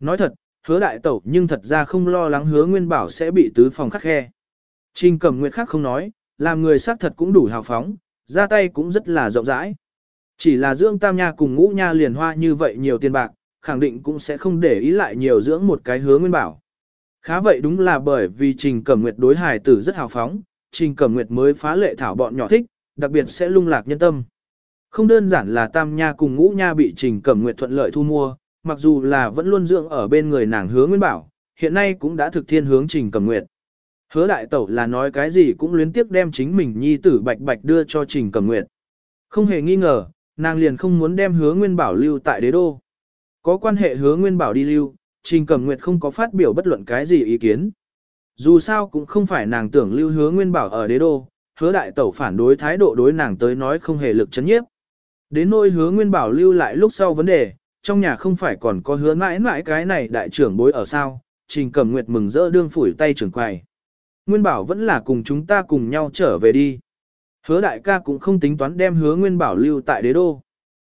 Nói thật, hứa đại tẩu nhưng thật ra không lo lắng hứa nguyên bảo sẽ bị tứ phòng khắc khe. Trình cẩm nguyệt khác không nói, làm người xác thật cũng đủ hào phóng, ra tay cũng rất là rộng rãi. Chỉ là dưỡng tam nha cùng ngũ nha liền hoa như vậy nhiều tiền bạc, khẳng định cũng sẽ không để ý lại nhiều dưỡng một cái hứa nguyên bảo. Khá vậy đúng là bởi vì Trình Cẩm Nguyệt đối hài tử rất hào phóng, Trình Cẩm Nguyệt mới phá lệ thảo bọn nhỏ thích, đặc biệt sẽ lung lạc nhân tâm. Không đơn giản là Tam Nha cùng Ngũ Nha bị Trình Cẩm Nguyệt thuận lợi thu mua, mặc dù là vẫn luôn dưỡng ở bên người nàng hứa Nguyên Bảo, hiện nay cũng đã thực thiên hướng Trình Cẩm Nguyệt. Hứa đại tẩu là nói cái gì cũng luyến tiếc đem chính mình nhi tử bạch bạch đưa cho Trình Cẩm Nguyệt. Không hề nghi ngờ, nàng liền không muốn đem hứa Nguyên Bảo lưu tại đế đô. Có quan hệ hứa Nguyên Bảo đi lưu, Trình Cẩm Nguyệt không có phát biểu bất luận cái gì ý kiến. Dù sao cũng không phải nàng tưởng lưu hứa Nguyên Bảo ở đế đô, hứa đại tẩu phản đối thái độ đối nàng tới nói không hề lực chấn nhiếp. Đến nôi hứa Nguyên Bảo lưu lại lúc sau vấn đề, trong nhà không phải còn có hứa mãi mãi cái này đại trưởng bối ở sao, Trình Cẩm Nguyệt mừng rỡ đương phủi tay trưởng quầy. Nguyên Bảo vẫn là cùng chúng ta cùng nhau trở về đi. Hứa đại ca cũng không tính toán đem hứa Nguyên Bảo lưu tại đế đô.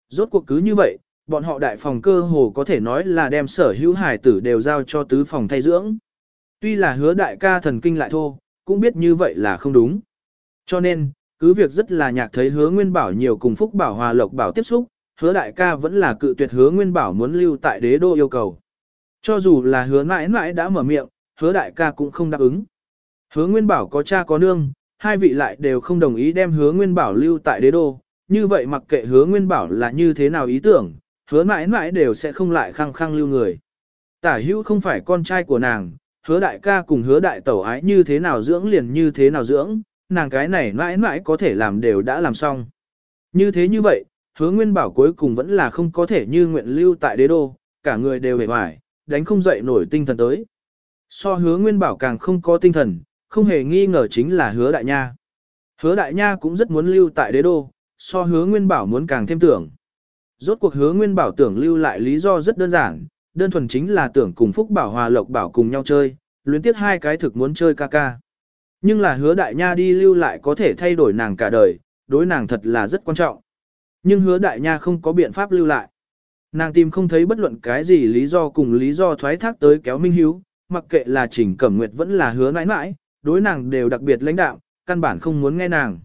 Rốt cuộc cứ như vậy, bọn họ đại phòng cơ hồ có thể nói là đem sở hữu hải tử đều giao cho tứ phòng thay dưỡng. Tuy là hứa đại ca thần kinh lại thô, cũng biết như vậy là không đúng. Cho nên, cứ việc rất là nhạc thấy hứa nguyên bảo nhiều cùng phúc bảo hòa lộc bảo tiếp xúc, hứa đại ca vẫn là cự tuyệt hứa nguyên bảo muốn lưu tại đế đô yêu cầu. Cho dù là hứa mãi mãi đã mở miệng, hứa đại ca cũng không đáp ứng. Hứa nguyên bảo có cha có nương, hai vị lại đều không đồng ý đem hứa nguyên bảo lưu tại đế đô, như vậy mặc kệ hứa nguyên bảo là như thế nào ý tưởng, hứa mãi mãi đều sẽ không lại khăng khăng lưu người. Tả hữu không phải con trai của nàng, hứa đại ca cùng hứa đại tẩu ái như thế nào dưỡng liền như thế nào dưỡng, nàng cái này mãi mãi có thể làm đều đã làm xong. Như thế như vậy, hứa nguyên bảo cuối cùng vẫn là không có thể như nguyện lưu tại đế đô, cả người đều hề hoài, đánh không dậy nổi tinh thần tới. So hứa nguyên bảo càng không có tinh thần, không hề nghi ngờ chính là hứa đại nha. Hứa đại nha cũng rất muốn lưu tại đế đô, so hứa nguyên bảo muốn càng thêm tưởng. Rốt cuộc hứa nguyên bảo tưởng lưu lại lý do rất đơn giản, đơn thuần chính là tưởng cùng Phúc Bảo Hòa Lộc Bảo cùng nhau chơi, luyến tiếc hai cái thực muốn chơi ca ca. Nhưng là hứa đại nha đi lưu lại có thể thay đổi nàng cả đời, đối nàng thật là rất quan trọng. Nhưng hứa đại nha không có biện pháp lưu lại. Nàng tìm không thấy bất luận cái gì lý do cùng lý do thoái thác tới kéo Minh Hiếu, mặc kệ là Trình Cẩm Nguyệt vẫn là hứa mãi mãi, đối nàng đều đặc biệt lãnh đạo, căn bản không muốn nghe nàng.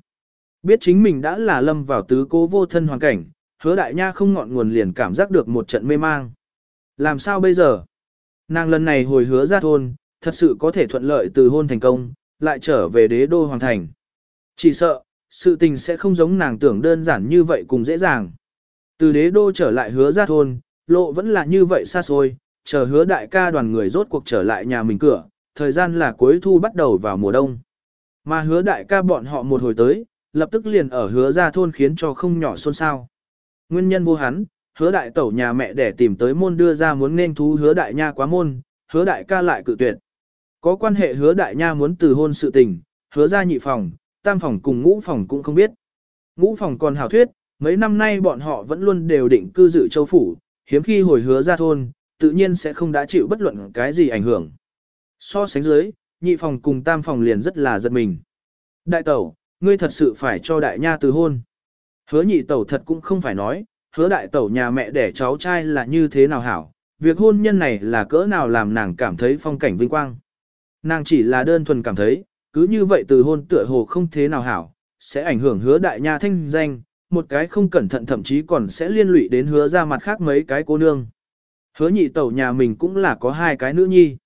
Biết chính mình đã là lâm vào tứ cố vô thân hoàn cảnh, hứa đại nha không ngọn nguồn liền cảm giác được một trận mê mang. Làm sao bây giờ? Nàng lần này hồi hứa ra thôn, thật sự có thể thuận lợi từ hôn thành công, lại trở về đế đô hoàng thành. Chỉ sợ, sự tình sẽ không giống nàng tưởng đơn giản như vậy cùng dễ dàng. Từ đế đô trở lại hứa ra thôn, lộ vẫn là như vậy xa xôi, chờ hứa đại ca đoàn người rốt cuộc trở lại nhà mình cửa, thời gian là cuối thu bắt đầu vào mùa đông. Mà hứa đại ca bọn họ một hồi tới, lập tức liền ở hứa ra thôn khiến cho không nhỏ xôn xao. Nguyên nhân vô hắn, hứa đại tẩu nhà mẹ để tìm tới môn đưa ra muốn nên thú hứa đại nha quá môn, hứa đại ca lại cự tuyệt. Có quan hệ hứa đại nha muốn từ hôn sự tình, hứa ra nhị phòng, tam phòng cùng ngũ phòng cũng không biết. Ngũ phòng còn hảo thuyết, mấy năm nay bọn họ vẫn luôn đều định cư dự châu phủ, hiếm khi hồi hứa ra thôn, tự nhiên sẽ không đã chịu bất luận cái gì ảnh hưởng. So sánh dưới, nhị phòng cùng tam phòng liền rất là giật mình. Đại tẩu, ngươi thật sự phải cho đại nha từ hôn. Hứa nhị tẩu thật cũng không phải nói, hứa đại tẩu nhà mẹ đẻ cháu trai là như thế nào hảo, việc hôn nhân này là cỡ nào làm nàng cảm thấy phong cảnh vinh quang. Nàng chỉ là đơn thuần cảm thấy, cứ như vậy từ hôn tựa hồ không thế nào hảo, sẽ ảnh hưởng hứa đại nha thanh danh, một cái không cẩn thận thậm chí còn sẽ liên lụy đến hứa ra mặt khác mấy cái cô nương. Hứa nhị tẩu nhà mình cũng là có hai cái nữ nhi.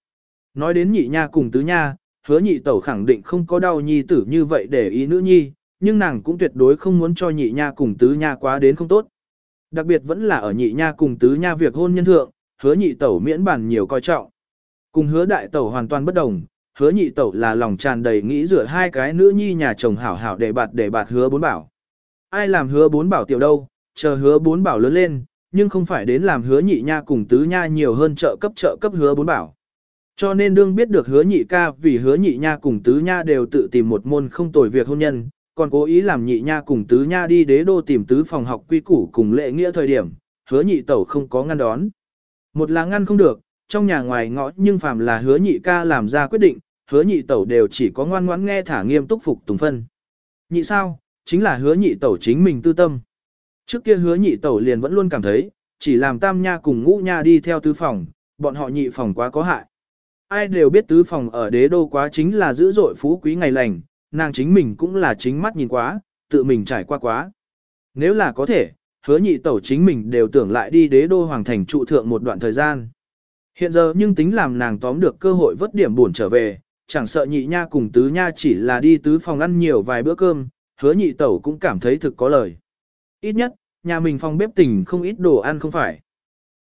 Nói đến nhị nha cùng tứ nha, hứa nhị tẩu khẳng định không có đau nhi tử như vậy để ý nữ nhi, nhưng nàng cũng tuyệt đối không muốn cho nhị nha cùng tứ nha quá đến không tốt. Đặc biệt vẫn là ở nhị nha cùng tứ nha việc hôn nhân thượng, hứa nhị tẩu miễn bản nhiều coi trọng. Cùng hứa đại tẩu hoàn toàn bất đồng, hứa nhị tẩu là lòng tràn đầy nghĩ rửa hai cái nữ nhi nhà chồng hảo hảo để bạt để bạt hứa bốn bảo. Ai làm hứa bốn bảo tiểu đâu, chờ hứa bốn bảo lớn lên, nhưng không phải đến làm hứa nhị nha cùng tứ nha nhiều hơn trợ cấp trợ cấp hứa bốn bảo. Cho nên đương biết được hứa nhị ca vì hứa nhị nha cùng tứ nha đều tự tìm một môn không tồi việc hôn nhân, còn cố ý làm nhị nha cùng tứ nha đi đế đô tìm tứ phòng học quy củ cùng lệ nghĩa thời điểm, hứa nhị tẩu không có ngăn đón. Một là ngăn không được, trong nhà ngoài ngõ nhưng phàm là hứa nhị ca làm ra quyết định, hứa nhị tẩu đều chỉ có ngoan ngoãn nghe thả nghiêm túc phục tùng phân. Nhị sao, chính là hứa nhị tẩu chính mình tư tâm. Trước kia hứa nhị tẩu liền vẫn luôn cảm thấy, chỉ làm tam nha cùng ngũ nha đi theo tứ phòng, bọn họ nhị phòng quá có hại. Ai đều biết tứ phòng ở đế đô quá chính là dữ dội phú quý ngày lành, nàng chính mình cũng là chính mắt nhìn quá, tự mình trải qua quá. Nếu là có thể, hứa nhị tẩu chính mình đều tưởng lại đi đế đô hoàng thành trụ thượng một đoạn thời gian. Hiện giờ nhưng tính làm nàng tóm được cơ hội vớt điểm buồn trở về, chẳng sợ nhị nha cùng tứ nha chỉ là đi tứ phòng ăn nhiều vài bữa cơm, hứa nhị tẩu cũng cảm thấy thực có lời. Ít nhất, nhà mình phòng bếp tỉnh không ít đồ ăn không phải.